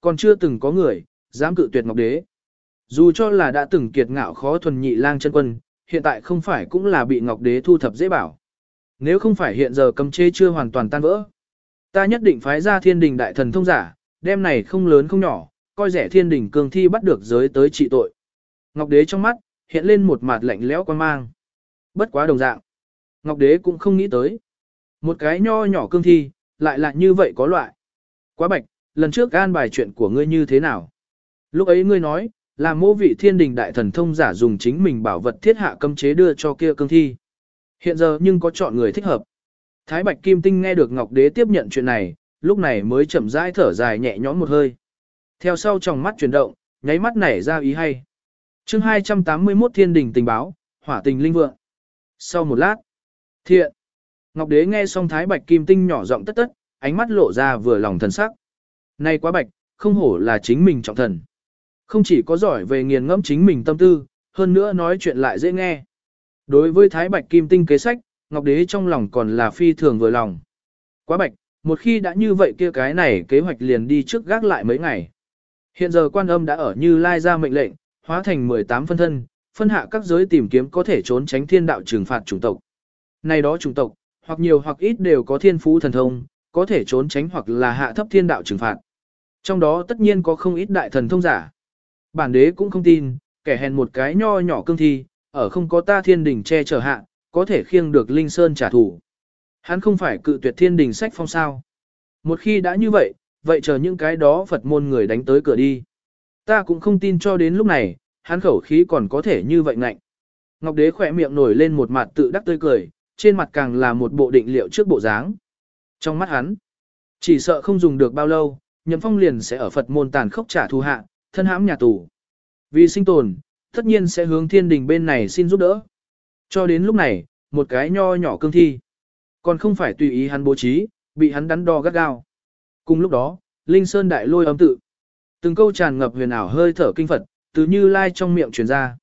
Còn chưa từng có người, dám cự tuyệt Ngọc Đế. Dù cho là đã từng kiệt ngạo khó thuần nhị lang chân quân, hiện tại không phải cũng là bị Ngọc Đế thu thập dễ bảo. Nếu không phải hiện giờ cấm chế chưa hoàn toàn tan vỡ, ta nhất định phái ra thiên đình đại thần thông giả, đem này không lớn không nhỏ, coi rẻ thiên đình cường thi bắt được giới tới trị tội. Ngọc Đế trong mắt, hiện lên một mặt lạnh lẽo quan mang. Bất quá đồng dạng. Ngọc Đế cũng không nghĩ tới. Một cái nho nhỏ cương thi, lại là như vậy có loại. Quá bạch, lần trước an bài chuyện của ngươi như thế nào? Lúc ấy ngươi nói, là mô vị thiên đình đại thần thông giả dùng chính mình bảo vật thiết hạ cấm chế đưa cho kia cương thi. Hiện giờ nhưng có chọn người thích hợp. Thái Bạch Kim Tinh nghe được Ngọc Đế tiếp nhận chuyện này, lúc này mới chậm rãi thở dài nhẹ nhõm một hơi. Theo sau trong mắt chuyển động, nháy mắt nảy ra ý hay. chương 281 Thiên Đình tình báo, hỏa tình linh vượng. Sau một lát, thiện. Ngọc Đế nghe xong Thái Bạch Kim Tinh nhỏ giọng tất tất, ánh mắt lộ ra vừa lòng thần sắc nay quá bạch, không hổ là chính mình trọng thần. Không chỉ có giỏi về nghiền ngẫm chính mình tâm tư, hơn nữa nói chuyện lại dễ nghe. Đối với Thái Bạch Kim Tinh kế sách, Ngọc Đế trong lòng còn là phi thường vừa lòng. Quá bạch, một khi đã như vậy kia cái này kế hoạch liền đi trước gác lại mấy ngày. Hiện giờ quan âm đã ở như lai ra mệnh lệnh, hóa thành 18 phân thân, phân hạ các giới tìm kiếm có thể trốn tránh thiên đạo trừng phạt chủng tộc. Này đó chủng tộc, hoặc nhiều hoặc ít đều có thiên phú thần thông, có thể trốn tránh hoặc là hạ thấp thiên đạo trừng phạt. Trong đó tất nhiên có không ít đại thần thông giả. Bản đế cũng không tin, kẻ hèn một cái nho nhỏ cương thi, ở không có ta thiên đình che chở hạ, có thể khiêng được Linh Sơn trả thù. Hắn không phải cự tuyệt thiên đình sách phong sao. Một khi đã như vậy, vậy chờ những cái đó Phật môn người đánh tới cửa đi. Ta cũng không tin cho đến lúc này, hắn khẩu khí còn có thể như vậy ngạnh. Ngọc Đế khỏe miệng nổi lên một mặt tự đắc tươi cười, trên mặt càng là một bộ định liệu trước bộ dáng. Trong mắt hắn, chỉ sợ không dùng được bao lâu, Nhậm Phong liền sẽ ở Phật môn tàn khốc trả thù hạ, thân hãm nhà tù. Vì sinh tồn, tất nhiên sẽ hướng thiên đình bên này xin giúp đỡ. Cho đến lúc này, một cái nho nhỏ cương thi, còn không phải tùy ý hắn bố trí, bị hắn đắn đo gắt gao. Cùng lúc đó, Linh Sơn đại lôi âm tự. Từng câu tràn ngập huyền ảo hơi thở kinh Phật, từ như lai trong miệng truyền ra.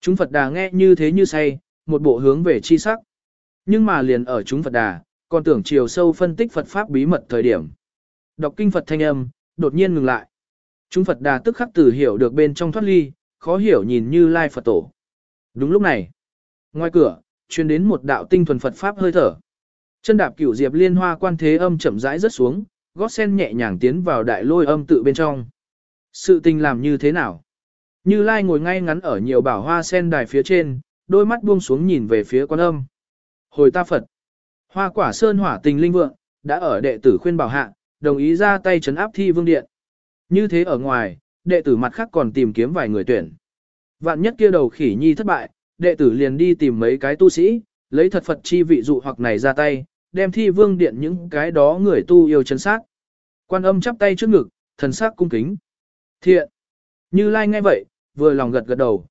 Chúng Phật đà nghe như thế như say, một bộ hướng về chi sắc. Nhưng mà liền ở chúng Phật đà, còn tưởng chiều sâu phân tích Phật Pháp bí mật thời điểm. Đọc kinh Phật thanh âm, đột nhiên ngừng lại. Chúng Phật đà tức khắc tử hiểu được bên trong thoát ly, khó hiểu nhìn như lai Phật tổ. Đúng lúc này, ngoài cửa, truyền đến một đạo tinh thuần Phật Pháp hơi thở. Chân đạp cửu diệp liên hoa quan thế âm chậm rãi rớt xuống, gót sen nhẹ nhàng tiến vào đại lôi âm tự bên trong. Sự tình làm như thế nào? Như Lai ngồi ngay ngắn ở nhiều bảo hoa sen đài phía trên, đôi mắt buông xuống nhìn về phía quan âm. Hồi ta Phật. Hoa quả sơn hỏa tình linh vượng, đã ở đệ tử khuyên bảo hạ, đồng ý ra tay chấn áp thi vương điện. Như thế ở ngoài, đệ tử mặt khác còn tìm kiếm vài người tuyển. Vạn nhất kia đầu khỉ nhi thất bại, đệ tử liền đi tìm mấy cái tu sĩ, lấy thật Phật chi vị dụ hoặc này ra tay, đem thi vương điện những cái đó người tu yêu chấn sát. Quan âm chắp tay trước ngực, thần sắc cung kính. Thiện. Như Lai nghe vậy, vừa lòng gật gật đầu.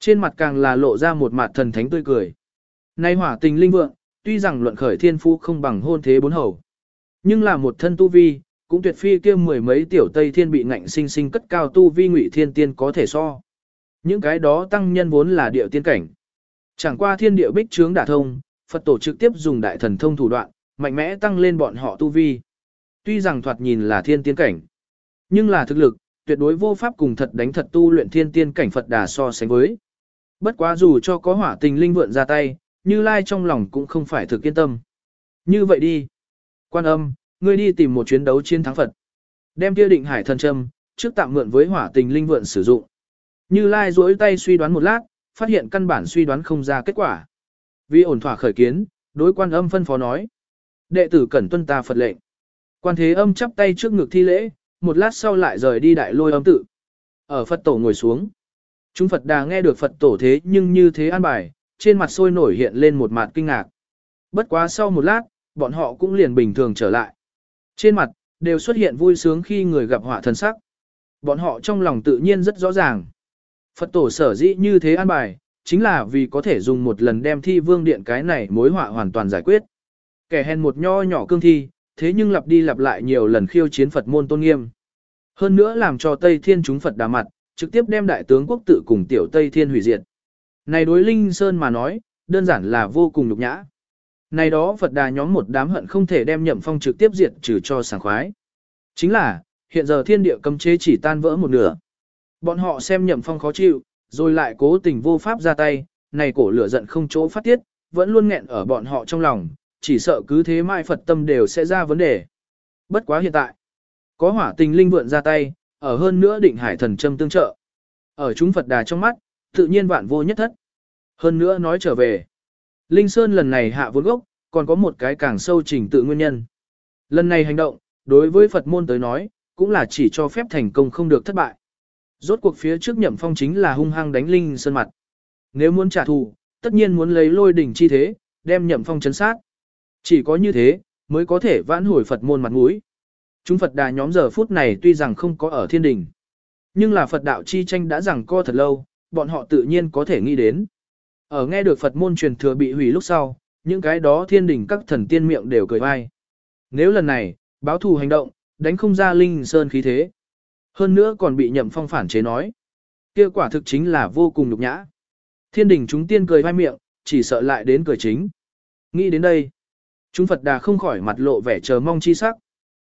Trên mặt càng là lộ ra một mặt thần thánh tươi cười. Nay hỏa tình linh vượng, tuy rằng luận khởi thiên phu không bằng hôn thế bốn hầu. Nhưng là một thân tu vi, cũng tuyệt phi kia mười mấy tiểu Tây Thiên bị ngạnh sinh sinh cất cao tu vi ngụy thiên tiên có thể so. Những cái đó tăng nhân vốn là điệu tiên cảnh. Chẳng qua thiên địa bích trướng đả thông, Phật tổ trực tiếp dùng đại thần thông thủ đoạn, mạnh mẽ tăng lên bọn họ tu vi. Tuy rằng thoạt nhìn là thiên tiên cảnh, nhưng là thực lực, tuyệt đối vô pháp cùng thật đánh thật tu luyện thiên tiên cảnh Phật đà so sánh với. Bất quá dù cho có hỏa tình linh vượn ra tay, như lai trong lòng cũng không phải thực yên tâm. Như vậy đi. Quan âm, ngươi đi tìm một chuyến đấu chiến thắng Phật. Đem kia định hải thần châm, trước tạm mượn với hỏa tình linh vượn sử dụng. Như lai duỗi tay suy đoán một lát, phát hiện căn bản suy đoán không ra kết quả. Vì ổn thỏa khởi kiến, đối quan âm phân phó nói. Đệ tử cẩn tuân ta Phật lệnh. Quan thế âm chắp tay trước ngực thi lễ, một lát sau lại rời đi đại lôi âm tự. Ở Phật tổ ngồi xuống. Chúng Phật đà nghe được Phật tổ thế nhưng như thế an bài, trên mặt sôi nổi hiện lên một mặt kinh ngạc. Bất quá sau một lát, bọn họ cũng liền bình thường trở lại. Trên mặt, đều xuất hiện vui sướng khi người gặp họa thần sắc. Bọn họ trong lòng tự nhiên rất rõ ràng. Phật tổ sở dĩ như thế an bài, chính là vì có thể dùng một lần đem thi vương điện cái này mối họa hoàn toàn giải quyết. Kẻ hèn một nho nhỏ cương thi, thế nhưng lặp đi lặp lại nhiều lần khiêu chiến Phật môn tôn nghiêm. Hơn nữa làm cho Tây Thiên chúng Phật đà mặt, trực tiếp đem đại tướng quốc tự cùng tiểu Tây Thiên hủy diệt. Này đối Linh Sơn mà nói, đơn giản là vô cùng nhục nhã. Này đó Phật đà nhóm một đám hận không thể đem nhậm phong trực tiếp diệt trừ cho sảng khoái. Chính là, hiện giờ thiên địa cấm chế chỉ tan vỡ một nửa. Bọn họ xem nhậm phong khó chịu, rồi lại cố tình vô pháp ra tay, này cổ lửa giận không chỗ phát tiết, vẫn luôn nghẹn ở bọn họ trong lòng, chỉ sợ cứ thế mai Phật tâm đều sẽ ra vấn đề. Bất quá hiện tại, có hỏa tình linh vượn ra tay, ở hơn nữa định hải thần châm tương trợ. Ở chúng Phật đà trong mắt, tự nhiên vạn vô nhất thất. Hơn nữa nói trở về, Linh Sơn lần này hạ vốn gốc, còn có một cái càng sâu trình tự nguyên nhân. Lần này hành động, đối với Phật môn tới nói, cũng là chỉ cho phép thành công không được thất bại. Rốt cuộc phía trước nhậm phong chính là hung hăng đánh Linh Sơn mặt. Nếu muốn trả thù, tất nhiên muốn lấy lôi đỉnh chi thế, đem nhậm phong chấn sát. Chỉ có như thế, mới có thể vãn hồi Phật môn mặt mũi. Chúng Phật đà nhóm giờ phút này tuy rằng không có ở thiên đình, nhưng là Phật đạo chi tranh đã rằng co thật lâu, bọn họ tự nhiên có thể nghĩ đến. Ở nghe được Phật môn truyền thừa bị hủy lúc sau, những cái đó thiên đình các thần tiên miệng đều cười vai. Nếu lần này, báo thù hành động, đánh không ra linh sơn khí thế. Hơn nữa còn bị nhậm phong phản chế nói. kia quả thực chính là vô cùng nhục nhã. Thiên đình chúng tiên cười vai miệng, chỉ sợ lại đến cười chính. Nghĩ đến đây, chúng Phật đà không khỏi mặt lộ vẻ chờ mong chi sắc.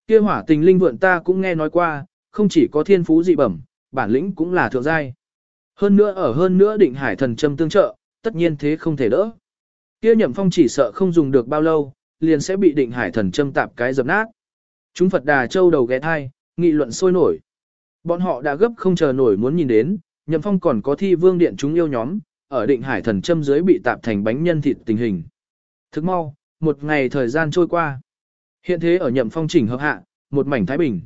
Kia hỏa tình linh vượn ta cũng nghe nói qua, không chỉ có thiên phú dị bẩm, bản lĩnh cũng là thượng giai. Hơn nữa ở hơn nữa định hải thần châm tương trợ, tất nhiên thế không thể đỡ. Kia nhậm phong chỉ sợ không dùng được bao lâu, liền sẽ bị định hải thần châm tạp cái dập nát. Chúng Phật đà châu đầu ghé thai, nghị luận sôi nổi. Bọn họ đã gấp không chờ nổi muốn nhìn đến, nhậm phong còn có thi vương điện chúng yêu nhóm, ở định hải thần châm dưới bị tạp thành bánh nhân thịt tình hình. Thức mau, một ngày thời gian trôi qua. Hiện thế ở nhậm phong chỉnh hợp hạ, một mảnh thái bình.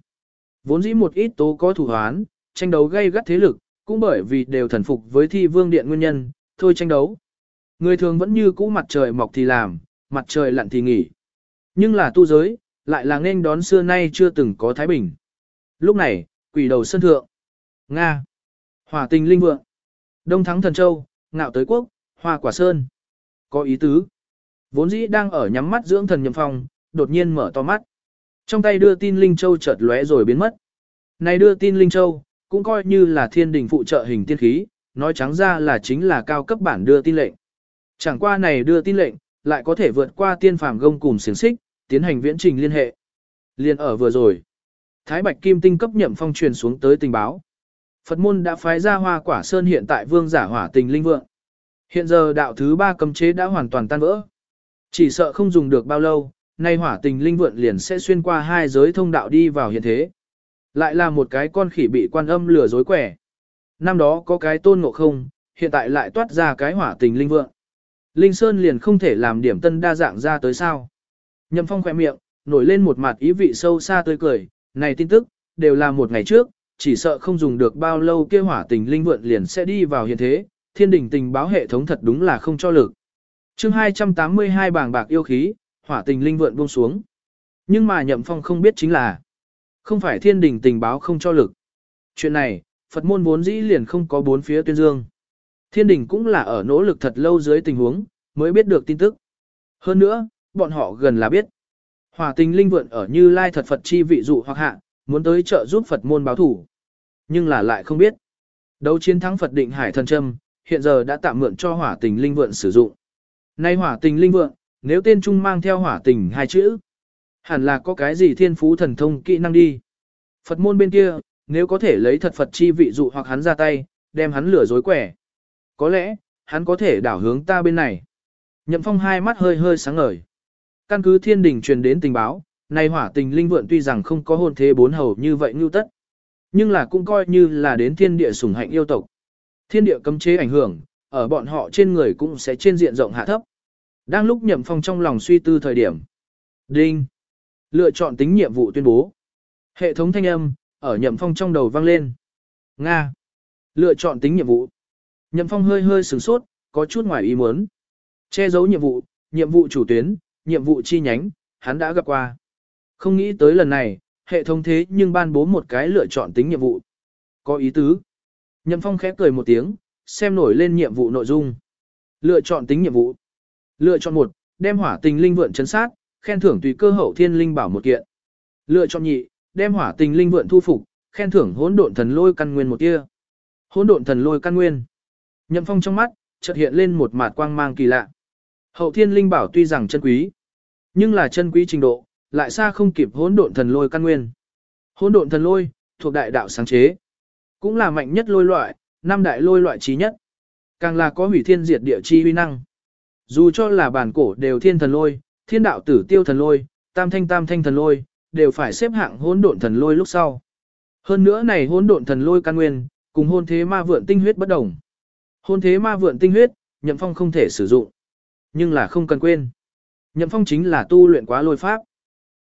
Vốn dĩ một ít tố có thủ hoán, tranh đấu gây gắt thế lực, cũng bởi vì đều thần phục với thi vương điện nguyên nhân, thôi tranh đấu. Người thường vẫn như cũ mặt trời mọc thì làm, mặt trời lặn thì nghỉ. Nhưng là tu giới, lại là nên đón xưa nay chưa từng có Thái Bình. Lúc này, quỷ đầu sân thượng. Nga. Hỏa tình linh vượng. Đông thắng thần châu, ngạo tới quốc, hoa quả sơn. Có ý tứ. Vốn dĩ đang ở nhắm mắt dưỡng thần nhậm phong, đột nhiên mở to mắt. Trong tay đưa tin Linh Châu chợt lóe rồi biến mất. Này đưa tin Linh Châu, cũng coi như là thiên đình phụ trợ hình tiên khí, nói trắng ra là chính là cao cấp bản đưa tin lệnh. Chẳng qua này đưa tin lệnh, lại có thể vượt qua tiên phàm gông cùng xiềng xích, tiến hành viễn trình liên hệ. Liên ở vừa rồi, Thái Bạch Kim Tinh cấp nhậm phong truyền xuống tới tình báo. Phật môn đã phái ra hoa quả sơn hiện tại vương giả hỏa tình linh vượng. Hiện giờ đạo thứ ba cấm chế đã hoàn toàn tan vỡ. Chỉ sợ không dùng được bao lâu, nay hỏa tình linh vượng liền sẽ xuyên qua hai giới thông đạo đi vào hiện thế. Lại là một cái con khỉ bị quan âm lừa dối quẻ. Năm đó có cái tôn ngộ không, hiện tại lại toát ra cái hỏa tình linh vượng. Linh Sơn liền không thể làm điểm tân đa dạng ra tới sao. Nhậm phong khỏe miệng, nổi lên một mặt ý vị sâu xa tươi cười, này tin tức, đều là một ngày trước, chỉ sợ không dùng được bao lâu kia hỏa tình linh vượng liền sẽ đi vào hiện thế, thiên đình tình báo hệ thống thật đúng là không cho lực. chương 282 bảng bạc yêu khí, hỏa tình linh vượng buông xuống. Nhưng mà nhậm phong không biết chính là, không phải thiên đình tình báo không cho lực. Chuyện này, Phật môn vốn dĩ liền không có bốn phía tuyên dương. Thiên đình cũng là ở nỗ lực thật lâu dưới tình huống, mới biết được tin tức. Hơn nữa, bọn họ gần là biết. Hòa tình linh vượn ở như lai thật Phật chi vị dụ hoặc hạ, muốn tới trợ giúp Phật môn báo thủ. Nhưng là lại không biết. Đấu chiến thắng Phật định hải thần châm, hiện giờ đã tạm mượn cho hỏa tình linh vượn sử dụng. Nay hỏa tình linh vượn, nếu tên trung mang theo hỏa tình hai chữ, hẳn là có cái gì thiên phú thần thông kỹ năng đi. Phật môn bên kia, nếu có thể lấy thật Phật chi vị dụ hoặc hắn ra tay, đem hắn lừa dối quẻ. Có lẽ, hắn có thể đảo hướng ta bên này. Nhậm phong hai mắt hơi hơi sáng ngời. Căn cứ thiên đình truyền đến tình báo, này hỏa tình linh vượn tuy rằng không có hồn thế bốn hầu như vậy như tất. Nhưng là cũng coi như là đến thiên địa sủng hạnh yêu tộc. Thiên địa cấm chế ảnh hưởng, ở bọn họ trên người cũng sẽ trên diện rộng hạ thấp. Đang lúc nhậm phong trong lòng suy tư thời điểm. Đinh. Lựa chọn tính nhiệm vụ tuyên bố. Hệ thống thanh âm, ở nhậm phong trong đầu vang lên. Nga. Lựa chọn tính nhiệm vụ. Nhậm phong hơi hơi sửng sốt, có chút ngoài ý muốn. Che giấu nhiệm vụ, nhiệm vụ chủ tuyến, nhiệm vụ chi nhánh, hắn đã gặp qua. Không nghĩ tới lần này, hệ thống thế nhưng ban bố một cái lựa chọn tính nhiệm vụ. Có ý tứ. Nhậm phong khẽ cười một tiếng, xem nổi lên nhiệm vụ nội dung. Lựa chọn tính nhiệm vụ. Lựa chọn một, đem hỏa tình linh vượn chấn sát, khen thưởng tùy cơ hậu thiên linh bảo một kiện. Lựa chọn nhị, đem hỏa tình linh vượn thu phục, khen thưởng hỗn độn thần lôi căn nguyên một tia. Hỗn độn thần lôi căn nguyên. Nhậm Phong trong mắt chợt hiện lên một mạt quang mang kỳ lạ. Hậu thiên linh bảo tuy rằng chân quý, nhưng là chân quý trình độ, lại xa không kịp hỗn độn thần lôi căn nguyên. Hỗn độn thần lôi, thuộc đại đạo sáng chế. Cũng là mạnh nhất lôi loại, năm đại lôi loại chí nhất. Càng là có hủy thiên diệt địa chi uy năng. Dù cho là bản cổ đều thiên thần lôi, thiên đạo tử tiêu thần lôi, tam thanh tam thanh thần lôi, đều phải xếp hạng hỗn độn thần lôi lúc sau. Hơn nữa này hỗn độn thần lôi căn nguyên, cùng hôn thế ma vượn tinh huyết bất đồng. Hôn thế ma vượn tinh huyết, Nhậm Phong không thể sử dụng. Nhưng là không cần quên. Nhậm Phong chính là tu luyện quá lôi pháp.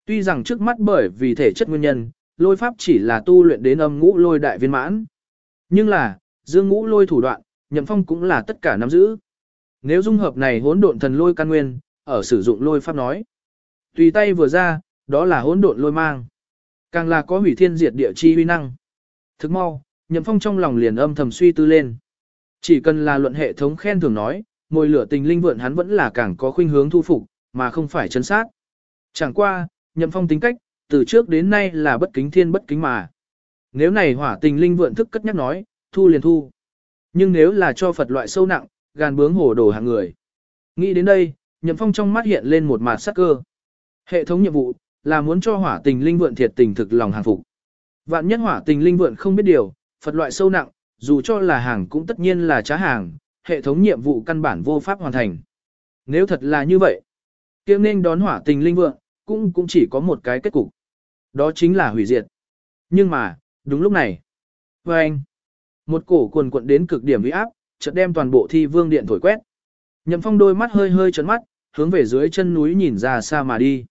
Tuy rằng trước mắt bởi vì thể chất nguyên nhân, lôi pháp chỉ là tu luyện đến âm ngũ lôi đại viên mãn. Nhưng là, dương ngũ lôi thủ đoạn, Nhậm Phong cũng là tất cả nắm giữ. Nếu dung hợp này hỗn độn thần lôi căn nguyên, ở sử dụng lôi pháp nói. Tùy tay vừa ra, đó là hỗn độn lôi mang. Càng là có hủy thiên diệt địa chi uy năng. Thức mau, Nhậm Phong trong lòng liền âm thầm suy tư lên. Chỉ cần là luận hệ thống khen thường nói, mồi lửa tình linh vượn hắn vẫn là càng có khuynh hướng thu phục, mà không phải chấn sát. Chẳng qua, Nhậm Phong tính cách, từ trước đến nay là bất kính thiên bất kính mà. Nếu này hỏa tình linh vượn thức cất nhắc nói, thu liền thu. Nhưng nếu là cho Phật loại sâu nặng, gàn bướng hổ đồ hàng người. Nghĩ đến đây, Nhậm Phong trong mắt hiện lên một mặt sắc cơ. Hệ thống nhiệm vụ, là muốn cho hỏa tình linh vượn thiệt tình thực lòng hàng phục. Vạn nhất hỏa tình linh vượn không biết điều, Phật loại sâu nặng, dù cho là hàng cũng tất nhiên là trá hàng, hệ thống nhiệm vụ căn bản vô pháp hoàn thành. Nếu thật là như vậy, kia nên đón hỏa tình linh vượng, cũng cũng chỉ có một cái kết cục. Đó chính là hủy diệt. Nhưng mà, đúng lúc này, với anh, một cổ quần cuộn đến cực điểm uy áp, chợt đem toàn bộ thi vương điện thổi quét. Nhậm phong đôi mắt hơi hơi trấn mắt, hướng về dưới chân núi nhìn ra xa mà đi.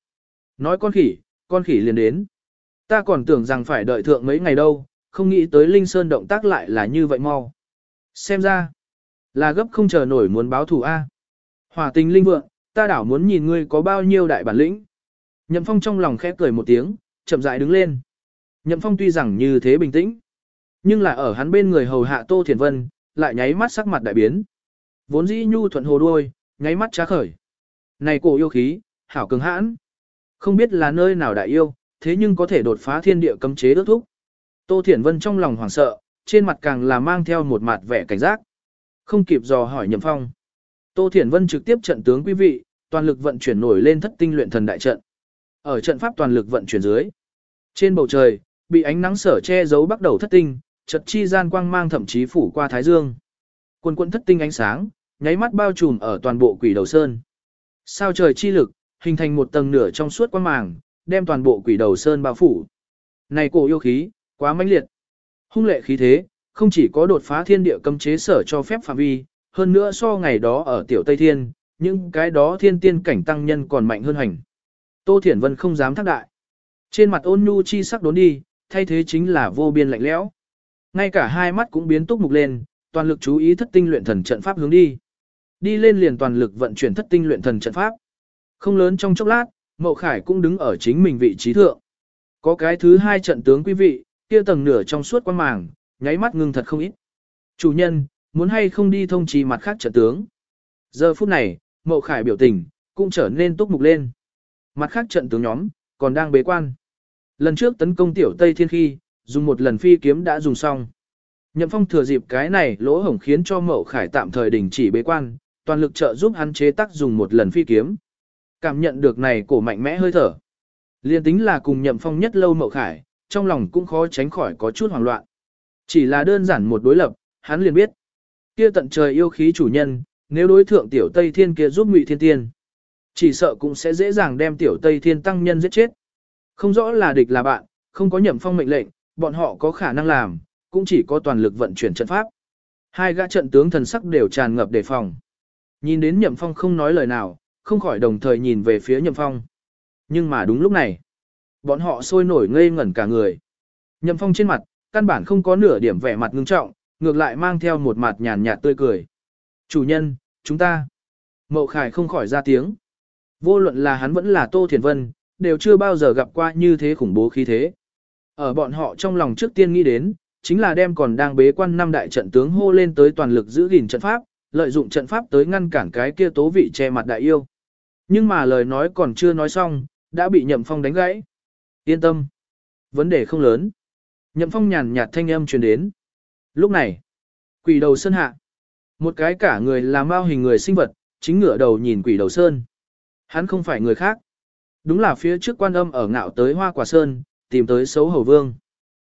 Nói con khỉ, con khỉ liền đến. Ta còn tưởng rằng phải đợi thượng mấy ngày đâu, không nghĩ tới Linh Sơn động tác lại là như vậy mau. Xem ra, là gấp không chờ nổi muốn báo thù A. Hòa tình linh vượng, ta đảo muốn nhìn ngươi có bao nhiêu đại bản lĩnh. Nhậm Phong trong lòng khẽ cười một tiếng, chậm rãi đứng lên. Nhậm Phong tuy rằng như thế bình tĩnh, nhưng là ở hắn bên người hầu hạ Tô Thiền Vân, lại nháy mắt sắc mặt đại biến. Vốn dĩ nhu thuận hồ đuôi, nháy mắt trá khởi. Này cổ yêu khí, hảo cứng hãn. Không biết là nơi nào đại yêu, thế nhưng có thể đột phá thiên địa cấm chế đốt thúc. Tô Thiển Vân trong lòng hoảng sợ, trên mặt càng là mang theo một mặt vẻ cảnh giác. Không kịp dò hỏi Nhậm Phong. Tô Thiển Vân trực tiếp trận tướng quý vị, toàn lực vận chuyển nổi lên thất tinh luyện thần đại trận. Ở trận pháp toàn lực vận chuyển dưới. Trên bầu trời, bị ánh nắng sở che giấu bắt đầu thất tinh, chật chi gian quang mang thậm chí phủ qua thái dương. Quân quân thất tinh ánh sáng, nháy mắt bao trùm ở toàn bộ quỷ đầu sơn. Sao trời chi lực, hình thành một tầng nửa trong suốt quang màng, đem toàn bộ quỷ đầu sơn bao phủ. Này cổ yêu khí, Quá mãnh liệt. Hung lệ khí thế, không chỉ có đột phá thiên địa cấm chế sở cho phép phạm vi, hơn nữa so ngày đó ở tiểu Tây Thiên, những cái đó thiên tiên cảnh tăng nhân còn mạnh hơn hành. Tô Thiển Vân không dám thác đại. Trên mặt ôn nhu chi sắc đốn đi, thay thế chính là vô biên lạnh lẽo. Ngay cả hai mắt cũng biến túc mục lên, toàn lực chú ý thất tinh luyện thần trận pháp hướng đi. Đi lên liền toàn lực vận chuyển thất tinh luyện thần trận pháp. Không lớn trong chốc lát, Mậu Khải cũng đứng ở chính mình vị trí thượng. Có cái thứ hai trận tướng quý vị, kia tầng nửa trong suốt quan màng, nháy mắt ngưng thật không ít. Chủ nhân, muốn hay không đi thông trì mặt khác trận tướng. Giờ phút này, Mậu Khải biểu tình, cũng trở nên túc mục lên. Mặt khác trận tướng nhóm, còn đang bế quan. Lần trước tấn công tiểu Tây Thiên khi, dùng một lần phi kiếm đã dùng xong. Nhậm Phong thừa dịp cái này lỗ hổng khiến cho Mậu Khải tạm thời đình chỉ bế quan, toàn lực trợ giúp hắn chế tác dùng một lần phi kiếm. Cảm nhận được này cổ mạnh mẽ hơi thở. Liên tính là cùng Nhậm Phong nhất lâu Mậu Khải, trong lòng cũng khó tránh khỏi có chút hoảng loạn. Chỉ là đơn giản một đối lập, hắn liền biết. Kia tận trời yêu khí chủ nhân, nếu đối thượng tiểu Tây Thiên kia giúp Ngụy Thiên Tiên, chỉ sợ cũng sẽ dễ dàng đem tiểu Tây Thiên tăng nhân giết chết. Không rõ là địch là bạn, không có nhậm phong mệnh lệnh, bọn họ có khả năng làm, cũng chỉ có toàn lực vận chuyển trận pháp. Hai gã trận tướng thần sắc đều tràn ngập đề phòng. Nhìn đến nhậm phong không nói lời nào, không khỏi đồng thời nhìn về phía nhậm phong. Nhưng mà đúng lúc này, Bọn họ sôi nổi ngây ngẩn cả người. Nhậm phong trên mặt, căn bản không có nửa điểm vẻ mặt ngưng trọng, ngược lại mang theo một mặt nhàn nhạt tươi cười. Chủ nhân, chúng ta. Mậu Khải không khỏi ra tiếng. Vô luận là hắn vẫn là Tô Thiền Vân, đều chưa bao giờ gặp qua như thế khủng bố khí thế. Ở bọn họ trong lòng trước tiên nghĩ đến, chính là đem còn đang bế quan năm đại trận tướng hô lên tới toàn lực giữ gìn trận pháp, lợi dụng trận pháp tới ngăn cản cái kia tố vị che mặt đại yêu. Nhưng mà lời nói còn chưa nói xong, đã bị Nhậm Phong đánh gãy. Yên tâm. Vấn đề không lớn. Nhậm phong nhàn nhạt thanh âm truyền đến. Lúc này, quỷ đầu sơn hạ. Một cái cả người là mao hình người sinh vật, chính ngửa đầu nhìn quỷ đầu sơn. Hắn không phải người khác. Đúng là phía trước quan âm ở ngạo tới hoa quả sơn, tìm tới xấu hầu vương.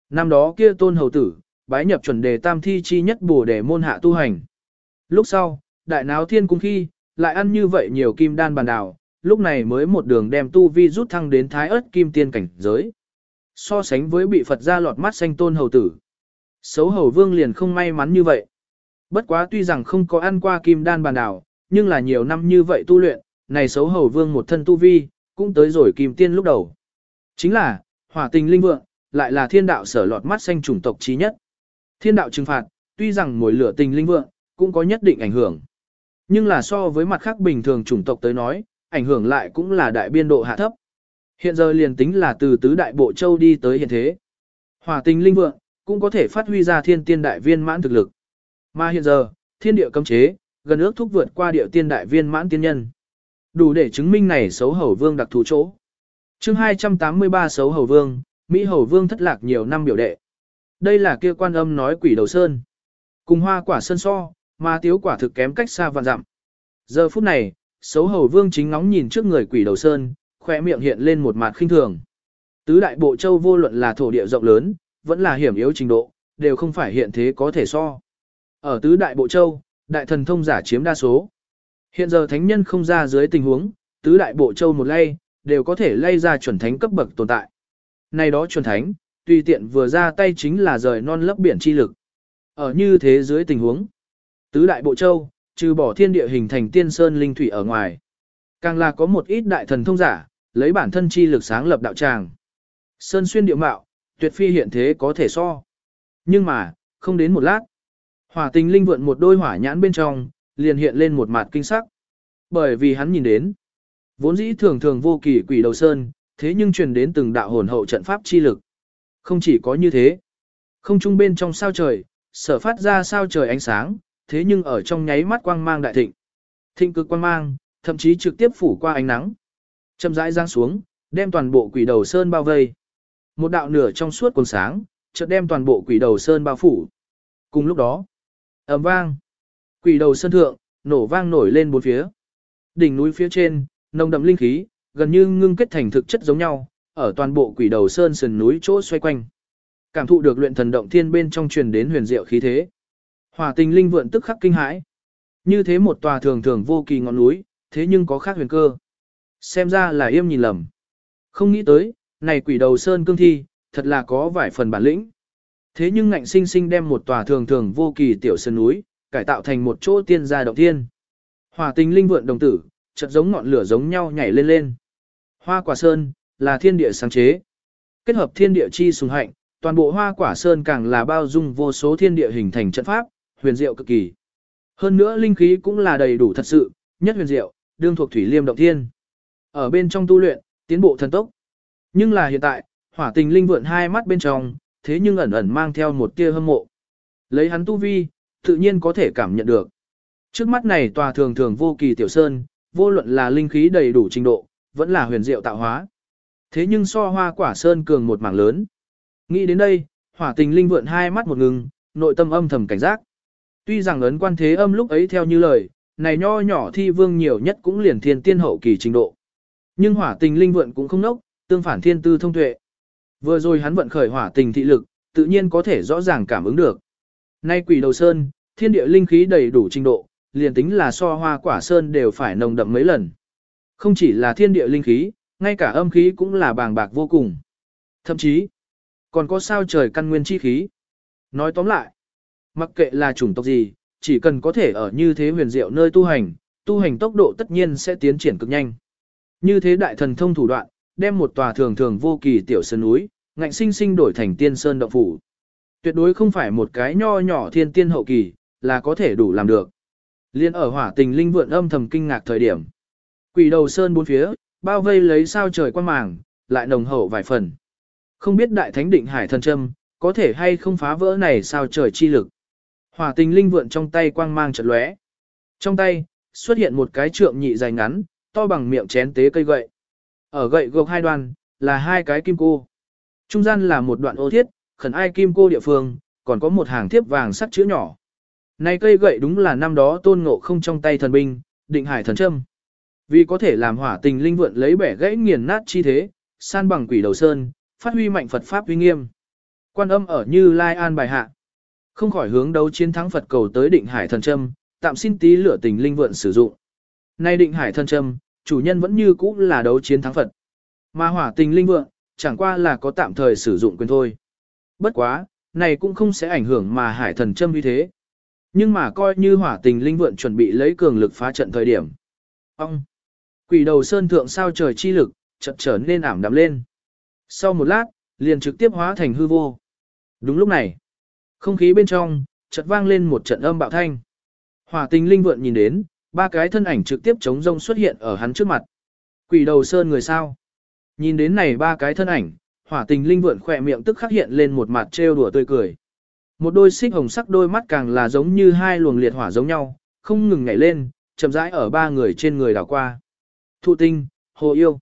Năm đó kia tôn hầu tử, bái nhập chuẩn đề tam thi chi nhất bổ đề môn hạ tu hành. Lúc sau, đại náo thiên cung khi, lại ăn như vậy nhiều kim đan bàn đảo, lúc này mới một đường đem tu vi rút thăng đến thái ớt kim tiên cảnh giới. So sánh với bị Phật ra lọt mắt xanh tôn hầu tử. Xấu hầu vương liền không may mắn như vậy. Bất quá tuy rằng không có ăn qua kim đan bàn đảo, nhưng là nhiều năm như vậy tu luyện, này xấu hầu vương một thân tu vi, cũng tới rồi kim tiên lúc đầu. Chính là, hỏa tình linh vượng, lại là thiên đạo sở lọt mắt xanh chủng tộc trí nhất. Thiên đạo trừng phạt, tuy rằng mối lửa tình linh vượng, cũng có nhất định ảnh hưởng. Nhưng là so với mặt khác bình thường chủng tộc tới nói, ảnh hưởng lại cũng là đại biên độ hạ thấp. Hiện giờ liền tính là từ tứ đại bộ châu đi tới hiện thế. Hỏa tình linh vượng, cũng có thể phát huy ra thiên tiên đại viên mãn thực lực. Mà hiện giờ, thiên địa cấm chế, gần ước thúc vượt qua địa tiên đại viên mãn tiên nhân. Đủ để chứng minh này xấu hầu vương đặc thù chỗ. chương 283 xấu hầu vương, Mỹ hầu vương thất lạc nhiều năm biểu đệ. Đây là kia quan âm nói quỷ đầu sơn. Cùng hoa quả sơn so, mà tiếu quả thực kém cách xa vạn dặm. Giờ phút này, xấu hầu vương chính ngóng nhìn trước người quỷ đầu sơn, khỏe miệng hiện lên một mặt khinh thường. Tứ đại bộ châu vô luận là thổ địa rộng lớn, vẫn là hiểm yếu trình độ, đều không phải hiện thế có thể so. Ở tứ đại bộ châu, đại thần thông giả chiếm đa số. Hiện giờ thánh nhân không ra dưới tình huống, tứ đại bộ châu một lay, đều có thể lay ra chuẩn thánh cấp bậc tồn tại. nay đó chuẩn thánh, tùy tiện vừa ra tay chính là rời non lấp biển chi lực. Ở như thế dưới tình huống, tứ đại bộ châu, trừ bỏ thiên địa hình thành tiên sơn linh thủy ở ngoài. Càng là có một ít đại thần thông giả, lấy bản thân chi lực sáng lập đạo tràng. Sơn xuyên địa mạo, tuyệt phi hiện thế có thể so. Nhưng mà, không đến một lát. Hỏa tình linh vượn một đôi hỏa nhãn bên trong, liền hiện lên một mặt kinh sắc. Bởi vì hắn nhìn đến, vốn dĩ thường thường vô kỳ quỷ đầu sơn, thế nhưng truyền đến từng đạo hồn hậu trận pháp chi lực. Không chỉ có như thế, không trung bên trong sao trời, sở phát ra sao trời ánh sáng, thế nhưng ở trong nháy mắt quang mang đại thịnh. Thịnh cực quang mang, thậm chí trực tiếp phủ qua ánh nắng. Chậm rãi giáng xuống, đem toàn bộ quỷ đầu sơn bao vây. Một đạo nửa trong suốt quần sáng, chợt đem toàn bộ quỷ đầu sơn bao phủ. Cùng lúc đó, ầm vang, quỷ đầu sơn thượng, nổ vang nổi lên bốn phía. Đỉnh núi phía trên, nồng đậm linh khí, gần như ngưng kết thành thực chất giống nhau, ở toàn bộ quỷ đầu sơn sườn núi chỗ xoay quanh. Cảm thụ được luyện thần động thiên bên trong truyền đến huyền diệu khí thế. Hỏa tình linh vượn tức khắc kinh hãi. Như thế một tòa thường thường vô kỳ ngọn núi, thế nhưng có khác huyền cơ. Xem ra là yêm nhìn lầm. Không nghĩ tới, này quỷ đầu sơn cương thi, thật là có vài phần bản lĩnh. Thế nhưng ngạnh sinh sinh đem một tòa thường thường vô kỳ tiểu sơn núi, cải tạo thành một chỗ tiên gia động thiên. Hỏa tình linh vượn đồng tử, chợt giống ngọn lửa giống nhau nhảy lên lên. Hoa quả sơn, là thiên địa sáng chế. Kết hợp thiên địa chi sùng hạnh, toàn bộ hoa quả sơn càng là bao dung vô số thiên địa hình thành trận pháp, huyền diệu cực kỳ. Hơn nữa linh khí cũng là đầy đủ thật sự, nhất huyền diệu, đương thuộc thủy liêm động thiên. Ở bên trong tu luyện, tiến bộ thần tốc. Nhưng là hiện tại, hỏa tình linh vượn hai mắt bên trong, thế nhưng ẩn ẩn mang theo một tia hâm mộ. Lấy hắn tu vi, tự nhiên có thể cảm nhận được. Trước mắt này tòa thường thường vô kỳ tiểu sơn, vô luận là linh khí đầy đủ trình độ, vẫn là huyền diệu tạo hóa. Thế nhưng so hoa quả sơn cường một mảng lớn. Nghĩ đến đây, hỏa tình linh vượn hai mắt một ngừng, nội tâm âm thầm cảnh giác. Tuy rằng ấn quan thế âm lúc ấy theo như lời, này nho nhỏ thi vương nhiều nhất cũng liền thiên tiên hậu kỳ trình độ. Nhưng hỏa tình linh vượn cũng không nốc, tương phản thiên tư thông tuệ. Vừa rồi hắn vận khởi hỏa tình thị lực, tự nhiên có thể rõ ràng cảm ứng được. Nay quỷ đầu sơn, thiên địa linh khí đầy đủ trình độ, liền tính là so hoa quả sơn đều phải nồng đậm mấy lần. Không chỉ là thiên địa linh khí, ngay cả âm khí cũng là bàng bạc vô cùng. Thậm chí, còn có sao trời căn nguyên chi khí. Nói tóm lại, mặc kệ là chủng tộc gì, chỉ cần có thể ở như thế huyền diệu nơi tu hành, tu hành tốc độ tất nhiên sẽ tiến triển cực nhanh. Như thế đại thần thông thủ đoạn, đem một tòa thường thường vô kỳ tiểu sơn núi, ngạnh sinh sinh đổi thành tiên sơn động phủ. Tuyệt đối không phải một cái nho nhỏ thiên tiên hậu kỳ, là có thể đủ làm được. Liên ở hỏa tình linh vượn âm thầm kinh ngạc thời điểm. Quỷ đầu sơn bốn phía, bao vây lấy sao trời quan màng, lại nồng hậu vài phần. Không biết đại thánh định hải thần châm, có thể hay không phá vỡ này sao trời chi lực. Hỏa tình linh vượn trong tay quang mang chật lóe. Trong tay, xuất hiện một cái trượng nhị dài ngắn, to bằng miệng chén tế cây gậy. Ở gậy gộc hai đoàn, là hai cái kim cô. Trung gian là một đoạn ô thiết, khẩn ai kim cô địa phương, còn có một hàng thiếp vàng sắt chữ nhỏ. Này cây gậy đúng là năm đó tôn ngộ không trong tay thần binh, định hải thần châm. Vì có thể làm hỏa tình linh vượn lấy bẻ gãy nghiền nát chi thế, san bằng quỷ đầu sơn, phát huy mạnh Phật Pháp uy nghiêm. Quan âm ở như Lai An bài hạ. Không khỏi hướng đấu chiến thắng Phật cầu tới định hải thần châm, tạm xin tí lửa tình linh vượn sử dụng. Nay định hải thần châm, chủ nhân vẫn như cũ là đấu chiến thắng Phật. Mà hỏa tình linh vượng, chẳng qua là có tạm thời sử dụng quyền thôi. Bất quá, này cũng không sẽ ảnh hưởng mà hải thần châm như thế. Nhưng mà coi như hỏa tình linh vượng chuẩn bị lấy cường lực phá trận thời điểm. Ông! Quỷ đầu sơn thượng sao trời chi lực, chợt trở nên ảm đạm lên. Sau một lát, liền trực tiếp hóa thành hư vô. Đúng lúc này, không khí bên trong, chợt vang lên một trận âm bạo thanh. Hỏa tình linh vượn nhìn đến, ba cái thân ảnh trực tiếp chống rông xuất hiện ở hắn trước mặt. Quỷ đầu sơn người sao? Nhìn đến này ba cái thân ảnh, hỏa tình linh vượn khỏe miệng tức khắc hiện lên một mặt trêu đùa tươi cười. Một đôi xích hồng sắc đôi mắt càng là giống như hai luồng liệt hỏa giống nhau, không ngừng nhảy lên, chậm rãi ở ba người trên người đảo qua. Thụ tinh, hồ yêu.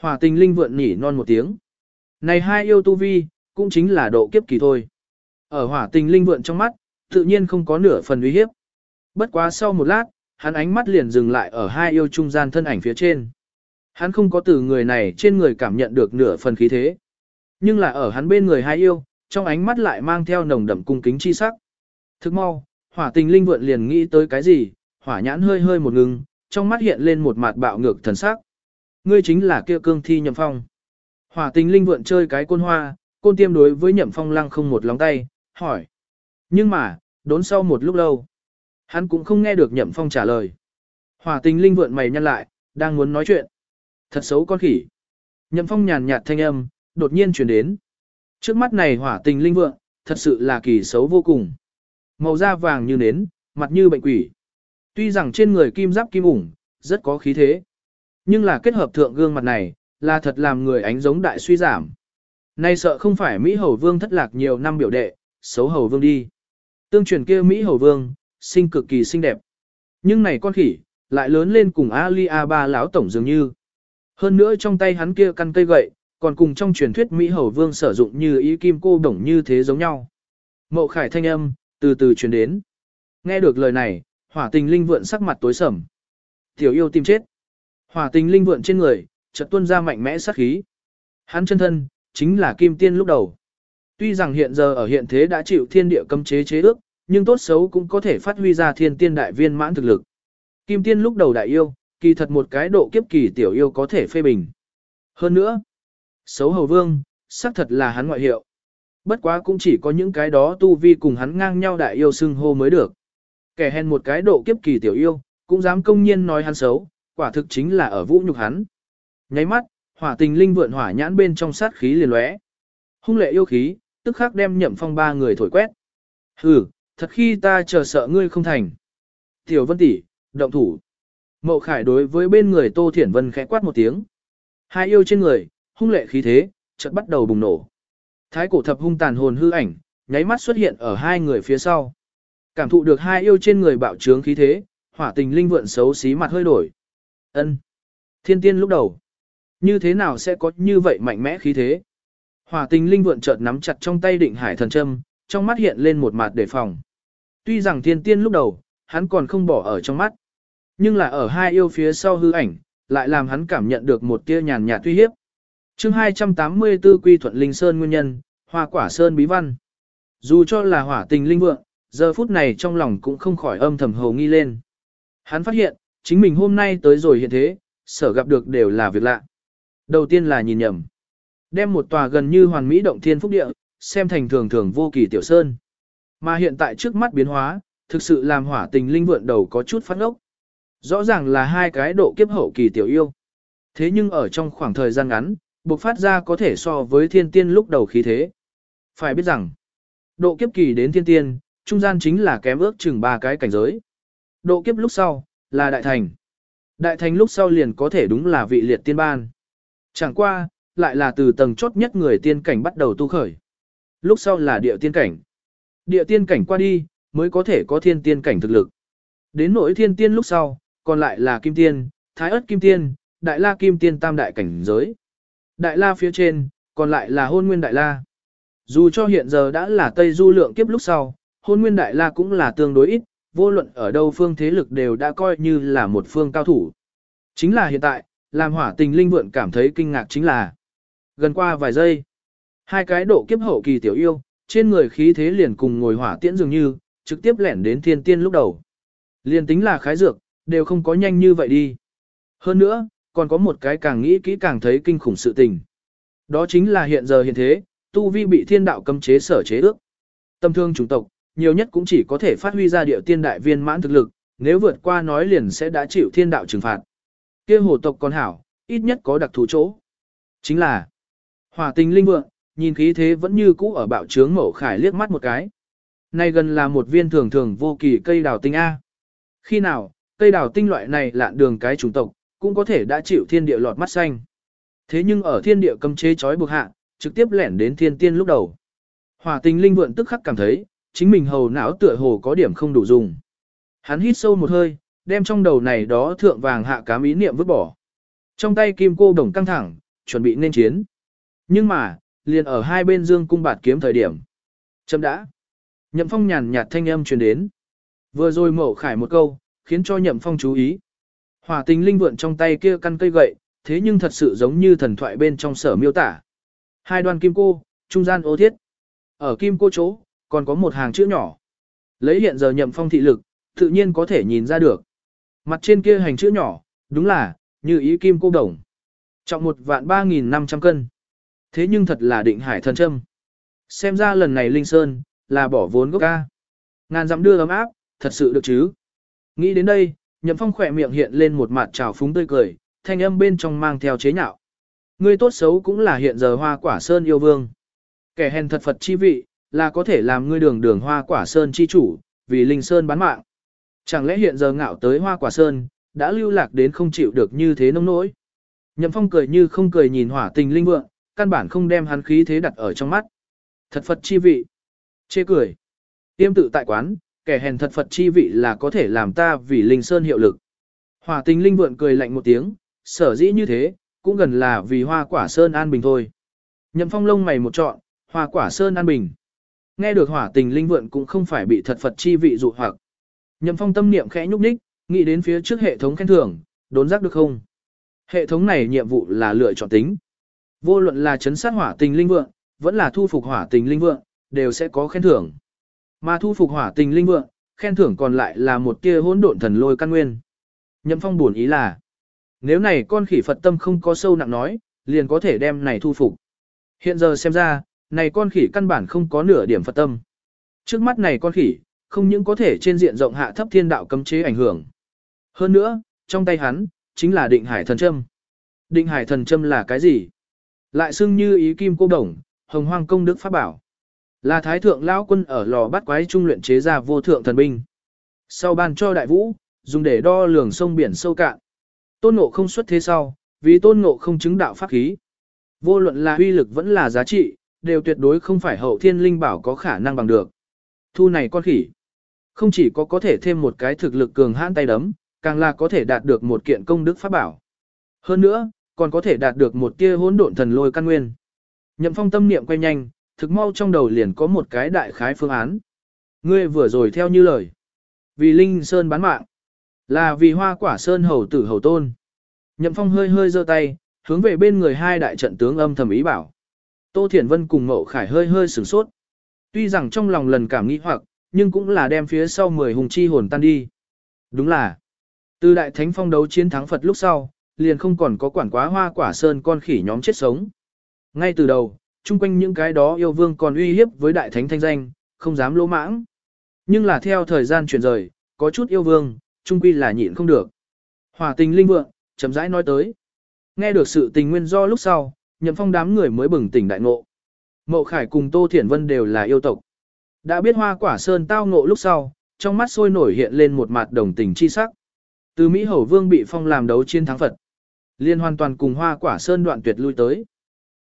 Hỏa tình linh vượn nhỉ non một tiếng. Này hai yêu tu vi, cũng chính là độ kiếp kỳ thôi. Ở hỏa tình linh vượn trong mắt, tự nhiên không có nửa phần uy hiếp. Bất quá sau một lát, hắn ánh mắt liền dừng lại ở hai yêu trung gian thân ảnh phía trên. Hắn không có từ người này trên người cảm nhận được nửa phần khí thế. Nhưng là ở hắn bên người hai yêu, trong ánh mắt lại mang theo nồng đậm cung kính chi sắc. Thức mau, hỏa tình linh vượn liền nghĩ tới cái gì, hỏa nhãn hơi hơi một ngừng, trong mắt hiện lên một mặt bạo ngược thần sắc. Ngươi chính là kia cương thi nhậm phong. Hỏa tình linh vượn chơi cái côn hoa, côn tiêm đối với nhậm phong lăng không một lóng tay, hỏi. Nhưng mà, đốn sau một lúc lâu, hắn cũng không nghe được nhậm phong trả lời. Hỏa tình linh vượn mày nhăn lại, đang muốn nói chuyện. Thật xấu con khỉ. Nhậm phong nhàn nhạt thanh âm, đột nhiên chuyển đến. Trước mắt này hỏa tình linh vượng, thật sự là kỳ xấu vô cùng. Màu da vàng như nến, mặt như bệnh quỷ. Tuy rằng trên người kim giáp kim ủng, rất có khí thế. Nhưng là kết hợp thượng gương mặt này, là thật làm người ánh giống đại suy giảm. Nay sợ không phải Mỹ Hầu Vương thất lạc nhiều năm biểu đệ, xấu Hầu Vương đi. Tương truyền kia Mỹ Hầu Vương, sinh cực kỳ xinh đẹp. Nhưng này con khỉ, lại lớn lên cùng Ali A ba lão tổng dường như. Hơn nữa trong tay hắn kia căn cây gậy, còn cùng trong truyền thuyết Mỹ Hầu Vương sử dụng như ý kim cô đồng như thế giống nhau. Mậu khải thanh âm, từ từ truyền đến. Nghe được lời này, hỏa tình linh vượn sắc mặt tối sầm. Tiểu yêu tim chết. Hỏa tình linh vượn trên người, chợt tuôn ra mạnh mẽ sát khí. Hắn chân thân, chính là kim tiên lúc đầu. Tuy rằng hiện giờ ở hiện thế đã chịu thiên địa cấm chế chế ước, nhưng tốt xấu cũng có thể phát huy ra thiên tiên đại viên mãn thực lực. Kim tiên lúc đầu đại yêu, kỳ thật một cái độ kiếp kỳ tiểu yêu có thể phê bình. Hơn nữa, xấu hầu vương, xác thật là hắn ngoại hiệu. Bất quá cũng chỉ có những cái đó tu vi cùng hắn ngang nhau đại yêu xưng hô mới được. Kẻ hèn một cái độ kiếp kỳ tiểu yêu, cũng dám công nhiên nói hắn xấu, quả thực chính là ở vũ nhục hắn. Nháy mắt, hỏa tình linh vượn hỏa nhãn bên trong sát khí liền lóe. Hung lệ yêu khí, tức khắc đem nhậm phong ba người thổi quét. Hừ, thật khi ta chờ sợ ngươi không thành. Tiểu vân tỷ, động thủ. Mậu khải đối với bên người Tô Thiển Vân khẽ quát một tiếng. Hai yêu trên người, hung lệ khí thế, chợt bắt đầu bùng nổ. Thái cổ thập hung tàn hồn hư ảnh, nháy mắt xuất hiện ở hai người phía sau. Cảm thụ được hai yêu trên người bạo trướng khí thế, hỏa tình linh vượn xấu xí mặt hơi đổi. Ân, Thiên tiên lúc đầu. Như thế nào sẽ có như vậy mạnh mẽ khí thế? Hỏa tình linh vượn chợt nắm chặt trong tay định hải thần châm, trong mắt hiện lên một mặt đề phòng. Tuy rằng thiên tiên lúc đầu, hắn còn không bỏ ở trong mắt. Nhưng là ở hai yêu phía sau hư ảnh, lại làm hắn cảm nhận được một tia nhàn nhạt tuy hiếp. chương 284 quy thuận linh sơn nguyên nhân, hoa quả sơn bí văn. Dù cho là hỏa tình linh vượng, giờ phút này trong lòng cũng không khỏi âm thầm hầu nghi lên. Hắn phát hiện, chính mình hôm nay tới rồi hiện thế, sở gặp được đều là việc lạ. Đầu tiên là nhìn nhầm. Đem một tòa gần như hoàn mỹ động thiên phúc địa, xem thành thường thường vô kỳ tiểu sơn. Mà hiện tại trước mắt biến hóa, thực sự làm hỏa tình linh vượng đầu có chút phát ốc. Rõ ràng là hai cái độ kiếp hậu kỳ tiểu yêu. Thế nhưng ở trong khoảng thời gian ngắn, bộc phát ra có thể so với thiên tiên lúc đầu khí thế. Phải biết rằng, độ kiếp kỳ đến thiên tiên, trung gian chính là kém ước chừng ba cái cảnh giới. Độ kiếp lúc sau, là đại thành. Đại thành lúc sau liền có thể đúng là vị liệt tiên ban. Chẳng qua, lại là từ tầng chốt nhất người tiên cảnh bắt đầu tu khởi. Lúc sau là địa tiên cảnh. Địa tiên cảnh qua đi, mới có thể có thiên tiên cảnh thực lực. Đến nỗi thiên tiên lúc sau, còn lại là kim tiên, thái ớt kim tiên, đại la kim tiên tam đại cảnh giới. Đại la phía trên, còn lại là hôn nguyên đại la. Dù cho hiện giờ đã là Tây Du lượng kiếp lúc sau, hôn nguyên đại la cũng là tương đối ít, vô luận ở đâu phương thế lực đều đã coi như là một phương cao thủ. Chính là hiện tại, làm hỏa tình linh vượn cảm thấy kinh ngạc chính là gần qua vài giây. Hai cái độ kiếp hậu kỳ tiểu yêu, trên người khí thế liền cùng ngồi hỏa tiễn dường như, trực tiếp lẻn đến thiên tiên lúc đầu. Liền tính là khái dược, đều không có nhanh như vậy đi. Hơn nữa, còn có một cái càng nghĩ kỹ càng thấy kinh khủng sự tình. Đó chính là hiện giờ hiện thế, tu vi bị thiên đạo cấm chế sở chế ước. Tâm thương chủng tộc, nhiều nhất cũng chỉ có thể phát huy ra điệu tiên đại viên mãn thực lực, nếu vượt qua nói liền sẽ đã chịu thiên đạo trừng phạt. kia hồ tộc còn hảo, ít nhất có đặc thù chỗ. Chính là, hỏa tình linh vượng, nhìn khí thế vẫn như cũ ở bạo trướng mẫu khải liếc mắt một cái. Này gần là một viên thường thường vô kỳ cây đào tinh A. Khi nào, cây đào tinh loại này lạn đường cái chủng tộc, cũng có thể đã chịu thiên địa lọt mắt xanh. Thế nhưng ở thiên địa cầm chế chói buộc hạ, trực tiếp lẻn đến thiên tiên lúc đầu. Hỏa tình linh vượng tức khắc cảm thấy, chính mình hầu não tựa hồ có điểm không đủ dùng. Hắn hít sâu một hơi, đem trong đầu này đó thượng vàng hạ cám ý niệm vứt bỏ. Trong tay kim cô đồng căng thẳng, chuẩn bị nên chiến. Nhưng mà, liền ở hai bên dương cung bạt kiếm thời điểm. Chấm đã. Nhậm phong nhàn nhạt thanh âm truyền đến. Vừa rồi mậu khải một câu, khiến cho nhậm phong chú ý. Hỏa tình linh vượn trong tay kia căn cây gậy, thế nhưng thật sự giống như thần thoại bên trong sở miêu tả. Hai đoàn kim cô, trung gian ô thiết. Ở kim cô chỗ, còn có một hàng chữ nhỏ. Lấy hiện giờ nhậm phong thị lực, tự nhiên có thể nhìn ra được. Mặt trên kia hành chữ nhỏ, đúng là, như ý kim cô đồng. Trọng một vạn ba nghìn năm trăm cân. Thế nhưng thật là định hải thần châm. Xem ra lần này Linh Sơn, là bỏ vốn gốc ca. Ngàn dặm đưa ấm áp, thật sự được chứ. Nghĩ đến đây, nhậm phong khỏe miệng hiện lên một mặt trào phúng tươi cười, thanh âm bên trong mang theo chế nhạo. Ngươi tốt xấu cũng là hiện giờ hoa quả sơn yêu vương. Kẻ hèn thật Phật chi vị, là có thể làm ngươi đường đường hoa quả sơn chi chủ, vì linh sơn bán mạng. Chẳng lẽ hiện giờ ngạo tới hoa quả sơn, đã lưu lạc đến không chịu được như thế nông nỗi. Nhậm phong cười như không cười nhìn hỏa tình linh vượng, căn bản không đem hắn khí thế đặt ở trong mắt. Thật Phật chi vị. Chê cười. Tiêm tự tại quán, kẻ hèn thật Phật chi vị là có thể làm ta vì linh sơn hiệu lực. Hỏa tình linh vượn cười lạnh một tiếng, sở dĩ như thế, cũng gần là vì hoa quả sơn an bình thôi. Nhậm phong lông mày một trọn, hoa quả sơn an bình. Nghe được hỏa tình linh vượn cũng không phải bị thật Phật chi vị dụ hoặc. Nhậm phong tâm niệm khẽ nhúc nhích, nghĩ đến phía trước hệ thống khen thưởng, đốn giác được không? Hệ thống này nhiệm vụ là lựa chọn tính. Vô luận là chấn sát hỏa tình linh vượng, vẫn là thu phục hỏa tình linh vượng, đều sẽ có khen thưởng. Mà thu phục hỏa tình linh vượng, khen thưởng còn lại là một tia hỗn độn thần lôi căn nguyên. Nhậm phong buồn ý là, nếu này con khỉ Phật tâm không có sâu nặng nói, liền có thể đem này thu phục. Hiện giờ xem ra, này con khỉ căn bản không có nửa điểm Phật tâm. Trước mắt này con khỉ, không những có thể trên diện rộng hạ thấp thiên đạo cấm chế ảnh hưởng. Hơn nữa, trong tay hắn, chính là định hải thần châm. Định hải thần châm là cái gì? Lại xưng như ý kim cô đồng, hồng hoang công đức pháp bảo. Là thái thượng lão quân ở lò bắt quái trung luyện chế ra vô thượng thần binh. Sau ban cho đại vũ, dùng để đo lường sông biển sâu cạn. Tôn ngộ không xuất thế sau, vì tôn ngộ không chứng đạo pháp khí. Vô luận là uy lực vẫn là giá trị, đều tuyệt đối không phải hậu thiên linh bảo có khả năng bằng được. Thu này con khỉ. Không chỉ có có thể thêm một cái thực lực cường hãn tay đấm, càng là có thể đạt được một kiện công đức pháp bảo. Hơn nữa, còn có thể đạt được một tia hỗn độn thần lôi căn nguyên. Nhậm phong tâm niệm quay nhanh, thực mau trong đầu liền có một cái đại khái phương án. Ngươi vừa rồi theo như lời. Vì Linh Sơn bán mạng. Là vì hoa quả Sơn hầu tử hầu tôn. Nhậm phong hơi hơi giơ tay, hướng về bên người hai đại trận tướng âm thầm ý bảo. Tô Thiển Vân cùng Mậu Khải hơi hơi sửng sốt. Tuy rằng trong lòng lần cảm nghĩ hoặc, nhưng cũng là đem phía sau mười hùng chi hồn tan đi. Đúng là, từ đại thánh phong đấu chiến thắng Phật lúc sau, liền không còn có quản quá hoa quả sơn con khỉ nhóm chết sống. Ngay từ đầu, chung quanh những cái đó yêu vương còn uy hiếp với đại thánh thanh danh, không dám lỗ mãng. Nhưng là theo thời gian chuyển rời, có chút yêu vương, chung quy là nhịn không được. Hòa tình linh vượng, chậm rãi nói tới. Nghe được sự tình nguyên do lúc sau, nhậm phong đám người mới bừng tỉnh đại ngộ. Mậu Khải cùng Tô Thiển Vân đều là yêu tộc. Đã biết hoa quả sơn tao ngộ lúc sau, trong mắt sôi nổi hiện lên một mặt đồng tình chi sắc. Từ Mỹ Hầu Vương bị phong làm đấu chiến thắng Phật. Liên hoàn toàn cùng hoa quả sơn đoạn tuyệt lui tới.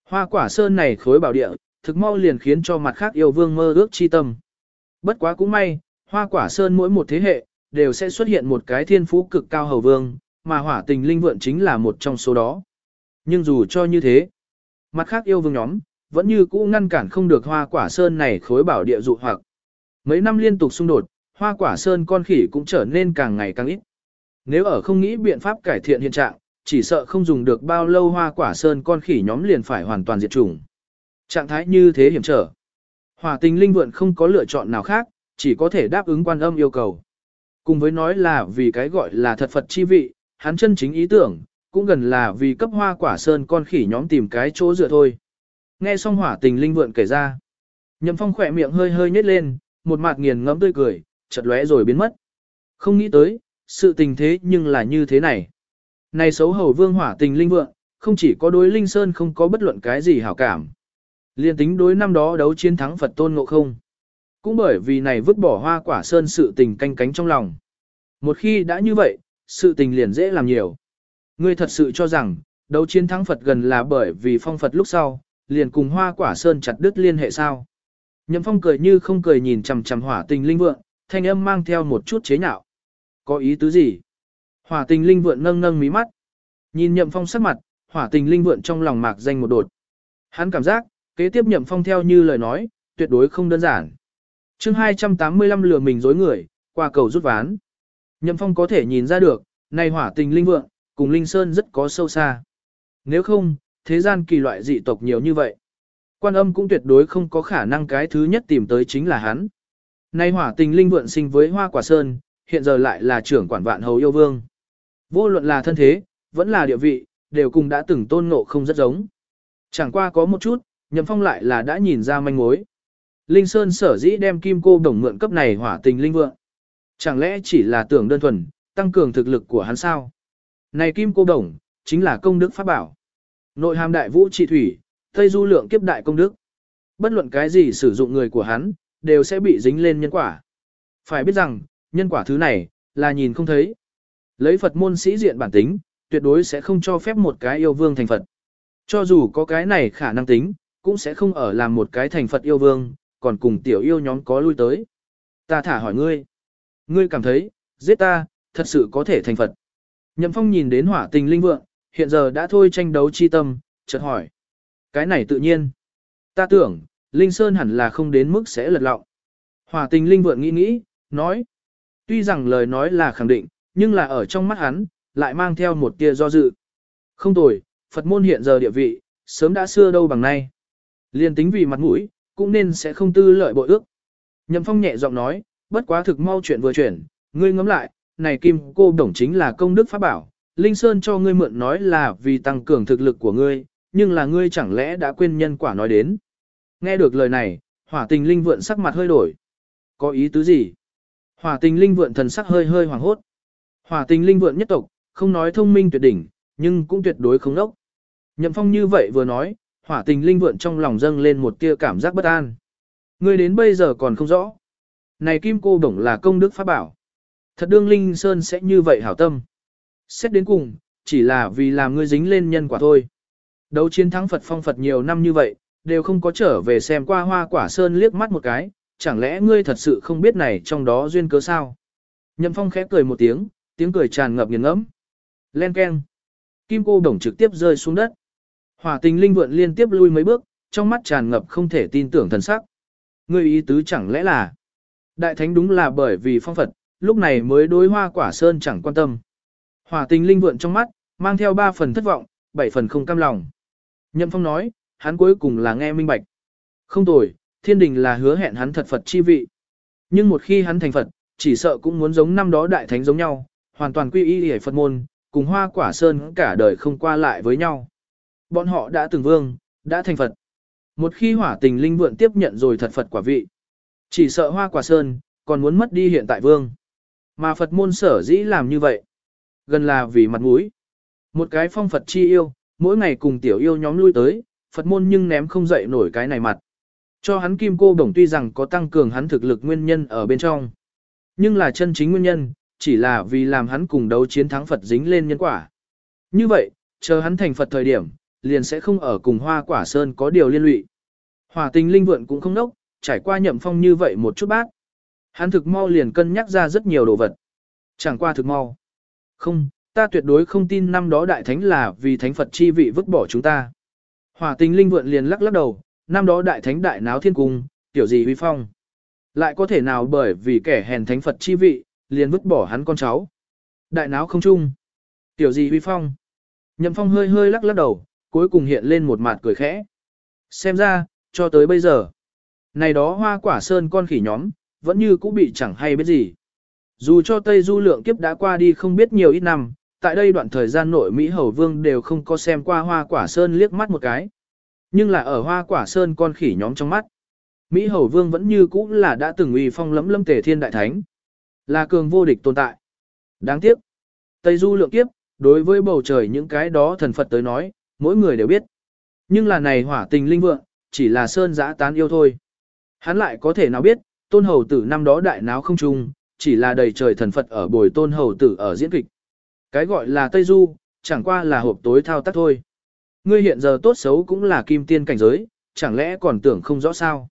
Hoa quả sơn này khối bảo địa, thực mau liền khiến cho mặt khác yêu vương mơ ước chi tâm. Bất quá cũng may, hoa quả sơn mỗi một thế hệ, đều sẽ xuất hiện một cái thiên phú cực cao hầu vương, mà hỏa tình linh vượn chính là một trong số đó. Nhưng dù cho như thế, mặt khác yêu vương nhóm, vẫn như cũ ngăn cản không được hoa quả sơn này khối bảo địa dụ hoặc. Mấy năm liên tục xung đột, hoa quả sơn con khỉ cũng trở nên càng ngày càng ít. Nếu ở không nghĩ biện pháp cải thiện hiện trạng, chỉ sợ không dùng được bao lâu hoa quả sơn con khỉ nhóm liền phải hoàn toàn diệt chủng. Trạng thái như thế hiểm trở. Hỏa tình linh vượn không có lựa chọn nào khác, chỉ có thể đáp ứng quan âm yêu cầu. Cùng với nói là vì cái gọi là thật Phật chi vị, hắn chân chính ý tưởng, cũng gần là vì cấp hoa quả sơn con khỉ nhóm tìm cái chỗ dựa thôi. Nghe xong hỏa tình linh vượn kể ra. Nhậm phong khỏe miệng hơi hơi nhếch lên, một mặt nghiền ngẫm tươi cười, chợt lóe rồi biến mất. Không nghĩ tới, sự tình thế nhưng là như thế này. Này xấu hầu vương hỏa tình linh vượng, không chỉ có đối linh sơn không có bất luận cái gì hảo cảm. Liên tính đối năm đó đấu chiến thắng Phật tôn ngộ không. Cũng bởi vì này vứt bỏ hoa quả sơn sự tình canh cánh trong lòng. Một khi đã như vậy, sự tình liền dễ làm nhiều. Ngươi thật sự cho rằng, đấu chiến thắng Phật gần là bởi vì phong Phật lúc sau, liền cùng hoa quả sơn chặt đứt liên hệ sao. Nhậm phong cười như không cười nhìn chằm chằm hỏa tình linh vượng, thanh âm mang theo một chút chế nhạo. Có ý tứ gì? Hỏa tình linh vượng nâng nâng mí mắt. Nhìn nhậm phong sắc mặt, hỏa tình linh vượng trong lòng mạc danh một đột. Hắn cảm giác, kế tiếp nhậm phong theo như lời nói, tuyệt đối không đơn giản. chương 285 lừa mình dối người, qua cầu rút ván. Nhậm phong có thể nhìn ra được, này hỏa tình linh vượng, cùng linh sơn rất có sâu xa. Nếu không, thế gian kỳ loại dị tộc nhiều như vậy. Quan âm cũng tuyệt đối không có khả năng cái thứ nhất tìm tới chính là hắn. Nay hỏa tình linh vượng sinh với hoa quả sơn, hiện giờ lại là trưởng quản vạn hầu yêu vương. Vô luận là thân thế, vẫn là địa vị, đều cùng đã từng tôn ngộ không rất giống. Chẳng qua có một chút, nhậm phong lại là đã nhìn ra manh mối. Linh Sơn sở dĩ đem kim cô đồng mượn cấp này hỏa tình linh vượng. Chẳng lẽ chỉ là tưởng đơn thuần, tăng cường thực lực của hắn sao? Này kim cô đồng, chính là công đức pháp bảo. Nội hàm đại vũ trị thủy, tây du lượng kiếp đại công đức. Bất luận cái gì sử dụng người của hắn, đều sẽ bị dính lên nhân quả. Phải biết rằng, nhân quả thứ này, là nhìn không thấy. Lấy Phật môn sĩ diện bản tính, tuyệt đối sẽ không cho phép một cái yêu vương thành Phật. Cho dù có cái này khả năng tính, cũng sẽ không ở làm một cái thành Phật yêu vương, còn cùng tiểu yêu nhóm có lui tới. Ta thả hỏi ngươi. Ngươi cảm thấy, giết ta, thật sự có thể thành Phật. Nhậm phong nhìn đến hỏa tình linh vượng, hiện giờ đã thôi tranh đấu chi tâm, chợt hỏi. Cái này tự nhiên. Ta tưởng, Linh Sơn hẳn là không đến mức sẽ lật lọng. Hỏa tình linh vượng nghĩ nghĩ, nói. Tuy rằng lời nói là khẳng định, nhưng là ở trong mắt hắn, lại mang theo một tia do dự. Không tồi, Phật môn hiện giờ địa vị, sớm đã xưa đâu bằng nay. Liên tính vì mặt mũi, cũng nên sẽ không tư lợi bội ước. Nhậm phong nhẹ giọng nói, bất quá thực mau chuyện vừa chuyển, ngươi ngẫm lại, này kim cô đồng chính là công đức pháp bảo, Linh Sơn cho ngươi mượn nói là vì tăng cường thực lực của ngươi, nhưng là ngươi chẳng lẽ đã quên nhân quả nói đến. Nghe được lời này, hỏa tình linh vượn sắc mặt hơi đổi. Có ý tứ gì? Hỏa tình linh vượn thần sắc hơi hơi hoàng hốt. Hỏa tình linh vượn nhất tộc, không nói thông minh tuyệt đỉnh, nhưng cũng tuyệt đối không đốc. Nhậm phong như vậy vừa nói, hỏa tình linh vượn trong lòng dâng lên một tia cảm giác bất an. Ngươi đến bây giờ còn không rõ. Này kim cô bổng là công đức pháp bảo. Thật đương linh sơn sẽ như vậy hảo tâm. Xét đến cùng, chỉ là vì làm ngươi dính lên nhân quả thôi. Đấu chiến thắng Phật phong Phật nhiều năm như vậy, đều không có trở về xem qua hoa quả sơn liếc mắt một cái, chẳng lẽ ngươi thật sự không biết này trong đó duyên cớ sao? Nhậm phong khẽ cười một tiếng, tiếng cười tràn ngập nghiền ngẫm. Len keng. Kim cô đồng trực tiếp rơi xuống đất. Hỏa tình linh vượn liên tiếp lui mấy bước, trong mắt tràn ngập không thể tin tưởng thần sắc. Ngươi ý tứ chẳng lẽ là Đại thánh đúng là bởi vì phong Phật, lúc này mới đối hoa quả sơn chẳng quan tâm. Hỏa tình linh vượn trong mắt, mang theo ba phần thất vọng, bảy phần không cam lòng. Nhậm phong nói, hắn cuối cùng là nghe minh bạch. Không tồi, thiên đình là hứa hẹn hắn thật Phật chi vị. Nhưng một khi hắn thành Phật, chỉ sợ cũng muốn giống năm đó đại thánh giống nhau, hoàn toàn quy y hề Phật môn, cùng hoa quả sơn cả đời không qua lại với nhau. Bọn họ đã từng vương, đã thành Phật. Một khi hỏa tình linh vượn tiếp nhận rồi thật Phật quả vị, chỉ sợ hoa quả sơn, còn muốn mất đi hiện tại vương. Mà Phật môn sở dĩ làm như vậy, gần là vì mặt mũi. Một cái phong Phật chi yêu, mỗi ngày cùng tiểu yêu nhóm lui tới, Phật môn nhưng ném không dậy nổi cái này mặt. Cho hắn kim cô đồng tuy rằng có tăng cường hắn thực lực nguyên nhân ở bên trong. Nhưng là chân chính nguyên nhân, chỉ là vì làm hắn cùng đấu chiến thắng Phật dính lên nhân quả. Như vậy, chờ hắn thành Phật thời điểm, liền sẽ không ở cùng hoa quả sơn có điều liên lụy. Hỏa tình linh vượn cũng không nốc, trải qua nhậm phong như vậy một chút bác. Hắn thực mau liền cân nhắc ra rất nhiều đồ vật. Chẳng qua thực mau. Không, ta tuyệt đối không tin năm đó đại thánh là vì thánh Phật chi vị vứt bỏ chúng ta. Hỏa tình linh vượn liền lắc lắc đầu, năm đó đại thánh đại náo thiên cung, tiểu gì huy phong. Lại có thể nào bởi vì kẻ hèn thánh Phật chi vị, liền vứt bỏ hắn con cháu. Đại náo không chung. Tiểu gì huy phong. Nhậm phong hơi hơi lắc lắc đầu, cuối cùng hiện lên một mặt cười khẽ. Xem ra, cho tới bây giờ. Này đó hoa quả sơn con khỉ nhóm, vẫn như cũ bị chẳng hay biết gì. Dù cho Tây Du lượng kiếp đã qua đi không biết nhiều ít năm, tại đây đoạn thời gian nội Mỹ Hầu Vương đều không có xem qua hoa quả sơn liếc mắt một cái. Nhưng là ở hoa quả sơn con khỉ nhóm trong mắt. Mỹ Hầu Vương vẫn như cũ là đã từng uy phong lẫm lâm tề thiên đại thánh. Là cường vô địch tồn tại. Đáng tiếc. Tây Du lượng kiếp, đối với bầu trời những cái đó thần Phật tới nói, mỗi người đều biết. Nhưng là này hỏa tình linh vượng, chỉ là sơn giã tán yêu thôi. Hắn lại có thể nào biết, tôn hầu tử năm đó đại náo không trung, chỉ là đầy trời thần Phật ở bồi tôn hầu tử ở diễn kịch. Cái gọi là Tây Du, chẳng qua là hộp tối thao tác thôi. Ngươi hiện giờ tốt xấu cũng là kim tiên cảnh giới, chẳng lẽ còn tưởng không rõ sao.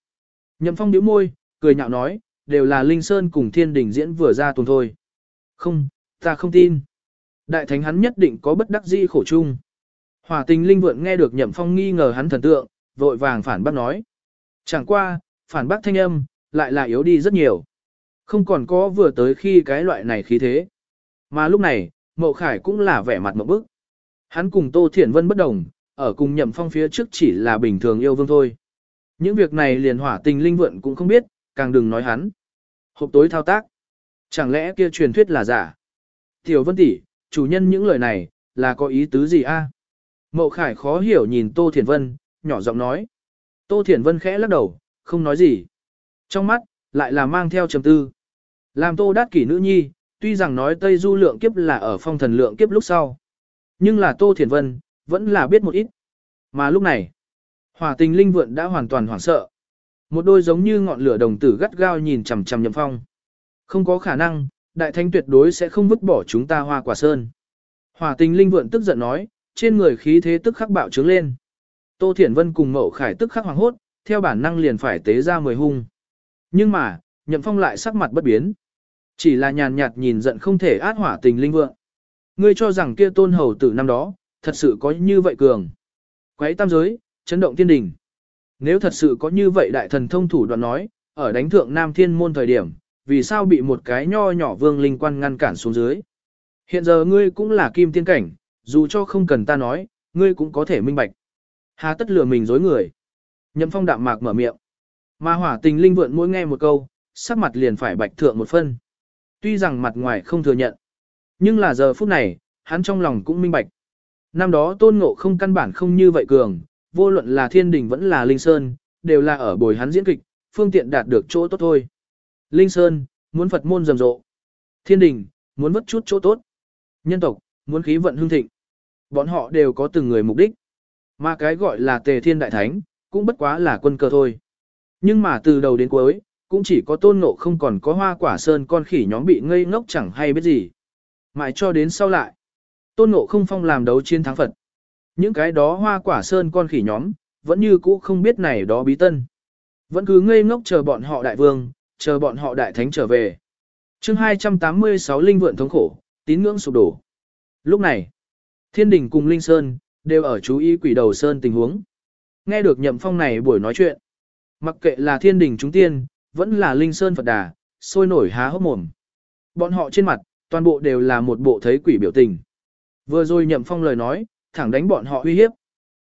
Nhậm phong điếu môi, cười nhạo nói, đều là Linh Sơn cùng thiên đình diễn vừa ra tuần thôi. Không, ta không tin. Đại thánh hắn nhất định có bất đắc dĩ khổ chung. Hỏa tình linh vượn nghe được nhậm phong nghi ngờ hắn thần tượng, vội vàng phản bác nói. Chẳng qua, phản bác thanh âm, lại là yếu đi rất nhiều. Không còn có vừa tới khi cái loại này khí thế. Mà lúc này, Mậu Khải cũng là vẻ mặt một bức. Hắn cùng Tô Thiển Vân bất đồng, ở cùng nhậm phong phía trước chỉ là bình thường yêu vương thôi. Những việc này liền hỏa tình linh vượn cũng không biết, càng đừng nói hắn. Hộp tối thao tác. Chẳng lẽ kia truyền thuyết là giả? Tiểu Vân tỷ, chủ nhân những lời này, là có ý tứ gì a? Mậu Khải khó hiểu nhìn Tô Thiển Vân, nhỏ giọng nói. Tô Thiển Vân khẽ lắc đầu, không nói gì. Trong mắt, lại là mang theo trầm tư. Làm Tô Đát Kỷ nữ nhi, tuy rằng nói Tây Du lượng kiếp là ở phong thần lượng kiếp lúc sau. Nhưng là Tô Thiển Vân, vẫn là biết một ít. Mà lúc này, hỏa tình linh vượn đã hoàn toàn hoảng sợ. Một đôi giống như ngọn lửa đồng tử gắt gao nhìn chằm chằm nhậm phong. Không có khả năng, đại thánh tuyệt đối sẽ không vứt bỏ chúng ta hoa quả sơn. Hỏa tình linh vượn tức giận nói, trên người khí thế tức khắc bạo trướng lên. Tô Thiển Vân cùng Mậu Khải tức khắc hoàng hốt, theo bản năng liền phải tế ra mười hung. Nhưng mà, Nhậm Phong lại sắc mặt bất biến. Chỉ là nhàn nhạt nhìn giận không thể át hỏa tình linh vượng. Ngươi cho rằng kia tôn hầu tử năm đó, thật sự có như vậy cường. Quấy tam giới, chấn động thiên đình. Nếu thật sự có như vậy đại thần thông thủ đoạn nói, ở đánh thượng Nam Thiên môn thời điểm, vì sao bị một cái nho nhỏ vương linh quan ngăn cản xuống dưới. Hiện giờ ngươi cũng là kim tiên cảnh, dù cho không cần ta nói, ngươi cũng có thể minh bạch. Hà tất lừa mình dối người. Nhậm phong đạm mạc mở miệng. Mà hỏa tình linh vượn mỗi nghe một câu, sắc mặt liền phải bạch thượng một phân. Tuy rằng mặt ngoài không thừa nhận, nhưng là giờ phút này, hắn trong lòng cũng minh bạch. Năm đó tôn ngộ không căn bản không như vậy cường, vô luận là thiên đình vẫn là linh sơn, đều là ở bồi hắn diễn kịch, phương tiện đạt được chỗ tốt thôi. Linh sơn, muốn Phật môn rầm rộ. Thiên đình, muốn mất chút chỗ tốt. Nhân tộc, muốn khí vận hương thịnh. Bọn họ đều có từng người mục đích. Mà cái gọi là tề thiên đại thánh, cũng bất quá là quân cờ thôi. Nhưng mà từ đầu đến cuối, cũng chỉ có tôn ngộ không còn có hoa quả sơn con khỉ nhóm bị ngây ngốc chẳng hay biết gì. Mãi cho đến sau lại, tôn ngộ không phong làm đấu chiến thắng Phật. Những cái đó hoa quả sơn con khỉ nhóm, vẫn như cũ không biết này đó bí tân. Vẫn cứ ngây ngốc chờ bọn họ đại vương, chờ bọn họ đại thánh trở về. chương 286 linh vượn thống khổ, tín ngưỡng sụp đổ. Lúc này, thiên đình cùng linh sơn, đều ở chú ý quỷ đầu sơn tình huống. Nghe được nhậm phong này buổi nói chuyện. Mặc kệ là thiên đình chúng tiên, vẫn là linh sơn Phật đà, sôi nổi há hốc mồm. Bọn họ trên mặt, toàn bộ đều là một bộ thấy quỷ biểu tình. Vừa rồi nhậm phong lời nói, thẳng đánh bọn họ uy hiếp.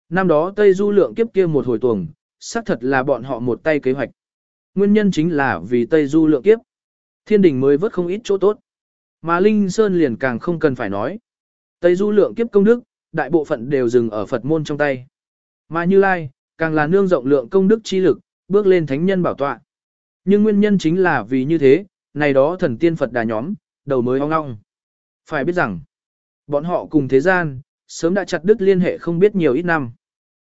Năm đó Tây Du lượng kiếp kia một hồi tuồng, xác thật là bọn họ một tay kế hoạch. Nguyên nhân chính là vì Tây Du lượng kiếp. Thiên đình mới vớt không ít chỗ tốt. Mà Linh Sơn liền càng không cần phải nói. Tây Du lượng kiếp công đức, đại bộ phận đều dừng ở Phật môn trong tay. Mà Như Lai, càng là nương rộng lượng công đức chi lực, bước lên thánh nhân bảo tọa. Nhưng nguyên nhân chính là vì như thế, này đó thần tiên Phật đà nhóm, đầu mới ong ong. Phải biết rằng, bọn họ cùng thế gian, sớm đã chặt đứt liên hệ không biết nhiều ít năm.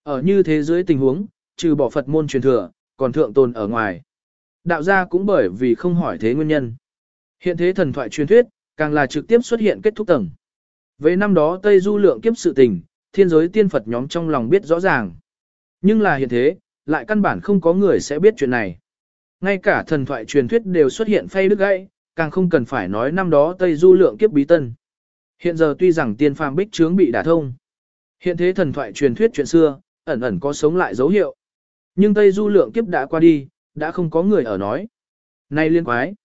Ở như thế dưới tình huống, trừ bỏ Phật môn truyền thừa, còn thượng tồn ở ngoài. Đạo gia cũng bởi vì không hỏi thế nguyên nhân. Hiện thế thần thoại truyền thuyết, càng là trực tiếp xuất hiện kết thúc tầng. Về năm đó Tây Du lượng kiếp sự tình, thiên giới tiên Phật nhóm trong lòng biết rõ ràng. Nhưng là hiện thế, lại căn bản không có người sẽ biết chuyện này. Ngay cả thần thoại truyền thuyết đều xuất hiện phay đứt gãy, càng không cần phải nói năm đó Tây Du lượng kiếp bí tân. Hiện giờ tuy rằng tiên phàm bích trướng bị đả thông, hiện thế thần thoại truyền thuyết chuyện xưa, ẩn ẩn có sống lại dấu hiệu. Nhưng Tây Du lượng kiếp đã qua đi, đã không có người ở nói. Này liên quái,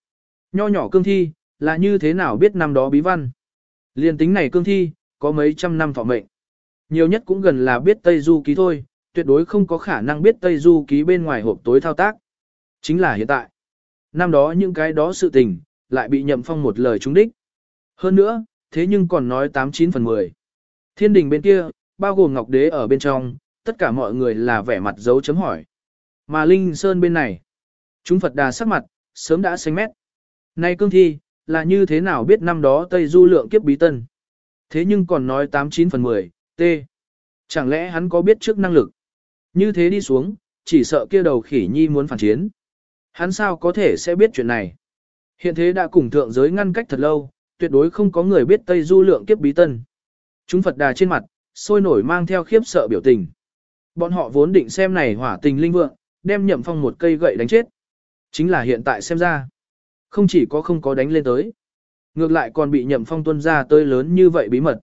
nho nhỏ cương thi, là như thế nào biết năm đó bí văn. Liên tính này cương thi, có mấy trăm năm thọ mệnh. Nhiều nhất cũng gần là biết Tây Du ký thôi, tuyệt đối không có khả năng biết Tây Du ký bên ngoài hộp tối thao tác. Chính là hiện tại. Năm đó những cái đó sự tình, lại bị nhậm phong một lời trúng đích. Hơn nữa, thế nhưng còn nói 89 phần 10. Thiên đình bên kia, bao gồm Ngọc Đế ở bên trong, tất cả mọi người là vẻ mặt dấu chấm hỏi. Mà Linh Sơn bên này, chúng Phật đà sắc mặt, sớm đã xanh mét. Này cương thi, là như thế nào biết năm đó Tây Du lượng kiếp bí tân? Thế nhưng còn nói 89 phần 10, T. Chẳng lẽ hắn có biết trước năng lực? Như thế đi xuống, chỉ sợ kia đầu khỉ nhi muốn phản chiến. Hắn sao có thể sẽ biết chuyện này? Hiện thế đã cùng thượng giới ngăn cách thật lâu, tuyệt đối không có người biết Tây Du lượng kiếp bí tân. Chúng Phật đà trên mặt, sôi nổi mang theo khiếp sợ biểu tình. Bọn họ vốn định xem này hỏa tình linh vượng, đem nhậm phong một cây gậy đánh chết. Chính là hiện tại xem ra. Không chỉ có không có đánh lên tới. Ngược lại còn bị nhậm phong tuân ra tới lớn như vậy bí mật.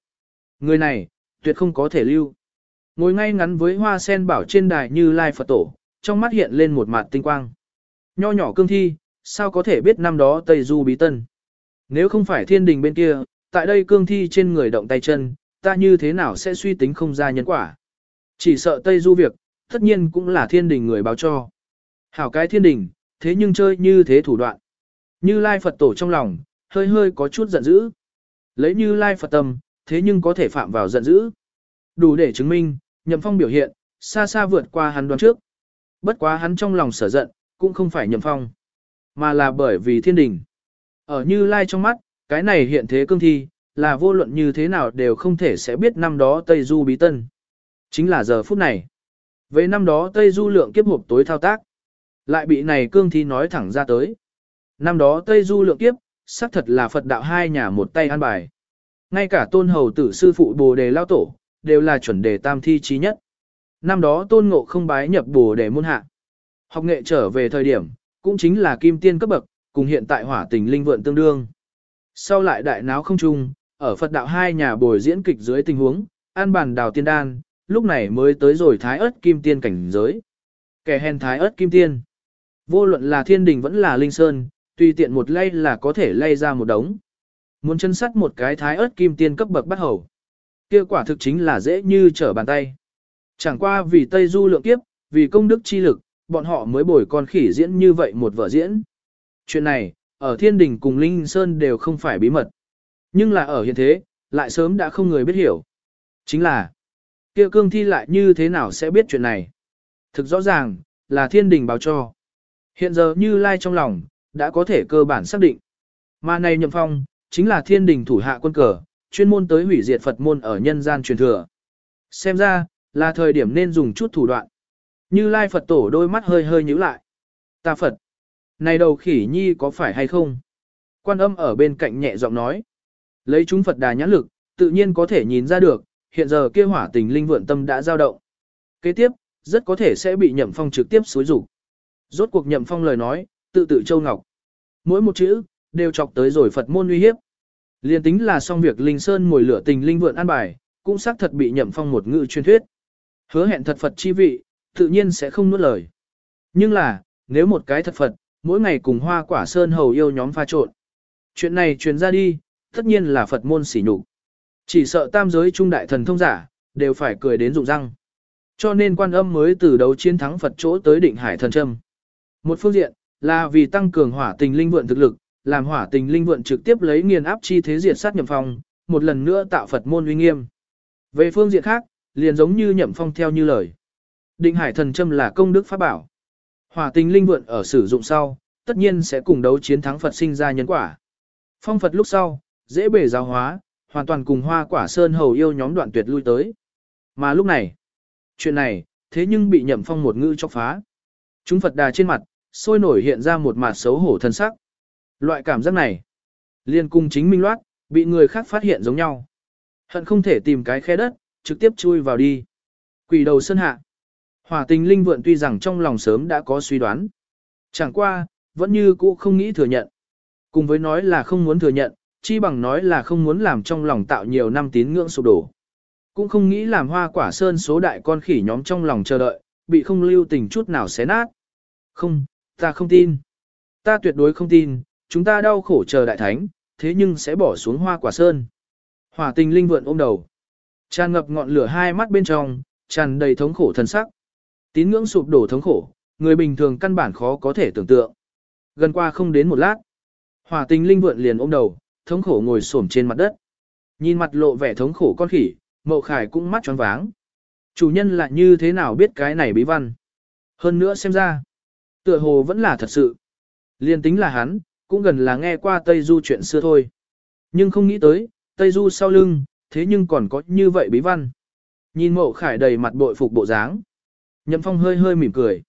Người này, tuyệt không có thể lưu. Ngồi ngay ngắn với hoa sen bảo trên đài như lai Phật tổ, trong mắt hiện lên một mặt tinh quang. Nho nhỏ cương thi, sao có thể biết năm đó Tây Du bí tân. Nếu không phải thiên đình bên kia, tại đây cương thi trên người động tay chân, ta như thế nào sẽ suy tính không ra nhân quả. Chỉ sợ Tây Du việc, tất nhiên cũng là thiên đình người báo cho. Hảo cái thiên đình, thế nhưng chơi như thế thủ đoạn. Như Lai Phật tổ trong lòng, hơi hơi có chút giận dữ. Lấy như Lai Phật tâm, thế nhưng có thể phạm vào giận dữ. Đủ để chứng minh, Nhậm Phong biểu hiện, xa xa vượt qua hắn đoán trước. Bất quá hắn trong lòng sở giận, cũng không phải Nhậm Phong, mà là bởi vì thiên đình. Ở Như Lai trong mắt, cái này hiện thế cương thi, là vô luận như thế nào đều không thể sẽ biết năm đó Tây Du bí tân. Chính là giờ phút này. Về năm đó Tây Du lượng kiếp hộp tối thao tác, lại bị này cương thi nói thẳng ra tới. Năm đó Tây Du lượng kiếp, xác thật là Phật đạo hai nhà một tay an bài. Ngay cả tôn hầu tử sư phụ bồ đề lao tổ, đều là chuẩn đề tam thi trí nhất. Năm đó tôn ngộ không bái nhập bồ đề môn hạ. Học nghệ trở về thời điểm, cũng chính là kim tiên cấp bậc, cùng hiện tại hỏa tình linh vượn tương đương. Sau lại đại náo không chung, ở Phật đạo hai nhà bồi diễn kịch dưới tình huống, an bàn đào tiên đan, lúc này mới tới rồi thái ớt kim tiên cảnh giới. Kẻ hèn thái ớt kim tiên. Vô luận là thiên đình vẫn là linh sơn, tùy tiện một lay là có thể lay ra một đống. Muốn chân sắt một cái thái ớt kim tiên cấp bậc bắt hầu. Kia quả thực chính là dễ như trở bàn tay. Chẳng qua vì Tây Du lượng kiếp, vì công đức chi lực, bọn họ mới bồi con khỉ diễn như vậy một vở diễn. Chuyện này, ở thiên đình cùng Linh Sơn đều không phải bí mật. Nhưng là ở hiện thế, lại sớm đã không người biết hiểu. Chính là, kia cương thi lại như thế nào sẽ biết chuyện này. Thực rõ ràng, là thiên đình báo cho. Hiện giờ như lai trong lòng, đã có thể cơ bản xác định. Mà này nhậm phong, chính là thiên đình thủ hạ quân cờ, chuyên môn tới hủy diệt Phật môn ở nhân gian truyền thừa. Xem ra, là thời điểm nên dùng chút thủ đoạn. Như lai Phật tổ đôi mắt hơi hơi nhíu lại. Ta Phật, này đầu khỉ nhi có phải hay không? Quan âm ở bên cạnh nhẹ giọng nói. Lấy chúng Phật đà nhãn lực, tự nhiên có thể nhìn ra được, hiện giờ kia hỏa tình linh vượn tâm đã dao động. Kế tiếp, rất có thể sẽ bị nhậm phong trực tiếp xối rủ. Rốt cuộc nhậm phong lời nói, tự tự châu ngọc. Mỗi một chữ, đều chọc tới rồi Phật môn uy hiếp. Liên tính là xong việc Linh Sơn mồi lửa tình linh vượn an bài, cũng xác thật bị nhậm phong một ngữ truyền thuyết. Hứa hẹn thật Phật chi vị, tự nhiên sẽ không nuốt lời. Nhưng là, nếu một cái thật Phật, mỗi ngày cùng hoa quả sơn hầu yêu nhóm pha trộn. Chuyện này truyền ra đi, tất nhiên là Phật môn sỉ nhục. Chỉ sợ tam giới trung đại thần thông giả, đều phải cười đến rụng răng. Cho nên quan âm mới từ đấu chiến thắng Phật chỗ tới định hải thần châm. Một phương diện, là vì tăng cường hỏa tình linh vượn thực lực, làm hỏa tình linh vượn trực tiếp lấy nghiền áp chi thế diệt sát nhậm phong, một lần nữa tạo Phật môn uy nghiêm. Về phương diện khác, liền giống như nhậm phong theo như lời. Định hải thần châm là công đức pháp bảo. Hỏa tình linh vượn ở sử dụng sau, tất nhiên sẽ cùng đấu chiến thắng Phật sinh ra nhân quả. Phong Phật lúc sau, dễ bề giáo hóa, hoàn toàn cùng hoa quả sơn hầu yêu nhóm đoạn tuyệt lui tới. Mà lúc này, chuyện này, thế nhưng bị nhậm phong một ngữ chọc phá. Chúng Phật đà trên mặt, sôi nổi hiện ra một mặt xấu hổ thân sắc. Loại cảm giác này, liên cung chính minh loát, bị người khác phát hiện giống nhau. Hận không thể tìm cái khe đất, trực tiếp chui vào đi. Quỷ đầu sơn hạ. Hỏa tình linh vượn tuy rằng trong lòng sớm đã có suy đoán. Chẳng qua, vẫn như cũ không nghĩ thừa nhận. Cùng với nói là không muốn thừa nhận, chi bằng nói là không muốn làm trong lòng tạo nhiều năm tín ngưỡng sụp đổ. Cũng không nghĩ làm hoa quả sơn số đại con khỉ nhóm trong lòng chờ đợi, bị không lưu tình chút nào xé nát. Không, ta không tin. Ta tuyệt đối không tin, chúng ta đau khổ chờ đại thánh, thế nhưng sẽ bỏ xuống hoa quả sơn. Hỏa tình linh vượn ôm đầu. Tràn ngập ngọn lửa hai mắt bên trong, tràn đầy thống khổ thần sắc, Tín ngưỡng sụp đổ thống khổ, người bình thường căn bản khó có thể tưởng tượng. Gần qua không đến một lát, hỏa tình linh vượn liền ôm đầu, thống khổ ngồi xổm trên mặt đất. Nhìn mặt lộ vẻ thống khổ con khỉ, mậu khải cũng mắt tròn váng. Chủ nhân là như thế nào biết cái này bí văn. Hơn nữa xem ra, tựa hồ vẫn là thật sự. Liên tính là hắn, cũng gần là nghe qua Tây Du chuyện xưa thôi. Nhưng không nghĩ tới, Tây Du sau lưng, thế nhưng còn có như vậy bí văn. Nhìn mộ khải đầy mặt bội phục bộ dáng. Nhậm phong hơi hơi mỉm cười.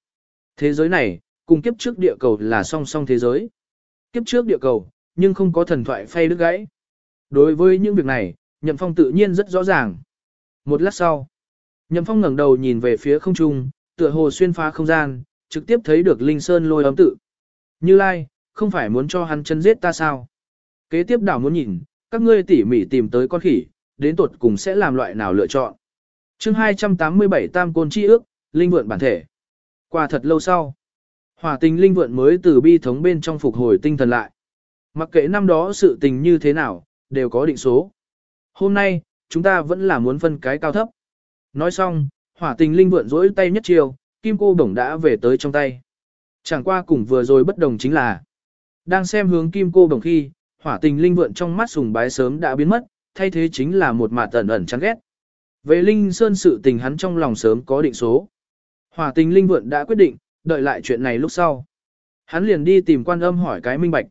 Thế giới này, cùng kiếp trước địa cầu là song song thế giới. Kiếp trước địa cầu, nhưng không có thần thoại phay đứt gãy. Đối với những việc này, Nhậm Phong tự nhiên rất rõ ràng. Một lát sau, Nhậm Phong ngẩng đầu nhìn về phía không trung, tựa hồ xuyên phá không gian, trực tiếp thấy được Linh Sơn lôi ấm tự. Như Lai, không phải muốn cho hắn chân giết ta sao? Kế tiếp đảo muốn nhìn, các ngươi tỉ mỉ tìm tới con khỉ, đến tuột cùng sẽ làm loại nào lựa chọn. chương 287 Tam Côn Chi ước, Linh Vượn bản thể. Qua thật lâu sau, hỏa tình Linh Vượn mới từ bi thống bên trong phục hồi tinh thần lại. Mặc kệ năm đó sự tình như thế nào, đều có định số. Hôm nay, chúng ta vẫn là muốn phân cái cao thấp. Nói xong, hỏa tình Linh Vượn rỗi tay nhất chiều, kim cô bổng đã về tới trong tay. Chẳng qua cùng vừa rồi bất đồng chính là, đang xem hướng kim cô đồng khi, hỏa tình linh vượn trong mắt sùng bái sớm đã biến mất, thay thế chính là một mạt ẩn ẩn chán ghét. Về linh sơn sự tình hắn trong lòng sớm có định số. Hòa tình linh vượn đã quyết định, đợi lại chuyện này lúc sau. Hắn liền đi tìm quan âm hỏi cái minh bạch.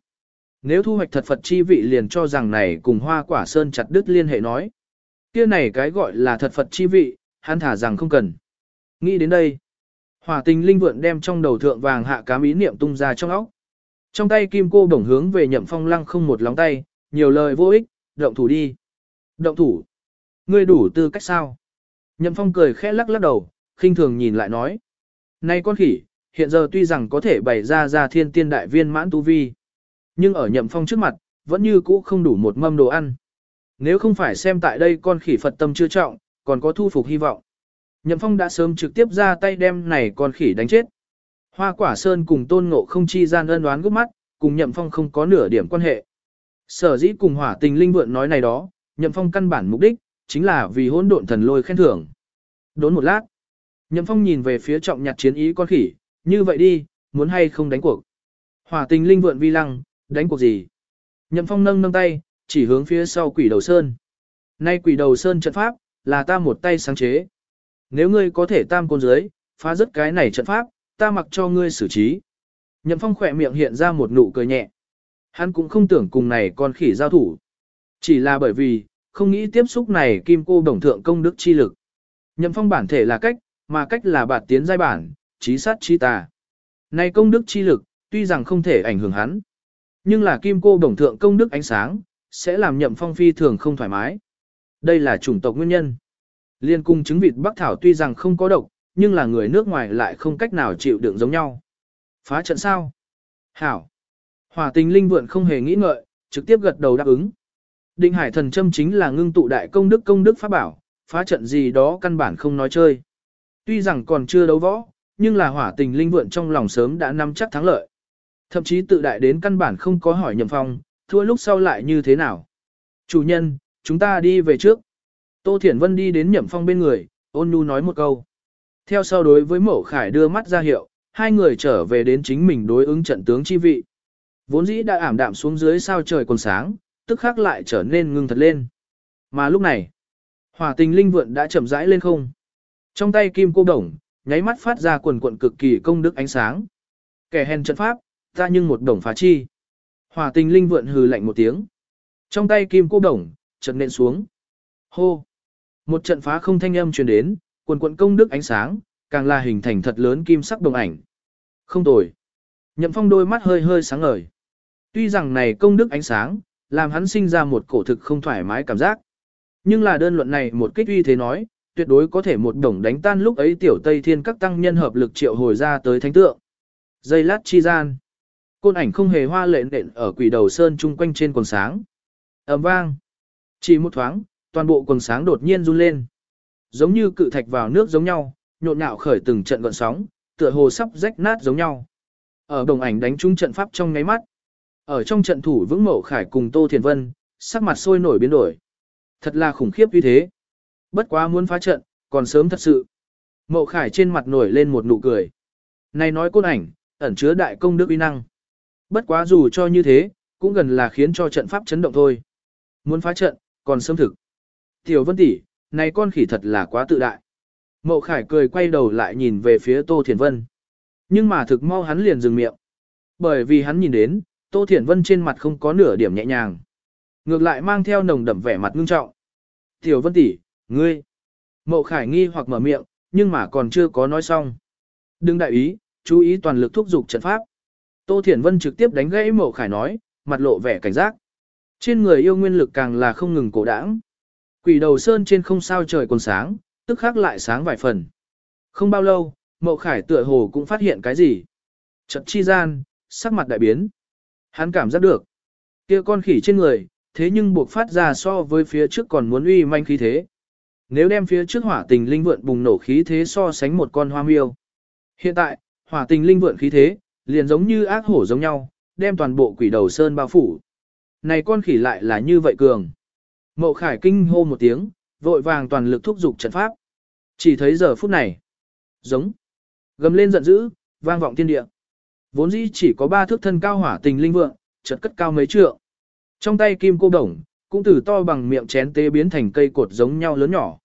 Nếu thu hoạch thật Phật chi vị liền cho rằng này cùng hoa quả sơn chặt đứt liên hệ nói. Kia này cái gọi là thật Phật chi vị, hắn thả rằng không cần. Nghĩ đến đây. Hỏa tình linh vượn đem trong đầu thượng vàng hạ cám ý niệm tung ra trong óc. Trong tay kim cô đồng hướng về nhậm phong lăng không một lóng tay, nhiều lời vô ích, động thủ đi. Động thủ. Ngươi đủ tư cách sao? Nhậm phong cười khẽ lắc lắc đầu, khinh thường nhìn lại nói. nay con khỉ, hiện giờ tuy rằng có thể bày ra ra thiên tiên đại viên mãn tu vi. Nhưng ở nhậm phong trước mặt, vẫn như cũ không đủ một mâm đồ ăn. Nếu không phải xem tại đây con khỉ Phật tâm chưa trọng, còn có thu phục hy vọng. Nhậm phong đã sớm trực tiếp ra tay đem này con khỉ đánh chết. Hoa quả sơn cùng tôn ngộ không chi gian ân đoán gốc mắt, cùng nhậm phong không có nửa điểm quan hệ. Sở dĩ cùng hỏa tình linh vượn nói này đó, nhậm phong căn bản mục đích, chính là vì hỗn độn thần lôi khen thưởng. Đốn một lát, nhậm phong nhìn về phía trọng nhặt chiến ý con khỉ, như vậy đi, muốn hay không đánh cuộc. Hỏa tình linh vượn vi lăng, đánh cuộc gì? Nhậm phong nâng nâng tay, chỉ hướng phía sau quỷ đầu sơn. Nay quỷ đầu sơn trận pháp, là ta một tay sáng chế. Nếu ngươi có thể tam côn dưới, phá rất cái này trận pháp, ta mặc cho ngươi xử trí. Nhậm phong khỏe miệng hiện ra một nụ cười nhẹ. Hắn cũng không tưởng cùng này con khỉ giao thủ. Chỉ là bởi vì, không nghĩ tiếp xúc này kim cô đồng thượng công đức chi lực. Nhậm phong bản thể là cách, mà cách là bạt tiến giai bản, trí sát trí tà. Này công đức chi lực, tuy rằng không thể ảnh hưởng hắn. Nhưng là kim cô đồng thượng công đức ánh sáng, sẽ làm nhậm phong phi thường không thoải mái. Đây là chủng tộc nguyên nhân. Liên cung chứng vịt bắc thảo tuy rằng không có độc, nhưng là người nước ngoài lại không cách nào chịu đựng giống nhau. Phá trận sao? Hảo. Hỏa tình linh vượn không hề nghĩ ngợi, trực tiếp gật đầu đáp ứng. Định hải thần châm chính là ngưng tụ đại công đức công đức pháp bảo, phá trận gì đó căn bản không nói chơi. Tuy rằng còn chưa đấu võ, nhưng là hỏa tình linh vượn trong lòng sớm đã nắm chắc thắng lợi. Thậm chí tự đại đến căn bản không có hỏi nhậm phong, thua lúc sau lại như thế nào. Chủ nhân, chúng ta đi về trước. Tô Thiển Vân đi đến nhậm phong bên người, ôn nhu nói một câu. Theo sau đối với mẫu khải đưa mắt ra hiệu, hai người trở về đến chính mình đối ứng trận tướng chi vị. Vốn dĩ đã ảm đạm xuống dưới sao trời còn sáng, tức khắc lại trở nên ngưng thật lên. Mà lúc này, hỏa tình linh vượn đã chậm rãi lên không. Trong tay kim cô đồng, nháy mắt phát ra quần quận cực kỳ công đức ánh sáng. Kẻ hèn trận pháp, ta nhưng một đồng phá chi. Hỏa tình linh vượn hừ lạnh một tiếng. Trong tay kim cô đồng, trận nện xuống. Hô! Một trận phá không thanh âm truyền đến, quần quận công đức ánh sáng, càng là hình thành thật lớn kim sắc đồng ảnh. Không tồi. Nhậm phong đôi mắt hơi hơi sáng ngời. Tuy rằng này công đức ánh sáng, làm hắn sinh ra một cổ thực không thoải mái cảm giác. Nhưng là đơn luận này một kích uy thế nói, tuyệt đối có thể một đồng đánh tan lúc ấy tiểu Tây Thiên các tăng nhân hợp lực triệu hồi ra tới thánh tượng. Dây lát chi gian. Côn ảnh không hề hoa lệ nện ở quỷ đầu sơn chung quanh trên quần sáng. ầm vang. Chỉ một thoáng, toàn bộ quần sáng đột nhiên run lên. Giống như cự thạch vào nước giống nhau, nhộn nhạo khởi từng trận gọn sóng, tựa hồ sắp rách nát giống nhau. Ở đồng ảnh đánh trúng trận pháp trong ngáy mắt. Ở trong trận thủ vững mậu khải cùng Tô Thiền Vân, sắc mặt sôi nổi biến đổi. Thật là khủng khiếp như thế. Bất quá muốn phá trận, còn sớm thật sự. Mộ Khải trên mặt nổi lên một nụ cười. Này nói côn ảnh, ẩn chứa đại công đức uy năng. Bất quá dù cho như thế, cũng gần là khiến cho trận pháp chấn động thôi. Muốn phá trận, còn sớm thực. Tiểu Vân tỷ, này con khỉ thật là quá tự đại. Mộ Khải cười quay đầu lại nhìn về phía Tô Thiển Vân. Nhưng mà thực mau hắn liền dừng miệng. Bởi vì hắn nhìn đến, Tô Thiển Vân trên mặt không có nửa điểm nhẹ nhàng. Ngược lại mang theo nồng đậm vẻ mặt ngưng trọng. Tiểu Vân tỷ, ngươi. Mậu Khải nghi hoặc mở miệng, nhưng mà còn chưa có nói xong. Đừng đại ý, chú ý toàn lực thúc giục trận pháp. Tô Thiển Vân trực tiếp đánh gãy Mậu Khải nói, mặt lộ vẻ cảnh giác. Trên người yêu nguyên lực càng là không ngừng cổ đãng. Quỷ đầu sơn trên không sao trời còn sáng, tức khắc lại sáng vài phần. Không bao lâu, Mậu Khải tựa hồ cũng phát hiện cái gì. Trận chi gian, sắc mặt đại biến. Hắn cảm giác được. kia con khỉ trên người, thế nhưng buộc phát ra so với phía trước còn muốn uy manh khí thế. Nếu đem phía trước hỏa tình linh vượn bùng nổ khí thế so sánh một con hoa miêu. Hiện tại, hỏa tình linh vượn khí thế, liền giống như ác hổ giống nhau, đem toàn bộ quỷ đầu sơn bao phủ. Này con khỉ lại là như vậy cường. Mậu khải kinh hô một tiếng, vội vàng toàn lực thúc giục trận pháp. Chỉ thấy giờ phút này. Giống. Gầm lên giận dữ, vang vọng thiên địa. Vốn dĩ chỉ có ba thước thân cao hỏa tình linh vượng, chợt cất cao mấy trượng. Trong tay kim cô đồng, cũng từ to bằng miệng chén tế biến thành cây cột giống nhau lớn nhỏ.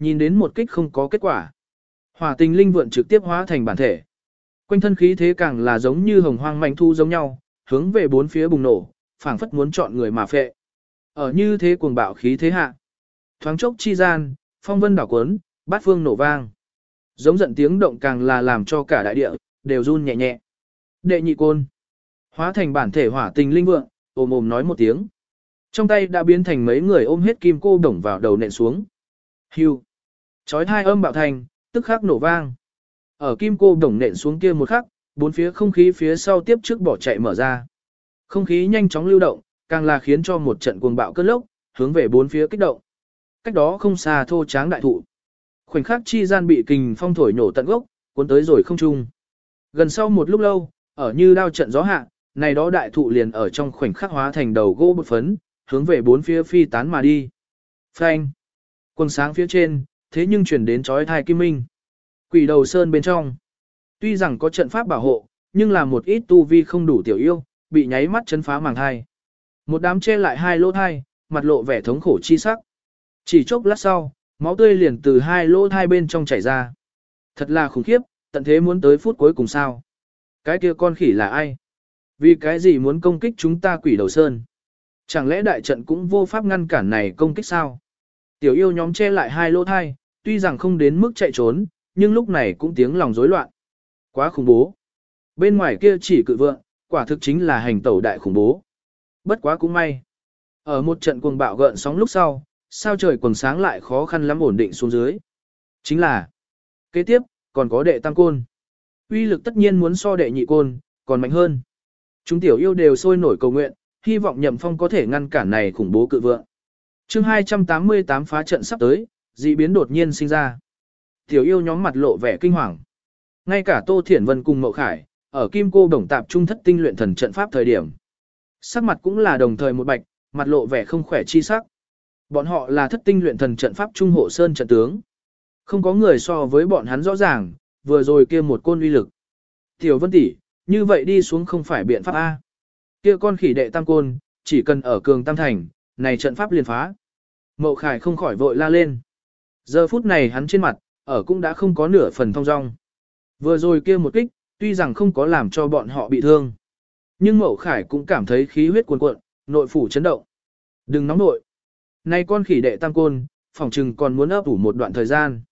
Nhìn đến một kích không có kết quả. Hỏa tình linh vượn trực tiếp hóa thành bản thể. Quanh thân khí thế càng là giống như hồng hoang manh thu giống nhau, hướng về bốn phía bùng nổ, phảng phất muốn chọn người mà phệ. Ở như thế cuồng bạo khí thế hạ. Thoáng chốc chi gian, phong vân đảo cuốn, bát phương nổ vang. Giống giận tiếng động càng là làm cho cả đại địa, đều run nhẹ nhẹ. Đệ nhị côn. Hóa thành bản thể hỏa tình linh vượng, ôm ôm nói một tiếng. Trong tay đã biến thành mấy người ôm hết kim cô đổng vào đầu nện xuống. Hưu. Chói hai âm bạo thành, tức khắc nổ vang. Ở kim cô đồng nện xuống kia một khắc, bốn phía không khí phía sau tiếp trước bỏ chạy mở ra. Không khí nhanh chóng lưu động, càng là khiến cho một trận cuồng bạo cơn lốc, hướng về bốn phía kích động. Cách đó không xa thô tráng đại thụ. Khoảnh khắc chi gian bị kình phong thổi nổ tận gốc, cuốn tới rồi không trung. Gần sau một lúc lâu, ở như đao trận gió hạ, này đó đại thụ liền ở trong khoảnh khắc hóa thành đầu gỗ bột phấn, hướng về bốn phía phi tán mà đi. Phanh! Quần sáng phía trên, thế nhưng chuyển đến chói thai kim minh. Quỷ đầu sơn bên trong. Tuy rằng có trận pháp bảo hộ, nhưng là một ít tu vi không đủ tiểu yêu, bị nháy mắt chấn phá màng thai. Một đám che lại hai lỗ thai, mặt lộ vẻ thống khổ chi sắc. Chỉ chốc lát sau, máu tươi liền từ hai lỗ thai bên trong chảy ra. Thật là khủng khiếp, tận thế muốn tới phút cuối cùng sao. Cái kia con khỉ là ai? Vì cái gì muốn công kích chúng ta quỷ đầu sơn? Chẳng lẽ đại trận cũng vô pháp ngăn cản này công kích sao? Tiểu yêu nhóm che lại hai lỗ thai, tuy rằng không đến mức chạy trốn, nhưng lúc này cũng tiếng lòng rối loạn. Quá khủng bố. Bên ngoài kia chỉ cự vượng, quả thực chính là hành tẩu đại khủng bố. Bất quá cũng may. Ở một trận cuồng bạo gợn sóng lúc sau, sao trời quần sáng lại khó khăn lắm ổn định xuống dưới. Chính là, kế tiếp, còn có đệ tăng côn. Uy lực tất nhiên muốn so đệ nhị côn, còn mạnh hơn. Chúng tiểu yêu đều sôi nổi cầu nguyện, hy vọng nhậm phong có thể ngăn cản này khủng bố cự vượng. chương 288 phá trận sắp tới, dị biến đột nhiên sinh ra. Tiểu yêu nhóm mặt lộ vẻ kinh hoàng. Ngay cả Tô Thiển Vân cùng Mậu Khải, ở Kim Cô Đồng Tạp Trung thất tinh luyện thần trận pháp thời điểm. Sắc mặt cũng là đồng thời một bạch, mặt lộ vẻ không khỏe chi sắc. Bọn họ là thất tinh luyện thần trận pháp trung hộ sơn trận tướng. Không có người so với bọn hắn rõ ràng, vừa rồi kia một côn uy lực. Tiểu Vân tỷ, như vậy đi xuống không phải biện pháp A. Kia con khỉ đệ tam côn, chỉ cần ở cường tam thành, này trận pháp liền phá. Mậu Khải không khỏi vội la lên. Giờ phút này hắn trên mặt, ở cũng đã không có nửa phần thông dong. Vừa rồi kia một kích, tuy rằng không có làm cho bọn họ bị thương. Nhưng Mậu Khải cũng cảm thấy khí huyết cuồn cuộn, nội phủ chấn động. Đừng nóng nội. Nay con khỉ đệ tam côn, phòng trừng còn muốn ấp ủ một đoạn thời gian.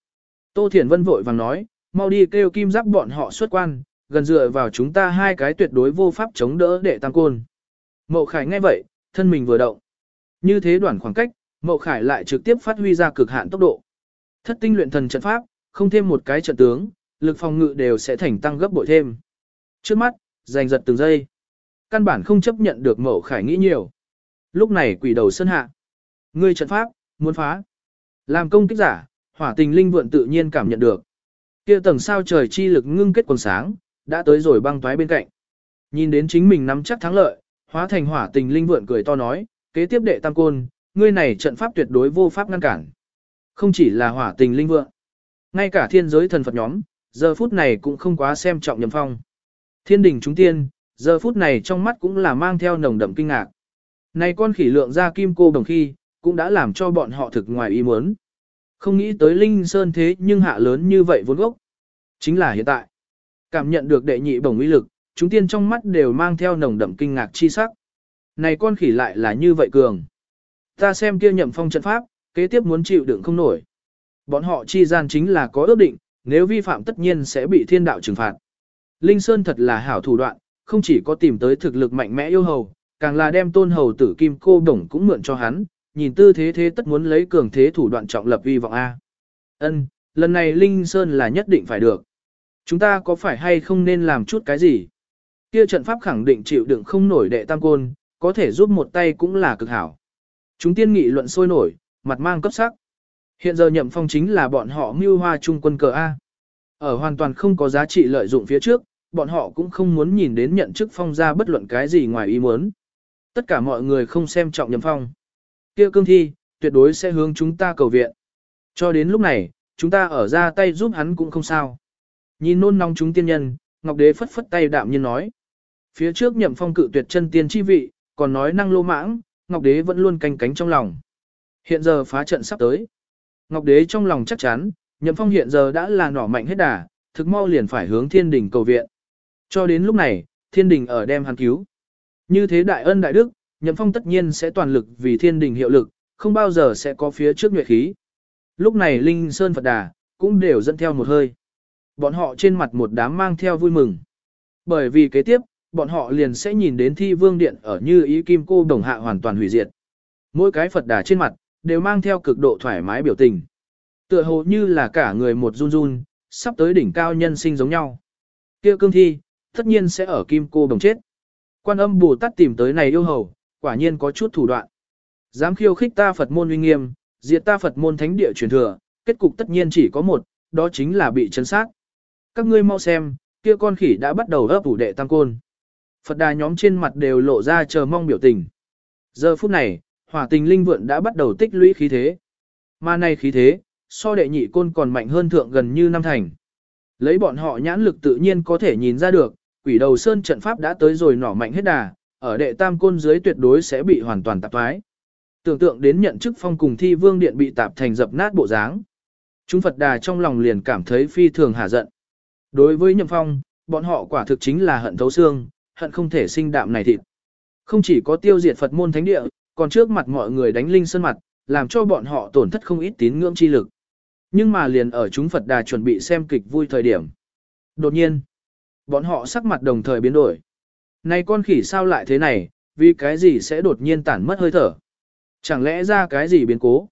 Tô Thiển Vân vội vàng nói, mau đi kêu kim giáp bọn họ xuất quan, gần dựa vào chúng ta hai cái tuyệt đối vô pháp chống đỡ đệ tam côn. Mậu Khải nghe vậy, thân mình vừa động. Như thế đoạn khoảng cách, Mậu Khải lại trực tiếp phát huy ra cực hạn tốc độ. Thất tinh luyện thần trận pháp, không thêm một cái trận tướng, lực phòng ngự đều sẽ thành tăng gấp bội thêm. Trước mắt, giành giật từng giây. Căn bản không chấp nhận được Mậu Khải nghĩ nhiều. Lúc này quỷ đầu sơn hạ. Ngươi trận pháp, muốn phá. Làm công kích giả, hỏa tình linh vượn tự nhiên cảm nhận được. kia tầng sao trời chi lực ngưng kết quần sáng, đã tới rồi băng toái bên cạnh. Nhìn đến chính mình nắm chắc thắng lợi, hóa thành hỏa tình linh vượn cười to nói, kế tiếp đệ tam côn, ngươi này trận pháp tuyệt đối vô pháp ngăn cản. Không chỉ là hỏa tình linh vượng, Ngay cả thiên giới thần Phật nhóm, giờ phút này cũng không quá xem trọng nhậm phong. Thiên đình chúng tiên, giờ phút này trong mắt cũng là mang theo nồng đậm kinh ngạc. Này con khỉ lượng ra kim cô đồng khi, cũng đã làm cho bọn họ thực ngoài ý muốn. Không nghĩ tới Linh Sơn thế nhưng hạ lớn như vậy vốn gốc. Chính là hiện tại. Cảm nhận được đệ nhị bổng uy lực, chúng tiên trong mắt đều mang theo nồng đậm kinh ngạc chi sắc. Này con khỉ lại là như vậy cường. Ta xem kia nhậm phong trận pháp, kế tiếp muốn chịu đựng không nổi. Bọn họ chi gian chính là có ước định, nếu vi phạm tất nhiên sẽ bị thiên đạo trừng phạt. Linh Sơn thật là hảo thủ đoạn, không chỉ có tìm tới thực lực mạnh mẽ yêu hầu, càng là đem tôn hầu tử kim cô đồng cũng mượn cho hắn, nhìn tư thế thế tất muốn lấy cường thế thủ đoạn trọng lập vi vọng A. Ân, lần này Linh Sơn là nhất định phải được. Chúng ta có phải hay không nên làm chút cái gì? Kia trận pháp khẳng định chịu đựng không nổi đệ tam côn, có thể giúp một tay cũng là cực hảo. Chúng tiên nghị luận sôi nổi, mặt mang cấp sắc. Hiện giờ nhậm phong chính là bọn họ mưu hoa trung quân cờ A. Ở hoàn toàn không có giá trị lợi dụng phía trước, bọn họ cũng không muốn nhìn đến nhận chức phong ra bất luận cái gì ngoài ý muốn. Tất cả mọi người không xem trọng nhậm phong. kia cương thi, tuyệt đối sẽ hướng chúng ta cầu viện. Cho đến lúc này, chúng ta ở ra tay giúp hắn cũng không sao. Nhìn nôn nóng chúng tiên nhân, Ngọc Đế phất phất tay đạm nhiên nói. Phía trước nhậm phong cự tuyệt chân tiên chi vị, còn nói năng lô mãng, Ngọc Đế vẫn luôn canh cánh trong lòng. Hiện giờ phá trận sắp tới. Ngọc Đế trong lòng chắc chắn, nhậm phong hiện giờ đã là nỏ mạnh hết đà, thực mau liền phải hướng thiên đình cầu viện. Cho đến lúc này, thiên đình ở đem hắn cứu. Như thế đại ân đại đức, nhậm phong tất nhiên sẽ toàn lực vì thiên đình hiệu lực, không bao giờ sẽ có phía trước nhuệ khí. Lúc này Linh Sơn Phật Đà, cũng đều dẫn theo một hơi. Bọn họ trên mặt một đám mang theo vui mừng. Bởi vì kế tiếp, bọn họ liền sẽ nhìn đến thi vương điện ở như ý kim cô đồng hạ hoàn toàn hủy diệt. Mỗi cái Phật đà trên mặt, đều mang theo cực độ thoải mái biểu tình. Tựa hồ như là cả người một run run, sắp tới đỉnh cao nhân sinh giống nhau. kia cương thi, tất nhiên sẽ ở kim cô đồng chết. Quan âm Bồ Tát tìm tới này yêu hầu, quả nhiên có chút thủ đoạn. Dám khiêu khích ta Phật môn uy nghiêm, diệt ta Phật môn thánh địa truyền thừa, kết cục tất nhiên chỉ có một, đó chính là bị chấn sát. Các ngươi mau xem, kia con khỉ đã bắt đầu ấp ủ đệ tam côn. Phật đà nhóm trên mặt đều lộ ra chờ mong biểu tình. Giờ phút này, hỏa tình linh vượn đã bắt đầu tích lũy khí thế. Mà này khí thế, so đệ nhị côn còn mạnh hơn thượng gần như năm thành. Lấy bọn họ nhãn lực tự nhiên có thể nhìn ra được, quỷ đầu sơn trận pháp đã tới rồi nỏ mạnh hết đà, ở đệ tam côn dưới tuyệt đối sẽ bị hoàn toàn tạp thoái. Tưởng tượng đến nhận chức phong cùng thi vương điện bị tạp thành dập nát bộ dáng. Chúng Phật đà trong lòng liền cảm thấy phi thường hả giận. Đối với nhậm phong, bọn họ quả thực chính là hận thấu xương, hận không thể sinh đạm này thịt. Không chỉ có tiêu diệt Phật môn thánh địa, còn trước mặt mọi người đánh linh sơn mặt, làm cho bọn họ tổn thất không ít tín ngưỡng chi lực. Nhưng mà liền ở chúng Phật đà chuẩn bị xem kịch vui thời điểm. Đột nhiên, bọn họ sắc mặt đồng thời biến đổi. Này con khỉ sao lại thế này, vì cái gì sẽ đột nhiên tản mất hơi thở? Chẳng lẽ ra cái gì biến cố?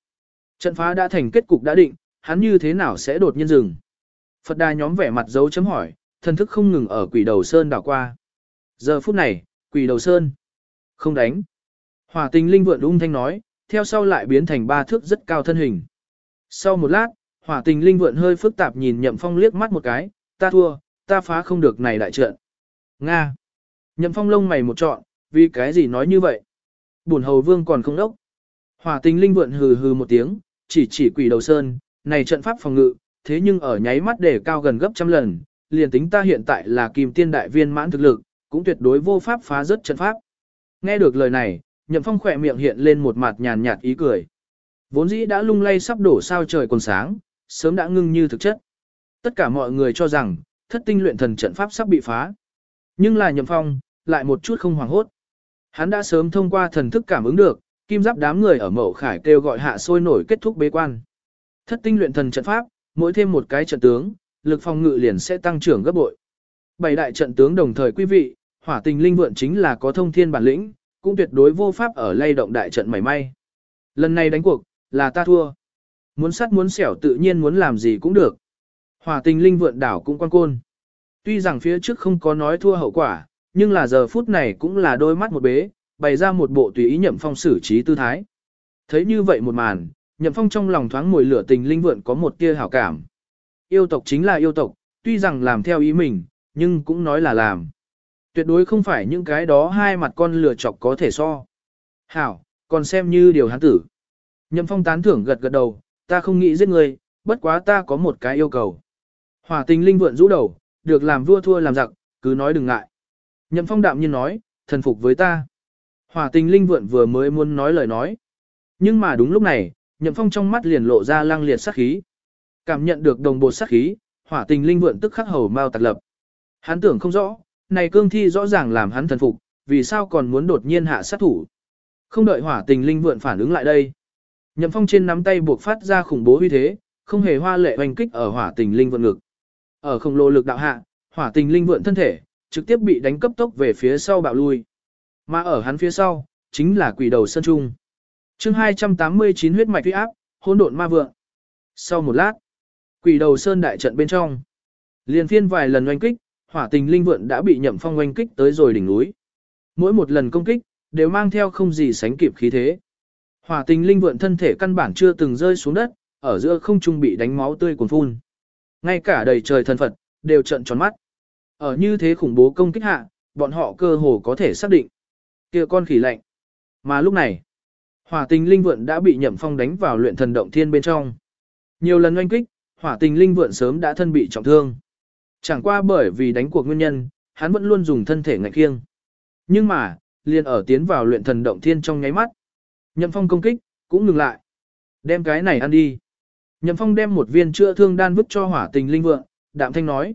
Trận phá đã thành kết cục đã định, hắn như thế nào sẽ đột nhiên dừng? Phật đà nhóm vẻ mặt dấu chấm hỏi, thần thức không ngừng ở quỷ đầu sơn đảo qua. Giờ phút này, quỷ đầu sơn. Không đánh. Hỏa tình linh vượn ung thanh nói, theo sau lại biến thành ba thước rất cao thân hình. Sau một lát, hỏa tình linh vượn hơi phức tạp nhìn nhậm phong liếc mắt một cái, ta thua, ta phá không được này đại trận. Nga. Nhậm phong lông mày một trọn, vì cái gì nói như vậy? Bùn hầu vương còn không đốc. Hỏa tình linh vượn hừ hừ một tiếng, chỉ chỉ quỷ đầu sơn, này trận pháp phòng ngự, thế nhưng ở nháy mắt để cao gần gấp trăm lần, liền tính ta hiện tại là kim tiên đại viên mãn thực lực, cũng tuyệt đối vô pháp phá rất trận pháp. Nghe được lời này, Nhậm Phong khỏe miệng hiện lên một mặt nhàn nhạt ý cười. Vốn dĩ đã lung lay sắp đổ sao trời còn sáng, sớm đã ngưng như thực chất. Tất cả mọi người cho rằng, thất tinh luyện thần trận pháp sắp bị phá. Nhưng là Nhậm Phong, lại một chút không hoảng hốt. Hắn đã sớm thông qua thần thức cảm ứng được, kim giáp đám người ở mậu khải kêu gọi hạ sôi nổi kết thúc bế quan. Thất tinh luyện thần trận pháp, mỗi thêm một cái trận tướng, lực phòng ngự liền sẽ tăng trưởng gấp bội. Bảy đại trận tướng đồng thời quý vị, hỏa tình linh vượn chính là có thông thiên bản lĩnh, cũng tuyệt đối vô pháp ở lay động đại trận mảy may. Lần này đánh cuộc, là ta thua. Muốn sắt muốn xẻo tự nhiên muốn làm gì cũng được. Hòa tình linh vượn đảo cũng quan côn. Tuy rằng phía trước không có nói thua hậu quả, nhưng là giờ phút này cũng là đôi mắt một bế, bày ra một bộ tùy ý nhậm phong xử trí tư thái. Thấy như vậy một màn, nhậm phong trong lòng thoáng mùi lửa tình linh vượn có một tia hảo cảm. Yêu tộc chính là yêu tộc, tuy rằng làm theo ý mình, nhưng cũng nói là làm. Tuyệt đối không phải những cái đó hai mặt con lừa chọc có thể so. Hảo, còn xem như điều hắn tử. Nhậm phong tán thưởng gật gật đầu, ta không nghĩ giết ngươi, bất quá ta có một cái yêu cầu. Hỏa tình linh vượn rũ đầu, được làm vua thua làm giặc, cứ nói đừng ngại. Nhậm phong đạm nhiên nói, thần phục với ta. Hỏa tình linh vượn vừa mới muốn nói lời nói. Nhưng mà đúng lúc này, nhậm phong trong mắt liền lộ ra lang liệt sát khí. Cảm nhận được đồng bộ sát khí, hỏa tình linh vượn tức khắc hầu mau tạc lập. Hắn tưởng không rõ, này cương thi rõ ràng làm hắn thần phục, vì sao còn muốn đột nhiên hạ sát thủ. Không đợi hỏa tình linh vượn phản ứng lại đây. Nhậm phong trên nắm tay buộc phát ra khủng bố uy thế, không hề hoa lệ hoành kích ở hỏa tình linh vượn ngực. Ở khổng lồ lực đạo hạ, hỏa tình linh vượn thân thể, trực tiếp bị đánh cấp tốc về phía sau bạo lui. Mà ở hắn phía sau, chính là quỷ đầu sơn trung. chương 289 huyết mạch uy áp, hỗn độn ma vượng. Sau một lát, quỷ đầu sơn đại trận bên trong. Liên phiên vài lần oanh kích, hỏa tình linh vượn đã bị nhậm phong oanh kích tới rồi đỉnh núi. Mỗi một lần công kích, đều mang theo không gì sánh kịp khí thế. Hỏa tình linh vượn thân thể căn bản chưa từng rơi xuống đất, ở giữa không trung bị đánh máu tươi cuồn phun. Ngay cả đầy trời thần Phật, đều trận tròn mắt. Ở như thế khủng bố công kích hạ, bọn họ cơ hồ có thể xác định. kia con khỉ lạnh. Mà lúc này, hỏa tình linh vượn đã bị nhậm phong đánh vào luyện thần động thiên bên trong. Nhiều lần oanh kích, hỏa tình linh vượn sớm đã thân bị trọng thương. Chẳng qua bởi vì đánh cuộc nguyên nhân, hắn vẫn luôn dùng thân thể ngạch kiêng. Nhưng mà, liền ở tiến vào luyện thần động thiên trong nháy mắt. Nhậm phong công kích, cũng ngừng lại. Đem cái này ăn đi. Nhậm phong đem một viên chữa thương đan vứt cho hỏa tình linh vượng, đạm thanh nói.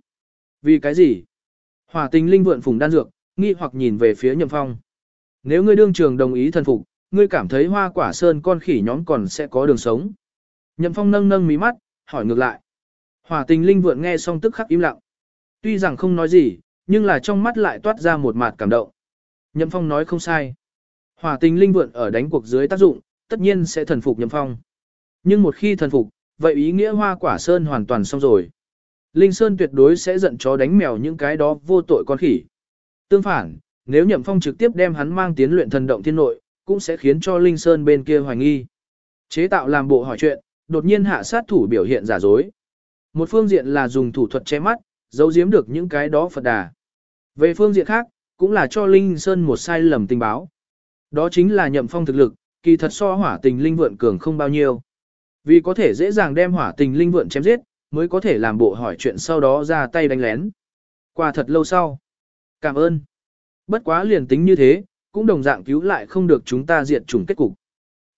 Vì cái gì? Hỏa tình linh vượng phùng đan dược, nghi hoặc nhìn về phía nhậm phong. Nếu ngươi đương trường đồng ý thần phục, ngươi cảm thấy hoa quả sơn con khỉ nhóm còn sẽ có đường sống. Nhậm phong nâng nâng mí mắt, hỏi ngược lại. Hỏa tình linh vượng nghe xong tức khắc im lặng. Tuy rằng không nói gì, nhưng là trong mắt lại toát ra một mặt cảm động. Nhậm phong nói không sai. Hỏa tình linh vượn ở đánh cuộc dưới tác dụng, tất nhiên sẽ thần phục nhậm phong. Nhưng một khi thần phục, vậy ý nghĩa hoa quả sơn hoàn toàn xong rồi. Linh Sơn tuyệt đối sẽ giận chó đánh mèo những cái đó vô tội con khỉ. Tương phản, nếu Nhậm Phong trực tiếp đem hắn mang tiến luyện thần động thiên nội, cũng sẽ khiến cho Linh Sơn bên kia hoài nghi. Chế tạo làm bộ hỏi chuyện, đột nhiên hạ sát thủ biểu hiện giả dối. Một phương diện là dùng thủ thuật che mắt, giấu giếm được những cái đó Phật đà. Về phương diện khác, cũng là cho Linh Sơn một sai lầm tình báo. Đó chính là Nhậm Phong thực lực, kỳ thật so hỏa tình linh vượn cường không bao nhiêu. Vì có thể dễ dàng đem hỏa tình linh vượn chém giết, mới có thể làm bộ hỏi chuyện sau đó ra tay đánh lén. Qua thật lâu sau. Cảm ơn. Bất quá liền tính như thế, cũng đồng dạng cứu lại không được chúng ta diệt chủng kết cục.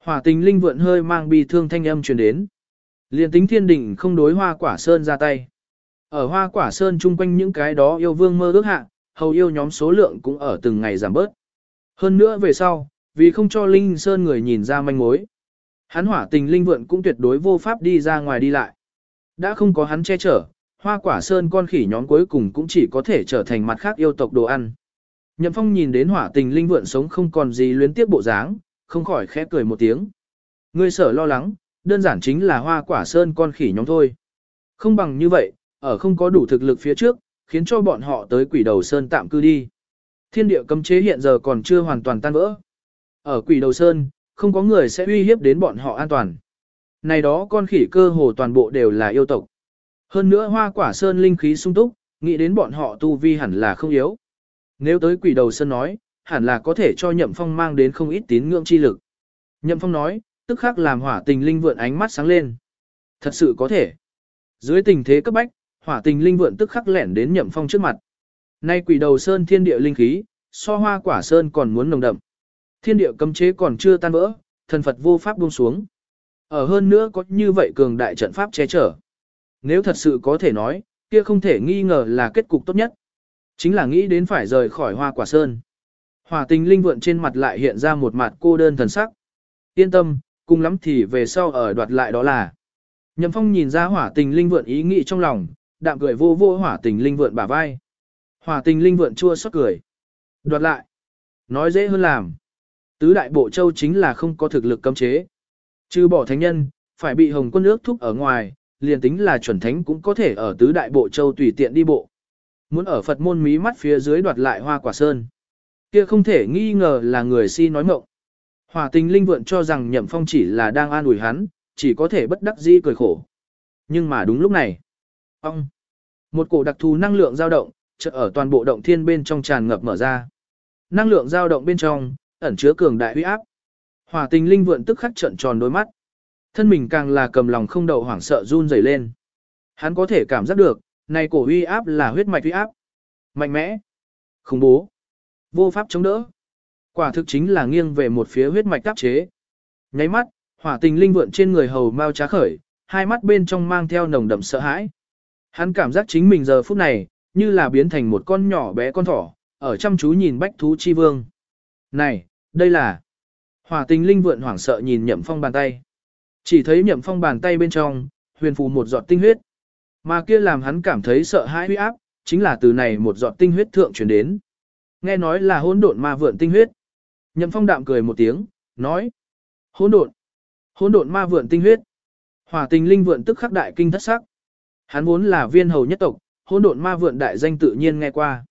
Hỏa tình linh vượn hơi mang bi thương thanh âm truyền đến. Liền tính thiên đỉnh không đối hoa quả sơn ra tay. Ở hoa quả sơn chung quanh những cái đó yêu vương mơ ước hạ, hầu yêu nhóm số lượng cũng ở từng ngày giảm bớt. Hơn nữa về sau, vì không cho Linh Sơn người nhìn ra manh mối. Hắn hỏa tình linh vượn cũng tuyệt đối vô pháp đi ra ngoài đi lại. Đã không có hắn che chở, hoa quả sơn con khỉ nhóm cuối cùng cũng chỉ có thể trở thành mặt khác yêu tộc đồ ăn. Nhậm phong nhìn đến hỏa tình linh vượn sống không còn gì luyến tiếp bộ dáng, không khỏi khẽ cười một tiếng. Ngươi sở lo lắng, đơn giản chính là hoa quả sơn con khỉ nhóm thôi. Không bằng như vậy, ở không có đủ thực lực phía trước, khiến cho bọn họ tới quỷ đầu sơn tạm cư đi. Thiên địa cấm chế hiện giờ còn chưa hoàn toàn tan vỡ. Ở quỷ đầu sơn, không có người sẽ uy hiếp đến bọn họ an toàn. Này đó con khỉ cơ hồ toàn bộ đều là yêu tộc. Hơn nữa hoa quả sơn linh khí sung túc, nghĩ đến bọn họ tu vi hẳn là không yếu. Nếu tới quỷ đầu sơn nói, hẳn là có thể cho nhậm phong mang đến không ít tín ngưỡng chi lực. Nhậm phong nói, tức khắc làm hỏa tình linh vượn ánh mắt sáng lên. Thật sự có thể. Dưới tình thế cấp bách, hỏa tình linh vượn tức khắc lẻn đến nhậm phong trước mặt. Nay quỷ đầu sơn thiên địa linh khí, so hoa quả sơn còn muốn nồng đậm. Thiên địa cấm chế còn chưa tan vỡ, thần Phật vô pháp buông xuống. Ở hơn nữa có như vậy cường đại trận pháp che chở. Nếu thật sự có thể nói, kia không thể nghi ngờ là kết cục tốt nhất. Chính là nghĩ đến phải rời khỏi hoa quả sơn. Hỏa tình linh vượn trên mặt lại hiện ra một mặt cô đơn thần sắc. Yên tâm, cùng lắm thì về sau ở đoạt lại đó là. Nhậm phong nhìn ra hỏa tình linh vượn ý nghĩ trong lòng, đạm cười vô vô hỏa tình linh vượn bả vai. Hỏa tình linh vượn chua xót cười. Đoạt lại. Nói dễ hơn làm. Tứ đại bộ châu chính là không có thực lực cấm chế. Trừ bỏ thánh nhân, phải bị hồng quân ước thúc ở ngoài, liền tính là chuẩn thánh cũng có thể ở tứ đại bộ châu tùy tiện đi bộ. Muốn ở Phật môn mí mắt phía dưới đoạt lại hoa quả sơn. Kia không thể nghi ngờ là người si nói mộng. Hòa tình linh vượn cho rằng nhậm phong chỉ là đang an ủi hắn, chỉ có thể bất đắc dĩ cười khổ. Nhưng mà đúng lúc này, ông, một cổ đặc thù năng lượng dao động, chợt ở toàn bộ động thiên bên trong tràn ngập mở ra. Năng lượng dao động bên trong, ẩn chứa cường đại uy áp. Hỏa tình linh vượn tức khắc trận tròn đôi mắt. Thân mình càng là cầm lòng không đậu hoảng sợ run rẩy lên. Hắn có thể cảm giác được, này cổ uy áp là huyết mạch uy áp. Mạnh mẽ, khủng bố, vô pháp chống đỡ. Quả thực chính là nghiêng về một phía huyết mạch tác chế. Nháy mắt, hỏa tình linh vượn trên người hầu mau trá khởi, hai mắt bên trong mang theo nồng đậm sợ hãi. Hắn cảm giác chính mình giờ phút này, như là biến thành một con nhỏ bé con thỏ, ở chăm chú nhìn bách thú chi vương. Này, đây là... Hỏa tình linh vượn hoảng sợ nhìn nhậm phong bàn tay. Chỉ thấy nhậm phong bàn tay bên trong, huyền phù một giọt tinh huyết. Mà kia làm hắn cảm thấy sợ hãi huy áp, chính là từ này một giọt tinh huyết thượng chuyển đến. Nghe nói là hỗn độn ma vượn tinh huyết. Nhậm phong đạm cười một tiếng, nói. Hỗn độn. Hỗn độn ma vượn tinh huyết. Hỏa tình linh vượn tức khắc đại kinh thất sắc. Hắn vốn là viên hầu nhất tộc, hỗn độn ma vượn đại danh tự nhiên nghe qua.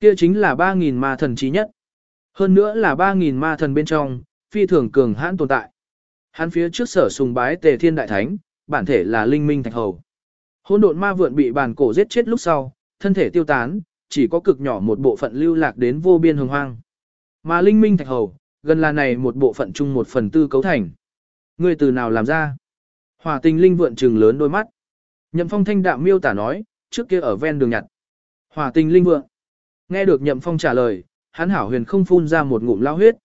Kia chính là 3.000 ma thần trí nhất. Hơn nữa là 3.000 ma thần bên trong, phi thường cường hãn tồn tại. Hắn phía trước sở sùng bái tề thiên đại thánh, bản thể là linh minh thạch hầu. Hỗn độn ma vượn bị bàn cổ giết chết lúc sau, thân thể tiêu tán, chỉ có cực nhỏ một bộ phận lưu lạc đến vô biên hồng hoang. Mà linh minh thạch hầu, gần là này một bộ phận chung một phần tư cấu thành. Người từ nào làm ra? Hỏa tình linh vượn trừng lớn đôi mắt. Nhậm phong thanh đạm miêu tả nói, trước kia ở ven đường nhặt. Hỏa tình linh vượng. Nghe được nhậm phong trả lời, hắn hảo huyền không phun ra một ngụm lao huyết.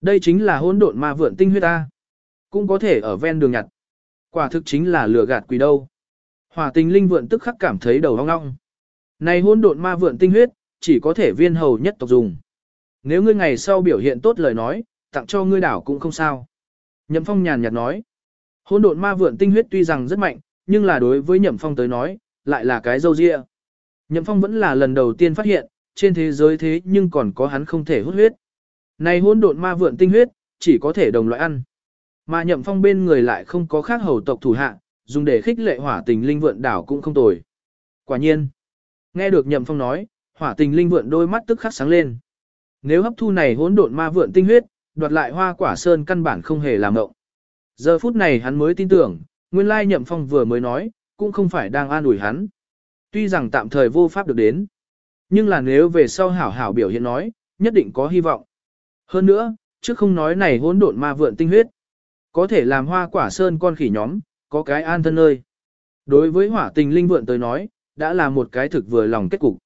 Đây chính là hỗn độn ma vượn tinh huyết ta. Cũng có thể ở ven đường nhặt. Quả thực chính là lừa gạt quỷ đâu. Hỏa tình linh vượn tức khắc cảm thấy đầu ong ong. Này hỗn độn ma vượn tinh huyết, chỉ có thể viên hầu nhất tộc dùng. Nếu ngươi ngày sau biểu hiện tốt lời nói, tặng cho ngươi đảo cũng không sao. Nhậm phong nhàn nhạt nói. Hỗn độn ma vượn tinh huyết tuy rằng rất mạnh, nhưng là đối với nhậm phong tới nói, lại là cái dâu dịa. Nhậm phong vẫn là lần đầu tiên phát hiện, trên thế giới thế nhưng còn có hắn không thể hút huyết. Này hỗn độn ma vượn tinh huyết, chỉ có thể đồng loại ăn. Mà nhậm phong bên người lại không có khác hầu tộc thủ hạ, dùng để khích lệ hỏa tình linh vượn đảo cũng không tồi. Quả nhiên, nghe được nhậm phong nói, hỏa tình linh vượn đôi mắt tức khắc sáng lên. Nếu hấp thu này hỗn độn ma vượn tinh huyết, đoạt lại hoa quả sơn căn bản không hề làm động. Giờ phút này hắn mới tin tưởng, nguyên lai nhậm phong vừa mới nói, cũng không phải đang an ủi hắn. Tuy rằng tạm thời vô pháp được đến, nhưng là nếu về sau hảo hảo biểu hiện nói, nhất định có hy vọng. Hơn nữa, trước không nói này hỗn độn ma vượn tinh huyết, có thể làm hoa quả sơn con khỉ nhóm, có cái an thân nơi. Đối với hỏa tình linh vượn tới nói, đã là một cái thực vừa lòng kết cục.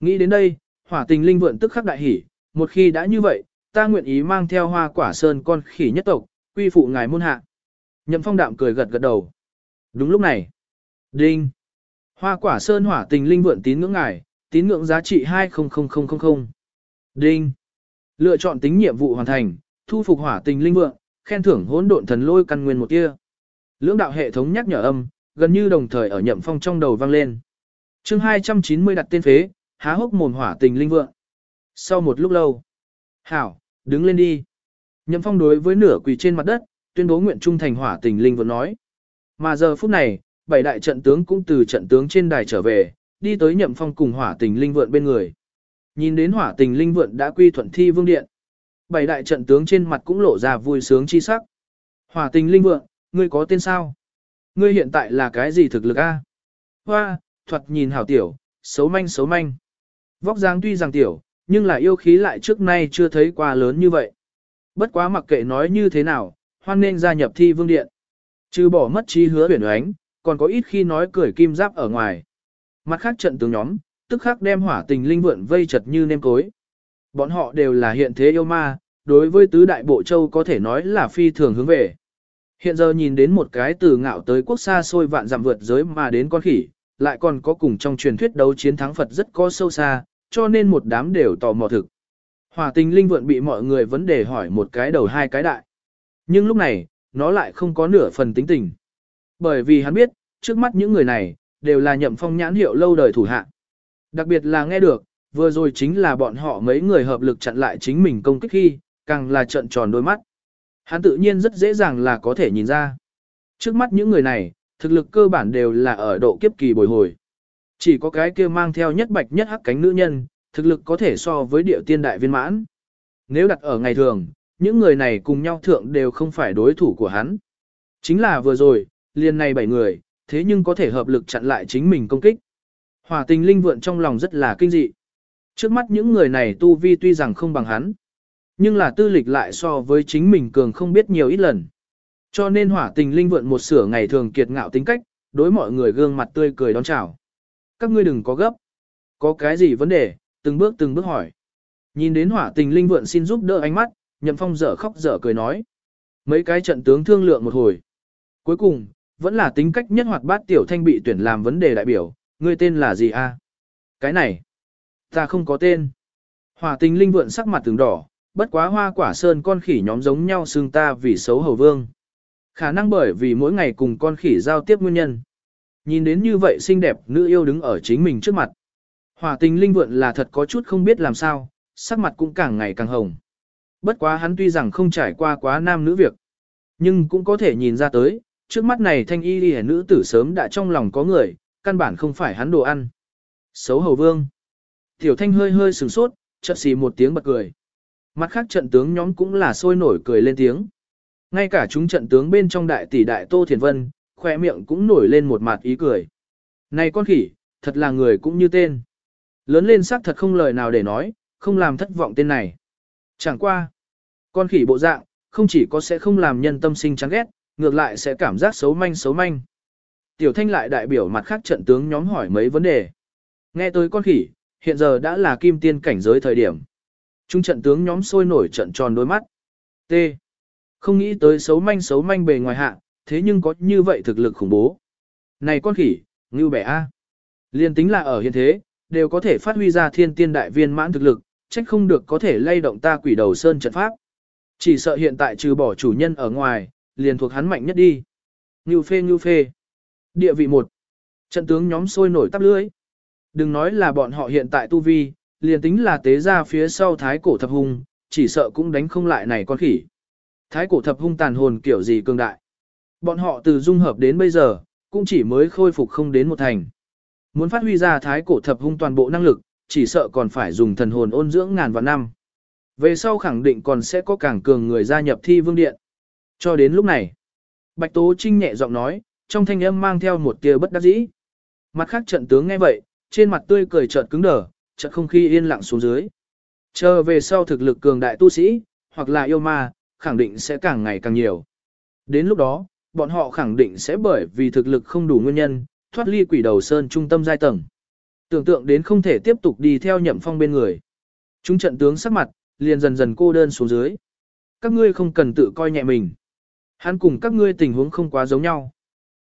Nghĩ đến đây, hỏa tình linh vượn tức khắc đại hỉ, một khi đã như vậy, ta nguyện ý mang theo hoa quả sơn con khỉ nhất tộc, quy phụ ngài môn hạ. Nhậm phong đạm cười gật gật đầu. Đúng lúc này. Đinh. Hoa quả sơn hỏa tình linh vượn tín ngưỡng ngài, tín ngưỡng giá trị 200000. Đinh. Lựa chọn tính nhiệm vụ hoàn thành, thu phục hỏa tình linh vượng, khen thưởng hỗn độn thần lôi căn nguyên một tia. Lưỡng đạo hệ thống nhắc nhở âm, gần như đồng thời ở nhậm phong trong đầu vang lên. chương 290 đặt tên phế, há hốc mồm hỏa tình linh vượng. Sau một lúc lâu, hảo, đứng lên đi. Nhậm phong đối với nửa quỳ trên mặt đất, tuyên bố nguyện trung thành hỏa tình linh vẫn nói. Mà giờ phút này, bảy đại trận tướng cũng từ trận tướng trên đài trở về, đi tới nhậm phong cùng hỏa tình linh vượn bên người. Nhìn đến hỏa tình linh vượn đã quy thuận thi vương điện. Bảy đại trận tướng trên mặt cũng lộ ra vui sướng chi sắc. Hỏa tình linh vượn ngươi có tên sao? Ngươi hiện tại là cái gì thực lực a? Hoa, thuật nhìn hảo tiểu, xấu manh xấu manh. Vóc dáng tuy rằng tiểu, nhưng là yêu khí lại trước nay chưa thấy qua lớn như vậy. Bất quá mặc kệ nói như thế nào, hoan nên gia nhập thi vương điện. Trừ bỏ mất trí hứa huyền oánh, còn có ít khi nói cười kim giáp ở ngoài. Mặt khác trận tướng nhóm, tức khắc đem hỏa tình linh vượn vây chật như nêm cối. Bọn họ đều là hiện thế yêu ma, đối với tứ đại bộ châu có thể nói là phi thường hướng về. Hiện giờ nhìn đến một cái từ ngạo tới quốc xa xôi vạn dặm vượt giới mà đến con khỉ, lại còn có cùng trong truyền thuyết đấu chiến thắng Phật rất có sâu xa, cho nên một đám đều tò mò thực. Hỏa tình linh vượn bị mọi người vấn đề hỏi một cái đầu hai cái đại. Nhưng lúc này, nó lại không có nửa phần tính tình. Bởi vì hắn biết, trước mắt những người này, đều là nhậm phong nhãn hiệu lâu đời thủ hạ. Đặc biệt là nghe được, vừa rồi chính là bọn họ mấy người hợp lực chặn lại chính mình công kích khi, càng là trận tròn đôi mắt. Hắn tự nhiên rất dễ dàng là có thể nhìn ra. Trước mắt những người này, thực lực cơ bản đều là ở độ kiếp kỳ bồi hồi. Chỉ có cái kia mang theo nhất bạch nhất hắc cánh nữ nhân, thực lực có thể so với địa tiên đại viên mãn. Nếu đặt ở ngày thường, những người này cùng nhau thượng đều không phải đối thủ của hắn. Chính là vừa rồi, liền này bảy người, thế nhưng có thể hợp lực chặn lại chính mình công kích. Hỏa tình linh vượn trong lòng rất là kinh dị. Trước mắt những người này tu vi tuy rằng không bằng hắn, nhưng là tư lịch lại so với chính mình cường không biết nhiều ít lần. Cho nên hỏa tình linh vượn một sửa ngày thường kiệt ngạo tính cách, đối mọi người gương mặt tươi cười đón chào. Các ngươi đừng có gấp. Có cái gì vấn đề, từng bước từng bước hỏi. Nhìn đến hỏa tình linh vượn xin giúp đỡ ánh mắt, nhậm phong dở khóc dở cười nói. Mấy cái trận tướng thương lượng một hồi. Cuối cùng, vẫn là tính cách nhất hoạt bát tiểu thanh bị tuyển làm vấn đề đại biểu, ngươi tên là gì a? Cái này, ta không có tên. Hòa tình linh vượn sắc mặt từng đỏ, bất quá hoa quả sơn con khỉ nhóm giống nhau xương ta vì xấu hầu vương. Khả năng bởi vì mỗi ngày cùng con khỉ giao tiếp nguyên nhân. Nhìn đến như vậy xinh đẹp nữ yêu đứng ở chính mình trước mặt. Hòa tình linh vượn là thật có chút không biết làm sao, sắc mặt cũng càng ngày càng hồng. Bất quá hắn tuy rằng không trải qua quá nam nữ việc, nhưng cũng có thể nhìn ra tới, trước mắt này thanh y đi nữ tử sớm đã trong lòng có người, căn bản không phải hắn đồ ăn. Xấu hầu vương. Tiểu thanh hơi hơi sửng sốt, chợt xì một tiếng bật cười. Mặt khác trận tướng nhóm cũng là sôi nổi cười lên tiếng. Ngay cả chúng trận tướng bên trong đại tỷ đại Tô Thiền Vân, khoe miệng cũng nổi lên một mặt ý cười. Này con khỉ, thật là người cũng như tên. Lớn lên sắc thật không lời nào để nói, không làm thất vọng tên này. Chẳng qua. Con khỉ bộ dạng, không chỉ có sẽ không làm nhân tâm sinh chán ghét, ngược lại sẽ cảm giác xấu manh xấu manh. Tiểu thanh lại đại biểu mặt khác trận tướng nhóm hỏi mấy vấn đề. Nghe tới con khỉ, hiện giờ đã là kim tiên cảnh giới thời điểm. Trung trận tướng nhóm sôi nổi trận tròn đôi mắt. T. Không nghĩ tới xấu manh xấu manh bề ngoài hạ, thế nhưng có như vậy thực lực khủng bố. Này con khỉ, ngưu bẻ A. Liên tính là ở hiện thế, đều có thể phát huy ra thiên tiên đại viên mãn thực lực, trách không được có thể lay động ta quỷ đầu sơn trận pháp. Chỉ sợ hiện tại trừ bỏ chủ nhân ở ngoài, liền thuộc hắn mạnh nhất đi. Ngưu phê ngưu phê. Địa vị một. Trận tướng nhóm sôi nổi tắp lưới. Đừng nói là bọn họ hiện tại tu vi, liền tính là tế ra phía sau thái cổ thập hung, chỉ sợ cũng đánh không lại này con khỉ. Thái cổ thập hung tàn hồn kiểu gì cường đại. Bọn họ từ dung hợp đến bây giờ, cũng chỉ mới khôi phục không đến một thành. Muốn phát huy ra thái cổ thập hung toàn bộ năng lực, chỉ sợ còn phải dùng thần hồn ôn dưỡng ngàn vạn năm. Về sau khẳng định còn sẽ có càng cường người gia nhập thi vương điện. Cho đến lúc này, Bạch Tố Trinh nhẹ giọng nói, trong thanh âm mang theo một tia bất đắc dĩ. Mặt khác trận tướng nghe vậy, trên mặt tươi cười chợt cứng đờ, chợt không khí yên lặng xuống dưới. Chờ về sau thực lực cường đại tu sĩ, hoặc là yêu ma, khẳng định sẽ càng ngày càng nhiều. Đến lúc đó, bọn họ khẳng định sẽ bởi vì thực lực không đủ nguyên nhân, thoát ly quỷ đầu sơn trung tâm giai tầng. Tưởng tượng đến không thể tiếp tục đi theo nhậm phong bên người. Chúng trận tướng sắc mặt, liền dần dần cô đơn xuống dưới. Các ngươi không cần tự coi nhẹ mình. Hắn cùng các ngươi tình huống không quá giống nhau.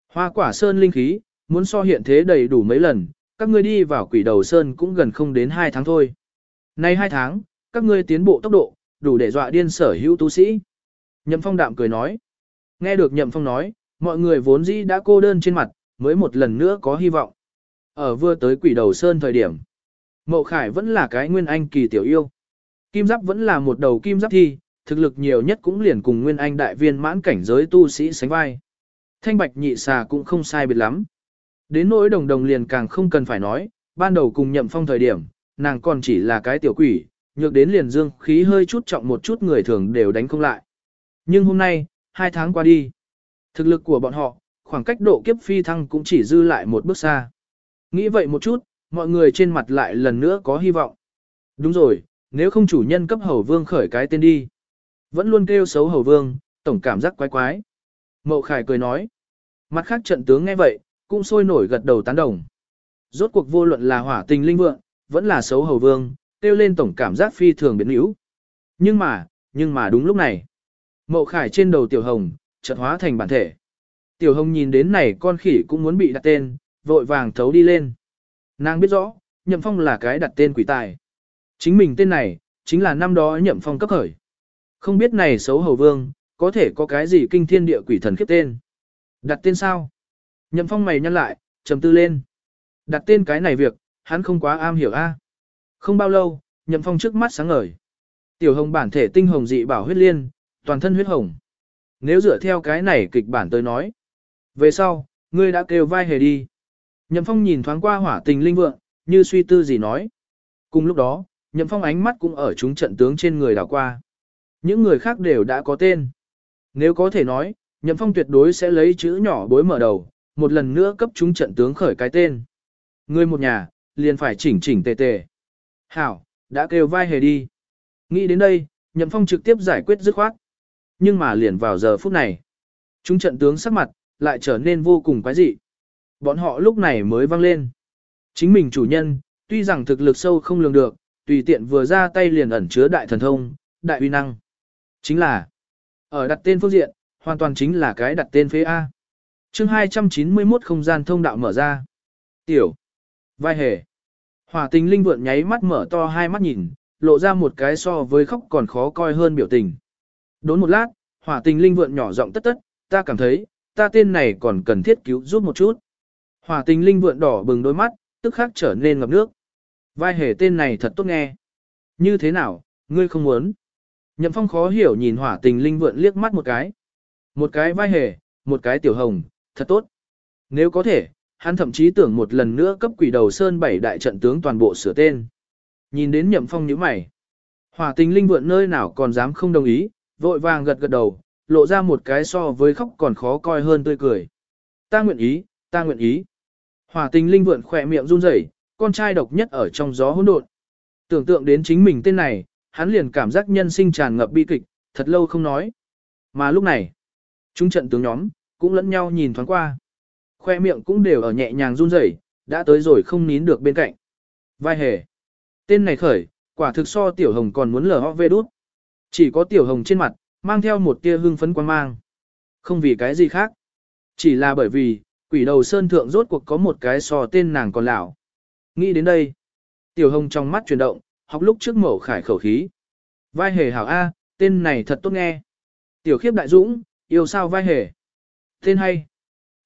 Hoa quả sơn linh khí, muốn so hiện thế đầy đủ mấy lần, các ngươi đi vào quỷ đầu sơn cũng gần không đến 2 tháng thôi. Nay 2 tháng, các ngươi tiến bộ tốc độ, đủ để dọa điên sở hữu tu sĩ. Nhậm phong đạm cười nói. Nghe được nhậm phong nói, mọi người vốn dĩ đã cô đơn trên mặt, mới một lần nữa có hy vọng. Ở vừa tới quỷ đầu sơn thời điểm, Mậu Khải vẫn là cái nguyên anh kỳ tiểu yêu. Kim giáp vẫn là một đầu kim giáp thi, thực lực nhiều nhất cũng liền cùng nguyên anh đại viên mãn cảnh giới tu sĩ sánh vai. Thanh bạch nhị xà cũng không sai biệt lắm. Đến nỗi đồng đồng liền càng không cần phải nói, ban đầu cùng nhậm phong thời điểm, nàng còn chỉ là cái tiểu quỷ, nhược đến liền dương khí hơi chút trọng một chút người thường đều đánh không lại. Nhưng hôm nay, hai tháng qua đi, thực lực của bọn họ, khoảng cách độ kiếp phi thăng cũng chỉ dư lại một bước xa. Nghĩ vậy một chút, mọi người trên mặt lại lần nữa có hy vọng. Đúng rồi, nếu không chủ nhân cấp hầu vương khởi cái tên đi. Vẫn luôn kêu xấu hầu vương, tổng cảm giác quái quái. Mậu Khải cười nói. Mặt khác trận tướng nghe vậy, cũng sôi nổi gật đầu tán đồng. Rốt cuộc vô luận là hỏa tình linh vượng, vẫn là xấu hầu vương, kêu lên tổng cảm giác phi thường biến yếu. Nhưng mà, nhưng mà đúng lúc này. Mậu Khải trên đầu tiểu hồng, chợt hóa thành bản thể. Tiểu hồng nhìn đến này con khỉ cũng muốn bị đặt tên, vội vàng thấu đi lên. Nàng biết rõ, nhậm phong là cái đặt tên quỷ tài. Chính mình tên này, chính là năm đó nhậm phong cấp khởi. Không biết này xấu hầu vương, có thể có cái gì kinh thiên địa quỷ thần khiếp tên. Đặt tên sao? Nhậm phong mày nhăn lại, trầm tư lên. Đặt tên cái này việc, hắn không quá am hiểu a. Không bao lâu, nhậm phong trước mắt sáng ngời. Tiểu hồng bản thể tinh hồng dị bảo huyết liên, toàn thân huyết hồng. Nếu dựa theo cái này kịch bản tới nói. Về sau, ngươi đã kêu vai hề đi. Nhậm phong nhìn thoáng qua hỏa tình linh vượng, như suy tư gì nói. Cùng lúc đó, nhậm phong ánh mắt cũng ở chúng trận tướng trên người đảo qua. Những người khác đều đã có tên. Nếu có thể nói, nhậm phong tuyệt đối sẽ lấy chữ nhỏ bối mở đầu, một lần nữa cấp chúng trận tướng khởi cái tên. Người một nhà, liền phải chỉnh chỉnh tề tề. Hảo, đã kêu vai hề đi. Nghĩ đến đây, nhậm phong trực tiếp giải quyết dứt khoát. Nhưng mà liền vào giờ phút này. Chúng trận tướng sắc mặt, lại trở nên vô cùng quái dị. Bọn họ lúc này mới vang lên. Chính mình chủ nhân, tuy rằng thực lực sâu không lường được, tùy tiện vừa ra tay liền ẩn chứa đại thần thông, đại uy năng. Chính là, ở đặt tên phương diện, hoàn toàn chính là cái đặt tên phế A. chương 291 không gian thông đạo mở ra. Tiểu, vai hề. Hỏa tình linh vượn nháy mắt mở to hai mắt nhìn, lộ ra một cái so với khóc còn khó coi hơn biểu tình. Đốn một lát, hỏa tình linh vượn nhỏ giọng tất tất, ta cảm thấy, ta tên này còn cần thiết cứu giúp một chút. Hỏa tình linh vượn đỏ bừng đôi mắt, tức khắc trở nên ngập nước. Vai hề tên này thật tốt nghe. Như thế nào, ngươi không muốn? Nhậm phong khó hiểu nhìn hỏa tình linh vượn liếc mắt một cái. Một cái vai hề, một cái tiểu hồng, thật tốt. Nếu có thể, hắn thậm chí tưởng một lần nữa cấp quỷ đầu sơn bảy đại trận tướng toàn bộ sửa tên. Nhìn đến nhậm phong nhíu mày. Hỏa tình linh vượn nơi nào còn dám không đồng ý, vội vàng gật gật đầu, lộ ra một cái so với khóc còn khó coi hơn tươi cười. Ta nguyện ý, ta nguyện ý. Hỏa tình linh vượn khỏe miệng run rẩy, con trai độc nhất ở trong gió hỗn độn. Tưởng tượng đến chính mình tên này, hắn liền cảm giác nhân sinh tràn ngập bi kịch, thật lâu không nói. Mà lúc này, chúng trận tướng nhóm, cũng lẫn nhau nhìn thoáng qua. Khoe miệng cũng đều ở nhẹ nhàng run rẩy, đã tới rồi không nín được bên cạnh. Vai hề. Tên này khởi, quả thực so tiểu hồng còn muốn lở ho vê đút. Chỉ có tiểu hồng trên mặt, mang theo một tia hương phấn quan mang. Không vì cái gì khác. Chỉ là bởi vì, quỷ đầu sơn thượng rốt cuộc có một cái so tên nàng còn lão. Nghĩ đến đây. Tiểu hồng trong mắt chuyển động, học lúc trước mổ khải khẩu khí. Vai hề hảo A, tên này thật tốt nghe. Tiểu khiếp đại dũng, yêu sao vai hề. Tên hay.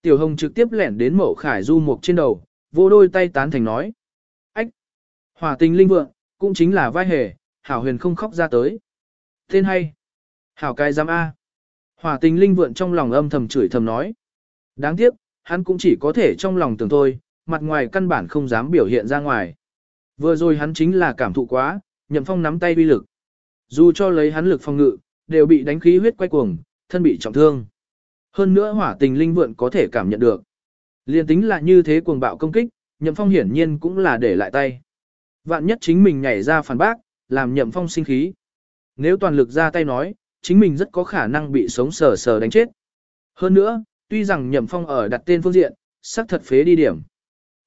Tiểu hồng trực tiếp lẻn đến mổ khải du mục trên đầu, vô đôi tay tán thành nói. Ách. Hòa tình linh vượng, cũng chính là vai hề, hảo huyền không khóc ra tới. Tên hay. Hảo cái giám A. Hòa tình linh vượng trong lòng âm thầm chửi thầm nói. Đáng tiếc, hắn cũng chỉ có thể trong lòng tưởng thôi, mặt ngoài căn bản không dám biểu hiện ra ngoài. Vừa rồi hắn chính là cảm thụ quá, nhậm phong nắm tay uy lực. Dù cho lấy hắn lực phòng ngự, đều bị đánh khí huyết quay cuồng, thân bị trọng thương. Hơn nữa hỏa tình linh vượn có thể cảm nhận được. Liên tính là như thế cuồng bạo công kích, nhậm phong hiển nhiên cũng là để lại tay. Vạn nhất chính mình nhảy ra phản bác, làm nhậm phong sinh khí. Nếu toàn lực ra tay nói, chính mình rất có khả năng bị sống sờ sờ đánh chết. Hơn nữa, tuy rằng nhậm phong ở đặt tên phương diện, sắc thật phế đi điểm.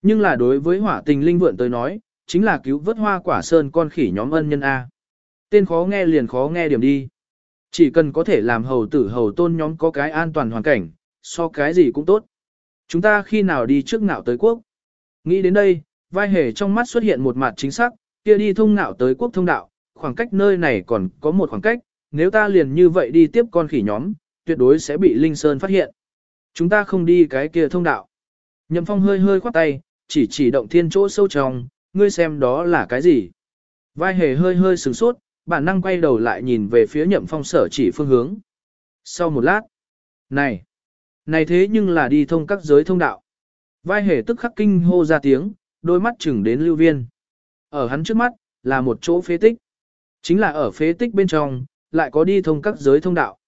Nhưng là đối với hỏa tình linh vượn tới nói, chính là cứu vớt hoa quả sơn con khỉ nhóm ân nhân A. Tên khó nghe liền khó nghe điểm đi. Chỉ cần có thể làm hầu tử hầu tôn nhóm có cái an toàn hoàn cảnh, so cái gì cũng tốt. Chúng ta khi nào đi trước ngạo tới quốc. Nghĩ đến đây, vai hề trong mắt xuất hiện một mặt chính xác, kia đi thông ngạo tới quốc thông đạo, khoảng cách nơi này còn có một khoảng cách, nếu ta liền như vậy đi tiếp con khỉ nhóm, tuyệt đối sẽ bị Linh Sơn phát hiện. Chúng ta không đi cái kia thông đạo. Nhậm phong hơi hơi khoát tay, chỉ chỉ động thiên chỗ sâu trong, ngươi xem đó là cái gì. Vai hề hơi hơi sửng sốt, bản năng quay đầu lại nhìn về phía nhậm phong sở chỉ phương hướng. Sau một lát, này, này thế nhưng là đi thông các giới thông đạo. Vai hề tức khắc kinh hô ra tiếng, đôi mắt chừng đến lưu viên. Ở hắn trước mắt, là một chỗ phế tích. Chính là ở phế tích bên trong, lại có đi thông các giới thông đạo.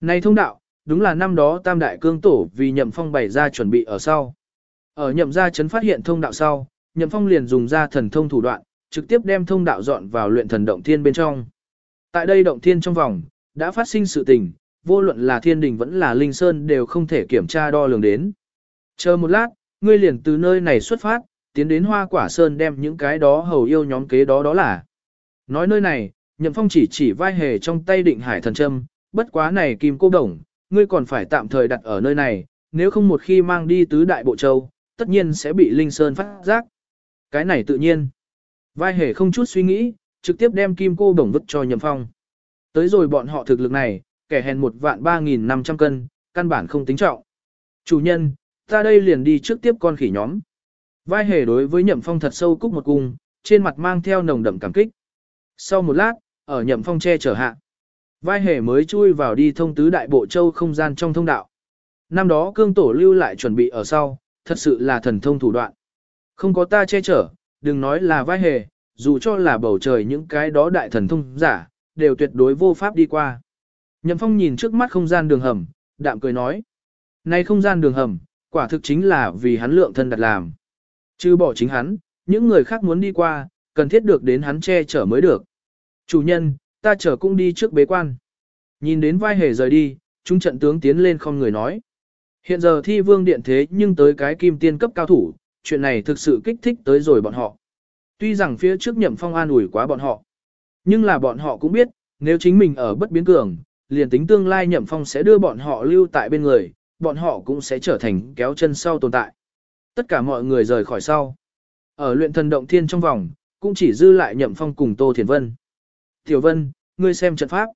Này thông đạo, đúng là năm đó tam đại cương tổ vì nhậm phong bày ra chuẩn bị ở sau. Ở nhậm gia chấn phát hiện thông đạo sau, nhậm phong liền dùng ra thần thông thủ đoạn, trực tiếp đem thông đạo dọn vào luyện thần động thiên bên trong. Tại đây động thiên trong vòng, đã phát sinh sự tình, vô luận là thiên đình vẫn là linh sơn đều không thể kiểm tra đo lường đến. Chờ một lát, ngươi liền từ nơi này xuất phát, tiến đến hoa quả sơn đem những cái đó hầu yêu nhóm kế đó đó là. Nói nơi này, nhậm phong chỉ chỉ vai hề trong tay định hải thần châm, bất quá này kim cô đồng, ngươi còn phải tạm thời đặt ở nơi này, nếu không một khi mang đi tứ đại bộ châu, tất nhiên sẽ bị linh sơn phát giác. Cái này tự nhiên. Vai hề không chút suy nghĩ, trực tiếp đem kim cô đồng vứt cho nhậm phong. Tới rồi bọn họ thực lực này, kẻ hèn một vạn ba nghìn năm trăm cân, căn bản không tính trọng. Chủ nhân, ta đây liền đi trước tiếp con khỉ nhóm. Vai hề đối với nhậm phong thật sâu cúc một cung, trên mặt mang theo nồng đậm cảm kích. Sau một lát, ở nhậm phong che chở hạ. Vai hề mới chui vào đi thông tứ đại bộ châu không gian trong thông đạo. Năm đó cương tổ lưu lại chuẩn bị ở sau, thật sự là thần thông thủ đoạn. Không có ta che chở, đừng nói là vai hề, dù cho là bầu trời những cái đó đại thần thông giả, đều tuyệt đối vô pháp đi qua. Nhậm Phong nhìn trước mắt không gian đường hầm, đạm cười nói. Này không gian đường hầm, quả thực chính là vì hắn lượng thân đặt làm. Chứ bỏ chính hắn, những người khác muốn đi qua, cần thiết được đến hắn che chở mới được. Chủ nhân, ta chở cũng đi trước bế quan. Nhìn đến vai hề rời đi, Chúng trận tướng tiến lên không người nói. Hiện giờ thi vương điện thế nhưng tới cái kim tiên cấp cao thủ, chuyện này thực sự kích thích tới rồi bọn họ. Tuy rằng phía trước nhậm phong an ủi quá bọn họ, nhưng là bọn họ cũng biết, nếu chính mình ở bất biến cường, liền tính tương lai nhậm phong sẽ đưa bọn họ lưu tại bên người, bọn họ cũng sẽ trở thành kéo chân sau tồn tại. Tất cả mọi người rời khỏi sau. Ở luyện thần động thiên trong vòng, cũng chỉ dư lại nhậm phong cùng Tô Thiền Vân. Tiểu Vân, ngươi xem trận pháp.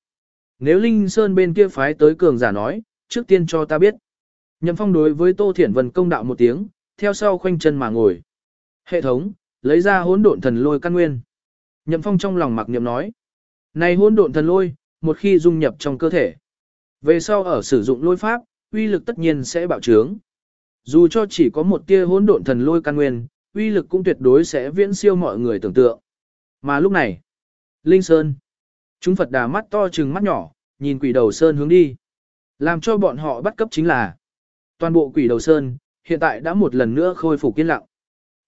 Nếu Linh Sơn bên kia phái tới cường giả nói, trước tiên cho ta biết. Nhậm phong đối với Tô Thiển Vân công đạo một tiếng, theo sau khoanh chân mà ngồi. Hệ thống, lấy ra hỗn độn thần lôi căn nguyên. Nhậm phong trong lòng mặc niệm nói. Này hỗn độn thần lôi, một khi dung nhập trong cơ thể. Về sau ở sử dụng lôi pháp, uy lực tất nhiên sẽ bạo trướng. Dù cho chỉ có một tia hỗn độn thần lôi căn nguyên, uy lực cũng tuyệt đối sẽ viễn siêu mọi người tưởng tượng. Mà lúc này, Linh Sơn, chúng Phật đà mắt to trừng mắt nhỏ, nhìn quỷ đầu Sơn hướng đi. Làm cho bọn họ bắt cấp chính là toàn bộ quỷ đầu Sơn, hiện tại đã một lần nữa khôi phục yên lặng.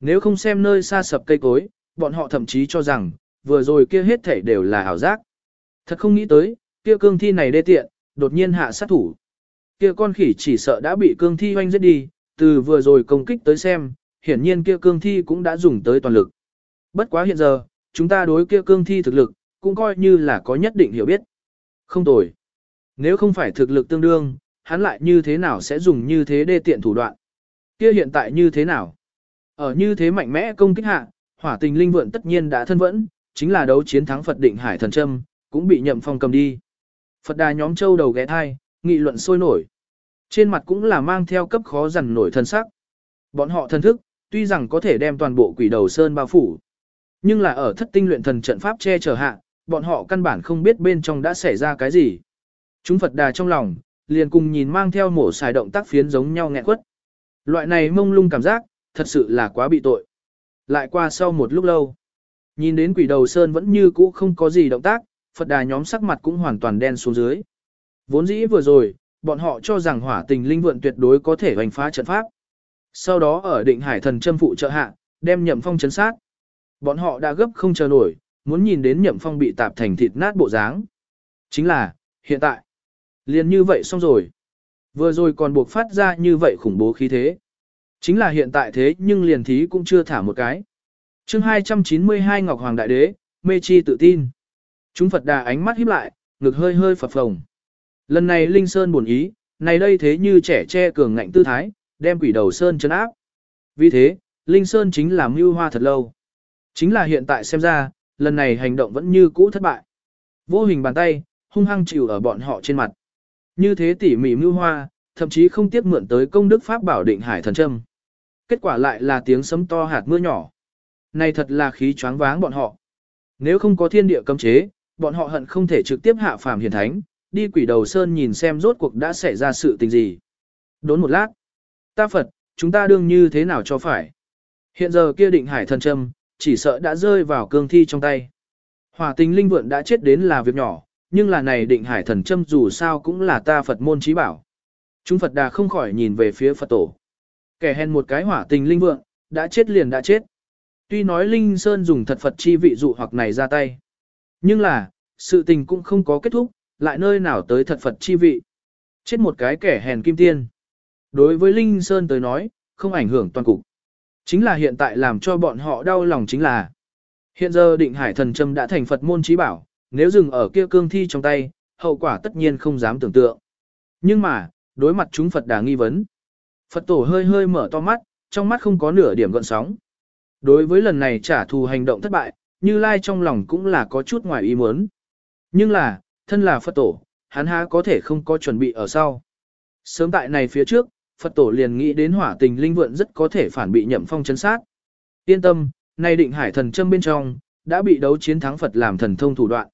Nếu không xem nơi xa sập cây cối, bọn họ thậm chí cho rằng, vừa rồi kia hết thảy đều là ảo giác. Thật không nghĩ tới, kia cương thi này đê tiện, đột nhiên hạ sát thủ. Kia con khỉ chỉ sợ đã bị cương thi hoanh giết đi, từ vừa rồi công kích tới xem, hiển nhiên kia cương thi cũng đã dùng tới toàn lực. Bất quá hiện giờ, chúng ta đối kia cương thi thực lực, cũng coi như là có nhất định hiểu biết. Không tồi. Nếu không phải thực lực tương đương, hắn lại như thế nào sẽ dùng như thế đê tiện thủ đoạn. Kia hiện tại như thế nào? Ở như thế mạnh mẽ công kích hạ, hỏa tình linh vượn tất nhiên đã thân vẫn, chính là đấu chiến thắng Phật định hải thần châm, cũng bị nhậm phong cầm đi. Phật đà nhóm châu đầu ghé thai, nghị luận sôi nổi. Trên mặt cũng là mang theo cấp khó dằn nổi thân sắc. Bọn họ thân thức, tuy rằng có thể đem toàn bộ quỷ đầu sơn bao phủ. Nhưng là ở thất tinh luyện thần trận pháp che chở hạ, bọn họ căn bản không biết bên trong đã xảy ra cái gì. Chúng Phật đà trong lòng, liền cùng nhìn mang theo mổ xài động tác phiến giống nhau nghẹn quất. Loại này mông lung cảm giác, thật sự là quá bị tội. Lại qua sau một lúc lâu, nhìn đến quỷ đầu sơn vẫn như cũ không có gì động tác, Phật đà nhóm sắc mặt cũng hoàn toàn đen xuống dưới. Vốn dĩ vừa rồi, bọn họ cho rằng hỏa tình linh vượn tuyệt đối có thể hoành phá trận pháp. Sau đó ở định hải thần châm phụ trợ hạ, đem nhậm phong chấn sát. Bọn họ đã gấp không chờ nổi, muốn nhìn đến nhậm phong bị tạp thành thịt nát bộ dáng. Chính là, hiện tại, liền như vậy xong rồi. Vừa rồi còn buộc phát ra như vậy khủng bố khí thế. Chính là hiện tại thế nhưng liền thí cũng chưa thả một cái. chương 292 Ngọc Hoàng Đại Đế, mê chi tự tin. Chúng Phật đà ánh mắt híp lại, ngực hơi hơi phập phồng. Lần này Linh Sơn buồn ý, này đây thế như trẻ che cường ngạnh tư thái, đem quỷ đầu Sơn chấn áp. Vì thế, Linh Sơn chính là mưu hoa thật lâu. Chính là hiện tại xem ra, lần này hành động vẫn như cũ thất bại. Vô hình bàn tay, hung hăng chịu ở bọn họ trên mặt. Như thế tỉ mỉ mưu hoa, thậm chí không tiếc mượn tới công đức pháp bảo định hải thần châm. Kết quả lại là tiếng sấm to hạt mưa nhỏ. Này thật là khí choáng váng bọn họ. Nếu không có thiên địa cấm chế, bọn họ hận không thể trực tiếp hạ phàm hiền thánh, đi quỷ đầu sơn nhìn xem rốt cuộc đã xảy ra sự tình gì. Đốn một lát. Ta Phật, chúng ta đương như thế nào cho phải. Hiện giờ kia định hải thần châm, chỉ sợ đã rơi vào cương thi trong tay. Hỏa tình linh vượn đã chết đến là việc nhỏ, nhưng là này định hải thần châm dù sao cũng là ta Phật môn trí bảo. Chúng Phật đà không khỏi nhìn về phía Phật tổ. Kẻ hèn một cái hỏa tình linh vượng, đã chết liền đã chết. Tuy nói Linh Sơn dùng thật Phật chi vị dụ hoặc này ra tay. Nhưng là, sự tình cũng không có kết thúc, lại nơi nào tới thật Phật chi vị. Chết một cái kẻ hèn kim tiên. Đối với Linh Sơn tới nói, không ảnh hưởng toàn cục. Chính là hiện tại làm cho bọn họ đau lòng chính là Hiện giờ định hải thần châm đã thành Phật môn trí bảo, nếu dừng ở kia cương thi trong tay, hậu quả tất nhiên không dám tưởng tượng. Nhưng mà, đối mặt chúng Phật đà nghi vấn. Phật tổ hơi hơi mở to mắt, trong mắt không có nửa điểm gợn sóng. Đối với lần này trả thù hành động thất bại, Như Lai trong lòng cũng là có chút ngoài ý muốn. Nhưng là, thân là Phật tổ, hắn há có thể không có chuẩn bị ở sau. Sớm tại này phía trước, Phật tổ liền nghĩ đến hỏa tình linh vượn rất có thể phản bị nhậm phong chấn sát. Yên tâm, nay định hải thần châm bên trong, đã bị đấu chiến thắng Phật làm thần thông thủ đoạn.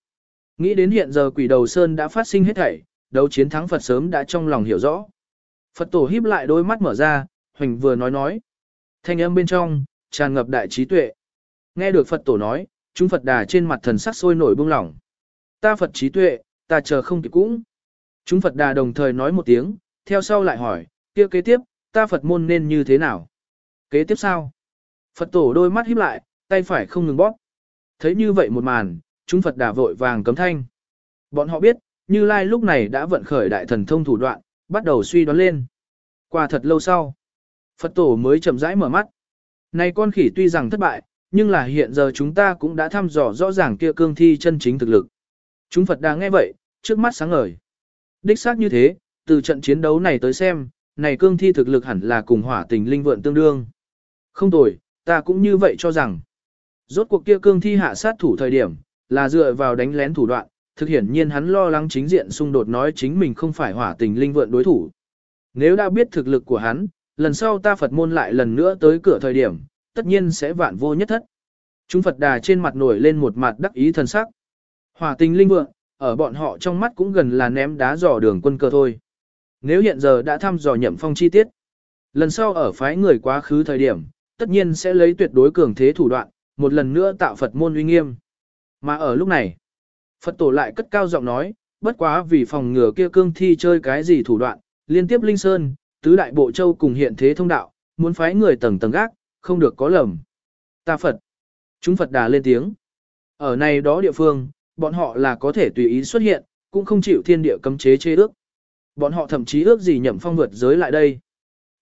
Nghĩ đến hiện giờ quỷ đầu sơn đã phát sinh hết thảy, đấu chiến thắng Phật sớm đã trong lòng hiểu rõ. Phật tổ híp lại đôi mắt mở ra, hoành vừa nói nói. Thanh âm bên trong, tràn ngập đại trí tuệ. Nghe được Phật tổ nói, chúng Phật đà trên mặt thần sắc sôi nổi bung lỏng. Ta Phật trí tuệ, ta chờ không kịp cũng. Chúng Phật đà đồng thời nói một tiếng, theo sau lại hỏi, kia kế tiếp, ta Phật môn nên như thế nào? Kế tiếp sao? Phật tổ đôi mắt híp lại, tay phải không ngừng bóp. Thấy như vậy một màn, chúng Phật đà vội vàng cấm thanh. Bọn họ biết, Như Lai lúc này đã vận khởi đại thần thông thủ đoạn, bắt đầu suy đoán lên. Qua thật lâu sau, Phật tổ mới chậm rãi mở mắt. Này con khỉ tuy rằng thất bại, nhưng là hiện giờ chúng ta cũng đã thăm dò rõ ràng kia cương thi chân chính thực lực. Chúng Phật đang nghe vậy, trước mắt sáng ngời. Đích xác như thế, từ trận chiến đấu này tới xem, này cương thi thực lực hẳn là cùng hỏa tình linh vượn tương đương. Không tồi, ta cũng như vậy cho rằng. Rốt cuộc kia cương thi hạ sát thủ thời điểm, là dựa vào đánh lén thủ đoạn, thực hiển nhiên hắn lo lắng chính diện xung đột nói chính mình không phải hỏa tình linh vượn đối thủ. Nếu đã biết thực lực của hắn, lần sau ta Phật môn lại lần nữa tới cửa thời điểm, tất nhiên sẽ vạn vô nhất thất. Chúng Phật đà trên mặt nổi lên một mặt đắc ý thần sắc. Hỏa tình linh vượng, ở bọn họ trong mắt cũng gần là ném đá dò đường quân cơ thôi. Nếu hiện giờ đã thăm dò nhậm phong chi tiết, lần sau ở phái người quá khứ thời điểm, tất nhiên sẽ lấy tuyệt đối cường thế thủ đoạn, một lần nữa tạo Phật môn uy nghiêm. Mà ở lúc này, Phật tổ lại cất cao giọng nói, bất quá vì phòng ngừa kia cương thi chơi cái gì thủ đoạn, liên tiếp linh sơn, tứ đại bộ châu cùng hiện thế thông đạo, muốn phái người tầng tầng gác, không được có lầm. Ta Phật. Chúng Phật đà lên tiếng. Ở này đó địa phương, bọn họ là có thể tùy ý xuất hiện, cũng không chịu thiên địa cấm chế chế ước. Bọn họ thậm chí ước gì nhậm phong vượt giới lại đây.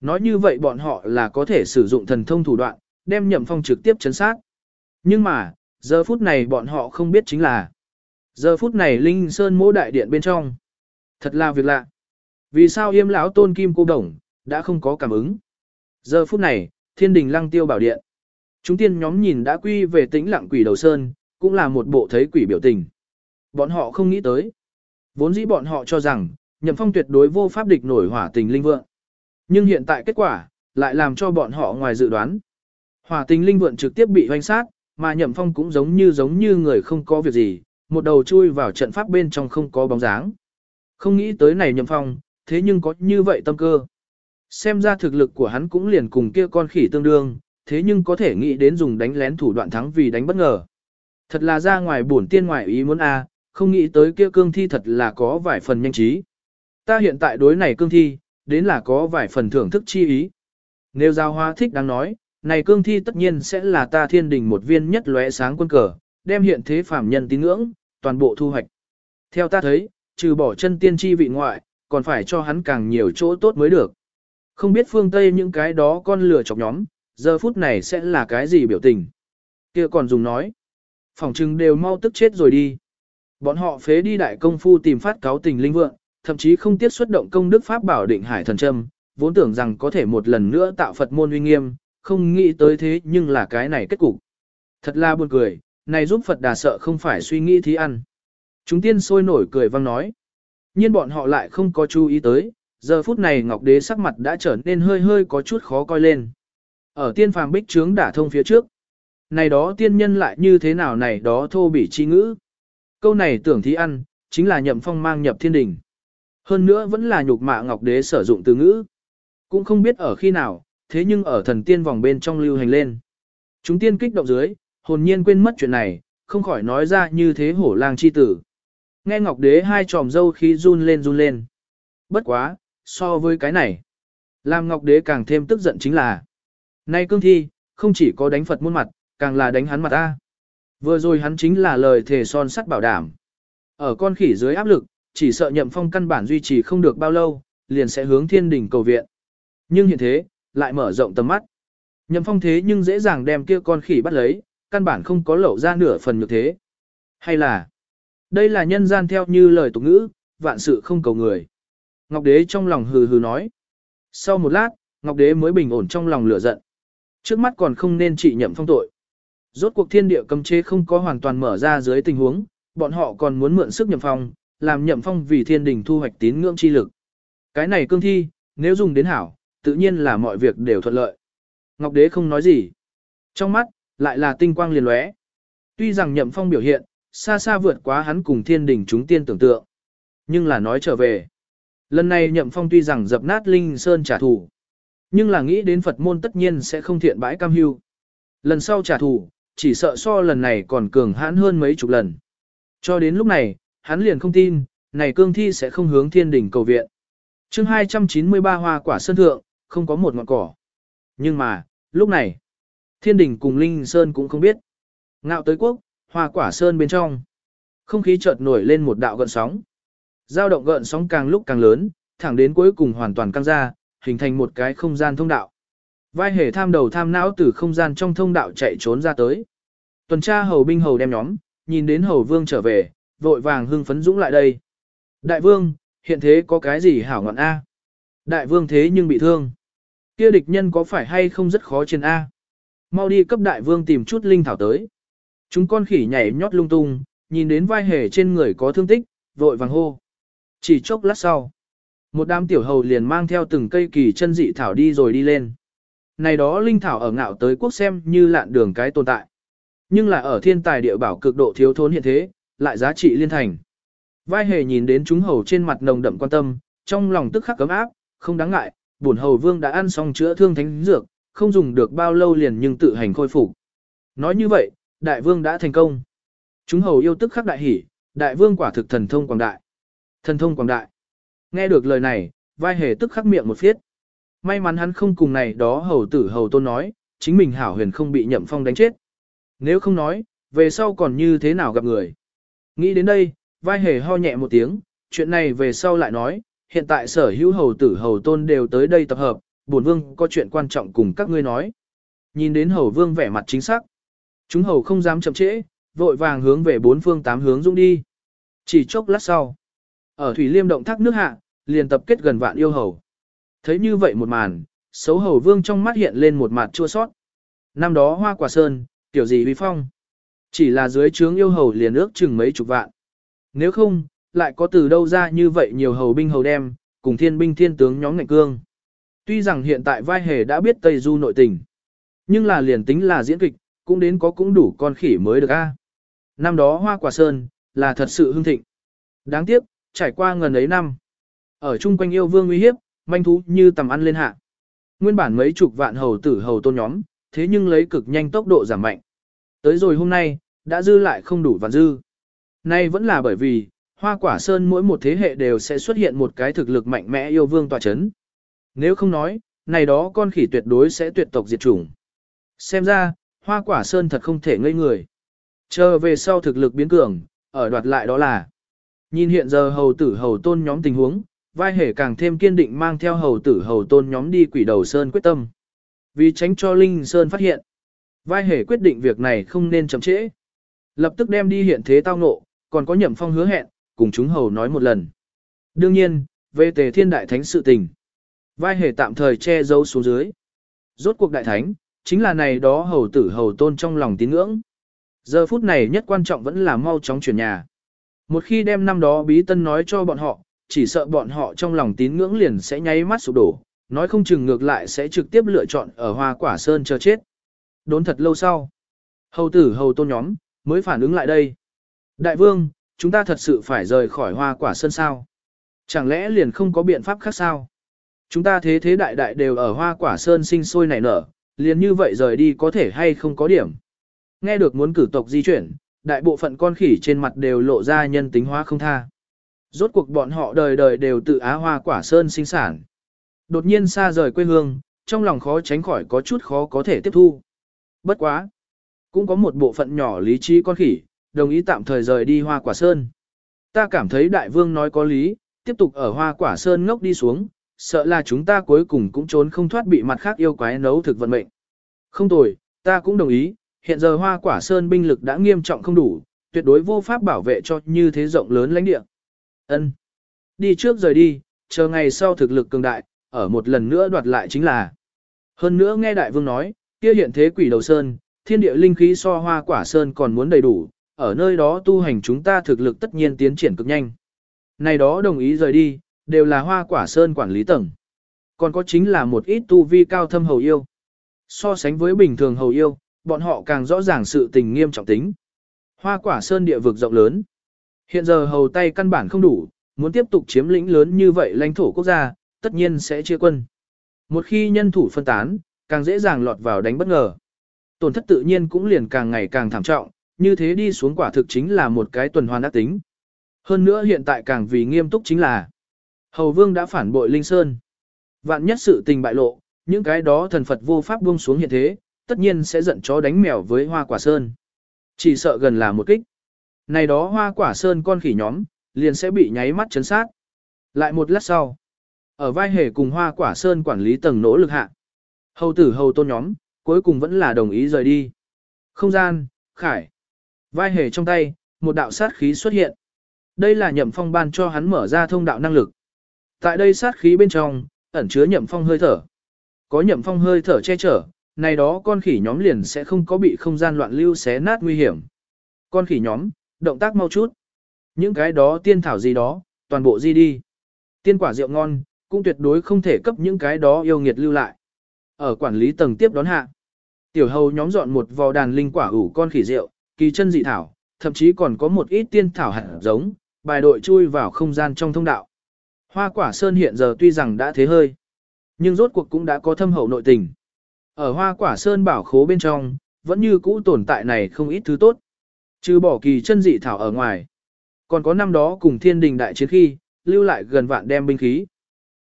Nói như vậy bọn họ là có thể sử dụng thần thông thủ đoạn, đem nhậm phong trực tiếp chấn sát. Nhưng mà, giờ phút này bọn họ không biết chính là Giờ phút này Linh Sơn mỗ đại điện bên trong. Thật là việc lạ. Vì sao yêm lão tôn kim cô đồng, đã không có cảm ứng. Giờ phút này, thiên đình lăng tiêu bảo điện. Chúng tiên nhóm nhìn đã quy về tĩnh lặng quỷ đầu sơn, cũng là một bộ thấy quỷ biểu tình. Bọn họ không nghĩ tới. Vốn dĩ bọn họ cho rằng, nhậm phong tuyệt đối vô pháp địch nổi hỏa tình linh vượng. Nhưng hiện tại kết quả, lại làm cho bọn họ ngoài dự đoán. Hỏa tình linh vượng trực tiếp bị hoanh sát, mà nhậm phong cũng giống như giống như người không có việc gì, một đầu chui vào trận pháp bên trong không có bóng dáng. Không nghĩ tới này nhậm phong, thế nhưng có như vậy tâm cơ. Xem ra thực lực của hắn cũng liền cùng kia con khỉ tương đương, thế nhưng có thể nghĩ đến dùng đánh lén thủ đoạn thắng vì đánh bất ngờ. Thật là ra ngoài bổn tiên ngoại ý muốn a, à, không nghĩ tới kia cương thi thật là có vài phần nhanh trí. Ta hiện tại đối này cương thi, đến là có vài phần thưởng thức chi ý. Nếu giao hoa thích đang nói, này cương thi tất nhiên sẽ là ta thiên đình một viên nhất lóe sáng quân cờ, đem hiện thế phàm nhân tín ngưỡng, toàn bộ thu hoạch. Theo ta thấy, trừ bỏ chân tiên tri vị ngoại, còn phải cho hắn càng nhiều chỗ tốt mới được. Không biết phương Tây những cái đó con lửa chọc nhóm, giờ phút này sẽ là cái gì biểu tình. kia còn dùng nói. Phòng chừng đều mau tức chết rồi đi. Bọn họ phế đi đại công phu tìm phát cáo tình linh vượng, thậm chí không tiết xuất động công đức pháp bảo định hải thần châm, vốn tưởng rằng có thể một lần nữa tạo Phật môn uy nghiêm, không nghĩ tới thế nhưng là cái này kết cục. Thật là buồn cười, này giúp Phật đà sợ không phải suy nghĩ thí ăn. Chúng tiên sôi nổi cười vang nói. nhiên bọn họ lại không có chú ý tới, giờ phút này Ngọc Đế sắc mặt đã trở nên hơi hơi có chút khó coi lên. Ở tiên phàm bích trướng đả thông phía trước. Này đó tiên nhân lại như thế nào này đó thô bỉ chi ngữ. Câu này tưởng thí ăn, chính là nhậm phong mang nhập thiên đình. Hơn nữa vẫn là nhục mạ Ngọc Đế sử dụng từ ngữ. Cũng không biết ở khi nào, thế nhưng ở thần tiên vòng bên trong lưu hành lên. Chúng tiên kích động dưới, hồn nhiên quên mất chuyện này, không khỏi nói ra như thế hổ lang chi tử. Nghe Ngọc Đế hai tròm dâu khí run lên run lên. Bất quá, so với cái này, làm Ngọc Đế càng thêm tức giận chính là Nay cương thi, không chỉ có đánh Phật muôn mặt, càng là đánh hắn mặt ta. Vừa rồi hắn chính là lời thề son sắt bảo đảm. Ở con khỉ dưới áp lực, chỉ sợ nhậm phong căn bản duy trì không được bao lâu, liền sẽ hướng thiên đỉnh cầu viện. Nhưng hiện thế, lại mở rộng tầm mắt. Nhậm phong thế nhưng dễ dàng đem kia con khỉ bắt lấy, căn bản không có lộ ra nửa phần như thế. Hay là, đây là nhân gian theo như lời tục ngữ, vạn sự không cầu người. Ngọc Đế trong lòng hừ hừ nói. Sau một lát, Ngọc Đế mới bình ổn trong lòng lửa giận. Trước mắt còn không nên trị nhậm phong tội. Rốt cuộc thiên địa cấm chế không có hoàn toàn mở ra dưới tình huống, bọn họ còn muốn mượn sức nhậm phong, làm nhậm phong vì thiên đình thu hoạch tín ngưỡng chi lực. Cái này cương thi, nếu dùng đến hảo, tự nhiên là mọi việc đều thuận lợi. Ngọc Đế không nói gì. Trong mắt, lại là tinh quang liền lóe. Tuy rằng nhậm phong biểu hiện, xa xa vượt quá hắn cùng thiên đình chúng tiên tưởng tượng. Nhưng là nói trở về. Lần này nhậm phong tuy rằng dập nát Linh Sơn trả thù. Nhưng là nghĩ đến Phật môn tất nhiên sẽ không thiện bãi cam hưu. Lần sau trả thù, chỉ sợ so lần này còn cường hãn hơn mấy chục lần. Cho đến lúc này, hắn liền không tin, này cương thi sẽ không hướng thiên đỉnh cầu viện. chương 293 hoa quả sơn thượng, không có một ngọn cỏ. Nhưng mà, lúc này, thiên đình cùng Linh Sơn cũng không biết. Ngạo tới quốc, hoa quả sơn bên trong. Không khí chợt nổi lên một đạo gợn sóng. Giao động gợn sóng càng lúc càng lớn, thẳng đến cuối cùng hoàn toàn căng ra, hình thành một cái không gian thông đạo. Vai hề tham đầu tham não từ không gian trong thông đạo chạy trốn ra tới. Tuần tra hầu binh hầu đem nhóm, nhìn đến hầu vương trở về, vội vàng hưng phấn dũng lại đây. Đại vương, hiện thế có cái gì hảo ngọn A? Đại vương thế nhưng bị thương. Kia địch nhân có phải hay không rất khó trên A? Mau đi cấp đại vương tìm chút linh thảo tới. Chúng con khỉ nhảy nhót lung tung, nhìn đến vai hề trên người có thương tích, vội vàng hô. Chỉ chốc lát sau, một đám tiểu hầu liền mang theo từng cây kỳ chân dị thảo đi rồi đi lên. Này đó linh thảo ở ngạo tới quốc xem như lạn đường cái tồn tại. Nhưng là ở thiên tài địa bảo cực độ thiếu thốn hiện thế, lại giá trị liên thành. Vai hề nhìn đến chúng hầu trên mặt nồng đậm quan tâm, trong lòng tức khắc cấm áp, không đáng ngại, bổn hầu vương đã ăn xong chữa thương thánh dược, không dùng được bao lâu liền nhưng tự hành khôi phục. Nói như vậy, đại vương đã thành công. Chúng hầu yêu tức khắc đại hỉ, đại vương quả thực thần thông quảng đại. Thần thông quảng đại. Nghe được lời này, vai hề tức khắc miệng một phiết. May mắn hắn không cùng này đó hầu tử hầu tôn nói, chính mình hảo huyền không bị nhậm phong đánh chết. Nếu không nói, về sau còn như thế nào gặp người. Nghĩ đến đây, vai hề ho nhẹ một tiếng, chuyện này về sau lại nói, hiện tại sở hữu hầu tử hầu tôn đều tới đây tập hợp, bổn vương có chuyện quan trọng cùng các ngươi nói. Nhìn đến hầu vương vẻ mặt chính xác. Chúng hầu không dám chậm trễ, vội vàng hướng về bốn phương tám hướng dũng đi. Chỉ chốc lát sau, ở thủy liêm động thác nước hạ, liền tập kết gần vạn yêu hầu. Thấy như vậy một màn, xấu hầu vương trong mắt hiện lên một mặt chua sót. Năm đó hoa quả sơn, tiểu gì uy phong. Chỉ là dưới trướng yêu hầu liền ước chừng mấy chục vạn. Nếu không, lại có từ đâu ra như vậy nhiều hầu binh hầu đem, cùng thiên binh thiên tướng nhóm ngạnh cương. Tuy rằng hiện tại vai hề đã biết Tây Du nội tình, nhưng là liền tính là diễn kịch, cũng đến có cũng đủ con khỉ mới được a. Năm đó hoa quả sơn, là thật sự hưng thịnh. Đáng tiếc, trải qua ngần ấy năm. Ở chung quanh yêu vương uy hiếp, manh thú như tầm ăn lên hạ. Nguyên bản mấy chục vạn hầu tử hầu tôn nhóm, thế nhưng lấy cực nhanh tốc độ giảm mạnh. Tới rồi hôm nay, đã dư lại không đủ vạn dư. Nay vẫn là bởi vì, hoa quả sơn mỗi một thế hệ đều sẽ xuất hiện một cái thực lực mạnh mẽ yêu vương tòa chấn. Nếu không nói, này đó con khỉ tuyệt đối sẽ tuyệt tộc diệt chủng. Xem ra, hoa quả sơn thật không thể ngây người. Chờ về sau thực lực biến cường, ở đoạt lại đó là. Nhìn hiện giờ hầu tử hầu tôn nhóm tình huống, vai hề càng thêm kiên định mang theo hầu tử hầu tôn nhóm đi quỷ đầu sơn quyết tâm. Vì tránh cho Linh Sơn phát hiện, vai hề quyết định việc này không nên chậm trễ. Lập tức đem đi hiện thế tao ngộ, còn có nhậm phong hứa hẹn, cùng chúng hầu nói một lần. Đương nhiên, về tề thiên đại thánh sự tình. Vai hề tạm thời che giấu xuống dưới. Rốt cuộc đại thánh, chính là này đó hầu tử hầu tôn trong lòng tín ngưỡng. Giờ phút này nhất quan trọng vẫn là mau chóng chuyển nhà. Một khi đem năm đó bí tân nói cho bọn họ, chỉ sợ bọn họ trong lòng tín ngưỡng liền sẽ nháy mắt sụp đổ, nói không chừng ngược lại sẽ trực tiếp lựa chọn ở hoa quả sơn chờ chết. Đốn thật lâu sau, hầu tử hầu tôn nhóm, mới phản ứng lại đây. Đại vương, chúng ta thật sự phải rời khỏi hoa quả sơn sao? Chẳng lẽ liền không có biện pháp khác sao? Chúng ta thế thế đại đại đều ở hoa quả sơn sinh sôi nảy nở, liền như vậy rời đi có thể hay không có điểm. Nghe được muốn cử tộc di chuyển, đại bộ phận con khỉ trên mặt đều lộ ra nhân tính hóa không tha. Rốt cuộc bọn họ đời đời đều tự á hoa quả sơn sinh sản. Đột nhiên xa rời quê hương, trong lòng khó tránh khỏi có chút khó có thể tiếp thu. Bất quá. Cũng có một bộ phận nhỏ lý trí con khỉ, đồng ý tạm thời rời đi hoa quả sơn. Ta cảm thấy đại vương nói có lý, tiếp tục ở hoa quả sơn ngốc đi xuống, sợ là chúng ta cuối cùng cũng trốn không thoát bị mặt khác yêu quái nấu thực vận mệnh. Không tồi, ta cũng đồng ý, hiện giờ hoa quả sơn binh lực đã nghiêm trọng không đủ, tuyệt đối vô pháp bảo vệ cho như thế rộng lớn lãnh địa. Ân, Đi trước rời đi, chờ ngày sau thực lực cường đại, ở một lần nữa đoạt lại chính là. Hơn nữa nghe đại vương nói, kia hiện thế quỷ đầu sơn, thiên địa linh khí so hoa quả sơn còn muốn đầy đủ, ở nơi đó tu hành chúng ta thực lực tất nhiên tiến triển cực nhanh. Này đó đồng ý rời đi, đều là hoa quả sơn quản lý tầng. Còn có chính là một ít tu vi cao thâm hầu yêu. So sánh với bình thường hầu yêu, bọn họ càng rõ ràng sự tình nghiêm trọng tính. Hoa quả sơn địa vực rộng lớn. Hiện giờ hầu tay căn bản không đủ, muốn tiếp tục chiếm lĩnh lớn như vậy lãnh thổ quốc gia, tất nhiên sẽ chia quân. Một khi nhân thủ phân tán, càng dễ dàng lọt vào đánh bất ngờ. Tổn thất tự nhiên cũng liền càng ngày càng thảm trọng, như thế đi xuống quả thực chính là một cái tuần hoàn ác tính. Hơn nữa hiện tại càng vì nghiêm túc chính là Hầu Vương đã phản bội Linh Sơn. Vạn nhất sự tình bại lộ, những cái đó thần Phật vô pháp buông xuống hiện thế, tất nhiên sẽ giận chó đánh mèo với hoa quả sơn. Chỉ sợ gần là một kích. Này đó hoa quả sơn con khỉ nhóm, liền sẽ bị nháy mắt chấn sát. Lại một lát sau, ở vai hề cùng hoa quả sơn quản lý tầng nỗ lực hạ. Hầu tử hầu tôn nhóm, cuối cùng vẫn là đồng ý rời đi. Không gian, khải. Vai hề trong tay, một đạo sát khí xuất hiện. Đây là nhậm phong ban cho hắn mở ra thông đạo năng lực. Tại đây sát khí bên trong, ẩn chứa nhậm phong hơi thở. Có nhậm phong hơi thở che chở, này đó con khỉ nhóm liền sẽ không có bị không gian loạn lưu xé nát nguy hiểm. Con khỉ nhóm, động tác mau chút. Những cái đó tiên thảo gì đó, toàn bộ di đi. Tiên quả rượu ngon, cũng tuyệt đối không thể cấp những cái đó yêu nghiệt lưu lại. Ở quản lý tầng tiếp đón hạ, tiểu hầu nhóm dọn một vò đàn linh quả ủ con khỉ rượu, kỳ chân dị thảo, thậm chí còn có một ít tiên thảo hạt giống, bài đội chui vào không gian trong thông đạo. Hoa quả sơn hiện giờ tuy rằng đã thế hơi, nhưng rốt cuộc cũng đã có thâm hậu nội tình. Ở hoa quả sơn bảo khố bên trong, vẫn như cũ tồn tại này không ít thứ tốt. Trừ bỏ kỳ chân dị thảo ở ngoài. Còn có năm đó cùng thiên đình đại chiến khi, lưu lại gần vạn đem binh khí.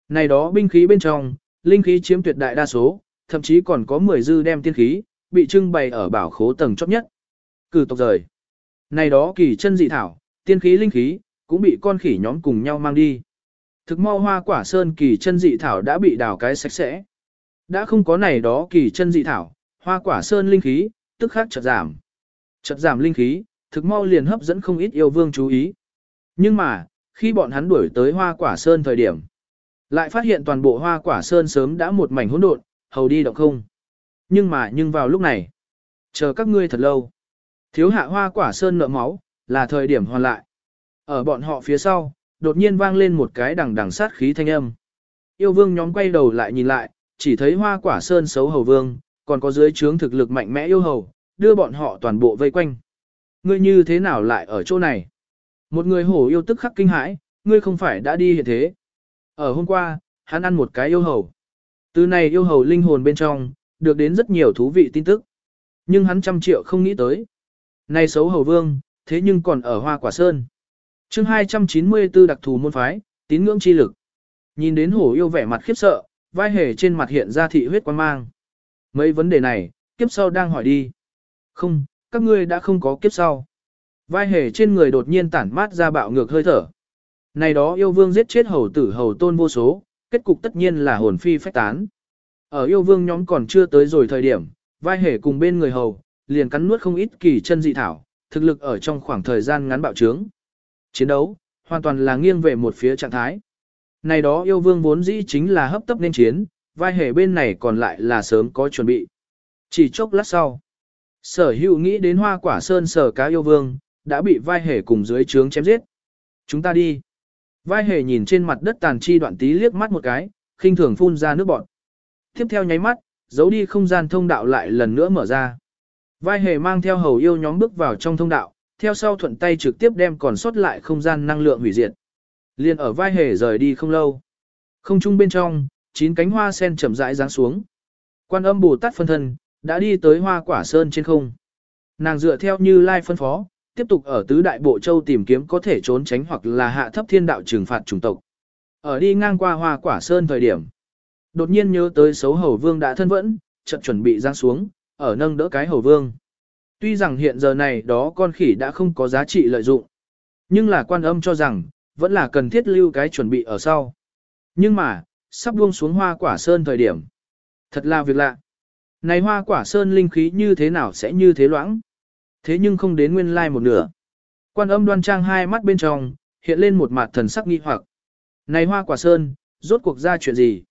Này đó binh khí bên trong, linh khí chiếm tuyệt đại đa số, thậm chí còn có 10 dư đem tiên khí, bị trưng bày ở bảo khố tầng chóp nhất. Cử tộc rời. Này đó kỳ chân dị thảo, tiên khí linh khí, cũng bị con khỉ nhóm cùng nhau mang đi. Thực mau hoa quả sơn kỳ chân dị thảo đã bị đào cái sạch sẽ. Đã không có này đó kỳ chân dị thảo, hoa quả sơn linh khí, tức khắc chợt giảm. Chợt giảm linh khí, thực mau liền hấp dẫn không ít yêu vương chú ý. Nhưng mà, khi bọn hắn đuổi tới hoa quả sơn thời điểm, lại phát hiện toàn bộ hoa quả sơn sớm đã một mảnh hỗn độn, hầu đi động không. Nhưng mà nhưng vào lúc này, chờ các ngươi thật lâu. Thiếu hạ hoa quả sơn nợ máu, là thời điểm hoàn lại. Ở bọn họ phía sau, đột nhiên vang lên một cái đằng đằng sát khí thanh âm. Yêu vương nhóm quay đầu lại nhìn lại, chỉ thấy hoa quả sơn xấu hầu vương, còn có dưới trướng thực lực mạnh mẽ yêu hầu, đưa bọn họ toàn bộ vây quanh. Ngươi như thế nào lại ở chỗ này? Một người hổ yêu tức khắc kinh hãi, ngươi không phải đã đi hiện thế. Ở hôm qua, hắn ăn một cái yêu hầu. Từ này yêu hầu linh hồn bên trong, được đến rất nhiều thú vị tin tức. Nhưng hắn trăm triệu không nghĩ tới. Này xấu hầu vương, thế nhưng còn ở hoa quả sơn. chương 294 đặc thù môn phái, tín ngưỡng chi lực. Nhìn đến hổ yêu vẻ mặt khiếp sợ, vai hề trên mặt hiện ra thị huyết quan mang. Mấy vấn đề này, kiếp sau đang hỏi đi. Không, các ngươi đã không có kiếp sau. Vai hề trên người đột nhiên tản mát ra bạo ngược hơi thở. Này đó yêu vương giết chết hầu tử hầu tôn vô số, kết cục tất nhiên là hồn phi phách tán. Ở yêu vương nhóm còn chưa tới rồi thời điểm, vai hề cùng bên người hầu, liền cắn nuốt không ít kỳ chân dị thảo, thực lực ở trong khoảng thời gian ngắn bạo trướng. Chiến đấu, hoàn toàn là nghiêng về một phía trạng thái. Này đó yêu vương vốn dĩ chính là hấp tấp nên chiến, vai hề bên này còn lại là sớm có chuẩn bị. Chỉ chốc lát sau, sở hữu nghĩ đến hoa quả sơn sở cá yêu vương, đã bị vai hề cùng dưới trướng chém giết. Chúng ta đi. Vai hề nhìn trên mặt đất tàn chi đoạn tí liếc mắt một cái, khinh thường phun ra nước bọt. Tiếp theo nháy mắt, giấu đi không gian thông đạo lại lần nữa mở ra. Vai hề mang theo hầu yêu nhóm bước vào trong thông đạo, theo sau thuận tay trực tiếp đem còn sót lại không gian năng lượng hủy diệt. Liên ở vai hề rời đi không lâu. Không trung bên trong, chín cánh hoa sen chậm rãi giáng xuống. Quan âm Bồ Tát phân thân, đã đi tới hoa quả sơn trên không. Nàng dựa theo như lai phân phó, tiếp tục ở tứ đại bộ châu tìm kiếm có thể trốn tránh hoặc là hạ thấp thiên đạo trừng phạt chủng tộc. Ở đi ngang qua hoa quả sơn thời điểm. Đột nhiên nhớ tới xấu hầu vương đã thân vẫn, chợt chuẩn bị giáng xuống, ở nâng đỡ cái hầu vương. Tuy rằng hiện giờ này đó con khỉ đã không có giá trị lợi dụng. Nhưng là quan âm cho rằng, vẫn là cần thiết lưu cái chuẩn bị ở sau. Nhưng mà, sắp buông xuống hoa quả sơn thời điểm. Thật là việc lạ. Này hoa quả sơn linh khí như thế nào sẽ như thế loãng? Thế nhưng không đến nguyên lai một nửa. Quan âm đoan trang hai mắt bên trong, hiện lên một mặt thần sắc nghi hoặc. Này hoa quả sơn, rốt cuộc ra chuyện gì?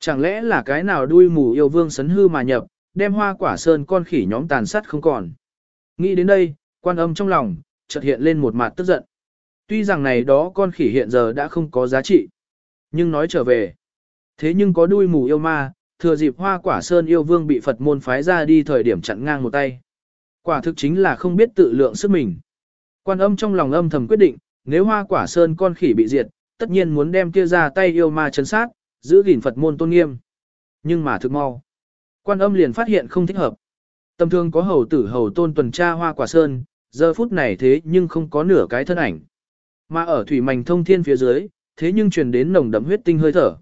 Chẳng lẽ là cái nào đuôi mù yêu vương sấn hư mà nhập, đem hoa quả sơn con khỉ nhóm tàn sát không còn? Nghĩ đến đây, quan âm trong lòng, chợt hiện lên một mặt tức giận. Tuy rằng này đó con khỉ hiện giờ đã không có giá trị. Nhưng nói trở về. Thế nhưng có đuôi mù yêu ma, thừa dịp hoa quả sơn yêu vương bị Phật môn phái ra đi thời điểm chặn ngang một tay. Quả thực chính là không biết tự lượng sức mình. Quan âm trong lòng âm thầm quyết định, nếu hoa quả sơn con khỉ bị diệt, tất nhiên muốn đem kia ra tay yêu ma chấn sát, giữ gìn Phật môn tôn nghiêm. Nhưng mà thực mau. Quan âm liền phát hiện không thích hợp. Tầm thường có hầu tử hầu tôn tuần tra hoa quả sơn, giờ phút này thế nhưng không có nửa cái thân ảnh. Mà ở thủy mảnh thông thiên phía dưới, thế nhưng truyền đến nồng đậm huyết tinh hơi thở.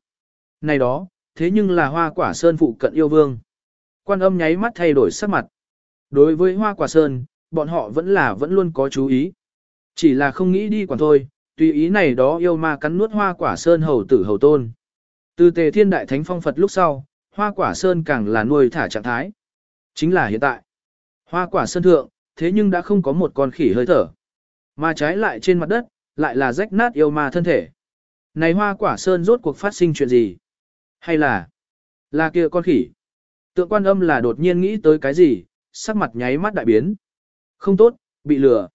Này đó, thế nhưng là hoa quả sơn phụ cận yêu vương. Quan âm nháy mắt thay đổi sắc mặt. Đối với hoa quả sơn, bọn họ vẫn là vẫn luôn có chú ý. Chỉ là không nghĩ đi quản thôi, Tùy ý này đó yêu ma cắn nuốt hoa quả sơn hầu tử hầu tôn. Từ tề thiên đại thánh phong Phật lúc sau, hoa quả sơn càng là nuôi thả trạng thái. Chính là hiện tại. Hoa quả sơn thượng, thế nhưng đã không có một con khỉ hơi thở. Mà trái lại trên mặt đất, lại là rách nát yêu ma thân thể. Này hoa quả sơn rốt cuộc phát sinh chuyện gì? Hay là, là kia con khỉ? Tượng quan âm là đột nhiên nghĩ tới cái gì, sắc mặt nháy mắt đại biến. Không tốt, bị lừa.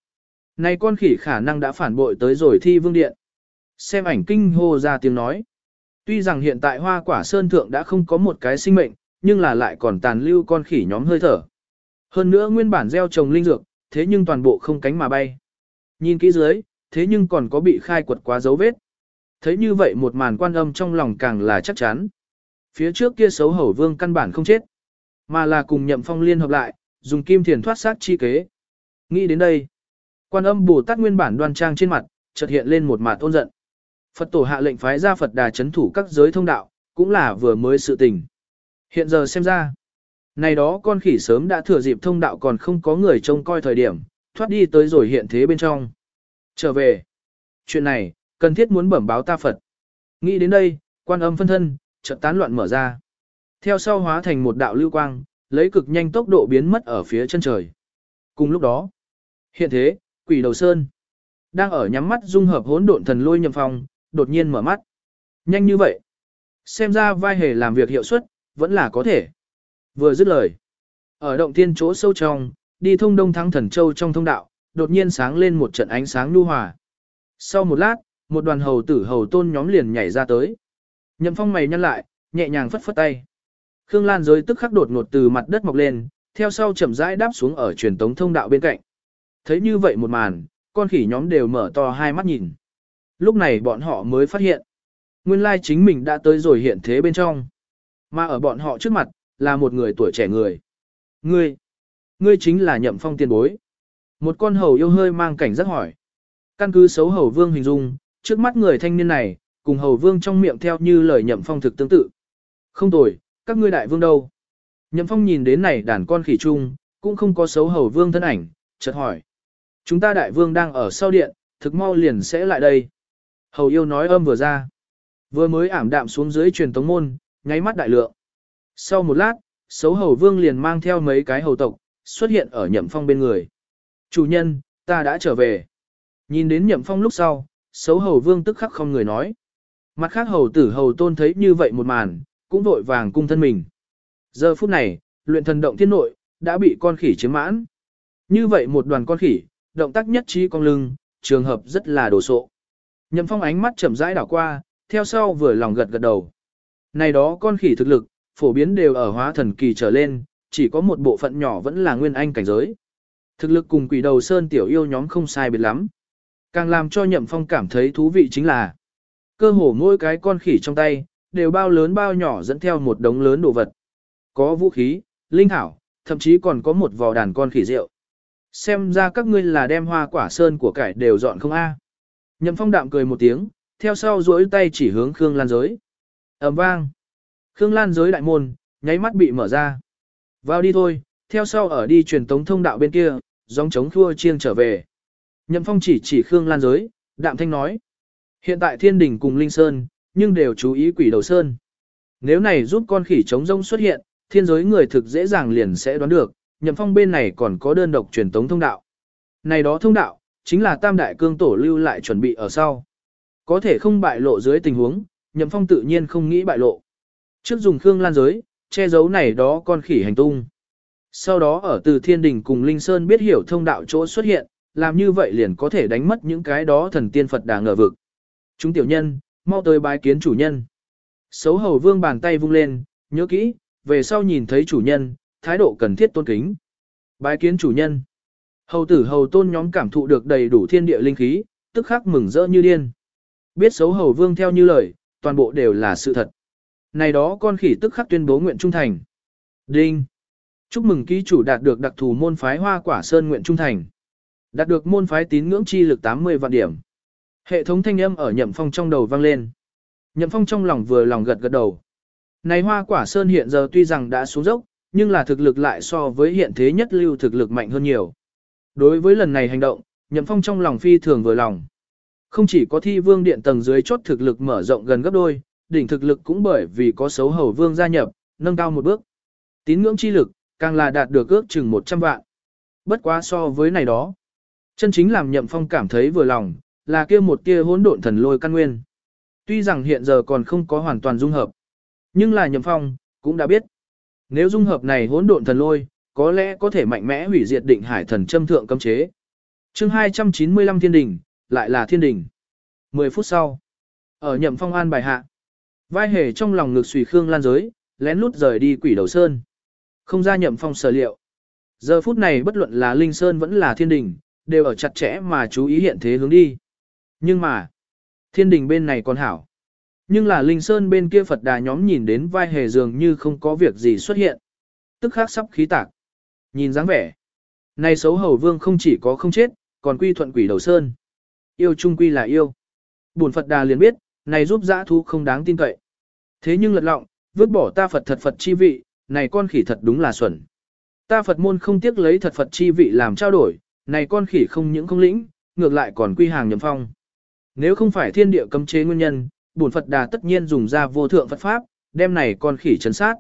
Này con khỉ khả năng đã phản bội tới rồi thi vương điện. Xem ảnh kinh hô ra tiếng nói. Tuy rằng hiện tại hoa quả sơn thượng đã không có một cái sinh mệnh, nhưng là lại còn tàn lưu con khỉ nhóm hơi thở. Hơn nữa nguyên bản gieo trồng linh dược, thế nhưng toàn bộ không cánh mà bay. Nhìn kỹ dưới, thế nhưng còn có bị khai quật quá dấu vết. Thấy như vậy một màn quan âm trong lòng càng là chắc chắn. Phía trước kia xấu hổ vương căn bản không chết, mà là cùng nhậm phong liên hợp lại, dùng kim thiền thoát sát chi kế. Nghĩ đến đây, quan âm Bồ Tát nguyên bản đoan trang trên mặt, chợt hiện lên một mặt ôn giận. Phật tổ hạ lệnh phái ra Phật đà chấn thủ các giới thông đạo, cũng là vừa mới sự tình. Hiện giờ xem ra, này đó con khỉ sớm đã thừa dịp thông đạo còn không có người trông coi thời điểm, thoát đi tới rồi hiện thế bên trong. Trở về. Chuyện này, cần thiết muốn bẩm báo ta Phật. Nghĩ đến đây, quan âm phân thân, chợt tán loạn mở ra. Theo sau hóa thành một đạo lưu quang, lấy cực nhanh tốc độ biến mất ở phía chân trời. Cùng lúc đó, hiện thế, quỷ đầu sơn, đang ở nhắm mắt dung hợp hỗn độn thần lôi nhầm phong, đột nhiên mở mắt. Nhanh như vậy. Xem ra vai hề làm việc hiệu suất, vẫn là có thể. Vừa dứt lời. Ở động thiên chỗ sâu trong, đi thông đông thắng thần châu trong thông đạo, đột nhiên sáng lên một trận ánh sáng nhu hòa. Sau một lát, một đoàn hầu tử hầu tôn nhóm liền nhảy ra tới. Nhậm phong mày nhăn lại, nhẹ nhàng phất phất tay. Khương Lan giới tức khắc đột ngột từ mặt đất mọc lên, theo sau chậm rãi đáp xuống ở truyền tống thông đạo bên cạnh. Thấy như vậy một màn, con khỉ nhóm đều mở to hai mắt nhìn. Lúc này bọn họ mới phát hiện. Nguyên lai chính mình đã tới rồi hiện thế bên trong. Mà ở bọn họ trước mặt, là một người tuổi trẻ người. Ngươi, ngươi chính là nhậm phong tiền bối. Một con hầu yêu hơi mang cảnh giác hỏi. Căn cứ xấu hầu vương hình dung, trước mắt người thanh niên này, cùng hầu vương trong miệng theo như lời nhậm phong thực tương tự. Không tồi, các ngươi đại vương đâu? Nhậm phong nhìn đến này đàn con khỉ chung, cũng không có xấu hầu vương thân ảnh, chợt hỏi. Chúng ta đại vương đang ở sau điện, thực mau liền sẽ lại đây. Hầu yêu nói âm vừa ra. Vừa mới ảm đạm xuống dưới truyền tống môn, nháy mắt đại lượng. Sau một lát, xấu hầu vương liền mang theo mấy cái hầu tộc, xuất hiện ở nhậm phong bên người. Chủ nhân, ta đã trở về. Nhìn đến nhậm phong lúc sau, xấu hầu vương tức khắc không người nói. Mặt khác hầu tử hầu tôn thấy như vậy một màn, cũng vội vàng cung thân mình. Giờ phút này, luyện thần động thiên nội, đã bị con khỉ chiếm mãn. Như vậy một đoàn con khỉ, động tác nhất trí con lưng, trường hợp rất là đồ sộ. Nhậm phong ánh mắt chậm rãi đảo qua, theo sau vừa lòng gật gật đầu. Này đó con khỉ thực lực, phổ biến đều ở hóa thần kỳ trở lên, chỉ có một bộ phận nhỏ vẫn là nguyên anh cảnh giới. Thực lực cùng quỷ đầu sơn tiểu yêu nhóm không sai biệt lắm. Càng làm cho nhậm phong cảm thấy thú vị chính là cơ hồ mỗi cái con khỉ trong tay, đều bao lớn bao nhỏ dẫn theo một đống lớn đồ vật. Có vũ khí, linh thảo, thậm chí còn có một vò đàn con khỉ rượu. Xem ra các ngươi là đem hoa quả sơn của cải đều dọn không a. Nhậm phong đạm cười một tiếng, theo sau duỗi tay chỉ hướng Khương Lan giới. ầm vang. Khương Lan giới đại môn, nháy mắt bị mở ra. Vào đi thôi, theo sau ở đi truyền tống thông đạo bên kia, giống chống thua chiêng trở về. Nhậm phong chỉ chỉ Khương Lan giới, đạm thanh nói. Hiện tại thiên đình cùng Linh Sơn, nhưng đều chú ý quỷ đầu Sơn. Nếu này giúp con khỉ chống rông xuất hiện, thiên giới người thực dễ dàng liền sẽ đoán được, nhậm phong bên này còn có đơn độc truyền tống thông đạo. Này đó thông đạo, chính là tam đại cương tổ lưu lại chuẩn bị ở sau. Có thể không bại lộ dưới tình huống, nhậm phong tự nhiên không nghĩ bại lộ. Trước dùng Khương Lan giới, che giấu này đó con khỉ hành tung. Sau đó ở từ thiên đình cùng Linh Sơn biết hiểu thông đạo chỗ xuất hiện, làm như vậy liền có thể đánh mất những cái đó thần tiên Phật đà ngờ vực. Chúng tiểu nhân, mau tới bái kiến chủ nhân. Xấu hầu vương bàn tay vung lên, nhớ kỹ, về sau nhìn thấy chủ nhân, thái độ cần thiết tôn kính. Bái kiến chủ nhân. Hầu tử hầu tôn nhóm cảm thụ được đầy đủ thiên địa linh khí, tức khắc mừng rỡ như điên. Biết xấu hầu vương theo như lời, toàn bộ đều là sự thật. Này đó con khỉ tức khắc tuyên bố nguyện trung thành. Đinh. Chúc mừng ký chủ đạt được đặc thù môn phái hoa quả sơn nguyện trung thành. Đạt được môn phái tín ngưỡng chi lực 80 vạn điểm. Hệ thống thanh âm ở nhậm phong trong đầu vang lên. Nhậm phong trong lòng vừa lòng gật gật đầu. Này hoa quả sơn hiện giờ tuy rằng đã xuống dốc, nhưng là thực lực lại so với hiện thế nhất lưu thực lực mạnh hơn nhiều. Đối với lần này hành động, nhậm phong trong lòng phi thường vừa lòng. Không chỉ có thi vương điện tầng dưới chốt thực lực mở rộng gần gấp đôi, đỉnh thực lực cũng bởi vì có xấu hầu vương gia nhập, nâng cao một bước. Tín ngưỡng chi lực, càng là đạt được ước chừng 100 vạn. Bất quá so với này đó. Chân chính làm nhậm phong cảm thấy vừa lòng, là kia một kia hỗn độn thần lôi căn nguyên. Tuy rằng hiện giờ còn không có hoàn toàn dung hợp, nhưng là nhậm phong, cũng đã biết. Nếu dung hợp này hỗn độn thần lôi, có lẽ có thể mạnh mẽ hủy diệt định hải thần châm thượng cấm chế. chương 295 thiên đình lại là thiên đình 10 phút sau, ở nhậm phong an bài hạ, vai hề trong lòng ngực xùy khương lan giới, lén lút rời đi quỷ đầu sơn. Không ra nhậm phong sở liệu. Giờ phút này bất luận là Linh Sơn vẫn là thiên đình, đều ở chặt chẽ mà chú ý hiện thế hướng đi. Nhưng mà, thiên đình bên này còn hảo. Nhưng là Linh Sơn bên kia Phật đà nhóm nhìn đến vai hề dường như không có việc gì xuất hiện. Tức khắc sắp khí tạc. Nhìn dáng vẻ. Này xấu hầu vương không chỉ có không chết, còn quy thuận quỷ đầu Sơn. Yêu chung quy là yêu. Bổn Phật đà liền biết, này giúp dã thú không đáng tin cậy. Thế nhưng lật lọng, vứt bỏ ta Phật thật Phật chi vị, này con khỉ thật đúng là xuẩn. Ta Phật môn không tiếc lấy thật Phật chi vị làm trao đổi, này con khỉ không những không lĩnh, ngược lại còn quy hàng nhầm phong. Nếu không phải thiên địa cấm chế nguyên nhân, bổn Phật đà tất nhiên dùng ra vô thượng Phật Pháp, đem này con khỉ chấn sát.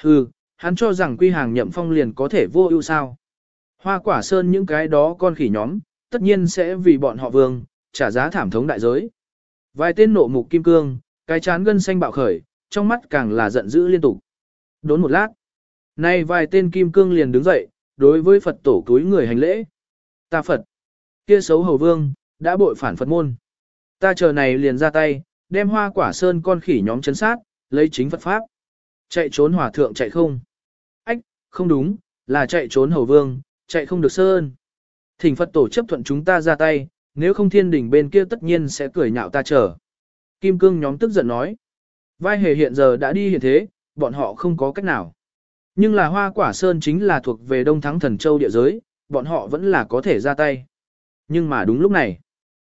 Hừ, hắn cho rằng quy hàng nhậm phong liền có thể vô ưu sao. Hoa quả sơn những cái đó con khỉ nhóm, tất nhiên sẽ vì bọn họ vương, trả giá thảm thống đại giới. Vài tên nộ mục kim cương, cái chán gân xanh bạo khởi, trong mắt càng là giận dữ liên tục. Đốn một lát. Nay vài tên kim cương liền đứng dậy, đối với Phật tổ túi người hành lễ. Ta Phật. Kia xấu hầu vương, đã bội phản Phật môn. Ta chờ này liền ra tay, đem hoa quả sơn con khỉ nhóm chấn sát, lấy chính Phật Pháp. Chạy trốn hòa thượng chạy không. Không đúng, là chạy trốn hầu vương, chạy không được sơn. Thỉnh Phật tổ chấp thuận chúng ta ra tay, nếu không thiên đỉnh bên kia tất nhiên sẽ cười nhạo ta chờ. Kim cương nhóm tức giận nói. Vai hề hiện giờ đã đi hiện thế, bọn họ không có cách nào. Nhưng là hoa quả sơn chính là thuộc về Đông Thắng Thần Châu địa giới, bọn họ vẫn là có thể ra tay. Nhưng mà đúng lúc này,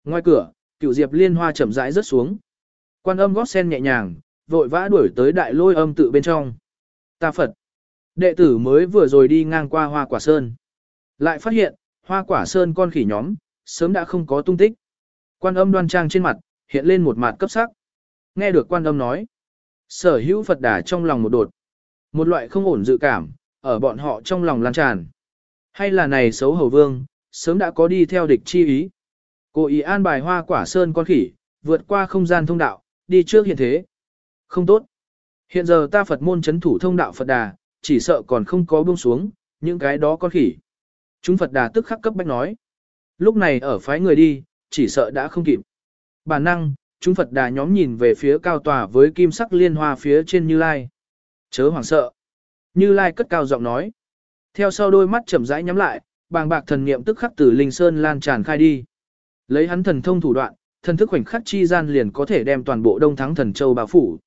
ngoài cửa, cựu diệp liên hoa chậm rãi rớt xuống. Quan âm gót sen nhẹ nhàng, vội vã đuổi tới đại lôi âm tự bên trong. Ta Phật, đệ tử mới vừa rồi đi ngang qua hoa quả sơn. Lại phát hiện, hoa quả sơn con khỉ nhóm, sớm đã không có tung tích. Quan âm đoan trang trên mặt, hiện lên một mặt cấp sắc. Nghe được quan âm nói, sở hữu Phật đà trong lòng một đột. Một loại không ổn dự cảm, ở bọn họ trong lòng lan tràn. Hay là này xấu hầu vương, sớm đã có đi theo địch chi ý. Cô ý an bài hoa quả sơn con khỉ, vượt qua không gian thông đạo, đi trước hiện thế. Không tốt. Hiện giờ ta Phật môn chấn thủ thông đạo Phật đà, chỉ sợ còn không có buông xuống, những cái đó con khỉ. Chúng Phật đà tức khắc cấp bách nói. Lúc này ở phái người đi, chỉ sợ đã không kịp. Bản năng, chúng Phật đà nhóm nhìn về phía cao tòa với kim sắc liên hoa phía trên Như Lai. Chớ hoảng sợ. Như Lai cất cao giọng nói. Theo sau đôi mắt chậm rãi nhắm lại, bàng bạc thần niệm tức khắc từ linh sơn lan tràn khai đi. Lấy hắn thần thông thủ đoạn, thần thức khoảnh khắc chi gian liền có thể đem toàn bộ đông thắng thần châu bao phủ.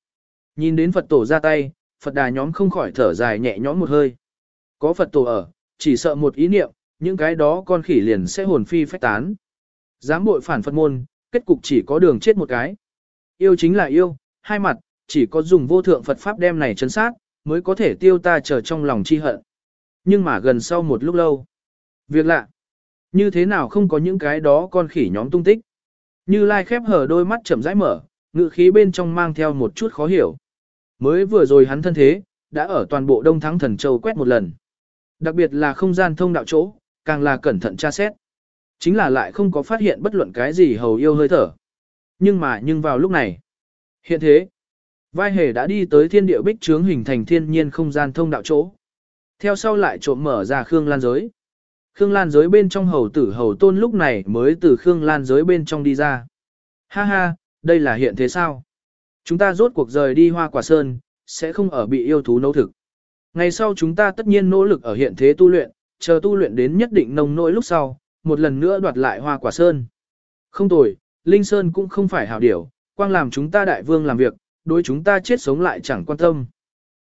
Nhìn đến Phật tổ ra tay, Phật đà nhóm không khỏi thở dài nhẹ nhõm một hơi. Có Phật tổ ở, chỉ sợ một ý niệm, những cái đó con khỉ liền sẽ hồn phi phách tán. Dám bội phản Phật môn, kết cục chỉ có đường chết một cái. Yêu chính là yêu, hai mặt, chỉ có dùng vô thượng Phật Pháp đem này chấn sát, mới có thể tiêu ta trở trong lòng chi hận. Nhưng mà gần sau một lúc lâu. Việc lạ. Như thế nào không có những cái đó con khỉ nhóm tung tích. Như Lai khép hở đôi mắt chậm rãi mở, ngự khí bên trong mang theo một chút khó hiểu. Mới vừa rồi hắn thân thế, đã ở toàn bộ Đông Thắng Thần Châu quét một lần. Đặc biệt là không gian thông đạo chỗ, càng là cẩn thận tra xét. Chính là lại không có phát hiện bất luận cái gì hầu yêu hơi thở. Nhưng mà nhưng vào lúc này. Hiện thế, vai hề đã đi tới thiên địa bích trướng hình thành thiên nhiên không gian thông đạo chỗ. Theo sau lại trộm mở ra Khương Lan giới. Khương Lan giới bên trong hầu tử hầu tôn lúc này mới từ Khương Lan giới bên trong đi ra. Ha ha, đây là hiện thế sao? Chúng ta rốt cuộc rời đi hoa quả sơn, sẽ không ở bị yêu thú nấu thực. Ngày sau chúng ta tất nhiên nỗ lực ở hiện thế tu luyện, chờ tu luyện đến nhất định nông nỗi lúc sau, một lần nữa đoạt lại hoa quả sơn. Không tồi, Linh Sơn cũng không phải hảo điểu, quang làm chúng ta đại vương làm việc, đối chúng ta chết sống lại chẳng quan tâm.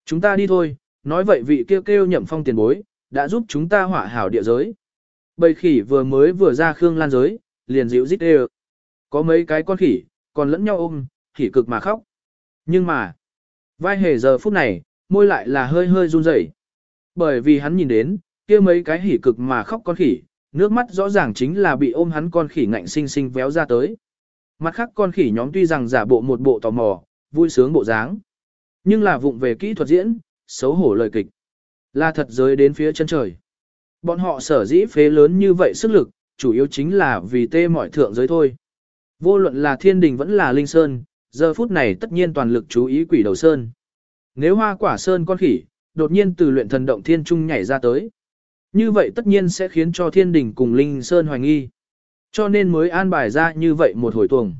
Chúng ta đi thôi, nói vậy vị kêu kêu nhậm phong tiền bối, đã giúp chúng ta hỏa hảo địa giới. Bầy khỉ vừa mới vừa ra khương lan giới, liền dịu dít đê Có mấy cái con khỉ, còn lẫn nhau ôm, khỉ cực mà khóc. Nhưng mà, vai hề giờ phút này, môi lại là hơi hơi run rẩy, Bởi vì hắn nhìn đến, kia mấy cái hỉ cực mà khóc con khỉ, nước mắt rõ ràng chính là bị ôm hắn con khỉ ngạnh sinh sinh véo ra tới. mặt khác con khỉ nhóm tuy rằng giả bộ một bộ tò mò, vui sướng bộ dáng. Nhưng là vụng về kỹ thuật diễn, xấu hổ lời kịch. Là thật giới đến phía chân trời. Bọn họ sở dĩ phế lớn như vậy sức lực, chủ yếu chính là vì tê mọi thượng giới thôi. Vô luận là thiên đình vẫn là linh sơn, giờ phút này tất nhiên toàn lực chú ý quỷ đầu sơn. Nếu hoa quả sơn con khỉ, đột nhiên từ luyện thần động thiên trung nhảy ra tới. Như vậy tất nhiên sẽ khiến cho thiên đình cùng linh sơn hoài nghi. Cho nên mới an bài ra như vậy một hồi tuồng.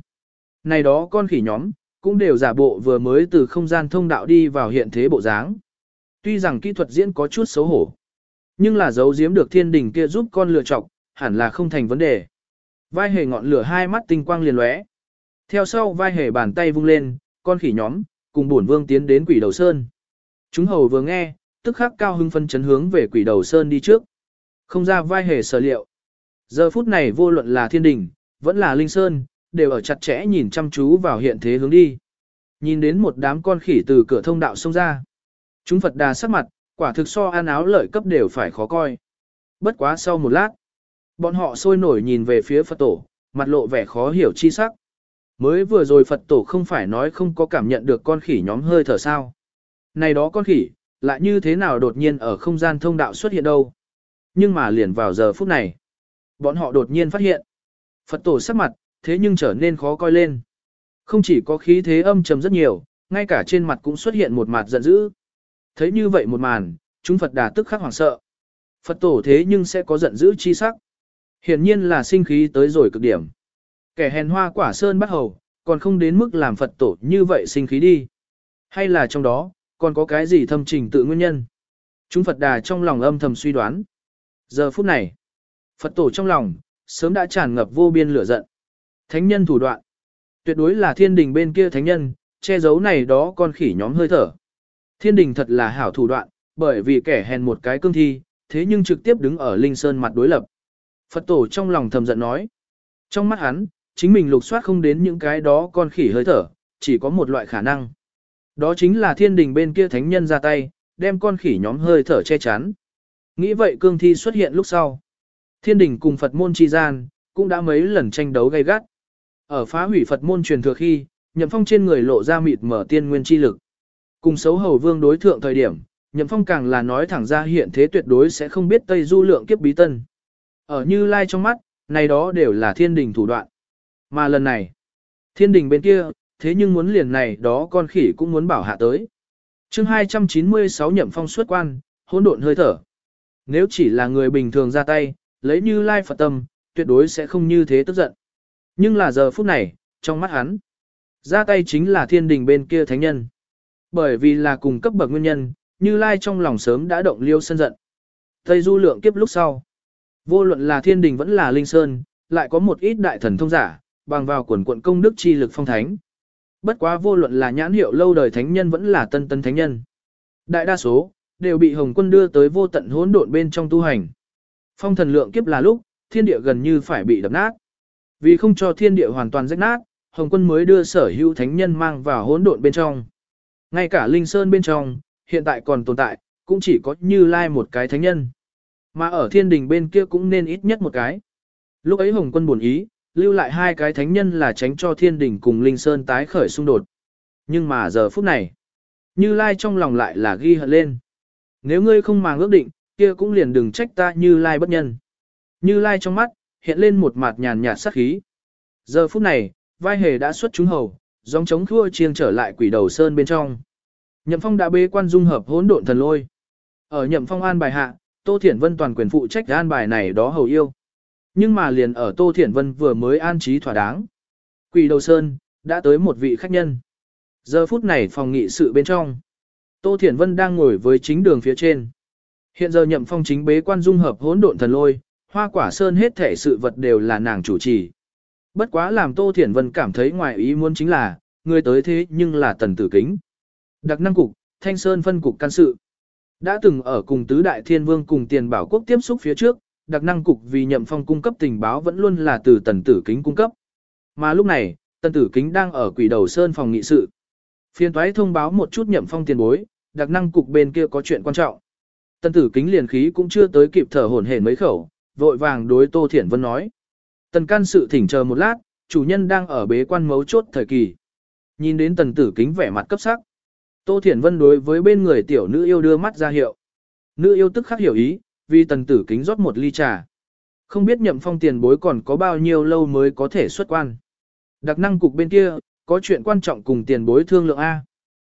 Này đó con khỉ nhóm, cũng đều giả bộ vừa mới từ không gian thông đạo đi vào hiện thế bộ dáng. Tuy rằng kỹ thuật diễn có chút xấu hổ, nhưng là giấu giếm được thiên đình kia giúp con lựa chọc, hẳn là không thành vấn đề. Vai hề ngọn lửa hai mắt tinh quang liền lóe. Theo sau vai hề bàn tay vung lên, con khỉ nhóm, cùng bổn vương tiến đến quỷ đầu sơn. Chúng hầu vừa nghe, tức khắc cao hưng phân chấn hướng về quỷ đầu sơn đi trước. Không ra vai hề sở liệu. Giờ phút này vô luận là thiên đình, vẫn là linh sơn, đều ở chặt chẽ nhìn chăm chú vào hiện thế hướng đi. Nhìn đến một đám con khỉ từ cửa thông đạo xông ra. Chúng Phật đà sắc mặt, quả thực so an áo lợi cấp đều phải khó coi. Bất quá sau một lát, bọn họ sôi nổi nhìn về phía Phật tổ, mặt lộ vẻ khó hiểu chi sắc. Mới vừa rồi Phật tổ không phải nói không có cảm nhận được con khỉ nhóm hơi thở sao. Này đó con khỉ, lại như thế nào đột nhiên ở không gian thông đạo xuất hiện đâu. Nhưng mà liền vào giờ phút này, bọn họ đột nhiên phát hiện. Phật tổ sắc mặt, thế nhưng trở nên khó coi lên. Không chỉ có khí thế âm trầm rất nhiều, ngay cả trên mặt cũng xuất hiện một mặt giận dữ. Thấy như vậy một màn, chúng Phật đà tức khắc hoảng sợ. Phật tổ thế nhưng sẽ có giận dữ chi sắc. Hiển nhiên là sinh khí tới rồi cực điểm. Kẻ hèn hoa quả sơn bắt hầu, còn không đến mức làm Phật tổ như vậy sinh khí đi. Hay là trong đó, còn có cái gì thâm trình tự nguyên nhân? Chúng Phật đà trong lòng âm thầm suy đoán. Giờ phút này, Phật tổ trong lòng, sớm đã tràn ngập vô biên lửa giận. Thánh nhân thủ đoạn. Tuyệt đối là thiên đình bên kia thánh nhân, che giấu này đó con khỉ nhóm hơi thở. Thiên đình thật là hảo thủ đoạn, bởi vì kẻ hèn một cái cương thi, thế nhưng trực tiếp đứng ở Linh Sơn mặt đối lập. Phật tổ trong lòng thầm giận nói. Trong mắt hắn, chính mình lục soát không đến những cái đó con khỉ hơi thở, chỉ có một loại khả năng. Đó chính là thiên đình bên kia thánh nhân ra tay, đem con khỉ nhóm hơi thở che chắn. Nghĩ vậy cương thi xuất hiện lúc sau. Thiên đình cùng Phật môn chi gian, cũng đã mấy lần tranh đấu gay gắt. Ở phá hủy Phật môn truyền thừa khi, Nhậm Phong trên người lộ ra mịt mở tiên nguyên chi lực. Cùng xấu hầu vương đối thượng thời điểm, Nhậm Phong càng là nói thẳng ra hiện thế tuyệt đối sẽ không biết Tây Du lượng kiếp bí tân. Ở Như Lai trong mắt, này đó đều là thiên đình thủ đoạn. Mà lần này, thiên đình bên kia, thế nhưng muốn liền này đó con khỉ cũng muốn bảo hạ tới. chương 296 Nhậm Phong xuất quan, hỗn độn hơi thở. Nếu chỉ là người bình thường ra tay, lấy Như Lai Phật tâm, tuyệt đối sẽ không như thế tức giận. Nhưng là giờ phút này, trong mắt hắn, ra tay chính là thiên đình bên kia thánh nhân. Bởi vì là cùng cấp bậc nguyên nhân, Như Lai trong lòng sớm đã động liêu sân giận. Tây du lượng kiếp lúc sau. Vô luận là thiên đình vẫn là linh sơn, lại có một ít đại thần thông giả, bằng vào quần quận công đức chi lực phong thánh. Bất quá vô luận là nhãn hiệu lâu đời thánh nhân vẫn là tân tân thánh nhân. Đại đa số, đều bị Hồng quân đưa tới vô tận hỗn độn bên trong tu hành. Phong thần lượng kiếp là lúc, thiên địa gần như phải bị đập nát. Vì không cho thiên địa hoàn toàn rách nát, Hồng quân mới đưa sở hữu thánh nhân mang vào hỗn độn bên trong. Ngay cả Linh Sơn bên trong, hiện tại còn tồn tại, cũng chỉ có như lai một cái thánh nhân. Mà ở thiên đình bên kia cũng nên ít nhất một cái. Lúc ấy Hồng quân buồn ý, lưu lại hai cái thánh nhân là tránh cho thiên đình cùng Linh Sơn tái khởi xung đột. Nhưng mà giờ phút này, như lai trong lòng lại là ghi hận lên. Nếu ngươi không màng ước định, kia cũng liền đừng trách ta như lai bất nhân. Như lai trong mắt, hiện lên một mặt nhàn nhạt sắc khí. Giờ phút này, vai hề đã xuất trúng hầu, dòng chống khua chiêng trở lại quỷ đầu sơn bên trong. Nhậm phong đã bế quan dung hợp hỗn độn thần lôi. Ở nhậm phong an bài hạ, Tô Thiển Vân toàn quyền phụ trách an bài này đó hầu yêu. Nhưng mà liền ở Tô Thiển Vân vừa mới an trí thỏa đáng. Quỷ đầu sơn, đã tới một vị khách nhân. Giờ phút này phòng nghị sự bên trong. Tô Thiển Vân đang ngồi với chính đường phía trên. Hiện giờ nhậm phong chính bế quan dung hợp hỗn độn thần lôi, hoa quả sơn hết thể sự vật đều là nàng chủ trì. Bất quá làm Tô Thiển Vân cảm thấy ngoài ý muốn chính là, người tới thế nhưng là tần tử kính. Đặc năng cục, thanh sơn phân cục can sự. Đã từng ở cùng tứ đại thiên vương cùng tiền bảo quốc tiếp xúc phía trước, đặc năng cục vì nhậm phong cung cấp tình báo vẫn luôn là từ tần tử kính cung cấp. Mà lúc này, tần tử kính đang ở quỷ đầu sơn phòng nghị sự. Phiên toái thông báo một chút nhậm phong tiền bối, đặc năng cục bên kia có chuyện quan trọng. Tần tử kính liền khí cũng chưa tới kịp thở hổn hển mấy khẩu, vội vàng đối Tô Thiển Vân nói. Tần can sự thỉnh chờ một lát, chủ nhân đang ở bế quan mấu chốt thời kỳ. Nhìn đến tần tử kính vẻ mặt cấp sắc. Tô Thiển Vân đối với bên người tiểu nữ yêu đưa mắt ra hiệu. Nữ yêu tức khắc hiểu ý, vì tần tử kính rót một ly trà. Không biết nhậm phong tiền bối còn có bao nhiêu lâu mới có thể xuất quan. Đặc năng cục bên kia, có chuyện quan trọng cùng tiền bối thương lượng A.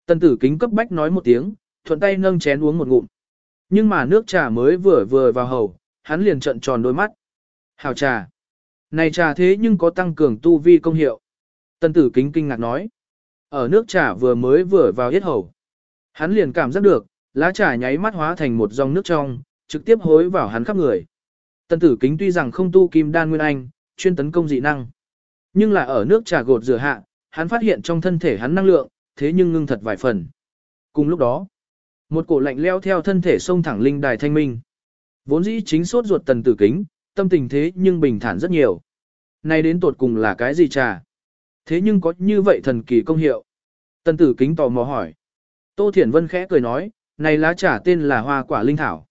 Tần tử kính cấp bách nói một tiếng, thuận tay nâng chén uống một ngụm. Nhưng mà nước trà mới vừa vừa vào hầu, hắn liền trận tròn đôi mắt. Hào trà. Này trà thế nhưng có tăng cường tu vi công hiệu. Tần tử kính kinh ngạc nói. Ở nước trà vừa mới vừa vào hết hầu. Hắn liền cảm giác được, lá trà nháy mắt hóa thành một dòng nước trong, trực tiếp hối vào hắn khắp người. Tần tử kính tuy rằng không tu kim đan nguyên anh, chuyên tấn công dị năng. Nhưng là ở nước trà gột rửa hạ, hắn phát hiện trong thân thể hắn năng lượng, thế nhưng ngưng thật vài phần. Cùng lúc đó, một cổ lạnh leo theo thân thể sông thẳng linh đài thanh minh. Vốn dĩ chính sốt ruột tần tử kính, tâm tình thế nhưng bình thản rất nhiều. Này đến tột cùng là cái gì trà? Thế nhưng có như vậy thần kỳ công hiệu. Tần tử kính tò mò hỏi. Tô Thiển Vân khẽ cười nói, này lá trà tên là hoa quả linh thảo.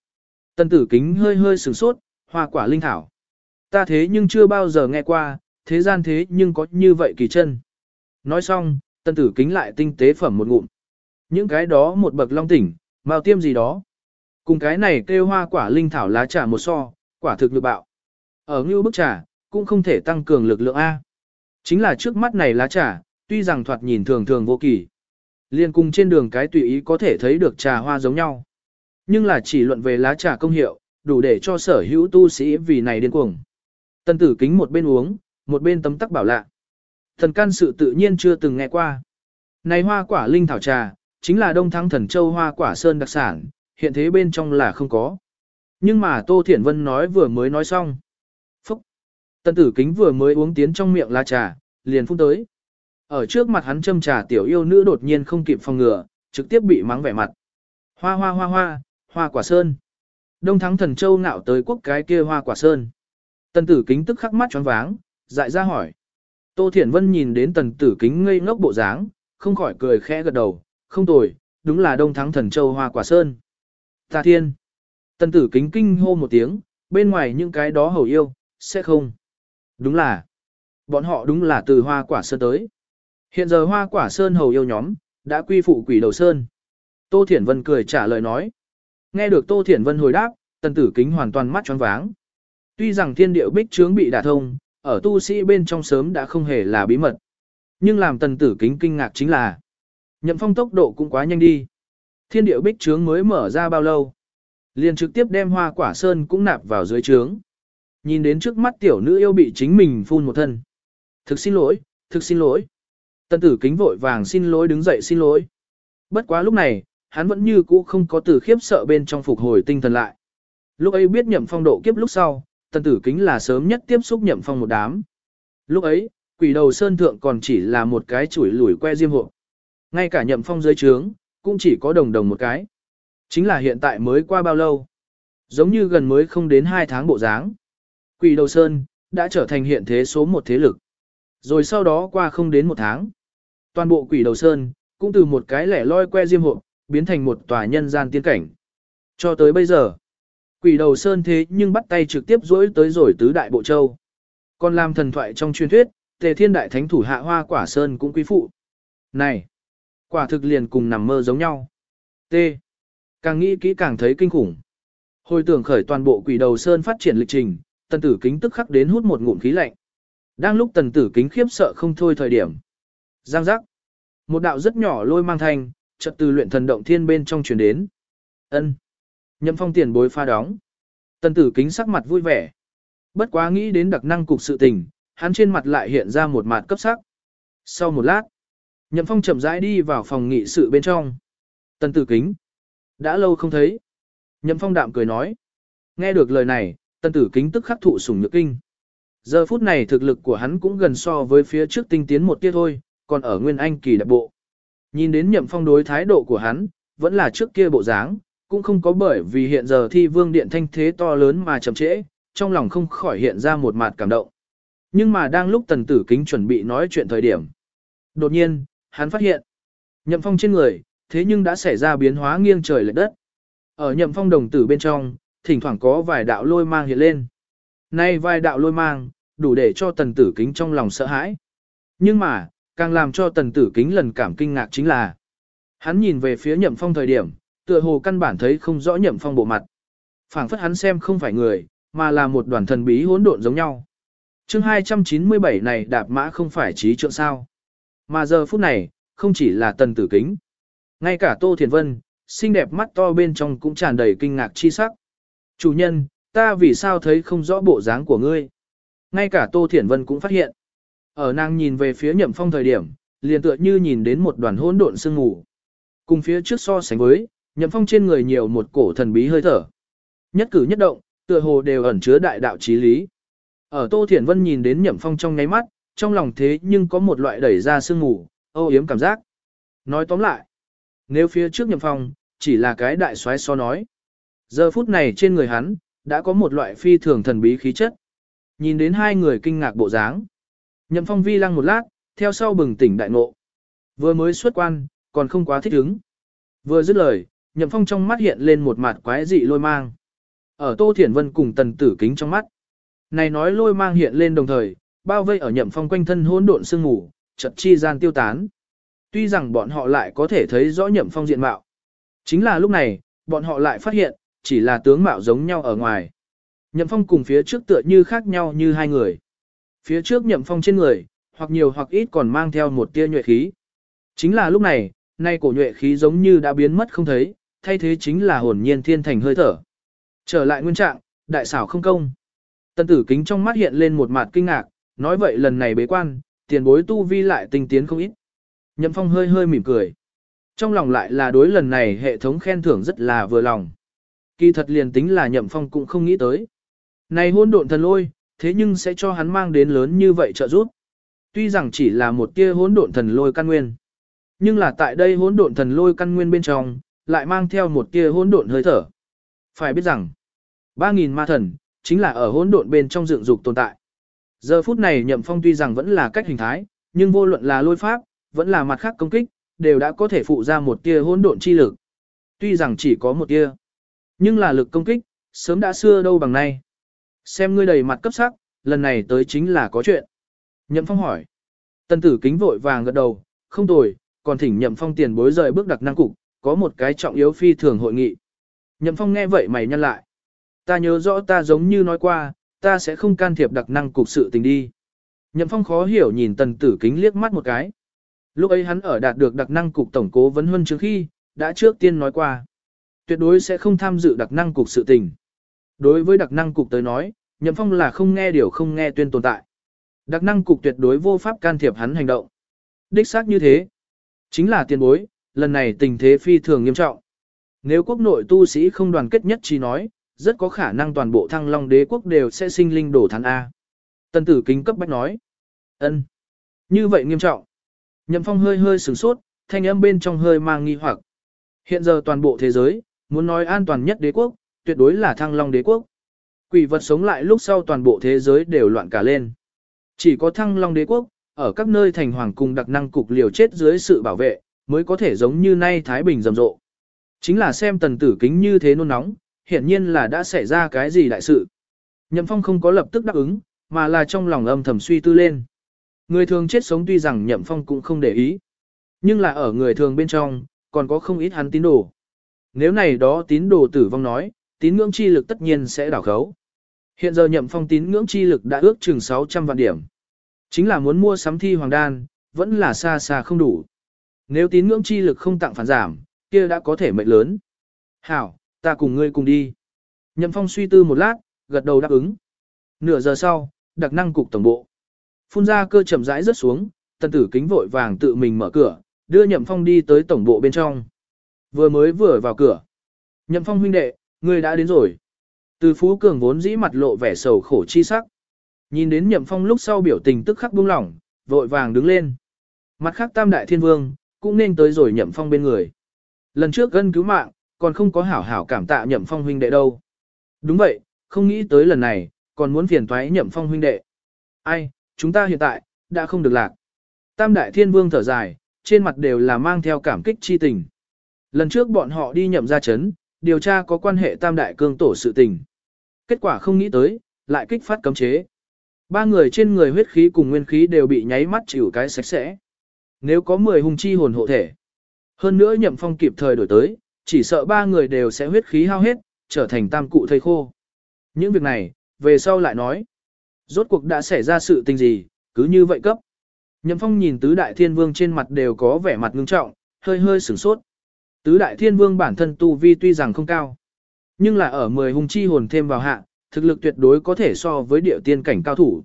Tần tử kính hơi hơi sửng sốt, hoa quả linh thảo. Ta thế nhưng chưa bao giờ nghe qua, thế gian thế nhưng có như vậy kỳ chân. Nói xong, tần tử kính lại tinh tế phẩm một ngụm. Những cái đó một bậc long tỉnh, mao tiêm gì đó. Cùng cái này kêu hoa quả linh thảo lá trà một so, quả thực lực bạo. Ở ngưu bức trà, cũng không thể tăng cường lực lượng A. Chính là trước mắt này lá trà, tuy rằng thoạt nhìn thường thường vô kỳ. Liên cùng trên đường cái tùy ý có thể thấy được trà hoa giống nhau. Nhưng là chỉ luận về lá trà công hiệu, đủ để cho sở hữu tu sĩ vì này điên cuồng. Tân tử kính một bên uống, một bên tấm tắc bảo lạ. Thần can sự tự nhiên chưa từng nghe qua. Này hoa quả linh thảo trà, chính là đông thắng thần châu hoa quả sơn đặc sản, hiện thế bên trong là không có. Nhưng mà Tô Thiển Vân nói vừa mới nói xong. Phúc! Tân tử kính vừa mới uống tiến trong miệng lá trà, liền phun tới. Ở trước mặt hắn châm trà tiểu yêu nữ đột nhiên không kịp phòng ngừa, trực tiếp bị mắng vẻ mặt. Hoa hoa hoa hoa, hoa quả sơn. Đông thắng thần châu nạo tới quốc cái kia hoa quả sơn. Tần tử kính tức khắc mắt choáng váng, dại ra hỏi. Tô Thiển Vân nhìn đến tần tử kính ngây ngốc bộ dáng, không khỏi cười khẽ gật đầu, không tồi, đúng là đông thắng thần châu hoa quả sơn. Ta thiên. Tần tử kính kinh hô một tiếng, bên ngoài những cái đó hầu yêu, sẽ không. Đúng là. Bọn họ đúng là từ hoa quả sơn tới. Hiện giờ hoa quả sơn hầu yêu nhóm, đã quy phụ quỷ đầu sơn. Tô Thiển Vân cười trả lời nói. Nghe được Tô Thiển Vân hồi đáp, tần tử kính hoàn toàn mắt tròn váng. Tuy rằng thiên điệu bích trướng bị đả thông, ở tu sĩ bên trong sớm đã không hề là bí mật. Nhưng làm tần tử kính kinh ngạc chính là nhậm phong tốc độ cũng quá nhanh đi. Thiên điệu bích trướng mới mở ra bao lâu. Liền trực tiếp đem hoa quả sơn cũng nạp vào dưới trướng. Nhìn đến trước mắt tiểu nữ yêu bị chính mình phun một thân. Thực xin lỗi, thực xin lỗi. Tần tử kính vội vàng xin lỗi đứng dậy xin lỗi. Bất quá lúc này, hắn vẫn như cũ không có từ khiếp sợ bên trong phục hồi tinh thần lại. Lúc ấy biết nhậm phong độ kiếp lúc sau, tần tử kính là sớm nhất tiếp xúc nhậm phong một đám. Lúc ấy, quỷ đầu sơn thượng còn chỉ là một cái chuỗi lủi que diêm hộ. Ngay cả nhậm phong dưới trướng, cũng chỉ có đồng đồng một cái. Chính là hiện tại mới qua bao lâu. Giống như gần mới không đến hai tháng bộ dáng. Quỷ đầu sơn, đã trở thành hiện thế số một thế lực. Rồi sau đó qua không đến một tháng. Toàn bộ quỷ đầu sơn, cũng từ một cái lẻ loi que diêm hộ, biến thành một tòa nhân gian tiên cảnh. Cho tới bây giờ, quỷ đầu sơn thế nhưng bắt tay trực tiếp dỗi tới rồi tứ đại bộ châu. Còn làm thần thoại trong truyền thuyết, tề thiên đại thánh thủ hạ hoa quả sơn cũng quý phụ. Này, quả thực liền cùng nằm mơ giống nhau. T. Càng nghĩ kỹ càng thấy kinh khủng. Hồi tưởng khởi toàn bộ quỷ đầu sơn phát triển lịch trình, tần tử kính tức khắc đến hút một ngụm khí lạnh. Đang lúc tần tử kính khiếp sợ không thôi thời điểm. Giang giác. Một đạo rất nhỏ lôi mang thanh, chợt từ luyện thần động thiên bên trong truyền đến. Ân. Nhậm phong tiền bối pha đóng. Tần tử kính sắc mặt vui vẻ. Bất quá nghĩ đến đặc năng cục sự tình, hắn trên mặt lại hiện ra một mặt cấp sắc. Sau một lát, Nhậm phong chậm rãi đi vào phòng nghị sự bên trong. Tần tử kính. Đã lâu không thấy. Nhậm phong đạm cười nói. Nghe được lời này, tần tử kính tức khắc thụ sủng nhược kinh. Giờ phút này thực lực của hắn cũng gần so với phía trước tinh tiến một tiết thôi, còn ở nguyên anh kỳ đại bộ. Nhìn đến nhậm phong đối thái độ của hắn, vẫn là trước kia bộ dáng, cũng không có bởi vì hiện giờ thi vương điện thanh thế to lớn mà chậm trễ, trong lòng không khỏi hiện ra một mặt cảm động. Nhưng mà đang lúc tần tử kính chuẩn bị nói chuyện thời điểm. Đột nhiên, hắn phát hiện, nhậm phong trên người, thế nhưng đã xảy ra biến hóa nghiêng trời lệch đất. Ở nhậm phong đồng tử bên trong, thỉnh thoảng có vài đạo lôi mang hiện lên. Nay vài đạo lôi mang, đủ để cho tần tử kính trong lòng sợ hãi. Nhưng mà, càng làm cho tần tử kính lần cảm kinh ngạc chính là hắn nhìn về phía nhậm phong thời điểm, tựa hồ căn bản thấy không rõ nhậm phong bộ mặt. phảng phất hắn xem không phải người, mà là một đoàn thần bí hỗn độn giống nhau. chương 297 này đạp mã không phải trí trượng sao. Mà giờ phút này, không chỉ là tần tử kính. Ngay cả Tô Thiền Vân, xinh đẹp mắt to bên trong cũng tràn đầy kinh ngạc chi sắc. Chủ nhân, ta vì sao thấy không rõ bộ dáng của ngươi? Ngay cả Tô Thiển Vân cũng phát hiện. Ở nàng nhìn về phía nhậm phong thời điểm, liền tựa như nhìn đến một đoàn hỗn độn sương mù. Cùng phía trước so sánh với, nhậm phong trên người nhiều một cổ thần bí hơi thở. Nhất cử nhất động, tựa hồ đều ẩn chứa đại đạo trí lý. Ở Tô Thiển Vân nhìn đến nhậm phong trong ngáy mắt, trong lòng thế nhưng có một loại đẩy ra sương mù, âu yếm cảm giác. Nói tóm lại, nếu phía trước nhậm phong, chỉ là cái đại soái so nói. Giờ phút này trên người hắn, đã có một loại phi thường thần bí khí chất. Nhìn đến hai người kinh ngạc bộ dáng. Nhậm phong vi lăng một lát, theo sau bừng tỉnh đại ngộ. Vừa mới xuất quan, còn không quá thích ứng. Vừa dứt lời, nhậm phong trong mắt hiện lên một mặt quái dị lôi mang. Ở Tô Thiển Vân cùng tần tử kính trong mắt. Này nói lôi mang hiện lên đồng thời, bao vây ở nhậm phong quanh thân hỗn độn sương ngủ, chật chi gian tiêu tán. Tuy rằng bọn họ lại có thể thấy rõ nhậm phong diện mạo. Chính là lúc này, bọn họ lại phát hiện, chỉ là tướng mạo giống nhau ở ngoài. Nhậm phong cùng phía trước tựa như khác nhau như hai người. Phía trước nhậm phong trên người, hoặc nhiều hoặc ít còn mang theo một tia nhuệ khí. Chính là lúc này, nay cổ nhuệ khí giống như đã biến mất không thấy, thay thế chính là hồn nhiên thiên thành hơi thở. Trở lại nguyên trạng, đại xảo không công. Tân tử kính trong mắt hiện lên một mặt kinh ngạc, nói vậy lần này bế quan, tiền bối tu vi lại tinh tiến không ít. Nhậm phong hơi hơi mỉm cười. Trong lòng lại là đối lần này hệ thống khen thưởng rất là vừa lòng. Kỳ thật liền tính là nhậm phong cũng không nghĩ tới. Này hôn độn thần lôi, thế nhưng sẽ cho hắn mang đến lớn như vậy trợ giúp. Tuy rằng chỉ là một tia hỗn độn thần lôi căn nguyên, nhưng là tại đây hỗn độn thần lôi căn nguyên bên trong, lại mang theo một tia hỗn độn hơi thở. Phải biết rằng, 3000 ma thần, chính là ở hỗn độn bên trong dựng dục tồn tại. Giờ phút này nhậm phong tuy rằng vẫn là cách hình thái, nhưng vô luận là lôi pháp, vẫn là mặt khác công kích, đều đã có thể phụ ra một tia hỗn độn chi lực. Tuy rằng chỉ có một tia, nhưng là lực công kích, sớm đã xưa đâu bằng nay. Xem ngươi đầy mặt cấp sắc, lần này tới chính là có chuyện. Nhậm Phong hỏi. Tân tử kính vội vàng gật đầu, không tồi, còn thỉnh Nhậm Phong tiền bối rời bước đặc năng cục, có một cái trọng yếu phi thường hội nghị. Nhậm Phong nghe vậy mày nhăn lại. Ta nhớ rõ ta giống như nói qua, ta sẽ không can thiệp đặc năng cục sự tình đi. Nhậm Phong khó hiểu nhìn tần tử kính liếc mắt một cái. Lúc ấy hắn ở đạt được đặc năng cục tổng cố vấn huân trước khi, đã trước tiên nói qua. Tuyệt đối sẽ không tham dự đặc năng cục sự tình. Đối với đặc năng cục tới nói, Nhậm Phong là không nghe điều không nghe tuyên tồn tại. Đặc năng cục tuyệt đối vô pháp can thiệp hắn hành động. Đích xác như thế. Chính là tiền bối, lần này tình thế phi thường nghiêm trọng. Nếu quốc nội tu sĩ không đoàn kết nhất trí nói, rất có khả năng toàn bộ thăng long đế quốc đều sẽ sinh linh đổ thắng A. Tân tử kính cấp bách nói. ân, Như vậy nghiêm trọng. Nhậm phong hơi hơi sửng sốt, thanh âm bên trong hơi mang nghi hoặc. Hiện giờ toàn bộ thế giới, muốn nói an toàn nhất đế quốc, tuyệt đối là thăng long đế quốc. Quỷ vật sống lại lúc sau toàn bộ thế giới đều loạn cả lên. Chỉ có thăng long đế quốc, ở các nơi thành hoàng cùng đặc năng cục liều chết dưới sự bảo vệ, mới có thể giống như nay Thái Bình rầm rộ. Chính là xem tần tử kính như thế nôn nóng, hiển nhiên là đã xảy ra cái gì đại sự. Nhậm phong không có lập tức đáp ứng, mà là trong lòng âm thầm suy tư lên. Người thường chết sống tuy rằng nhậm phong cũng không để ý. Nhưng là ở người thường bên trong, còn có không ít hắn tín đồ. Nếu này đó tín đồ tử vong nói, tín ngưỡng chi lực tất nhiên sẽ đảo khấu. Hiện giờ nhậm phong tín ngưỡng chi lực đã ước chừng 600 vạn điểm. Chính là muốn mua sắm thi hoàng đan, vẫn là xa xa không đủ. Nếu tín ngưỡng chi lực không tặng phản giảm, kia đã có thể mệnh lớn. Hảo, ta cùng ngươi cùng đi. Nhậm phong suy tư một lát, gật đầu đáp ứng. Nửa giờ sau, đặc năng cục tổng bộ. Phun ra cơ chậm rãi rớt xuống, tần tử kính vội vàng tự mình mở cửa, đưa nhậm phong đi tới tổng bộ bên trong. Vừa mới vừa vào cửa. Nhậm phong huynh đệ, ngươi đã đến rồi. Từ Phú Cường vốn dĩ mặt lộ vẻ sầu khổ chi sắc. Nhìn đến Nhậm Phong lúc sau biểu tình tức khắc buông lỏng, vội vàng đứng lên. Mặt khác Tam Đại Thiên Vương, cũng nên tới rồi Nhậm Phong bên người. Lần trước gân cứu mạng, còn không có hảo hảo cảm tạ Nhậm Phong huynh đệ đâu. Đúng vậy, không nghĩ tới lần này, còn muốn phiền toái Nhậm Phong huynh đệ. Ai, chúng ta hiện tại, đã không được lạc. Tam Đại Thiên Vương thở dài, trên mặt đều là mang theo cảm kích chi tình. Lần trước bọn họ đi nhậm ra chấn, điều tra có quan hệ tam đại cương tổ sự tình. Kết quả không nghĩ tới, lại kích phát cấm chế. Ba người trên người huyết khí cùng nguyên khí đều bị nháy mắt chịu cái sạch sẽ. Nếu có 10 hung chi hồn hộ thể. Hơn nữa nhậm phong kịp thời đổi tới, chỉ sợ ba người đều sẽ huyết khí hao hết, trở thành tam cụ thây khô. Những việc này, về sau lại nói. Rốt cuộc đã xảy ra sự tình gì, cứ như vậy cấp. Nhậm phong nhìn tứ đại thiên vương trên mặt đều có vẻ mặt ngưng trọng, hơi hơi sửng sốt. Tứ đại thiên vương bản thân tu vi tuy rằng không cao, nhưng là ở 10 hung chi hồn thêm vào hạ, thực lực tuyệt đối có thể so với địa tiên cảnh cao thủ.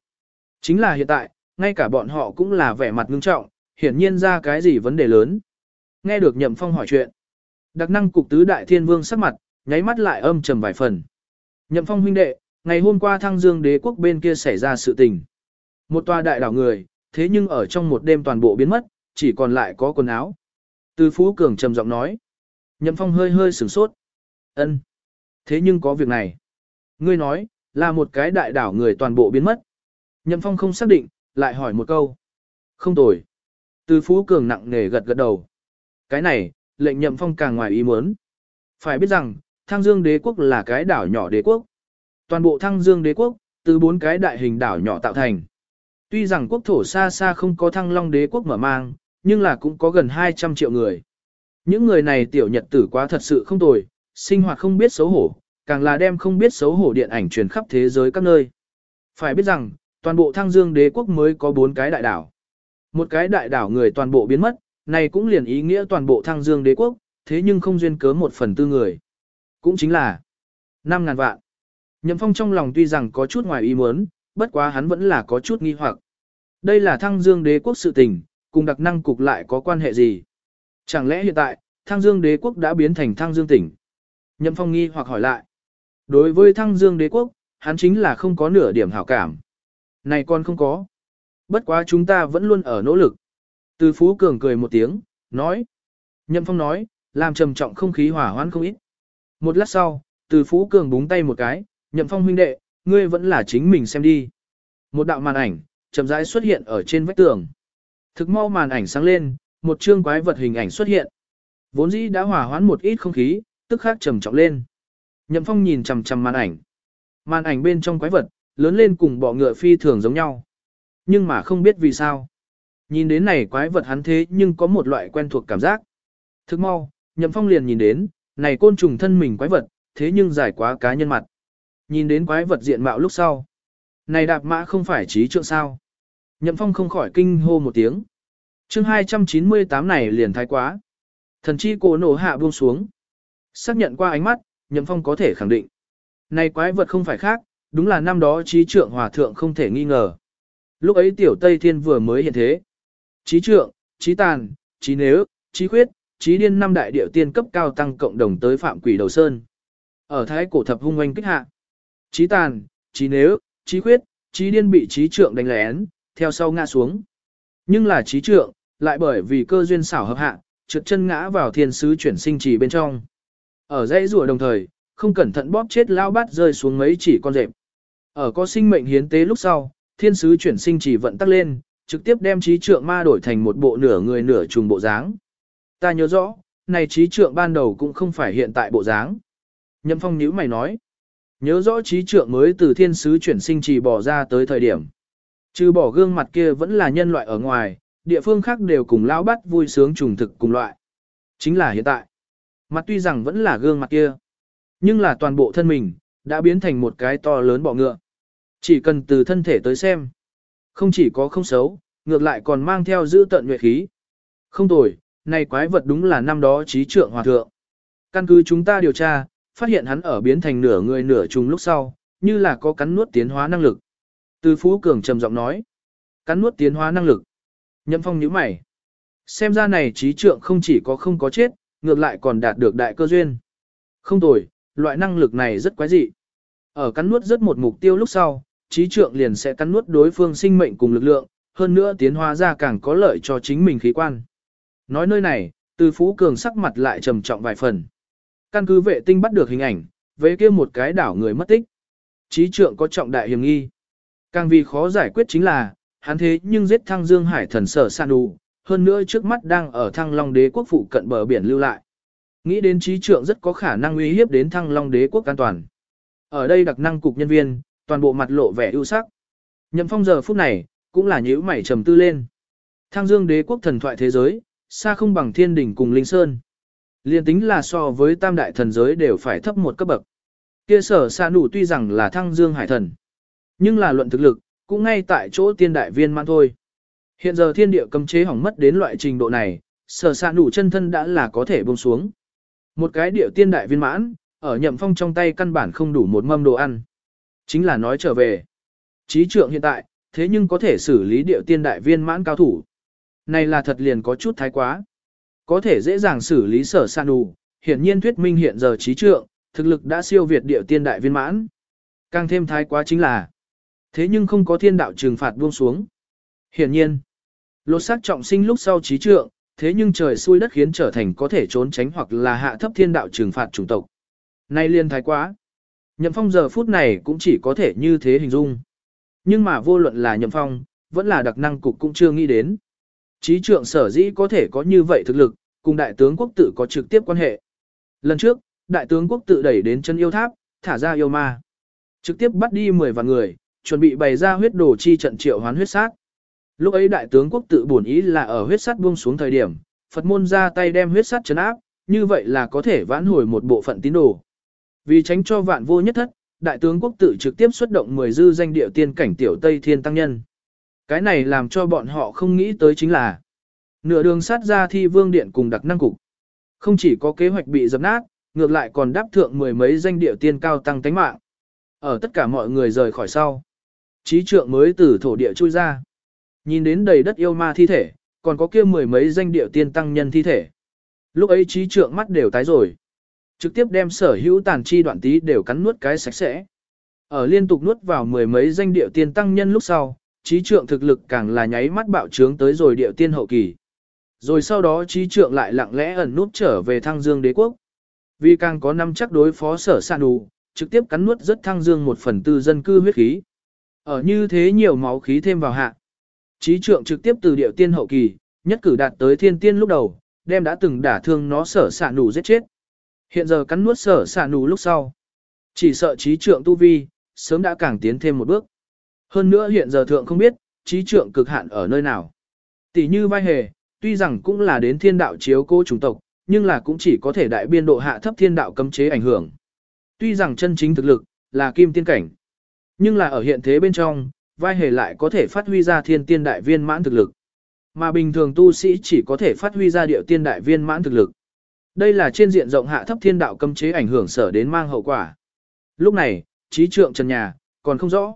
Chính là hiện tại, ngay cả bọn họ cũng là vẻ mặt ngưng trọng, hiển nhiên ra cái gì vấn đề lớn. Nghe được Nhậm Phong hỏi chuyện, đặc năng cục tứ đại thiên vương sắc mặt, nháy mắt lại âm trầm vài phần. Nhậm Phong huynh đệ, ngày hôm qua thăng dương đế quốc bên kia xảy ra sự tình. Một tòa đại đảo người, thế nhưng ở trong một đêm toàn bộ biến mất, chỉ còn lại có quần áo. Từ Phú Cường trầm giọng nói. Nhậm Phong hơi hơi sửng sốt. Ân, Thế nhưng có việc này. Ngươi nói, là một cái đại đảo người toàn bộ biến mất. Nhậm Phong không xác định, lại hỏi một câu. Không tồi. Từ Phú Cường nặng nề gật gật đầu. Cái này, lệnh Nhậm Phong càng ngoài ý muốn. Phải biết rằng, Thăng Dương đế quốc là cái đảo nhỏ đế quốc. Toàn bộ Thăng Dương đế quốc, từ bốn cái đại hình đảo nhỏ tạo thành. Tuy rằng quốc thổ xa xa không có Thăng Long đế quốc mở mang, nhưng là cũng có gần 200 triệu người. Những người này tiểu nhật tử quá thật sự không tồi, sinh hoạt không biết xấu hổ, càng là đem không biết xấu hổ điện ảnh truyền khắp thế giới các nơi. Phải biết rằng, toàn bộ thăng dương đế quốc mới có bốn cái đại đảo. Một cái đại đảo người toàn bộ biến mất, này cũng liền ý nghĩa toàn bộ thăng dương đế quốc, thế nhưng không duyên cớ một phần tư người. Cũng chính là 5.000 vạn. Nhậm phong trong lòng tuy rằng có chút ngoài ý muốn, bất quá hắn vẫn là có chút nghi hoặc. Đây là thăng dương đế quốc sự tình, cùng đặc năng cục lại có quan hệ gì? Chẳng lẽ hiện tại, thăng dương đế quốc đã biến thành thăng dương tỉnh? Nhậm phong nghi hoặc hỏi lại. Đối với thăng dương đế quốc, hắn chính là không có nửa điểm hảo cảm. Này con không có. Bất quá chúng ta vẫn luôn ở nỗ lực. Từ Phú Cường cười một tiếng, nói. Nhậm Phong nói, làm trầm trọng không khí hỏa hoãn không ít. Một lát sau, từ Phú Cường búng tay một cái, Nhậm Phong huynh đệ, ngươi vẫn là chính mình xem đi. Một đạo màn ảnh, chậm rãi xuất hiện ở trên vách tường. Thực mau màn ảnh sáng lên, một chương quái vật hình ảnh xuất hiện. Vốn dĩ đã hỏa hoãn một ít không khí, tức khắc trầm trọng lên. Nhậm Phong nhìn chằm chằm màn ảnh. Màn ảnh bên trong quái vật, lớn lên cùng bọ ngựa phi thường giống nhau. Nhưng mà không biết vì sao. Nhìn đến này quái vật hắn thế nhưng có một loại quen thuộc cảm giác. Thức mau, Nhậm Phong liền nhìn đến, này côn trùng thân mình quái vật, thế nhưng dài quá cá nhân mặt. Nhìn đến quái vật diện mạo lúc sau. Này đạp mã không phải trí trượng sao. Nhậm Phong không khỏi kinh hô một tiếng. chương 298 này liền thái quá. Thần chi cổ nổ hạ buông xuống. Xác nhận qua ánh mắt, Nhậm Phong có thể khẳng định. Này quái vật không phải khác, đúng là năm đó trí trượng hòa thượng không thể nghi ngờ. Lúc ấy tiểu Tây Thiên vừa mới hiện thế. Trí trượng, trí tàn, trí nếu, trí khuyết, trí điên năm đại điệu tiên cấp cao tăng cộng đồng tới phạm quỷ đầu sơn. Ở thái cổ thập hung oanh kích hạ. Trí tàn, trí nếu, trí khuyết, trí điên bị trí trượng đánh lén, theo sau ngã xuống. Nhưng là trí trượng, lại bởi vì cơ duyên xảo hợp hạ, trượt chân ngã vào thiên sứ chuyển sinh trì bên trong. Ở dãy rùa đồng thời, không cẩn thận bóp chết lao bát rơi xuống mấy chỉ con rệp. Ở có sinh mệnh hiến tế lúc sau, thiên sứ chuyển sinh chỉ vận tắc lên, trực tiếp đem trí trượng ma đổi thành một bộ nửa người nửa trùng bộ dáng. Ta nhớ rõ, này trí trượng ban đầu cũng không phải hiện tại bộ dáng. Nhậm phong nhíu mày nói. Nhớ rõ trí trượng mới từ thiên sứ chuyển sinh chỉ bỏ ra tới thời điểm. Trừ bỏ gương mặt kia vẫn là nhân loại ở ngoài, địa phương khác đều cùng lão bắt vui sướng trùng thực cùng loại. Chính là hiện tại. Mặt tuy rằng vẫn là gương mặt kia, nhưng là toàn bộ thân mình, đã biến thành một cái to lớn bọ ngựa. Chỉ cần từ thân thể tới xem, không chỉ có không xấu, ngược lại còn mang theo giữ tận nhuệ khí. Không tồi, này quái vật đúng là năm đó trí trượng hòa thượng. Căn cứ chúng ta điều tra, phát hiện hắn ở biến thành nửa người nửa trùng lúc sau, như là có cắn nuốt tiến hóa năng lực. Từ Phú Cường trầm giọng nói, cắn nuốt tiến hóa năng lực. Nhậm phong nhíu mày. Xem ra này trí trượng không chỉ có không có chết, ngược lại còn đạt được đại cơ duyên. Không tồi, loại năng lực này rất quái dị. Ở cắn nuốt rất một mục tiêu lúc sau, trí trượng liền sẽ cắn nuốt đối phương sinh mệnh cùng lực lượng, hơn nữa tiến hóa ra càng có lợi cho chính mình khí quan. Nói nơi này, từ Phú Cường sắc mặt lại trầm trọng vài phần. Căn cứ vệ tinh bắt được hình ảnh, về kia một cái đảo người mất tích. Trí trượng có trọng đại hiểm nghi. Càng vì khó giải quyết chính là, hắn thế nhưng giết thăng Dương Hải thần sở san đủ, hơn nữa trước mắt đang ở thăng long đế quốc phụ cận bờ biển lưu lại. Nghĩ đến trí trượng rất có khả năng uy hiếp đến thăng long đế quốc an toàn. Ở đây đặc năng cục nhân viên, toàn bộ mặt lộ vẻ ưu sắc. Nhậm phong giờ phút này, cũng là nhíu mày trầm tư lên. Thăng dương đế quốc thần thoại thế giới, xa không bằng thiên đỉnh cùng linh sơn. Liên tính là so với tam đại thần giới đều phải thấp một cấp bậc. Kia sở xa nụ tuy rằng là thăng dương hải thần. Nhưng là luận thực lực, cũng ngay tại chỗ tiên đại viên mãn thôi. Hiện giờ thiên địa cấm chế hỏng mất đến loại trình độ này, sở sạ nụ chân thân đã là có thể buông xuống. Một cái địa tiên đại viên mãn, ở nhậm phong trong tay căn bản không đủ một mâm đồ ăn. Chính là nói trở về. Trí trượng hiện tại, thế nhưng có thể xử lý địa tiên đại viên mãn cao thủ. Này là thật liền có chút thái quá. Có thể dễ dàng xử lý sở sạ đủ, hiển nhiên thuyết minh hiện giờ trí trượng, thực lực đã siêu việt địa tiên đại viên mãn. Càng thêm thái quá chính là, thế nhưng không có thiên đạo trừng phạt buông xuống. Hiển nhiên, lột xác trọng sinh lúc sau trí trượng, thế nhưng trời xui đất khiến trở thành có thể trốn tránh hoặc là hạ thấp thiên đạo trừng phạt chủng tộc. Nay liên thái quá. Nhậm phong giờ phút này cũng chỉ có thể như thế hình dung. Nhưng mà vô luận là nhậm phong, vẫn là đặc năng cục cũng chưa nghĩ đến. Trí trượng sở dĩ có thể có như vậy thực lực, cùng đại tướng quốc tự có trực tiếp quan hệ. Lần trước, đại tướng quốc tự đẩy đến chân yêu tháp, thả ra yêu ma. Trực tiếp bắt đi 10 vạn người, chuẩn bị bày ra huyết đồ chi trận triệu hoán huyết sát. Lúc ấy đại tướng quốc tự bổn ý là ở huyết sắt buông xuống thời điểm, Phật môn ra tay đem huyết sắt chấn áp, như vậy là có thể vãn hồi một bộ phận tín đồ. Vì tránh cho vạn vô nhất thất, đại tướng quốc tự trực tiếp xuất động 10 dư danh địa tiên cảnh tiểu Tây Thiên Tăng Nhân. Cái này làm cho bọn họ không nghĩ tới chính là nửa đường sát ra thi vương điện cùng đặc năng cục. Không chỉ có kế hoạch bị dập nát, ngược lại còn đáp thượng mười mấy danh địa tiên cao tăng tánh mạng. Ở tất cả mọi người rời khỏi sau. Trí trượng mới từ thổ địa chui ra. Nhìn đến đầy đất yêu ma thi thể, còn có kia mười mấy danh địa tiên tăng nhân thi thể. Lúc ấy trí trượng mắt đều tái rồi. Trực tiếp đem sở hữu tàn chi đoạn tí đều cắn nuốt cái sạch sẽ. Ở liên tục nuốt vào mười mấy danh địa tiên tăng nhân lúc sau, trí trượng thực lực càng là nháy mắt bạo trướng tới rồi địa tiên hậu kỳ. Rồi sau đó trí trượng lại lặng lẽ ẩn nút trở về thăng dương đế quốc. Vì càng có năm chắc đối phó sở sạn đủ, trực tiếp cắn nuốt rất thăng dương một phần tư dân cư huyết khí. Ở như thế nhiều máu khí thêm vào hạ. Trí trượng trực tiếp từ địa tiên hậu kỳ, nhất cử đạt tới thiên tiên lúc đầu, đem đã từng đả thương nó sở xạ nụ giết chết. Hiện giờ cắn nuốt sở xạ nụ lúc sau. Chỉ sợ trí trượng tu vi, sớm đã càng tiến thêm một bước. Hơn nữa hiện giờ thượng không biết, trí trượng cực hạn ở nơi nào. Tỷ như vai hề, tuy rằng cũng là đến thiên đạo chiếu cô chủng tộc, nhưng là cũng chỉ có thể đại biên độ hạ thấp thiên đạo cấm chế ảnh hưởng. Tuy rằng chân chính thực lực là kim tiên cảnh, nhưng là ở hiện thế bên trong, vai hề lại có thể phát huy ra thiên tiên đại viên mãn thực lực. Mà bình thường tu sĩ chỉ có thể phát huy ra điệu tiên đại viên mãn thực lực. Đây là trên diện rộng hạ thấp thiên đạo cấm chế ảnh hưởng sở đến mang hậu quả. Lúc này, trí trượng trần nhà, còn không rõ.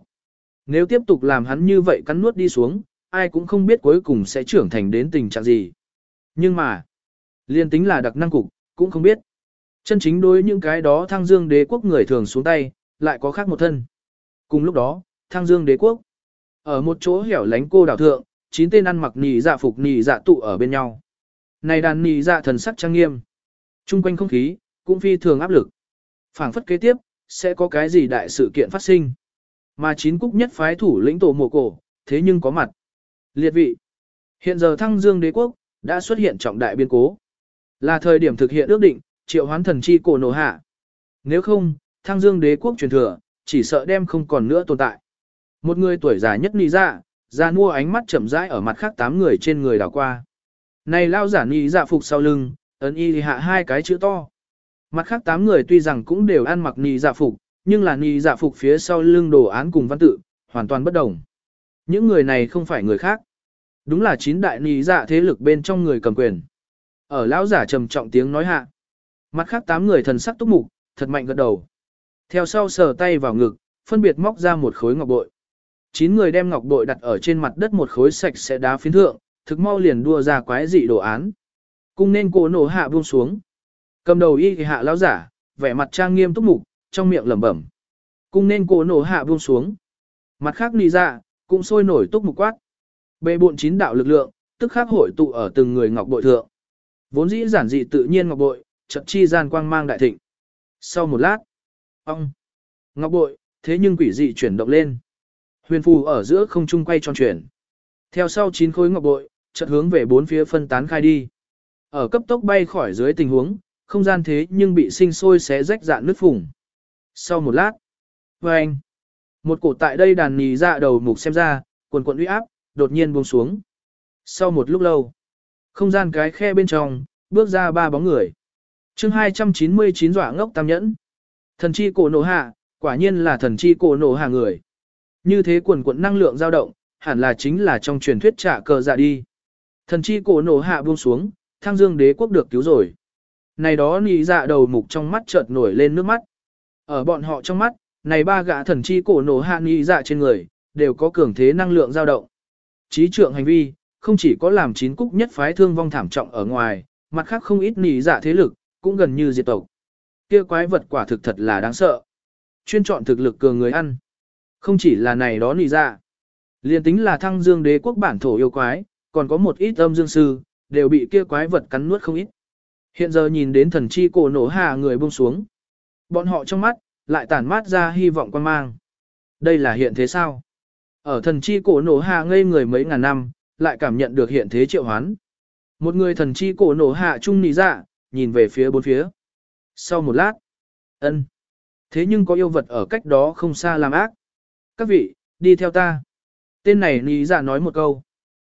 Nếu tiếp tục làm hắn như vậy cắn nuốt đi xuống, ai cũng không biết cuối cùng sẽ trưởng thành đến tình trạng gì. Nhưng mà, liên tính là đặc năng cục, cũng không biết. Chân chính đối những cái đó thăng dương đế quốc người thường xuống tay, lại có khác một thân. Cùng lúc đó, thăng dương đế quốc, ở một chỗ hẻo lánh cô đảo thượng, chín tên ăn mặc nì dạ phục nì dạ tụ ở bên nhau. Này đàn nì dạ thần sắc trang nghiêm. Trung quanh không khí, cũng phi thường áp lực. phảng phất kế tiếp, sẽ có cái gì đại sự kiện phát sinh. Mà chín cúc nhất phái thủ lĩnh tổ mộ cổ, thế nhưng có mặt. Liệt vị. Hiện giờ thăng dương đế quốc, đã xuất hiện trọng đại biên cố. Là thời điểm thực hiện ước định, triệu hoán thần chi cổ nổ hạ. Nếu không, thăng dương đế quốc truyền thừa, chỉ sợ đem không còn nữa tồn tại. Một người tuổi già nhất nì dạ ra mua ánh mắt chậm rãi ở mặt khác tám người trên người đảo qua. Này lao giả nì dạ phục sau lưng, ấn y hạ hai cái chữ to. Mặt khác tám người tuy rằng cũng đều ăn mặc nì dạ phục, nhưng là nì dạ phục phía sau lưng đồ án cùng văn tự, hoàn toàn bất đồng. Những người này không phải người khác. Đúng là chín đại nì dạ thế lực bên trong người cầm quyền. Ở lão giả trầm trọng tiếng nói hạ. Mặt khác tám người thần sắc túc mục, thật mạnh gật đầu. Theo sau sờ tay vào ngực, phân biệt móc ra một khối ngọc bội. Chín người đem ngọc bội đặt ở trên mặt đất một khối sạch sẽ đá phiến thượng, thực mau liền đua ra quái dị đồ án. Cung nên cổ nổ hạ buông xuống. Cầm đầu y hạ lão giả, vẻ mặt trang nghiêm túc mục, trong miệng lẩm bẩm. Cung nên cổ nổ hạ buông xuống. Mặt khác nì ra, cũng sôi nổi túc mục quát. Bệ bộn chín đạo lực lượng, tức khắc hội tụ ở từng người ngọc bội thượng. Vốn dĩ giản dị tự nhiên ngọc bội, chợt chi gian quang mang đại thịnh. Sau một lát, ông, ngọc bội, thế nhưng quỷ dị chuyển động lên. Huyền phù ở giữa không trung quay tròn chuyển. Theo sau chín khối ngọc bội, chợt hướng về bốn phía phân tán khai đi. Ở cấp tốc bay khỏi dưới tình huống, không gian thế nhưng bị sinh sôi xé rách dạn nứt phùng. Sau một lát, vâng, Một cổ tại đây đàn nì ra đầu mục xem ra, quần quần uy áp, đột nhiên buông xuống. Sau một lúc lâu, không gian cái khe bên trong, bước ra ba bóng người. chương 299 dọa ngốc tam nhẫn. Thần chi cổ nổ hạ, quả nhiên là thần chi cổ nổ hạ người. Như thế quần quận năng lượng dao động, hẳn là chính là trong truyền thuyết trả cờ dạ đi. Thần chi cổ nổ hạ buông xuống, thang dương đế quốc được cứu rồi. Này đó nì dạ đầu mục trong mắt chợt nổi lên nước mắt. Ở bọn họ trong mắt, này ba gã thần chi cổ nổ hạ nì dạ trên người, đều có cường thế năng lượng dao động. Trí trượng hành vi, không chỉ có làm chín cúc nhất phái thương vong thảm trọng ở ngoài, mặt khác không ít nì dạ thế lực, cũng gần như diệt tộc. Kia quái vật quả thực thật là đáng sợ. Chuyên chọn thực lực cường người ăn. Không chỉ là này đó nì dạ. Liên tính là thăng dương đế quốc bản thổ yêu quái, còn có một ít âm dương sư, đều bị kia quái vật cắn nuốt không ít. Hiện giờ nhìn đến thần chi cổ nổ hạ người buông xuống. Bọn họ trong mắt, lại tản mát ra hy vọng quan mang. Đây là hiện thế sao? Ở thần chi cổ nổ hạ ngây người mấy ngàn năm, lại cảm nhận được hiện thế triệu hoán. Một người thần chi cổ nổ hạ trung nì dạ, nhìn về phía bốn phía. Sau một lát, ân, Thế nhưng có yêu vật ở cách đó không xa làm ác. Các vị, đi theo ta. Tên này ní dạ nói một câu.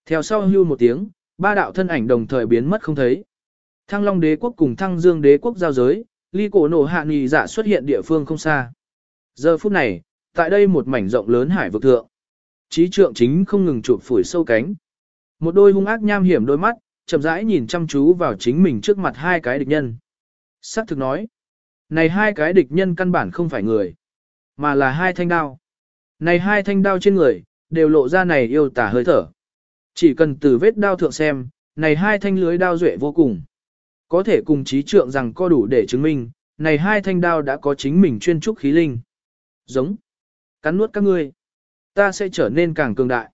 Theo sau hưu một tiếng, ba đạo thân ảnh đồng thời biến mất không thấy. Thăng Long đế quốc cùng Thăng Dương đế quốc giao giới, ly cổ nổ hạ ní dạ xuất hiện địa phương không xa. Giờ phút này, tại đây một mảnh rộng lớn hải vực thượng. chí trượng chính không ngừng chụp phủi sâu cánh. Một đôi hung ác nham hiểm đôi mắt, chậm rãi nhìn chăm chú vào chính mình trước mặt hai cái địch nhân. Sắc thực nói, này hai cái địch nhân căn bản không phải người, mà là hai thanh đao. Này hai thanh đao trên người, đều lộ ra này yêu tả hơi thở. Chỉ cần từ vết đao thượng xem, này hai thanh lưới đao duệ vô cùng. Có thể cùng trí trượng rằng có đủ để chứng minh, này hai thanh đao đã có chính mình chuyên trúc khí linh. Giống. Cắn nuốt các ngươi. Ta sẽ trở nên càng cường đại.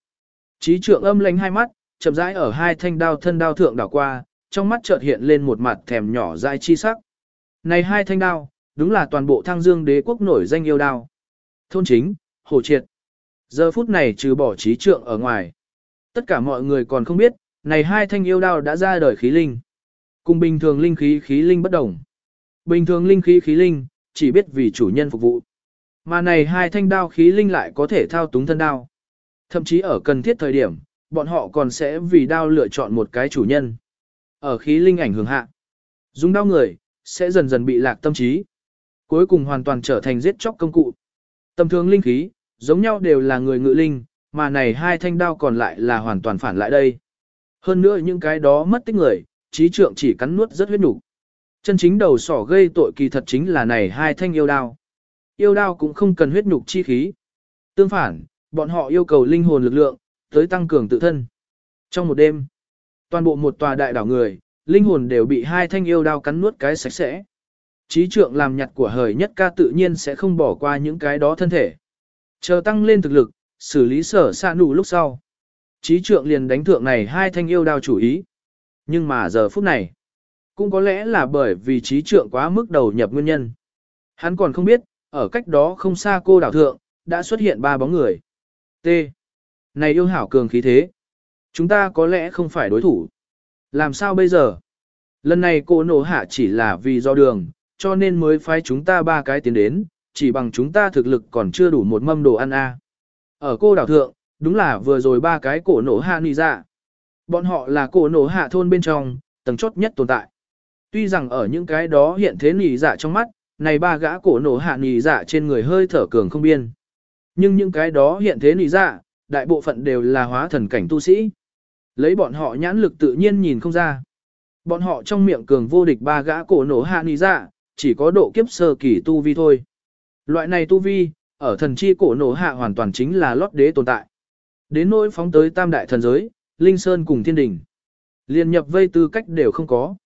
Trí trượng âm lánh hai mắt, chậm rãi ở hai thanh đao thân đao thượng đảo qua, trong mắt chợt hiện lên một mặt thèm nhỏ dai chi sắc. Này hai thanh đao, đúng là toàn bộ thăng dương đế quốc nổi danh yêu đao. Thôn chính, hồ triệt. Giờ phút này trừ bỏ trí trượng ở ngoài. Tất cả mọi người còn không biết, này hai thanh yêu đao đã ra đời khí linh. Cùng bình thường linh khí khí linh bất đồng. Bình thường linh khí khí linh, chỉ biết vì chủ nhân phục vụ. Mà này hai thanh đao khí linh lại có thể thao túng thân đao. Thậm chí ở cần thiết thời điểm, bọn họ còn sẽ vì đao lựa chọn một cái chủ nhân. Ở khí linh ảnh hưởng hạ, dùng đao người, sẽ dần dần bị lạc tâm trí. Cuối cùng hoàn toàn trở thành giết chóc công cụ. Tầm thường linh khí, giống nhau đều là người ngự linh, mà này hai thanh đao còn lại là hoàn toàn phản lại đây. Hơn nữa những cái đó mất tích người, trí trượng chỉ cắn nuốt rất huyết nhục. Chân chính đầu sỏ gây tội kỳ thật chính là này hai thanh yêu đao. Yêu đao cũng không cần huyết nhục chi khí. Tương phản, bọn họ yêu cầu linh hồn lực lượng, tới tăng cường tự thân. Trong một đêm, toàn bộ một tòa đại đảo người, linh hồn đều bị hai thanh yêu đao cắn nuốt cái sạch sẽ. Trí trượng làm nhặt của hời nhất ca tự nhiên sẽ không bỏ qua những cái đó thân thể. Chờ tăng lên thực lực, xử lý sở xa nụ lúc sau. Trí trượng liền đánh thượng này hai thanh yêu đao chủ ý. Nhưng mà giờ phút này, cũng có lẽ là bởi vì trí trượng quá mức đầu nhập nguyên nhân. Hắn còn không biết, ở cách đó không xa cô đảo thượng, đã xuất hiện ba bóng người. T. Này yêu hảo cường khí thế. Chúng ta có lẽ không phải đối thủ. Làm sao bây giờ? Lần này cô nổ hạ chỉ là vì do đường, cho nên mới phái chúng ta ba cái tiến đến, chỉ bằng chúng ta thực lực còn chưa đủ một mâm đồ ăn a. Ở cô đảo thượng, đúng là vừa rồi ba cái cổ nổ hạ nì dạ. Bọn họ là cổ nổ hạ thôn bên trong, tầng chốt nhất tồn tại. Tuy rằng ở những cái đó hiện thế nì dạ trong mắt, này ba gã cổ nổ hạ nì dạ trên người hơi thở cường không biên. Nhưng những cái đó hiện thế nì dạ, đại bộ phận đều là hóa thần cảnh tu sĩ. Lấy bọn họ nhãn lực tự nhiên nhìn không ra. Bọn họ trong miệng cường vô địch ba gã cổ nổ hạ nì dạ, chỉ có độ kiếp sơ kỳ tu vi thôi. Loại này tu vi, ở thần chi cổ nổ hạ hoàn toàn chính là lót đế tồn tại. Đến nỗi phóng tới tam đại thần giới, Linh Sơn cùng thiên đình. liền nhập vây tư cách đều không có.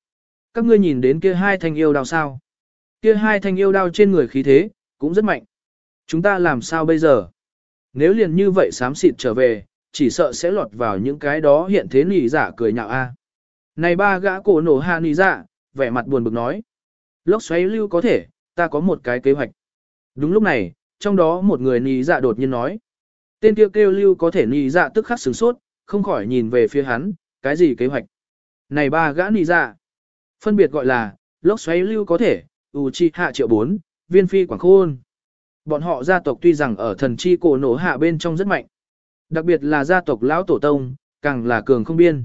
Các ngươi nhìn đến kia hai thanh yêu đao sao. Kia hai thanh yêu đao trên người khí thế, cũng rất mạnh. Chúng ta làm sao bây giờ? Nếu liền như vậy sám xịt trở về, chỉ sợ sẽ lọt vào những cái đó hiện thế nỉ giả cười nhạo a. Này ba gã cổ nổ hạ nỉ giả, vẻ mặt buồn bực nói. Lốc xoáy lưu có thể, ta có một cái kế hoạch. Đúng lúc này, trong đó một người Nì dạ đột nhiên nói. Tên kia kêu, kêu lưu có thể Nì dạ tức khắc sửng sốt, không khỏi nhìn về phía hắn, cái gì kế hoạch. Này ba gã Nì dạ, phân biệt gọi là, lốc xoáy lưu có thể, u chi hạ triệu bốn, viên phi quảng khôn. Bọn họ gia tộc tuy rằng ở thần chi cổ nổ hạ bên trong rất mạnh. Đặc biệt là gia tộc lão tổ tông, càng là cường không biên.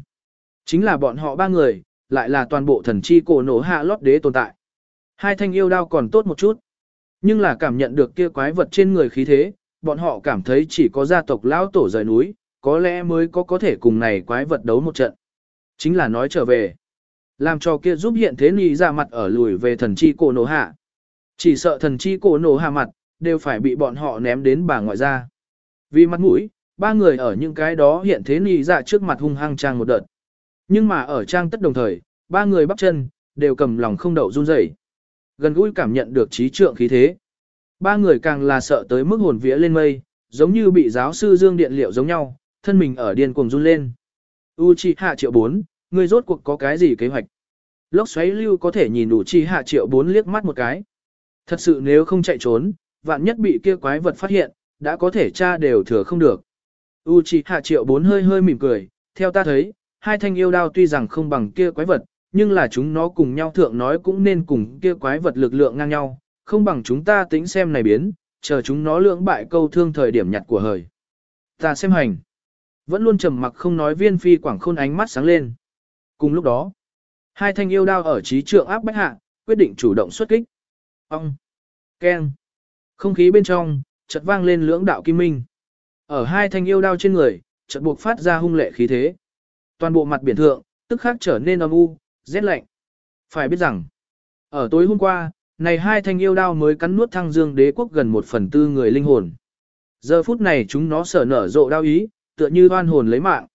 Chính là bọn họ ba người, lại là toàn bộ thần chi cổ nổ hạ lót đế tồn tại. Hai thanh yêu đao còn tốt một chút. Nhưng là cảm nhận được kia quái vật trên người khí thế, bọn họ cảm thấy chỉ có gia tộc lão tổ rời núi, có lẽ mới có có thể cùng này quái vật đấu một trận. Chính là nói trở về. Làm cho kia giúp hiện thế nì ra mặt ở lùi về thần chi cổ nổ hạ. Chỉ sợ thần chi cổ nổ hạ mặt, đều phải bị bọn họ ném đến bà ngoại ra. Vì mặt mũi, ba người ở những cái đó hiện thế nì ra trước mặt hung hăng trang một đợt. Nhưng mà ở trang tất đồng thời, ba người bắp chân, đều cầm lòng không đậu run rẩy. Gần gũi cảm nhận được trí trượng khí thế. Ba người càng là sợ tới mức hồn vía lên mây, giống như bị giáo sư Dương điện liệu giống nhau, thân mình ở điên cuồng run lên. Uchiha triệu 4, người rốt cuộc có cái gì kế hoạch? Lốc xoáy lưu có thể nhìn Uchiha triệu 4 liếc mắt một cái. Thật sự nếu không chạy trốn, vạn nhất bị kia quái vật phát hiện, đã có thể tra đều thừa không được. Uchiha triệu 4 hơi hơi mỉm cười, theo ta thấy, hai thanh yêu đao tuy rằng không bằng kia quái vật, nhưng là chúng nó cùng nhau thượng nói cũng nên cùng kia quái vật lực lượng ngang nhau, không bằng chúng ta tính xem này biến, chờ chúng nó lưỡng bại câu thương thời điểm nhặt của hời. Ta xem hành. Vẫn luôn trầm mặc không nói viên phi quảng khôn ánh mắt sáng lên. Cùng lúc đó, hai thanh yêu đao ở trí trượng áp bách hạ, quyết định chủ động xuất kích. Ông! Ken! Không khí bên trong, chợt vang lên lưỡng đạo kim minh. Ở hai thanh yêu đao trên người, chợt buộc phát ra hung lệ khí thế. Toàn bộ mặt biển thượng, tức khắc trở nên âm u, rét lạnh. Phải biết rằng, ở tối hôm qua, này hai thanh yêu đao mới cắn nuốt thăng dương đế quốc gần một phần tư người linh hồn. Giờ phút này chúng nó sở nở rộ đao ý, tựa như oan hồn lấy mạng.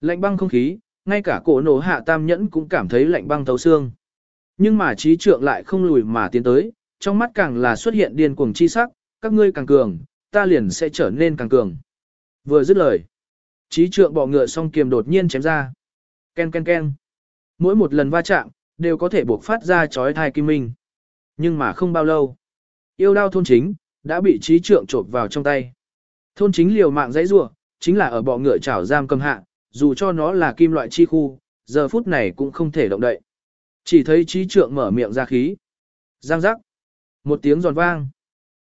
Lạnh băng không khí, ngay cả cổ nổ hạ tam nhẫn cũng cảm thấy lạnh băng thấu xương. Nhưng mà trí trượng lại không lùi mà tiến tới, trong mắt càng là xuất hiện điên cuồng chi sắc, các ngươi càng cường, ta liền sẽ trở nên càng cường. Vừa dứt lời, trí trượng bỏ ngựa song kiềm đột nhiên chém ra. Ken ken ken. Mỗi một lần va chạm, đều có thể buộc phát ra chói thai kim minh. Nhưng mà không bao lâu, yêu đao thôn chính, đã bị trí trượng trộn vào trong tay. Thôn chính liều mạng dãy rủa chính là ở bọ ngựa chảo giam cầm hạ, dù cho nó là kim loại chi khu, giờ phút này cũng không thể động đậy. Chỉ thấy trí trượng mở miệng ra khí. Giang giác. Một tiếng giòn vang.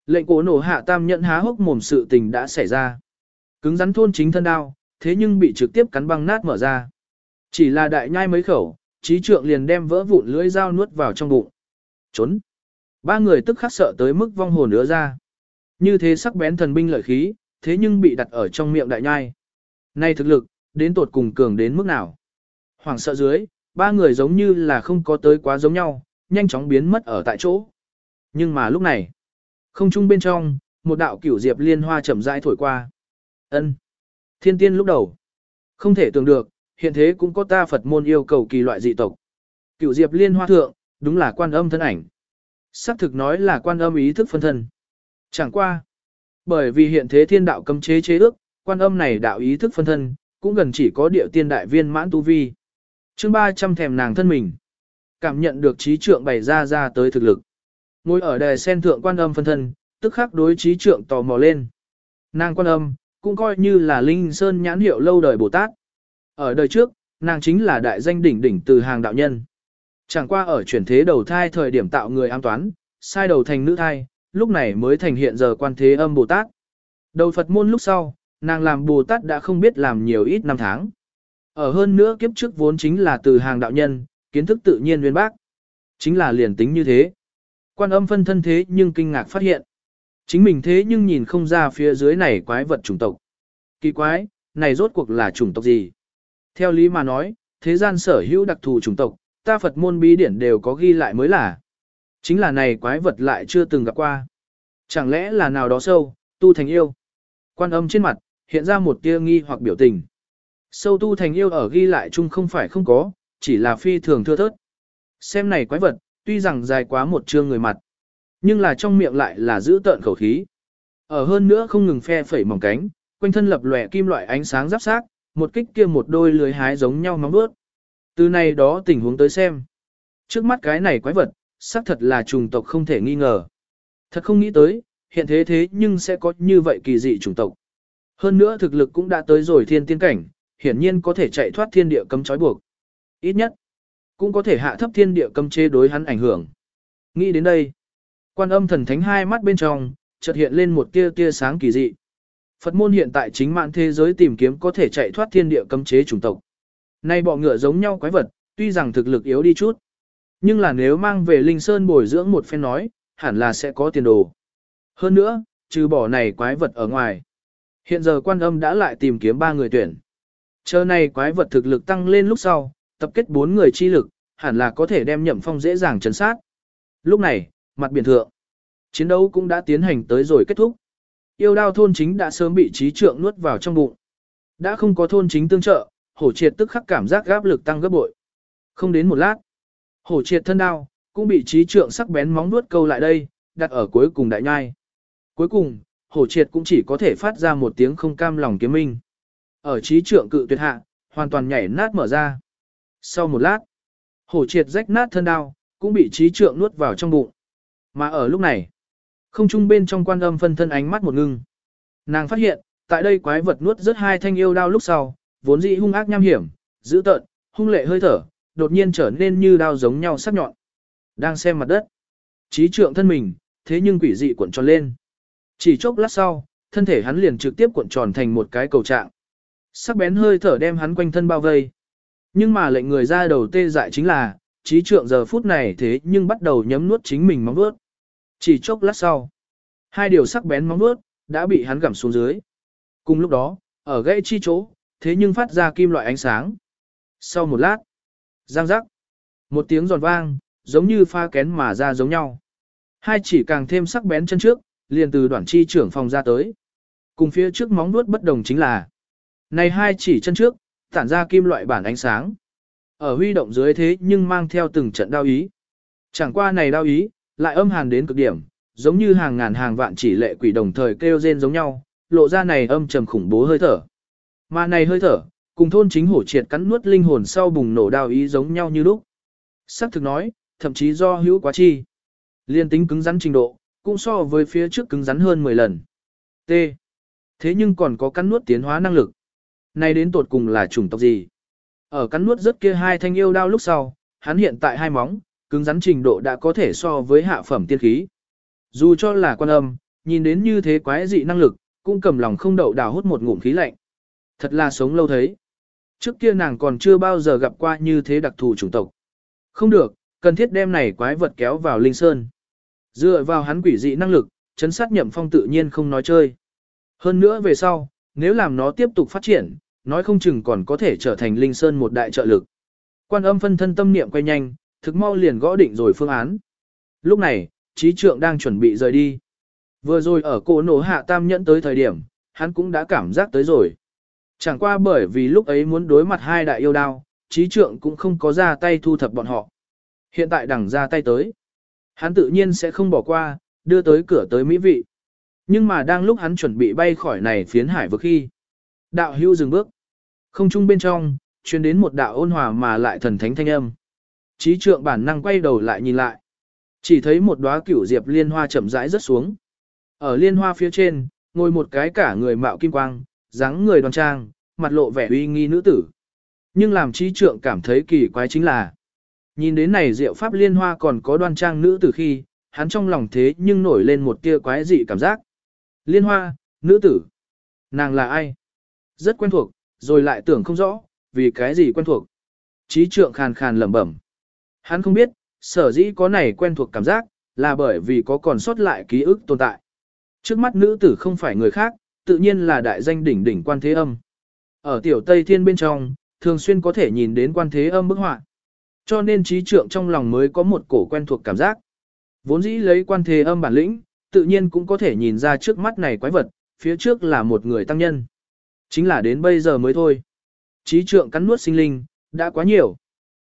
Lệnh cổ nổ hạ tam nhận há hốc mồm sự tình đã xảy ra. Cứng rắn thôn chính thân đao, thế nhưng bị trực tiếp cắn băng nát mở ra. Chỉ là đại nhai mấy khẩu, trí trượng liền đem vỡ vụn lưỡi dao nuốt vào trong bụng. Trốn. Ba người tức khắc sợ tới mức vong hồn nữa ra. Như thế sắc bén thần binh lợi khí, thế nhưng bị đặt ở trong miệng đại nhai. Nay thực lực, đến tột cùng cường đến mức nào? Hoàng sợ dưới, ba người giống như là không có tới quá giống nhau, nhanh chóng biến mất ở tại chỗ. Nhưng mà lúc này, không trung bên trong, một đạo cửu diệp liên hoa chậm rãi thổi qua. Ân, Thiên tiên lúc đầu. Không thể tưởng được, hiện thế cũng có ta Phật môn yêu cầu kỳ loại dị tộc. Cửu diệp liên hoa thượng, đúng là quan âm thân ảnh. Sắc thực nói là quan âm ý thức phân thân. Chẳng qua. Bởi vì hiện thế thiên đạo cấm chế chế ước, quan âm này đạo ý thức phân thân, cũng gần chỉ có địa tiên đại viên mãn tu vi. chương 300 thèm nàng thân mình. Cảm nhận được trí trượng bày ra ra tới thực lực. Ngồi ở đài sen thượng quan âm phân thân, tức khắc đối trí trượng tò mò lên. Nàng quan âm, cũng coi như là linh sơn nhãn hiệu lâu đời Bồ Tát. Ở đời trước, nàng chính là đại danh đỉnh đỉnh từ hàng đạo nhân. Chẳng qua ở chuyển thế đầu thai thời điểm tạo người an toán, sai đầu thành nữ thai, lúc này mới thành hiện giờ quan thế âm Bồ Tát. Đầu Phật môn lúc sau, nàng làm Bồ Tát đã không biết làm nhiều ít năm tháng. Ở hơn nữa kiếp trước vốn chính là từ hàng đạo nhân, kiến thức tự nhiên nguyên bác. Chính là liền tính như thế. Quan âm phân thân thế nhưng kinh ngạc phát hiện. Chính mình thế nhưng nhìn không ra phía dưới này quái vật chủng tộc. Kỳ quái, này rốt cuộc là chủng tộc gì? Theo lý mà nói, thế gian sở hữu đặc thù chủng tộc, ta Phật môn bí điển đều có ghi lại mới là. Chính là này quái vật lại chưa từng gặp qua. Chẳng lẽ là nào đó sâu, tu thành yêu. Quan âm trên mặt, hiện ra một tia nghi hoặc biểu tình. Sâu tu thành yêu ở ghi lại chung không phải không có, chỉ là phi thường thưa thớt. Xem này quái vật, tuy rằng dài quá một chương người mặt, nhưng là trong miệng lại là giữ tợn khẩu khí. Ở hơn nữa không ngừng phe phẩy mỏng cánh, quanh thân lập lòe kim loại ánh sáng giáp sát, một kích kia một đôi lưới hái giống nhau móng vuốt. Từ này đó tình huống tới xem. Trước mắt cái này quái vật, xác thật là trùng tộc không thể nghi ngờ. Thật không nghĩ tới, hiện thế thế nhưng sẽ có như vậy kỳ dị trùng tộc. Hơn nữa thực lực cũng đã tới rồi thiên tiên cảnh, hiển nhiên có thể chạy thoát thiên địa cấm trói buộc. Ít nhất, cũng có thể hạ thấp thiên địa cấm chế đối hắn ảnh hưởng. Nghĩ đến đây, quan âm thần thánh hai mắt bên trong, chợt hiện lên một tia tia sáng kỳ dị. Phật môn hiện tại chính mạng thế giới tìm kiếm có thể chạy thoát thiên địa cấm chế chủng tộc. Nay bọ ngựa giống nhau quái vật, tuy rằng thực lực yếu đi chút. Nhưng là nếu mang về Linh Sơn bồi dưỡng một phen nói, hẳn là sẽ có tiền đồ. Hơn nữa, trừ bỏ này quái vật ở ngoài. Hiện giờ quan âm đã lại tìm kiếm ba người tuyển. Chờ này quái vật thực lực tăng lên lúc sau, tập kết bốn người chi lực, hẳn là có thể đem nhậm phong dễ dàng chấn sát. Lúc này, mặt biển thượng, chiến đấu cũng đã tiến hành tới rồi kết thúc. Yêu đao thôn chính đã sớm bị trí trượng nuốt vào trong bụng. Đã không có thôn chính tương trợ, hổ triệt tức khắc cảm giác gáp lực tăng gấp bội. Không đến một lát, hổ triệt thân đao, cũng bị trí trượng sắc bén móng nuốt câu lại đây, đặt ở cuối cùng đại nhai. Cuối cùng, hổ triệt cũng chỉ có thể phát ra một tiếng không cam lòng kiếm minh. Ở trí trượng cự tuyệt hạ, hoàn toàn nhảy nát mở ra. Sau một lát, hổ triệt rách nát thân đao, cũng bị trí trượng nuốt vào trong bụng. Mà ở lúc này, không trung bên trong quan âm phân thân ánh mắt một ngưng. Nàng phát hiện, tại đây quái vật nuốt rất hai thanh yêu đao lúc sau, vốn dĩ hung ác nham hiểm, dữ tợn, hung lệ hơi thở, đột nhiên trở nên như đao giống nhau sắc nhọn. Đang xem mặt đất. Trí trượng thân mình, thế nhưng quỷ dị cuộn tròn lên. Chỉ chốc lát sau, thân thể hắn liền trực tiếp cuộn tròn thành một cái cầu trạng. Sắc bén hơi thở đem hắn quanh thân bao vây. Nhưng mà lệnh người ra đầu tê dại chính là, trí trượng giờ phút này thế nhưng bắt đầu nhấm nuốt chính mình móng vuốt. Chỉ chốc lát sau, hai điều sắc bén móng vuốt đã bị hắn gặm xuống dưới. Cùng lúc đó, ở gãy chi chỗ, thế nhưng phát ra kim loại ánh sáng. Sau một lát, giang rắc, một tiếng giòn vang, giống như pha kén mà ra giống nhau. Hai chỉ càng thêm sắc bén chân trước, liền từ đoạn chi trưởng phòng ra tới. Cùng phía trước móng vuốt bất đồng chính là, này hai chỉ chân trước, tản ra kim loại bản ánh sáng. Ở huy động dưới thế nhưng mang theo từng trận đao ý. Chẳng qua này đao ý, lại âm hàn đến cực điểm, giống như hàng ngàn hàng vạn chỉ lệ quỷ đồng thời kêu rên giống nhau, lộ ra này âm trầm khủng bố hơi thở. Mà này hơi thở, cùng thôn chính hổ triệt cắn nuốt linh hồn sau bùng nổ đao ý giống nhau như lúc. Sắc thực nói, thậm chí do hữu quá chi. Liên tính cứng rắn trình độ, cũng so với phía trước cứng rắn hơn 10 lần. T. Thế nhưng còn có cắn nuốt tiến hóa năng lực. Này đến tột cùng là chủng tộc gì? Ở cắn nuốt rất kia hai thanh yêu đao lúc sau, hắn hiện tại hai móng, cứng rắn trình độ đã có thể so với hạ phẩm tiên khí. Dù cho là quan âm, nhìn đến như thế quái dị năng lực, cũng cầm lòng không đậu đào hút một ngụm khí lạnh. Thật là sống lâu thấy. Trước kia nàng còn chưa bao giờ gặp qua như thế đặc thù chủng tộc. Không được, cần thiết đem này quái vật kéo vào linh sơn. Dựa vào hắn quỷ dị năng lực, chấn sát nhậm phong tự nhiên không nói chơi. Hơn nữa về sau, nếu làm nó tiếp tục phát triển, nói không chừng còn có thể trở thành linh sơn một đại trợ lực. Quan âm phân thân tâm niệm quay nhanh, thực mau liền gõ định rồi phương án. Lúc này, trí trượng đang chuẩn bị rời đi. Vừa rồi ở cổ nổ hạ tam nhẫn tới thời điểm, hắn cũng đã cảm giác tới rồi. Chẳng qua bởi vì lúc ấy muốn đối mặt hai đại yêu đao, trí trượng cũng không có ra tay thu thập bọn họ. Hiện tại đằng ra tay tới. Hắn tự nhiên sẽ không bỏ qua, đưa tới cửa tới mỹ vị. Nhưng mà đang lúc hắn chuẩn bị bay khỏi này phiến hải vực khi. Đạo hưu dừng bước. Không trung bên trong, truyền đến một đạo ôn hòa mà lại thần thánh thanh âm. Trí trượng bản năng quay đầu lại nhìn lại. Chỉ thấy một đóa cửu diệp liên hoa chậm rãi rớt xuống. Ở liên hoa phía trên, ngồi một cái cả người mạo kim quang, dáng người đoan trang, mặt lộ vẻ uy nghi nữ tử. Nhưng làm trí trượng cảm thấy kỳ quái chính là, nhìn đến này diệu pháp liên hoa còn có đoan trang nữ tử khi, hắn trong lòng thế nhưng nổi lên một tia quái dị cảm giác. Liên hoa, nữ tử, nàng là ai? Rất quen thuộc, rồi lại tưởng không rõ, vì cái gì quen thuộc. Trí trượng khàn khàn lẩm bẩm. Hắn không biết, sở dĩ có này quen thuộc cảm giác, là bởi vì có còn sót lại ký ức tồn tại. Trước mắt nữ tử không phải người khác, tự nhiên là đại danh đỉnh đỉnh quan thế âm. Ở tiểu Tây Thiên bên trong, thường xuyên có thể nhìn đến quan thế âm bức họa. Cho nên trí trượng trong lòng mới có một cổ quen thuộc cảm giác. Vốn dĩ lấy quan thế âm bản lĩnh, tự nhiên cũng có thể nhìn ra trước mắt này quái vật, phía trước là một người tăng nhân. Chính là đến bây giờ mới thôi. Trí trượng cắn nuốt sinh linh, đã quá nhiều.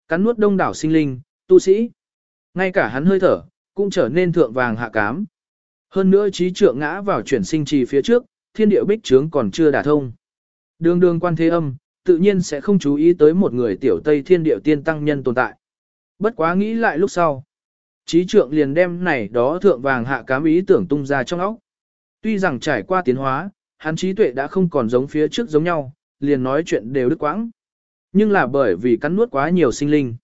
Cắn nuốt đông đảo sinh linh, tu sĩ. Ngay cả hắn hơi thở, cũng trở nên thượng vàng hạ cám. Hơn nữa trí trượng ngã vào chuyển sinh trì phía trước, thiên địa bích trướng còn chưa đả thông. Đường đường quan thế âm, tự nhiên sẽ không chú ý tới một người tiểu tây thiên địa tiên tăng nhân tồn tại. Bất quá nghĩ lại lúc sau. Trí trượng liền đem này đó thượng vàng hạ cám ý tưởng tung ra trong óc. Tuy rằng trải qua tiến hóa, hắn trí tuệ đã không còn giống phía trước giống nhau, liền nói chuyện đều đứt quãng. Nhưng là bởi vì cắn nuốt quá nhiều sinh linh.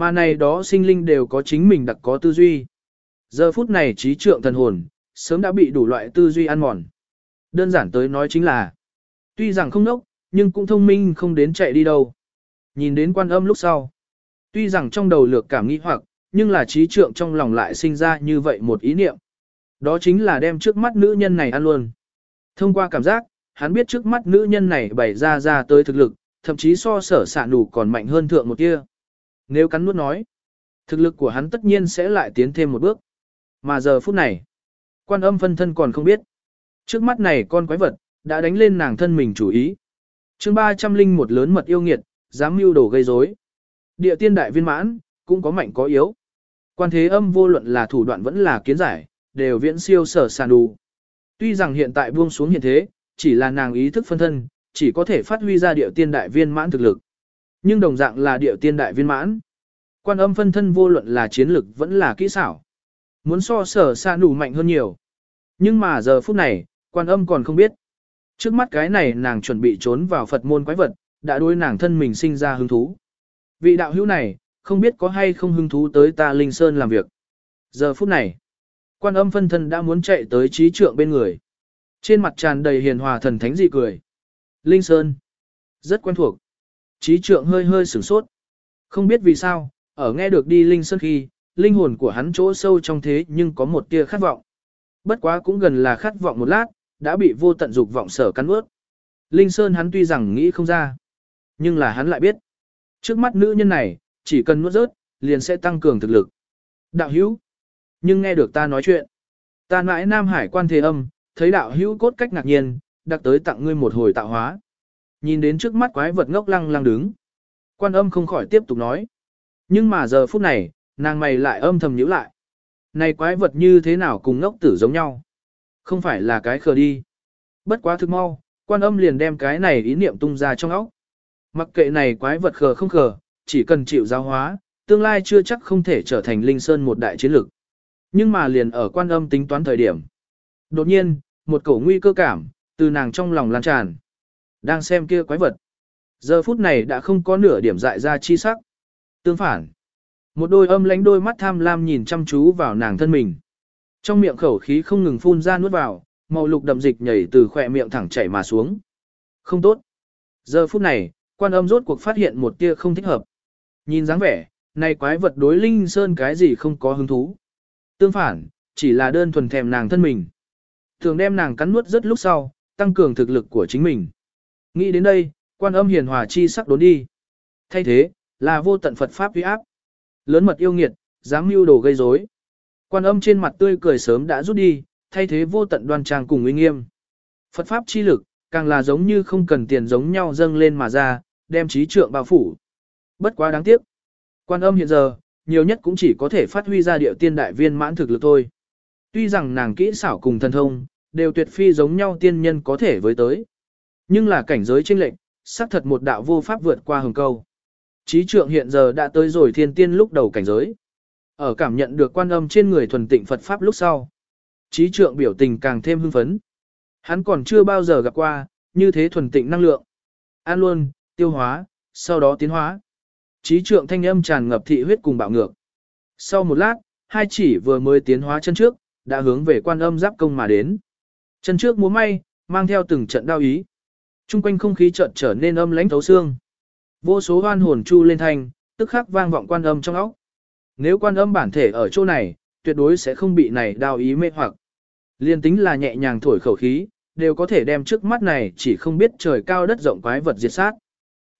Mà này đó sinh linh đều có chính mình đặc có tư duy. Giờ phút này trí trượng thần hồn, sớm đã bị đủ loại tư duy ăn mòn. Đơn giản tới nói chính là, tuy rằng không nốc, nhưng cũng thông minh không đến chạy đi đâu. Nhìn đến quan âm lúc sau, tuy rằng trong đầu lược cảm nghĩ hoặc, nhưng là trí trượng trong lòng lại sinh ra như vậy một ý niệm. Đó chính là đem trước mắt nữ nhân này ăn luôn. Thông qua cảm giác, hắn biết trước mắt nữ nhân này bày ra ra tới thực lực, thậm chí so sở xạ nụ còn mạnh hơn thượng một kia. Nếu cắn nuốt nói, thực lực của hắn tất nhiên sẽ lại tiến thêm một bước. Mà giờ phút này, quan âm phân thân còn không biết. Trước mắt này con quái vật, đã đánh lên nàng thân mình chủ ý. chương 300 linh một lớn mật yêu nghiệt, dám mưu đồ gây rối. Địa tiên đại viên mãn, cũng có mạnh có yếu. Quan thế âm vô luận là thủ đoạn vẫn là kiến giải, đều viễn siêu sở sàn đủ. Tuy rằng hiện tại buông xuống hiện thế, chỉ là nàng ý thức phân thân, chỉ có thể phát huy ra địa tiên đại viên mãn thực lực. Nhưng đồng dạng là điệu tiên đại viên mãn. Quan âm phân thân vô luận là chiến lực vẫn là kỹ xảo. Muốn so sở xa nủ mạnh hơn nhiều. Nhưng mà giờ phút này, quan âm còn không biết. Trước mắt cái này nàng chuẩn bị trốn vào Phật môn quái vật, đã đuôi nàng thân mình sinh ra hứng thú. Vị đạo hữu này, không biết có hay không hứng thú tới ta Linh Sơn làm việc. Giờ phút này, quan âm phân thân đã muốn chạy tới trí trượng bên người. Trên mặt tràn đầy hiền hòa thần thánh dị cười. Linh Sơn, rất quen thuộc. Trí trượng hơi hơi sửng sốt. Không biết vì sao, ở nghe được đi Linh Sơn khi, linh hồn của hắn chỗ sâu trong thế nhưng có một tia khát vọng. Bất quá cũng gần là khát vọng một lát, đã bị vô tận dục vọng sở cắn ướt. Linh Sơn hắn tuy rằng nghĩ không ra, nhưng là hắn lại biết. Trước mắt nữ nhân này, chỉ cần nuốt rớt, liền sẽ tăng cường thực lực. Đạo hữu, nhưng nghe được ta nói chuyện. Ta mãi Nam Hải quan thế âm, thấy đạo hữu cốt cách ngạc nhiên, đặc tới tặng ngươi một hồi tạo hóa. Nhìn đến trước mắt quái vật ngốc lăng lăng đứng. Quan âm không khỏi tiếp tục nói. Nhưng mà giờ phút này, nàng mày lại âm thầm nhíu lại. Này quái vật như thế nào cùng ngốc tử giống nhau? Không phải là cái khờ đi. Bất quá thực mau, quan âm liền đem cái này ý niệm tung ra trong óc. Mặc kệ này quái vật khờ không khờ, chỉ cần chịu giáo hóa, tương lai chưa chắc không thể trở thành linh sơn một đại chiến lực. Nhưng mà liền ở quan âm tính toán thời điểm. Đột nhiên, một cổ nguy cơ cảm, từ nàng trong lòng lan tràn. Đang xem kia quái vật. Giờ phút này đã không có nửa điểm dại ra chi sắc. Tương phản. Một đôi âm lánh đôi mắt tham lam nhìn chăm chú vào nàng thân mình. Trong miệng khẩu khí không ngừng phun ra nuốt vào, màu lục đậm dịch nhảy từ khỏe miệng thẳng chảy mà xuống. Không tốt. Giờ phút này, quan âm rốt cuộc phát hiện một tia không thích hợp. Nhìn dáng vẻ, này quái vật đối linh sơn cái gì không có hứng thú. Tương phản, chỉ là đơn thuần thèm nàng thân mình. Thường đem nàng cắn nuốt rất lúc sau, tăng cường thực lực của chính mình. Nghĩ đến đây, quan âm hiền hòa chi sắc đốn đi. Thay thế, là vô tận Phật Pháp uy áp. Lớn mật yêu nghiệt, dám mưu đồ gây rối. Quan âm trên mặt tươi cười sớm đã rút đi, thay thế vô tận đoan trang cùng uy nghiêm. Phật Pháp chi lực, càng là giống như không cần tiền giống nhau dâng lên mà ra, đem trí trượng bao phủ. Bất quá đáng tiếc. Quan âm hiện giờ, nhiều nhất cũng chỉ có thể phát huy ra điệu tiên đại viên mãn thực lực thôi. Tuy rằng nàng kỹ xảo cùng thần thông, đều tuyệt phi giống nhau tiên nhân có thể với tới. Nhưng là cảnh giới chênh lệnh, xác thật một đạo vô pháp vượt qua hừng câu. Trí trượng hiện giờ đã tới rồi thiên tiên lúc đầu cảnh giới. Ở cảm nhận được quan âm trên người thuần tịnh Phật Pháp lúc sau. Trí trượng biểu tình càng thêm hưng phấn. Hắn còn chưa bao giờ gặp qua, như thế thuần tịnh năng lượng. An luôn, tiêu hóa, sau đó tiến hóa. Trí trượng thanh âm tràn ngập thị huyết cùng bạo ngược. Sau một lát, hai chỉ vừa mới tiến hóa chân trước, đã hướng về quan âm giáp công mà đến. Chân trước múa may, mang theo từng trận đao ý. Trung quanh không khí chợt trở nên âm lãnh thấu xương. Vô số hoan hồn chu lên thanh, tức khắc vang vọng quan âm trong óc. Nếu quan âm bản thể ở chỗ này, tuyệt đối sẽ không bị này đao ý mê hoặc. Liên tính là nhẹ nhàng thổi khẩu khí, đều có thể đem trước mắt này chỉ không biết trời cao đất rộng quái vật diệt sát.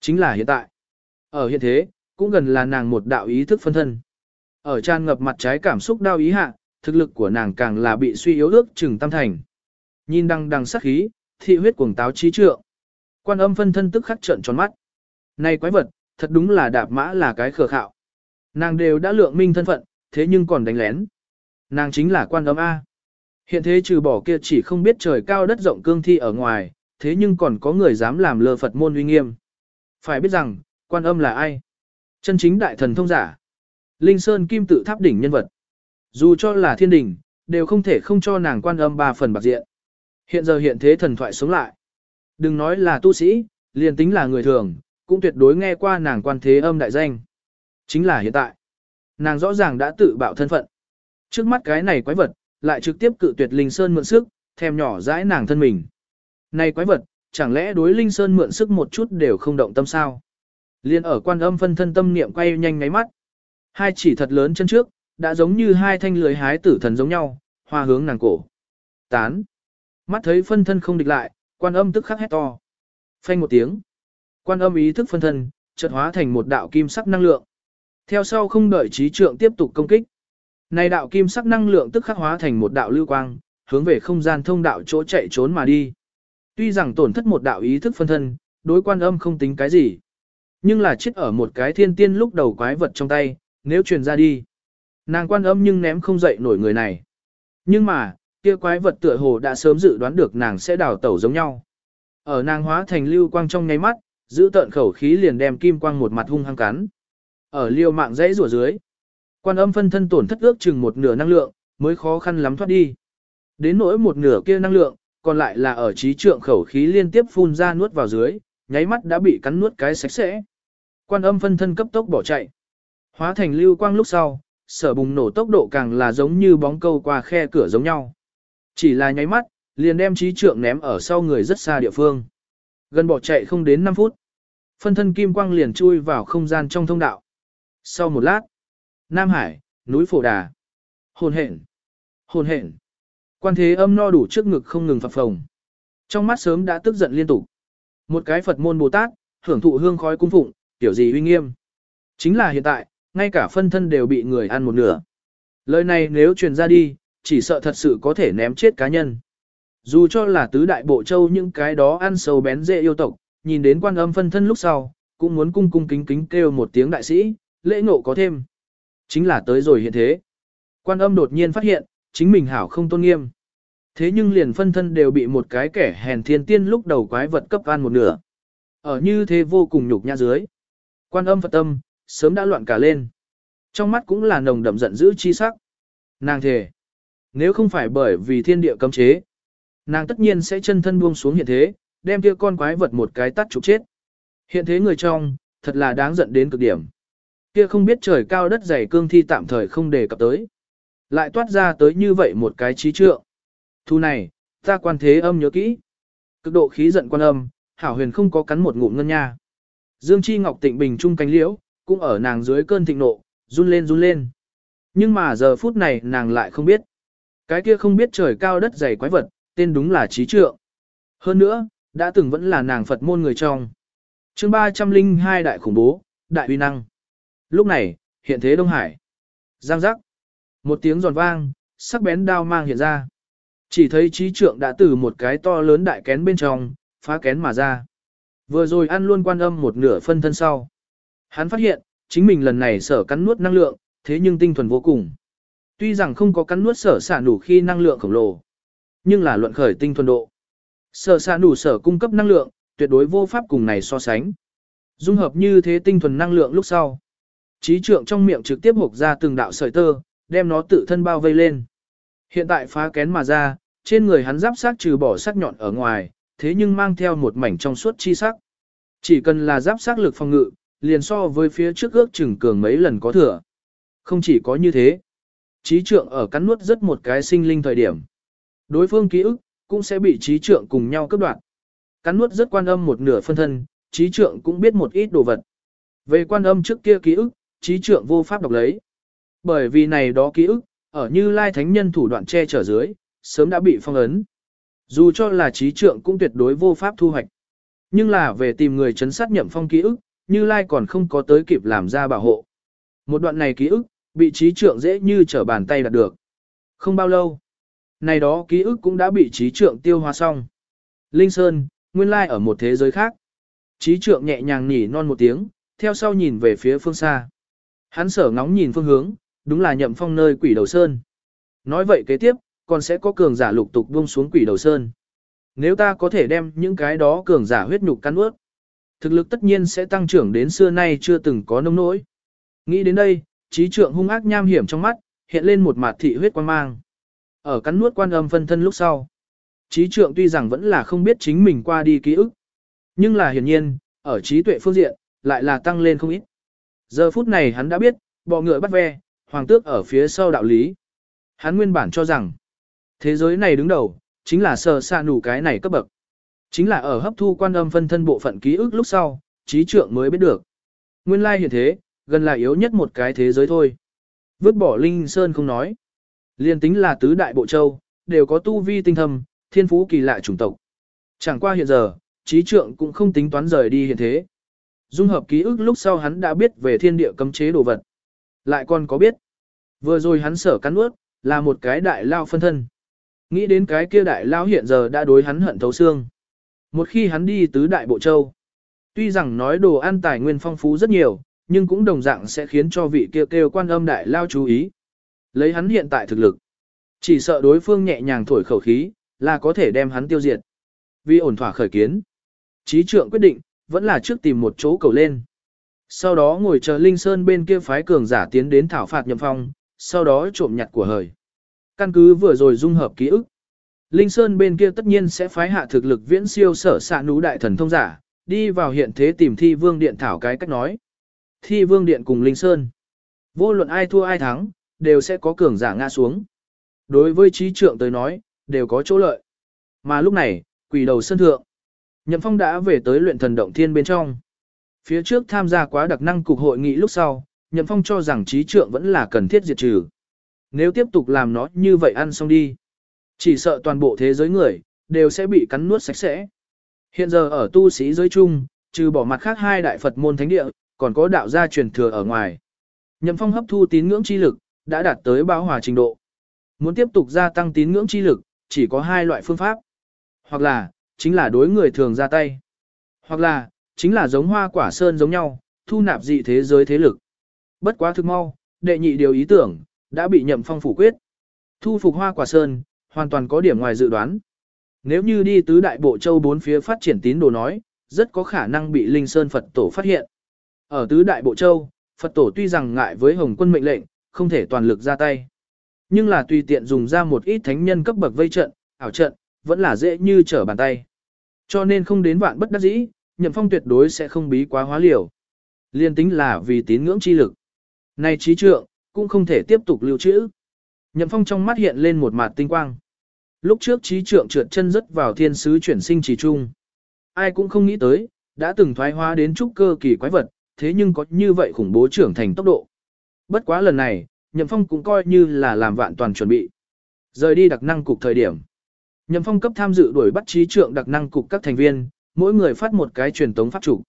Chính là hiện tại. Ở hiện thế, cũng gần là nàng một đạo ý thức phân thân. Ở tràn ngập mặt trái cảm xúc đau ý hạ, thực lực của nàng càng là bị suy yếu ước chừng tam thành. Nhìn đăng đăng sắc khí, thị huyết cuồng táo trí trượng. Quan âm phân thân tức khắc trợn tròn mắt. Này quái vật, thật đúng là đạp mã là cái khờ khạo. Nàng đều đã lượng minh thân phận, thế nhưng còn đánh lén. Nàng chính là quan âm A. Hiện thế trừ bỏ kia chỉ không biết trời cao đất rộng cương thi ở ngoài, thế nhưng còn có người dám làm lơ Phật môn uy nghiêm. Phải biết rằng, quan âm là ai? Chân chính đại thần thông giả. Linh Sơn kim tự tháp đỉnh nhân vật. Dù cho là thiên đình, đều không thể không cho nàng quan âm ba phần bạc diện. Hiện giờ hiện thế thần thoại sống lại. Đừng nói là tu sĩ, liền tính là người thường, cũng tuyệt đối nghe qua nàng quan thế âm đại danh. Chính là hiện tại. Nàng rõ ràng đã tự bạo thân phận. Trước mắt cái này quái vật, lại trực tiếp cự tuyệt Linh Sơn mượn sức, thèm nhỏ dãi nàng thân mình. Này quái vật, chẳng lẽ đối Linh Sơn mượn sức một chút đều không động tâm sao? Liên ở quan âm phân thân tâm niệm quay nhanh ngáy mắt. Hai chỉ thật lớn chân trước, đã giống như hai thanh lưới hái tử thần giống nhau, hoa hướng nàng cổ. Tán. Mắt thấy phân thân không địch lại, quan âm tức khắc hét to. Phanh một tiếng. Quan âm ý thức phân thân, chợt hóa thành một đạo kim sắc năng lượng. Theo sau không đợi trí trượng tiếp tục công kích. Này đạo kim sắc năng lượng tức khắc hóa thành một đạo lưu quang, hướng về không gian thông đạo chỗ chạy trốn mà đi. Tuy rằng tổn thất một đạo ý thức phân thân, đối quan âm không tính cái gì. Nhưng là chết ở một cái thiên tiên lúc đầu quái vật trong tay, nếu truyền ra đi. Nàng quan âm nhưng ném không dậy nổi người này. Nhưng mà, kia quái vật tựa hồ đã sớm dự đoán được nàng sẽ đào tẩu giống nhau. Ở nàng hóa thành lưu quang trong nháy mắt, giữ tận khẩu khí liền đem kim quang một mặt hung hăng cắn. Ở liêu mạng dãy rủa dưới, quan âm phân thân tổn thất ước chừng một nửa năng lượng, mới khó khăn lắm thoát đi. Đến nỗi một nửa kia năng lượng, còn lại là ở trí trượng khẩu khí liên tiếp phun ra nuốt vào dưới, nháy mắt đã bị cắn nuốt cái sạch sẽ. Quan âm phân thân cấp tốc bỏ chạy. Hóa thành lưu quang lúc sau, sở bùng nổ tốc độ càng là giống như bóng câu qua khe cửa giống nhau. Chỉ là nháy mắt, liền đem trí trượng ném ở sau người rất xa địa phương. Gần bỏ chạy không đến 5 phút. Phân thân kim quang liền chui vào không gian trong thông đạo. Sau một lát, Nam Hải, núi Phổ Đà. Hồn hển, hồn hển. Quan thế âm no đủ trước ngực không ngừng phập phồng. Trong mắt sớm đã tức giận liên tục. Một cái Phật môn Bồ Tát, hưởng thụ hương khói cung phụng, tiểu gì uy nghiêm. Chính là hiện tại, ngay cả phân thân đều bị người ăn một nửa. Lời này nếu truyền ra đi, chỉ sợ thật sự có thể ném chết cá nhân. Dù cho là tứ đại bộ châu những cái đó ăn sâu bén dễ yêu tộc, nhìn đến quan âm phân thân lúc sau, cũng muốn cung cung kính kính kêu một tiếng đại sĩ, lễ ngộ có thêm. Chính là tới rồi hiện thế. Quan âm đột nhiên phát hiện, chính mình hảo không tôn nghiêm. Thế nhưng liền phân thân đều bị một cái kẻ hèn thiên tiên lúc đầu quái vật cấp an một nửa. Ở như thế vô cùng nhục nhã dưới. Quan âm Phật tâm, sớm đã loạn cả lên. Trong mắt cũng là nồng đậm giận dữ chi sắc. Nàng thề. Nếu không phải bởi vì thiên địa cấm chế, nàng tất nhiên sẽ chân thân buông xuống hiện thế, đem kia con quái vật một cái tắt trục chết. Hiện thế người trong, thật là đáng giận đến cực điểm. Kia không biết trời cao đất dày cương thi tạm thời không đề cập tới. Lại toát ra tới như vậy một cái trí trượng. Thu này, ta quan thế âm nhớ kỹ. Cực độ khí giận quan âm, hảo huyền không có cắn một ngụm ngân nha. Dương Chi Ngọc tịnh bình trung cánh liễu, cũng ở nàng dưới cơn thịnh nộ, run lên run lên. Nhưng mà giờ phút này nàng lại không biết. Cái kia không biết trời cao đất dày quái vật, tên đúng là trí trượng. Hơn nữa, đã từng vẫn là nàng Phật môn người trong. chương 302 đại khủng bố, đại uy năng. Lúc này, hiện thế Đông Hải. Giang giác. Một tiếng giòn vang, sắc bén đao mang hiện ra. Chỉ thấy trí trượng đã từ một cái to lớn đại kén bên trong, phá kén mà ra. Vừa rồi ăn luôn quan âm một nửa phân thân sau. Hắn phát hiện, chính mình lần này sở cắn nuốt năng lượng, thế nhưng tinh thuần vô cùng. Tuy rằng không có cắn nuốt sở xả đủ khi năng lượng khổng lồ, nhưng là luận khởi tinh thuần độ. Sở xả đủ sở cung cấp năng lượng, tuyệt đối vô pháp cùng này so sánh. Dung hợp như thế tinh thuần năng lượng lúc sau. Trí trượng trong miệng trực tiếp hộc ra từng đạo sợi tơ, đem nó tự thân bao vây lên. Hiện tại phá kén mà ra, trên người hắn giáp sát trừ bỏ sắc nhọn ở ngoài, thế nhưng mang theo một mảnh trong suốt chi sắc. Chỉ cần là giáp sát lực phòng ngự, liền so với phía trước ước chừng cường mấy lần có thừa. Không chỉ có như thế, trí trượng ở cắn nuốt rất một cái sinh linh thời điểm. Đối phương ký ức, cũng sẽ bị trí trượng cùng nhau cấp đoạt Cắn nuốt rất quan âm một nửa phân thân, trí trượng cũng biết một ít đồ vật. Về quan âm trước kia ký ức, trí trượng vô pháp đọc lấy. Bởi vì này đó ký ức, ở như lai thánh nhân thủ đoạn che chở dưới, sớm đã bị phong ấn. Dù cho là trí trượng cũng tuyệt đối vô pháp thu hoạch. Nhưng là về tìm người chấn sát nhậm phong ký ức, như lai còn không có tới kịp làm ra bảo hộ. Một đoạn này ký ức, bị trí trượng dễ như trở bàn tay đạt được. Không bao lâu, này đó ký ức cũng đã bị trí trượng tiêu hóa xong. Linh Sơn, nguyên lai ở một thế giới khác. Trí trượng nhẹ nhàng nhỉ non một tiếng, theo sau nhìn về phía phương xa. Hắn sở ngóng nhìn phương hướng, đúng là nhậm phong nơi quỷ đầu sơn. Nói vậy kế tiếp, còn sẽ có cường giả lục tục buông xuống quỷ đầu sơn. Nếu ta có thể đem những cái đó cường giả huyết nhục cắn ướt, thực lực tất nhiên sẽ tăng trưởng đến xưa nay chưa từng có nông nỗi. Nghĩ đến đây, trí trượng hung ác nham hiểm trong mắt, hiện lên một mặt thị huyết quan mang. Ở cắn nuốt quan âm phân thân lúc sau. Trí trượng tuy rằng vẫn là không biết chính mình qua đi ký ức. Nhưng là hiển nhiên, ở trí tuệ phương diện, lại là tăng lên không ít. Giờ phút này hắn đã biết, bọ ngựa bắt ve, hoàng tước ở phía sau đạo lý. Hắn nguyên bản cho rằng, Thế giới này đứng đầu, chính là sờ xa nủ cái này cấp bậc. Chính là ở hấp thu quan âm phân thân bộ phận ký ức lúc sau, trí trượng mới biết được. Nguyên lai hiện thế, gần là yếu nhất một cái thế giới thôi. Vứt bỏ Linh Sơn không nói. Liên tính là tứ đại bộ châu, đều có tu vi tinh thâm, thiên phú kỳ lạ chủng tộc. Chẳng qua hiện giờ, trí trượng cũng không tính toán rời đi hiện thế. Dung hợp ký ức lúc sau hắn đã biết về thiên địa cấm chế đồ vật. Lại còn có biết. Vừa rồi hắn sở cắn ướt, là một cái đại lao phân thân. Nghĩ đến cái kia đại lao hiện giờ đã đối hắn hận thấu xương. Một khi hắn đi tứ đại bộ châu, tuy rằng nói đồ ăn tài nguyên phong phú rất nhiều, nhưng cũng đồng dạng sẽ khiến cho vị kia kêu, kêu quan âm đại lao chú ý. Lấy hắn hiện tại thực lực, chỉ sợ đối phương nhẹ nhàng thổi khẩu khí, là có thể đem hắn tiêu diệt. Vì ổn thỏa khởi kiến, trí trượng quyết định, vẫn là trước tìm một chỗ cầu lên. Sau đó ngồi chờ Linh Sơn bên kia phái cường giả tiến đến thảo phạt nhậm phong, sau đó trộm nhặt của hời. Căn cứ vừa rồi dung hợp ký ức. Linh Sơn bên kia tất nhiên sẽ phái hạ thực lực viễn siêu sở xạ nú đại thần thông giả, đi vào hiện thế tìm thi vương điện thảo cái cách nói. Thi vương điện cùng Linh Sơn. Vô luận ai thua ai thắng, đều sẽ có cường giả ngã xuống. Đối với trí trượng tới nói, đều có chỗ lợi. Mà lúc này, quỷ đầu sân thượng. Nhậm Phong đã về tới luyện thần động thiên bên trong. Phía trước tham gia quá đặc năng cục hội nghị lúc sau, Nhậm Phong cho rằng trí trượng vẫn là cần thiết diệt trừ. Nếu tiếp tục làm nó như vậy ăn xong đi. Chỉ sợ toàn bộ thế giới người, đều sẽ bị cắn nuốt sạch sẽ. Hiện giờ ở tu sĩ giới chung, trừ bỏ mặt khác hai đại Phật môn thánh địa, còn có đạo gia truyền thừa ở ngoài. Nhậm Phong hấp thu tín ngưỡng chi lực, đã đạt tới bão hòa trình độ. Muốn tiếp tục gia tăng tín ngưỡng chi lực, chỉ có hai loại phương pháp. Hoặc là, chính là đối người thường ra tay. Hoặc là, chính là giống hoa quả sơn giống nhau, thu nạp dị thế giới thế lực. Bất quá thực mau, đệ nhị điều ý tưởng, đã bị nhậm phong phủ quyết. Thu phục hoa quả sơn, hoàn toàn có điểm ngoài dự đoán. Nếu như đi tứ đại bộ châu bốn phía phát triển tín đồ nói, rất có khả năng bị Linh Sơn Phật Tổ phát hiện. Ở tứ đại bộ châu, Phật Tổ tuy rằng ngại với Hồng quân mệnh lệnh, không thể toàn lực ra tay. Nhưng là tùy tiện dùng ra một ít thánh nhân cấp bậc vây trận, ảo trận, vẫn là dễ như trở bàn tay. Cho nên không đến vạn bất đắc dĩ, nhậm phong tuyệt đối sẽ không bí quá hóa liều. Liên tính là vì tín ngưỡng chi lực. Này trí trượng, cũng không thể tiếp tục lưu trữ. Nhậm phong trong mắt hiện lên một mặt tinh quang. Lúc trước trí trượng trượt chân rất vào thiên sứ chuyển sinh trì trung. Ai cũng không nghĩ tới, đã từng thoái hóa đến trúc cơ kỳ quái vật, thế nhưng có như vậy khủng bố trưởng thành tốc độ. Bất quá lần này, Nhậm Phong cũng coi như là làm vạn toàn chuẩn bị. Rời đi đặc năng cục thời điểm. Nhậm Phong cấp tham dự đuổi bắt trí trượng đặc năng cục các thành viên, mỗi người phát một cái truyền tống pháp trục.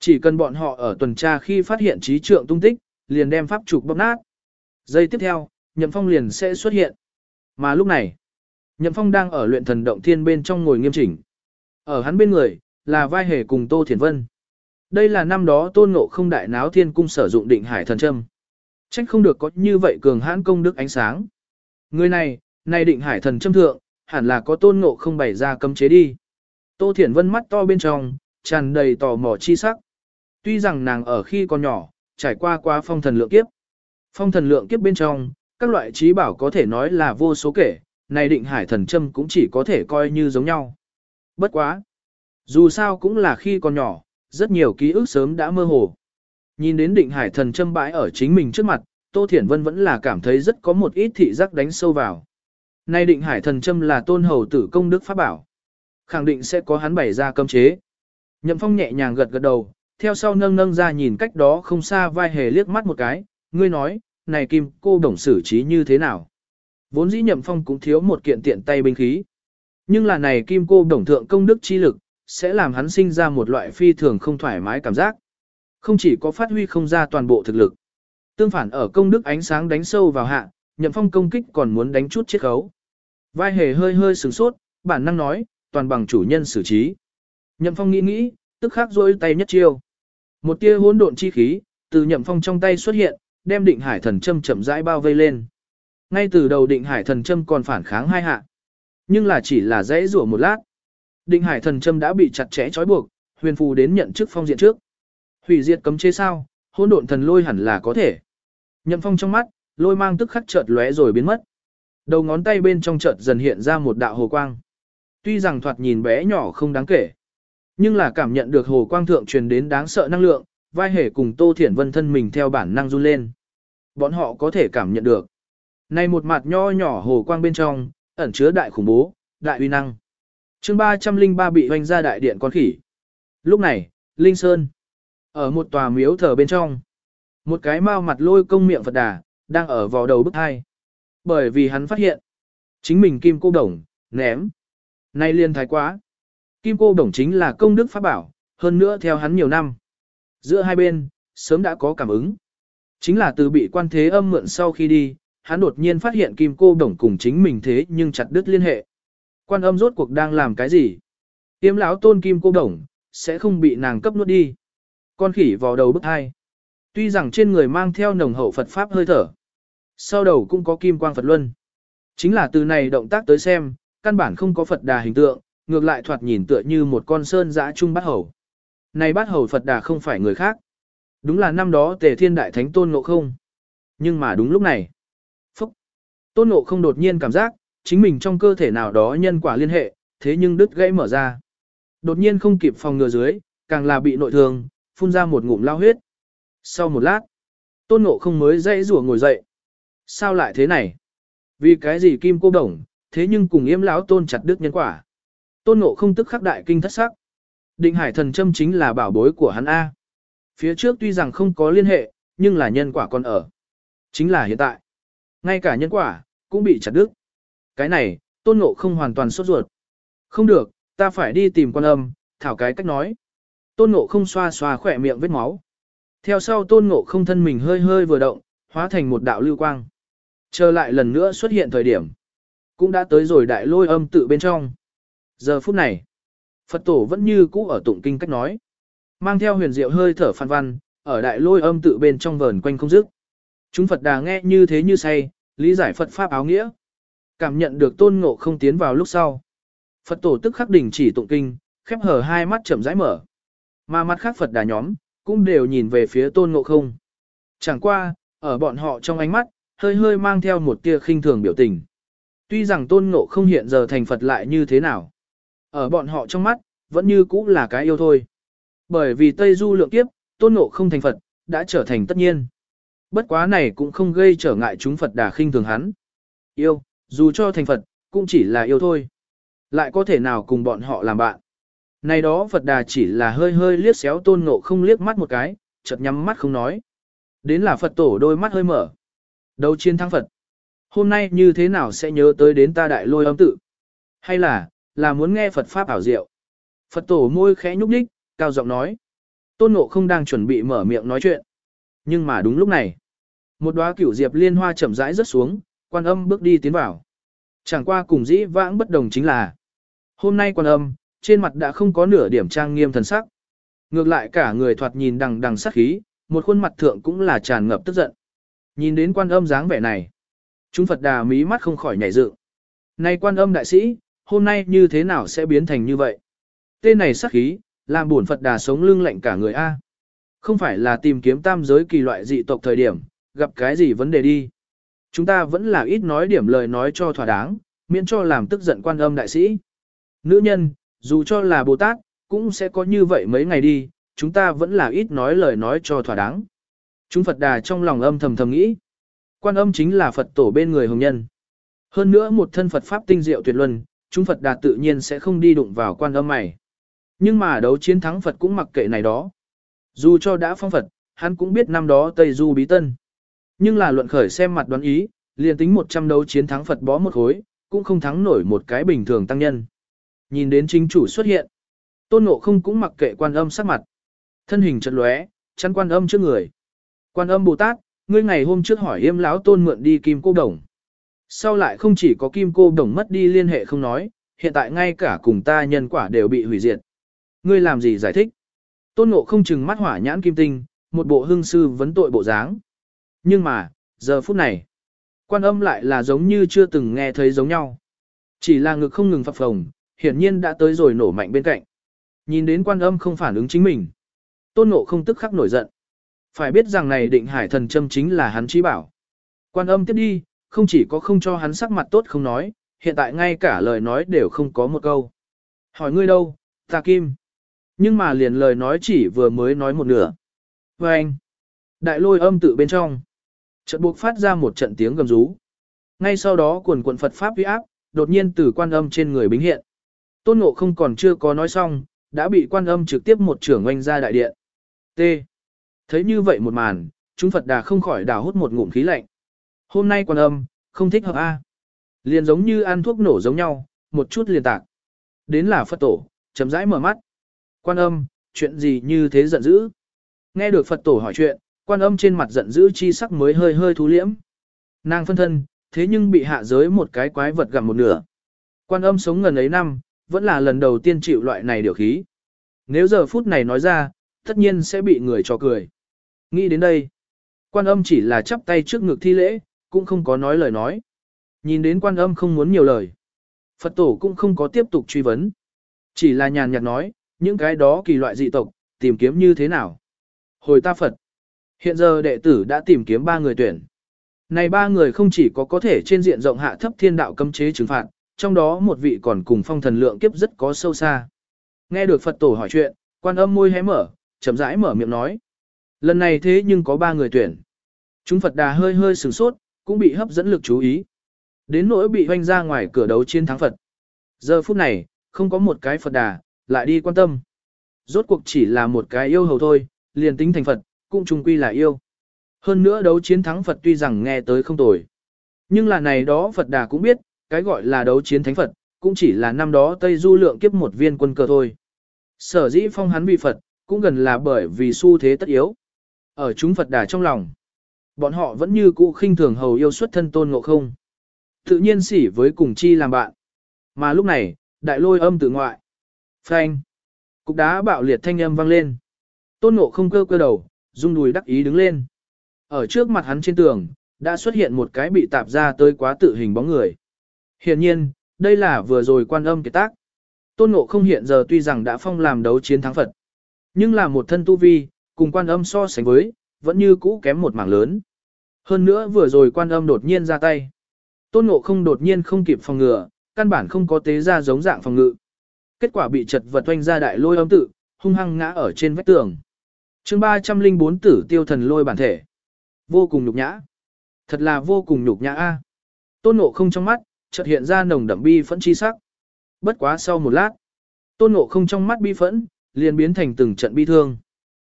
Chỉ cần bọn họ ở tuần tra khi phát hiện trí trượng tung tích, liền đem pháp trục bóp nát. Giây tiếp theo, Nhậm Phong liền sẽ xuất hiện. Mà lúc này, Nhậm Phong đang ở luyện thần động thiên bên trong ngồi nghiêm chỉnh. Ở hắn bên người, là vai hề cùng Tô Thiển Vân. Đây là năm đó tôn ngộ không đại náo thiên cung sử dụng định hải thần châm. Trách không được có như vậy cường hãn công đức ánh sáng. Người này, này định hải thần châm thượng, hẳn là có tôn ngộ không bày ra cấm chế đi. Tô Thiển Vân mắt to bên trong, tràn đầy tò mò chi sắc. Tuy rằng nàng ở khi còn nhỏ, trải qua qua phong thần lượng kiếp. Phong thần lượng kiếp bên trong, các loại trí bảo có thể nói là vô số kể, này định hải thần châm cũng chỉ có thể coi như giống nhau. Bất quá. Dù sao cũng là khi còn nhỏ, rất nhiều ký ức sớm đã mơ hồ. Nhìn đến định hải thần châm bãi ở chính mình trước mặt, Tô Thiển Vân vẫn là cảm thấy rất có một ít thị giác đánh sâu vào. Nay định hải thần châm là tôn hầu tử công đức pháp bảo. Khẳng định sẽ có hắn bày ra cấm chế. Nhậm phong nhẹ nhàng gật gật đầu, theo sau nâng nâng ra nhìn cách đó không xa vai hề liếc mắt một cái, ngươi nói, này kim cô đồng xử trí như thế nào. Vốn dĩ nhậm phong cũng thiếu một kiện tiện tay binh khí. Nhưng là này kim cô đồng thượng công đức chi lực, sẽ làm hắn sinh ra một loại phi thường không thoải mái cảm giác. Không chỉ có phát huy không ra toàn bộ thực lực. Tương phản ở công đức ánh sáng đánh sâu vào hạ, nhậm phong công kích còn muốn đánh chút chiết khấu. Vai hề hơi hơi sửng sốt, bản năng nói, toàn bằng chủ nhân xử trí. Nhậm phong nghĩ nghĩ, tức khắc rôi tay nhất chiêu. Một tia hỗn độn chi khí, từ nhậm phong trong tay xuất hiện, đem định hải thần châm chậm rãi bao vây lên. Ngay từ đầu định hải thần châm còn phản kháng hai hạ. Nhưng là chỉ là dãy rủa một lát. Định hải thần châm đã bị chặt chẽ trói buộc, huyền phù đến nhận chức phong diện trước. Hủy diệt cấm chế sao, hỗn độn thần lôi hẳn là có thể. Nhậm phong trong mắt, lôi mang tức khắc chợt lóe rồi biến mất. Đầu ngón tay bên trong chợt dần hiện ra một đạo hồ quang. Tuy rằng thoạt nhìn bé nhỏ không đáng kể, nhưng là cảm nhận được hồ quang thượng truyền đến đáng sợ năng lượng, vai hề cùng Tô Thiển Vân thân mình theo bản năng run lên. Bọn họ có thể cảm nhận được. Này một mặt nho nhỏ hồ quang bên trong, ẩn chứa đại khủng bố, đại uy năng chương 303 bị hoành ra đại điện con khỉ. Lúc này, Linh Sơn, ở một tòa miếu thờ bên trong, một cái mau mặt lôi công miệng Phật đà, đang ở vào đầu bức hai. Bởi vì hắn phát hiện, chính mình kim cô đồng, ném. Nay liên thái quá. Kim cô đồng chính là công đức pháp bảo, hơn nữa theo hắn nhiều năm. Giữa hai bên, sớm đã có cảm ứng. Chính là từ bị quan thế âm mượn sau khi đi, hắn đột nhiên phát hiện kim cô đồng cùng chính mình thế nhưng chặt đứt liên hệ. Quan âm rốt cuộc đang làm cái gì? Tiêm lão tôn kim cô đồng, sẽ không bị nàng cấp nuốt đi. Con khỉ vào đầu bức hai. Tuy rằng trên người mang theo nồng hậu Phật Pháp hơi thở. Sau đầu cũng có kim quang Phật Luân. Chính là từ này động tác tới xem, căn bản không có Phật đà hình tượng, ngược lại thoạt nhìn tựa như một con sơn dã trung bát hầu. Này bát hầu Phật đà không phải người khác. Đúng là năm đó tề thiên đại thánh tôn ngộ không. Nhưng mà đúng lúc này. Phúc! Tôn ngộ không đột nhiên cảm giác, chính mình trong cơ thể nào đó nhân quả liên hệ, thế nhưng đứt gãy mở ra. Đột nhiên không kịp phòng ngừa dưới, càng là bị nội thương, phun ra một ngụm lao huyết. Sau một lát, tôn ngộ không mới dãy rủa ngồi dậy. Sao lại thế này? Vì cái gì kim cô đồng, thế nhưng cùng yếm lão tôn chặt đứt nhân quả. Tôn ngộ không tức khắc đại kinh thất sắc. Định hải thần châm chính là bảo bối của hắn A. Phía trước tuy rằng không có liên hệ, nhưng là nhân quả còn ở. Chính là hiện tại. Ngay cả nhân quả, cũng bị chặt đứt. Cái này, tôn ngộ không hoàn toàn sốt ruột. Không được, ta phải đi tìm quan âm, thảo cái cách nói. Tôn ngộ không xoa xoa khỏe miệng vết máu. Theo sau tôn ngộ không thân mình hơi hơi vừa động, hóa thành một đạo lưu quang. Trở lại lần nữa xuất hiện thời điểm. Cũng đã tới rồi đại lôi âm tự bên trong. Giờ phút này, Phật tổ vẫn như cũ ở tụng kinh cách nói. Mang theo huyền diệu hơi thở phan văn, ở đại lôi âm tự bên trong vờn quanh không dứt. Chúng Phật đà nghe như thế như say, lý giải Phật Pháp áo nghĩa. Cảm nhận được tôn ngộ không tiến vào lúc sau. Phật tổ tức khắc đỉnh chỉ tụng kinh, khép hở hai mắt chậm rãi mở. Mà mắt khác Phật đà nhóm, cũng đều nhìn về phía tôn ngộ không. Chẳng qua, ở bọn họ trong ánh mắt, hơi hơi mang theo một tia khinh thường biểu tình. Tuy rằng tôn ngộ không hiện giờ thành Phật lại như thế nào. Ở bọn họ trong mắt, vẫn như cũ là cái yêu thôi. Bởi vì Tây Du lượng kiếp, tôn ngộ không thành Phật, đã trở thành tất nhiên. Bất quá này cũng không gây trở ngại chúng Phật đà khinh thường hắn. Yêu, dù cho thành Phật, cũng chỉ là yêu thôi. Lại có thể nào cùng bọn họ làm bạn. Này đó Phật đà chỉ là hơi hơi liếc xéo tôn ngộ không liếc mắt một cái, chợt nhắm mắt không nói. Đến là Phật tổ đôi mắt hơi mở. Đấu chiến thắng Phật. Hôm nay như thế nào sẽ nhớ tới đến ta đại lôi âm tự? Hay là, là muốn nghe Phật Pháp ảo diệu? Phật tổ môi khẽ nhúc nhích, cao giọng nói. Tôn ngộ không đang chuẩn bị mở miệng nói chuyện. Nhưng mà đúng lúc này, một đóa cửu diệp liên hoa chậm rãi rớt xuống, quan âm bước đi tiến vào. Chẳng qua cùng dĩ vãng bất đồng chính là, hôm nay quan âm, trên mặt đã không có nửa điểm trang nghiêm thần sắc. Ngược lại cả người thoạt nhìn đằng đằng sát khí, một khuôn mặt thượng cũng là tràn ngập tức giận. Nhìn đến quan âm dáng vẻ này, chúng Phật đà mí mắt không khỏi nhảy dựng. Này quan âm đại sĩ, hôm nay như thế nào sẽ biến thành như vậy? Tên này sát khí, làm buồn Phật đà sống lưng lạnh cả người A. Không phải là tìm kiếm tam giới kỳ loại dị tộc thời điểm, gặp cái gì vấn đề đi. Chúng ta vẫn là ít nói điểm lời nói cho thỏa đáng, miễn cho làm tức giận quan âm đại sĩ. Nữ nhân, dù cho là Bồ Tát, cũng sẽ có như vậy mấy ngày đi, chúng ta vẫn là ít nói lời nói cho thỏa đáng. Chúng Phật đà trong lòng âm thầm thầm nghĩ. Quan âm chính là Phật tổ bên người hồng nhân. Hơn nữa một thân Phật Pháp tinh diệu tuyệt luân, chúng Phật đà tự nhiên sẽ không đi đụng vào quan âm mày. Nhưng mà đấu chiến thắng Phật cũng mặc kệ này đó. Dù cho đã phong Phật, hắn cũng biết năm đó Tây Du bí tân. Nhưng là luận khởi xem mặt đoán ý, liền tính 100 đấu chiến thắng Phật bó một khối, cũng không thắng nổi một cái bình thường tăng nhân. Nhìn đến chính chủ xuất hiện, tôn ngộ không cũng mặc kệ quan âm sắc mặt. Thân hình chật lóe, chắn quan âm trước người. Quan âm Bồ Tát, ngươi ngày hôm trước hỏi yêm lão tôn mượn đi kim cô đồng. Sau lại không chỉ có kim cô đồng mất đi liên hệ không nói, hiện tại ngay cả cùng ta nhân quả đều bị hủy diệt. Ngươi làm gì giải thích? Tôn ngộ không chừng mắt hỏa nhãn kim tinh, một bộ hương sư vấn tội bộ dáng. Nhưng mà, giờ phút này, quan âm lại là giống như chưa từng nghe thấy giống nhau. Chỉ là ngực không ngừng phập phồng, hiển nhiên đã tới rồi nổ mạnh bên cạnh. Nhìn đến quan âm không phản ứng chính mình. Tôn ngộ không tức khắc nổi giận. Phải biết rằng này định hải thần châm chính là hắn trí bảo. Quan âm tiếp đi, không chỉ có không cho hắn sắc mặt tốt không nói, hiện tại ngay cả lời nói đều không có một câu. Hỏi ngươi đâu, ta kim. Nhưng mà liền lời nói chỉ vừa mới nói một nửa. Và anh, đại lôi âm tự bên trong. Trận buộc phát ra một trận tiếng gầm rú. Ngay sau đó quần quần Phật Pháp uy áp, đột nhiên từ quan âm trên người bính hiện. Tôn ngộ không còn chưa có nói xong, đã bị quan âm trực tiếp một trưởng oanh ra đại điện. T. Thấy như vậy một màn, chúng Phật đà không khỏi đào hút một ngụm khí lạnh. Hôm nay quan âm, không thích hợp A. Liền giống như ăn thuốc nổ giống nhau, một chút liền tạc. Đến là Phật tổ, chấm rãi mở mắt. Quan âm, chuyện gì như thế giận dữ? Nghe được Phật tổ hỏi chuyện, quan âm trên mặt giận dữ chi sắc mới hơi hơi thú liễm. Nàng phân thân, thế nhưng bị hạ giới một cái quái vật gặm một nửa. Quan âm sống ngần ấy năm, vẫn là lần đầu tiên chịu loại này điều khí. Nếu giờ phút này nói ra, tất nhiên sẽ bị người cho cười. Nghĩ đến đây, quan âm chỉ là chắp tay trước ngực thi lễ, cũng không có nói lời nói. Nhìn đến quan âm không muốn nhiều lời. Phật tổ cũng không có tiếp tục truy vấn. Chỉ là nhàn nhạt nói, những cái đó kỳ loại dị tộc, tìm kiếm như thế nào. Hồi ta Phật. Hiện giờ đệ tử đã tìm kiếm ba người tuyển. Này ba người không chỉ có có thể trên diện rộng hạ thấp thiên đạo cấm chế trừng phạt, trong đó một vị còn cùng phong thần lượng kiếp rất có sâu xa. Nghe được Phật tổ hỏi chuyện, quan âm môi hé mở, chậm rãi mở miệng nói. Lần này thế nhưng có ba người tuyển. Chúng Phật đà hơi hơi sửng sốt, cũng bị hấp dẫn lực chú ý. Đến nỗi bị hoanh ra ngoài cửa đấu chiến thắng Phật. Giờ phút này, không có một cái Phật đà, lại đi quan tâm. Rốt cuộc chỉ là một cái yêu hầu thôi, liền tính thành Phật, cũng trung quy là yêu. Hơn nữa đấu chiến thắng Phật tuy rằng nghe tới không tồi. Nhưng là này đó Phật đà cũng biết, cái gọi là đấu chiến thánh Phật, cũng chỉ là năm đó Tây Du lượng kiếp một viên quân cờ thôi. Sở dĩ phong hắn bị Phật, cũng gần là bởi vì xu thế tất yếu. Ở chúng Phật đà trong lòng, bọn họ vẫn như cũ khinh thường hầu yêu xuất thân tôn ngộ không. Tự nhiên xỉ với cùng chi làm bạn. Mà lúc này, đại lôi âm tự ngoại. Phanh. Cục đá bạo liệt thanh âm vang lên. Tôn ngộ không cơ cơ đầu, rung đùi đắc ý đứng lên. Ở trước mặt hắn trên tường, đã xuất hiện một cái bị tạp ra tới quá tự hình bóng người. Hiện nhiên, đây là vừa rồi quan âm kiệt tác. Tôn ngộ không hiện giờ tuy rằng đã phong làm đấu chiến thắng Phật. Nhưng là một thân tu vi, cùng quan âm so sánh với, vẫn như cũ kém một mảng lớn. Hơn nữa vừa rồi quan âm đột nhiên ra tay. Tôn ngộ không đột nhiên không kịp phòng ngừa, căn bản không có tế ra giống dạng phòng ngự. Kết quả bị chật vật oanh ra đại lôi âm tự, hung hăng ngã ở trên vách tường chương 304 tử tiêu thần lôi bản thể. Vô cùng nhục nhã. Thật là vô cùng nhục nhã a. Tôn ngộ không trong mắt, chợt hiện ra nồng đậm bi phẫn chi sắc. Bất quá sau một lát, tôn ngộ không trong mắt bi phẫn, liền biến thành từng trận bi thương.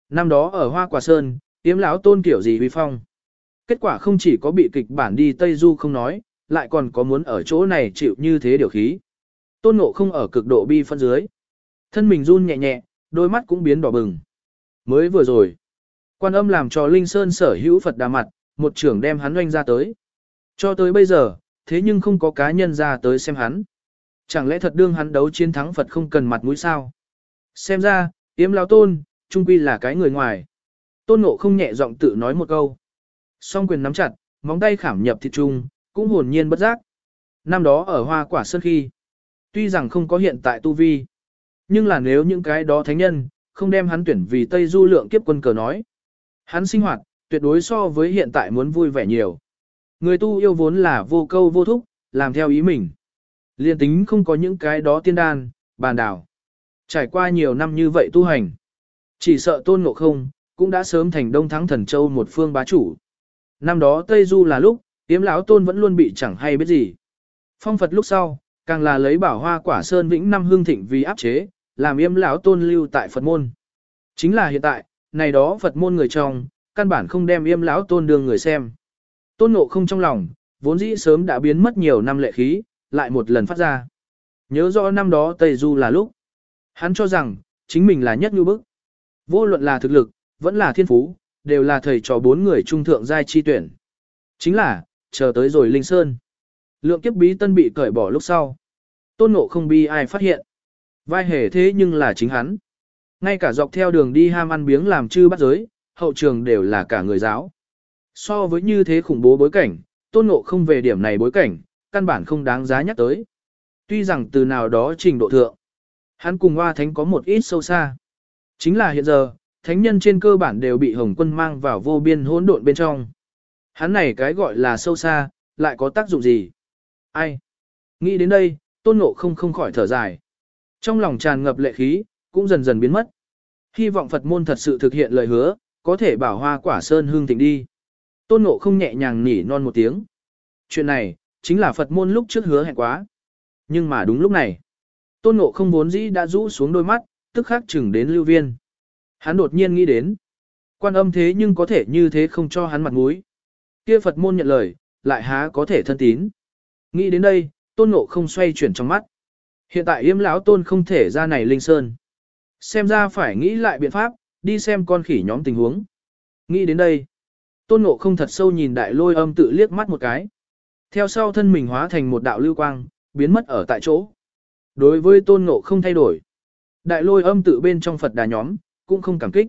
Năm đó ở Hoa Quả Sơn, tiếm lão tôn kiểu gì huy phong. Kết quả không chỉ có bị kịch bản đi Tây Du không nói, lại còn có muốn ở chỗ này chịu như thế điều khí. Tôn ngộ không ở cực độ bi phân dưới. Thân mình run nhẹ nhẹ, đôi mắt cũng biến đỏ bừng. Mới vừa rồi, quan âm làm cho Linh Sơn sở hữu Phật đà mặt, một trưởng đem hắn oanh ra tới. Cho tới bây giờ, thế nhưng không có cá nhân ra tới xem hắn. Chẳng lẽ thật đương hắn đấu chiến thắng Phật không cần mặt mũi sao? Xem ra, yếm lao tôn, trung quy là cái người ngoài. Tôn ngộ không nhẹ giọng tự nói một câu. Song quyền nắm chặt, móng tay khảm nhập thịt trung, cũng hồn nhiên bất giác. Năm đó ở hoa quả sơn khi, tuy rằng không có hiện tại tu vi, nhưng là nếu những cái đó thánh nhân, không đem hắn tuyển vì Tây Du lượng kiếp quân cờ nói. Hắn sinh hoạt, tuyệt đối so với hiện tại muốn vui vẻ nhiều. Người tu yêu vốn là vô câu vô thúc, làm theo ý mình. Liên tính không có những cái đó tiên đan, bàn đảo. Trải qua nhiều năm như vậy tu hành. Chỉ sợ tôn ngộ không, cũng đã sớm thành đông thắng thần châu một phương bá chủ. Năm đó Tây Du là lúc, Yếm lão tôn vẫn luôn bị chẳng hay biết gì. Phong Phật lúc sau, càng là lấy bảo hoa quả sơn vĩnh năm hương thịnh vì áp chế, làm yêm lão tôn lưu tại Phật môn. Chính là hiện tại, này đó Phật môn người trong, căn bản không đem yêm lão tôn đường người xem. Tôn nộ không trong lòng, vốn dĩ sớm đã biến mất nhiều năm lệ khí, lại một lần phát ra. Nhớ rõ năm đó Tây Du là lúc. Hắn cho rằng, chính mình là nhất như bức. Vô luận là thực lực, vẫn là thiên phú, đều là thầy trò bốn người trung thượng giai chi tuyển. Chính là, chờ tới rồi Linh Sơn. Lượng kiếp bí tân bị cởi bỏ lúc sau. Tôn ngộ không bi ai phát hiện. Vai hề thế nhưng là chính hắn. Ngay cả dọc theo đường đi ham ăn biếng làm chư bắt giới, hậu trường đều là cả người giáo. So với như thế khủng bố bối cảnh, tôn ngộ không về điểm này bối cảnh, căn bản không đáng giá nhắc tới. Tuy rằng từ nào đó trình độ thượng, hắn cùng hoa thánh có một ít sâu xa. Chính là hiện giờ, thánh nhân trên cơ bản đều bị Hồng quân mang vào vô biên hỗn độn bên trong. Hắn này cái gọi là sâu xa, lại có tác dụng gì? Ai? Nghĩ đến đây, tôn ngộ không không khỏi thở dài. Trong lòng tràn ngập lệ khí, cũng dần dần biến mất. Hy vọng Phật môn thật sự thực hiện lời hứa, có thể bảo hoa quả sơn hương thịnh đi. Tôn ngộ không nhẹ nhàng nỉ non một tiếng. Chuyện này, chính là Phật môn lúc trước hứa hẹn quá. Nhưng mà đúng lúc này, tôn ngộ không vốn dĩ đã rũ xuống đôi mắt, tức khắc chừng đến lưu viên. Hắn đột nhiên nghĩ đến, quan âm thế nhưng có thể như thế không cho hắn mặt mũi. Kia Phật môn nhận lời, lại há có thể thân tín. Nghĩ đến đây, tôn ngộ không xoay chuyển trong mắt. Hiện tại yếm lão tôn không thể ra này linh sơn. Xem ra phải nghĩ lại biện pháp, đi xem con khỉ nhóm tình huống. Nghĩ đến đây, tôn ngộ không thật sâu nhìn đại lôi âm tự liếc mắt một cái. Theo sau thân mình hóa thành một đạo lưu quang, biến mất ở tại chỗ. Đối với tôn ngộ không thay đổi. Đại lôi âm tự bên trong Phật đà nhóm, cũng không cảm kích.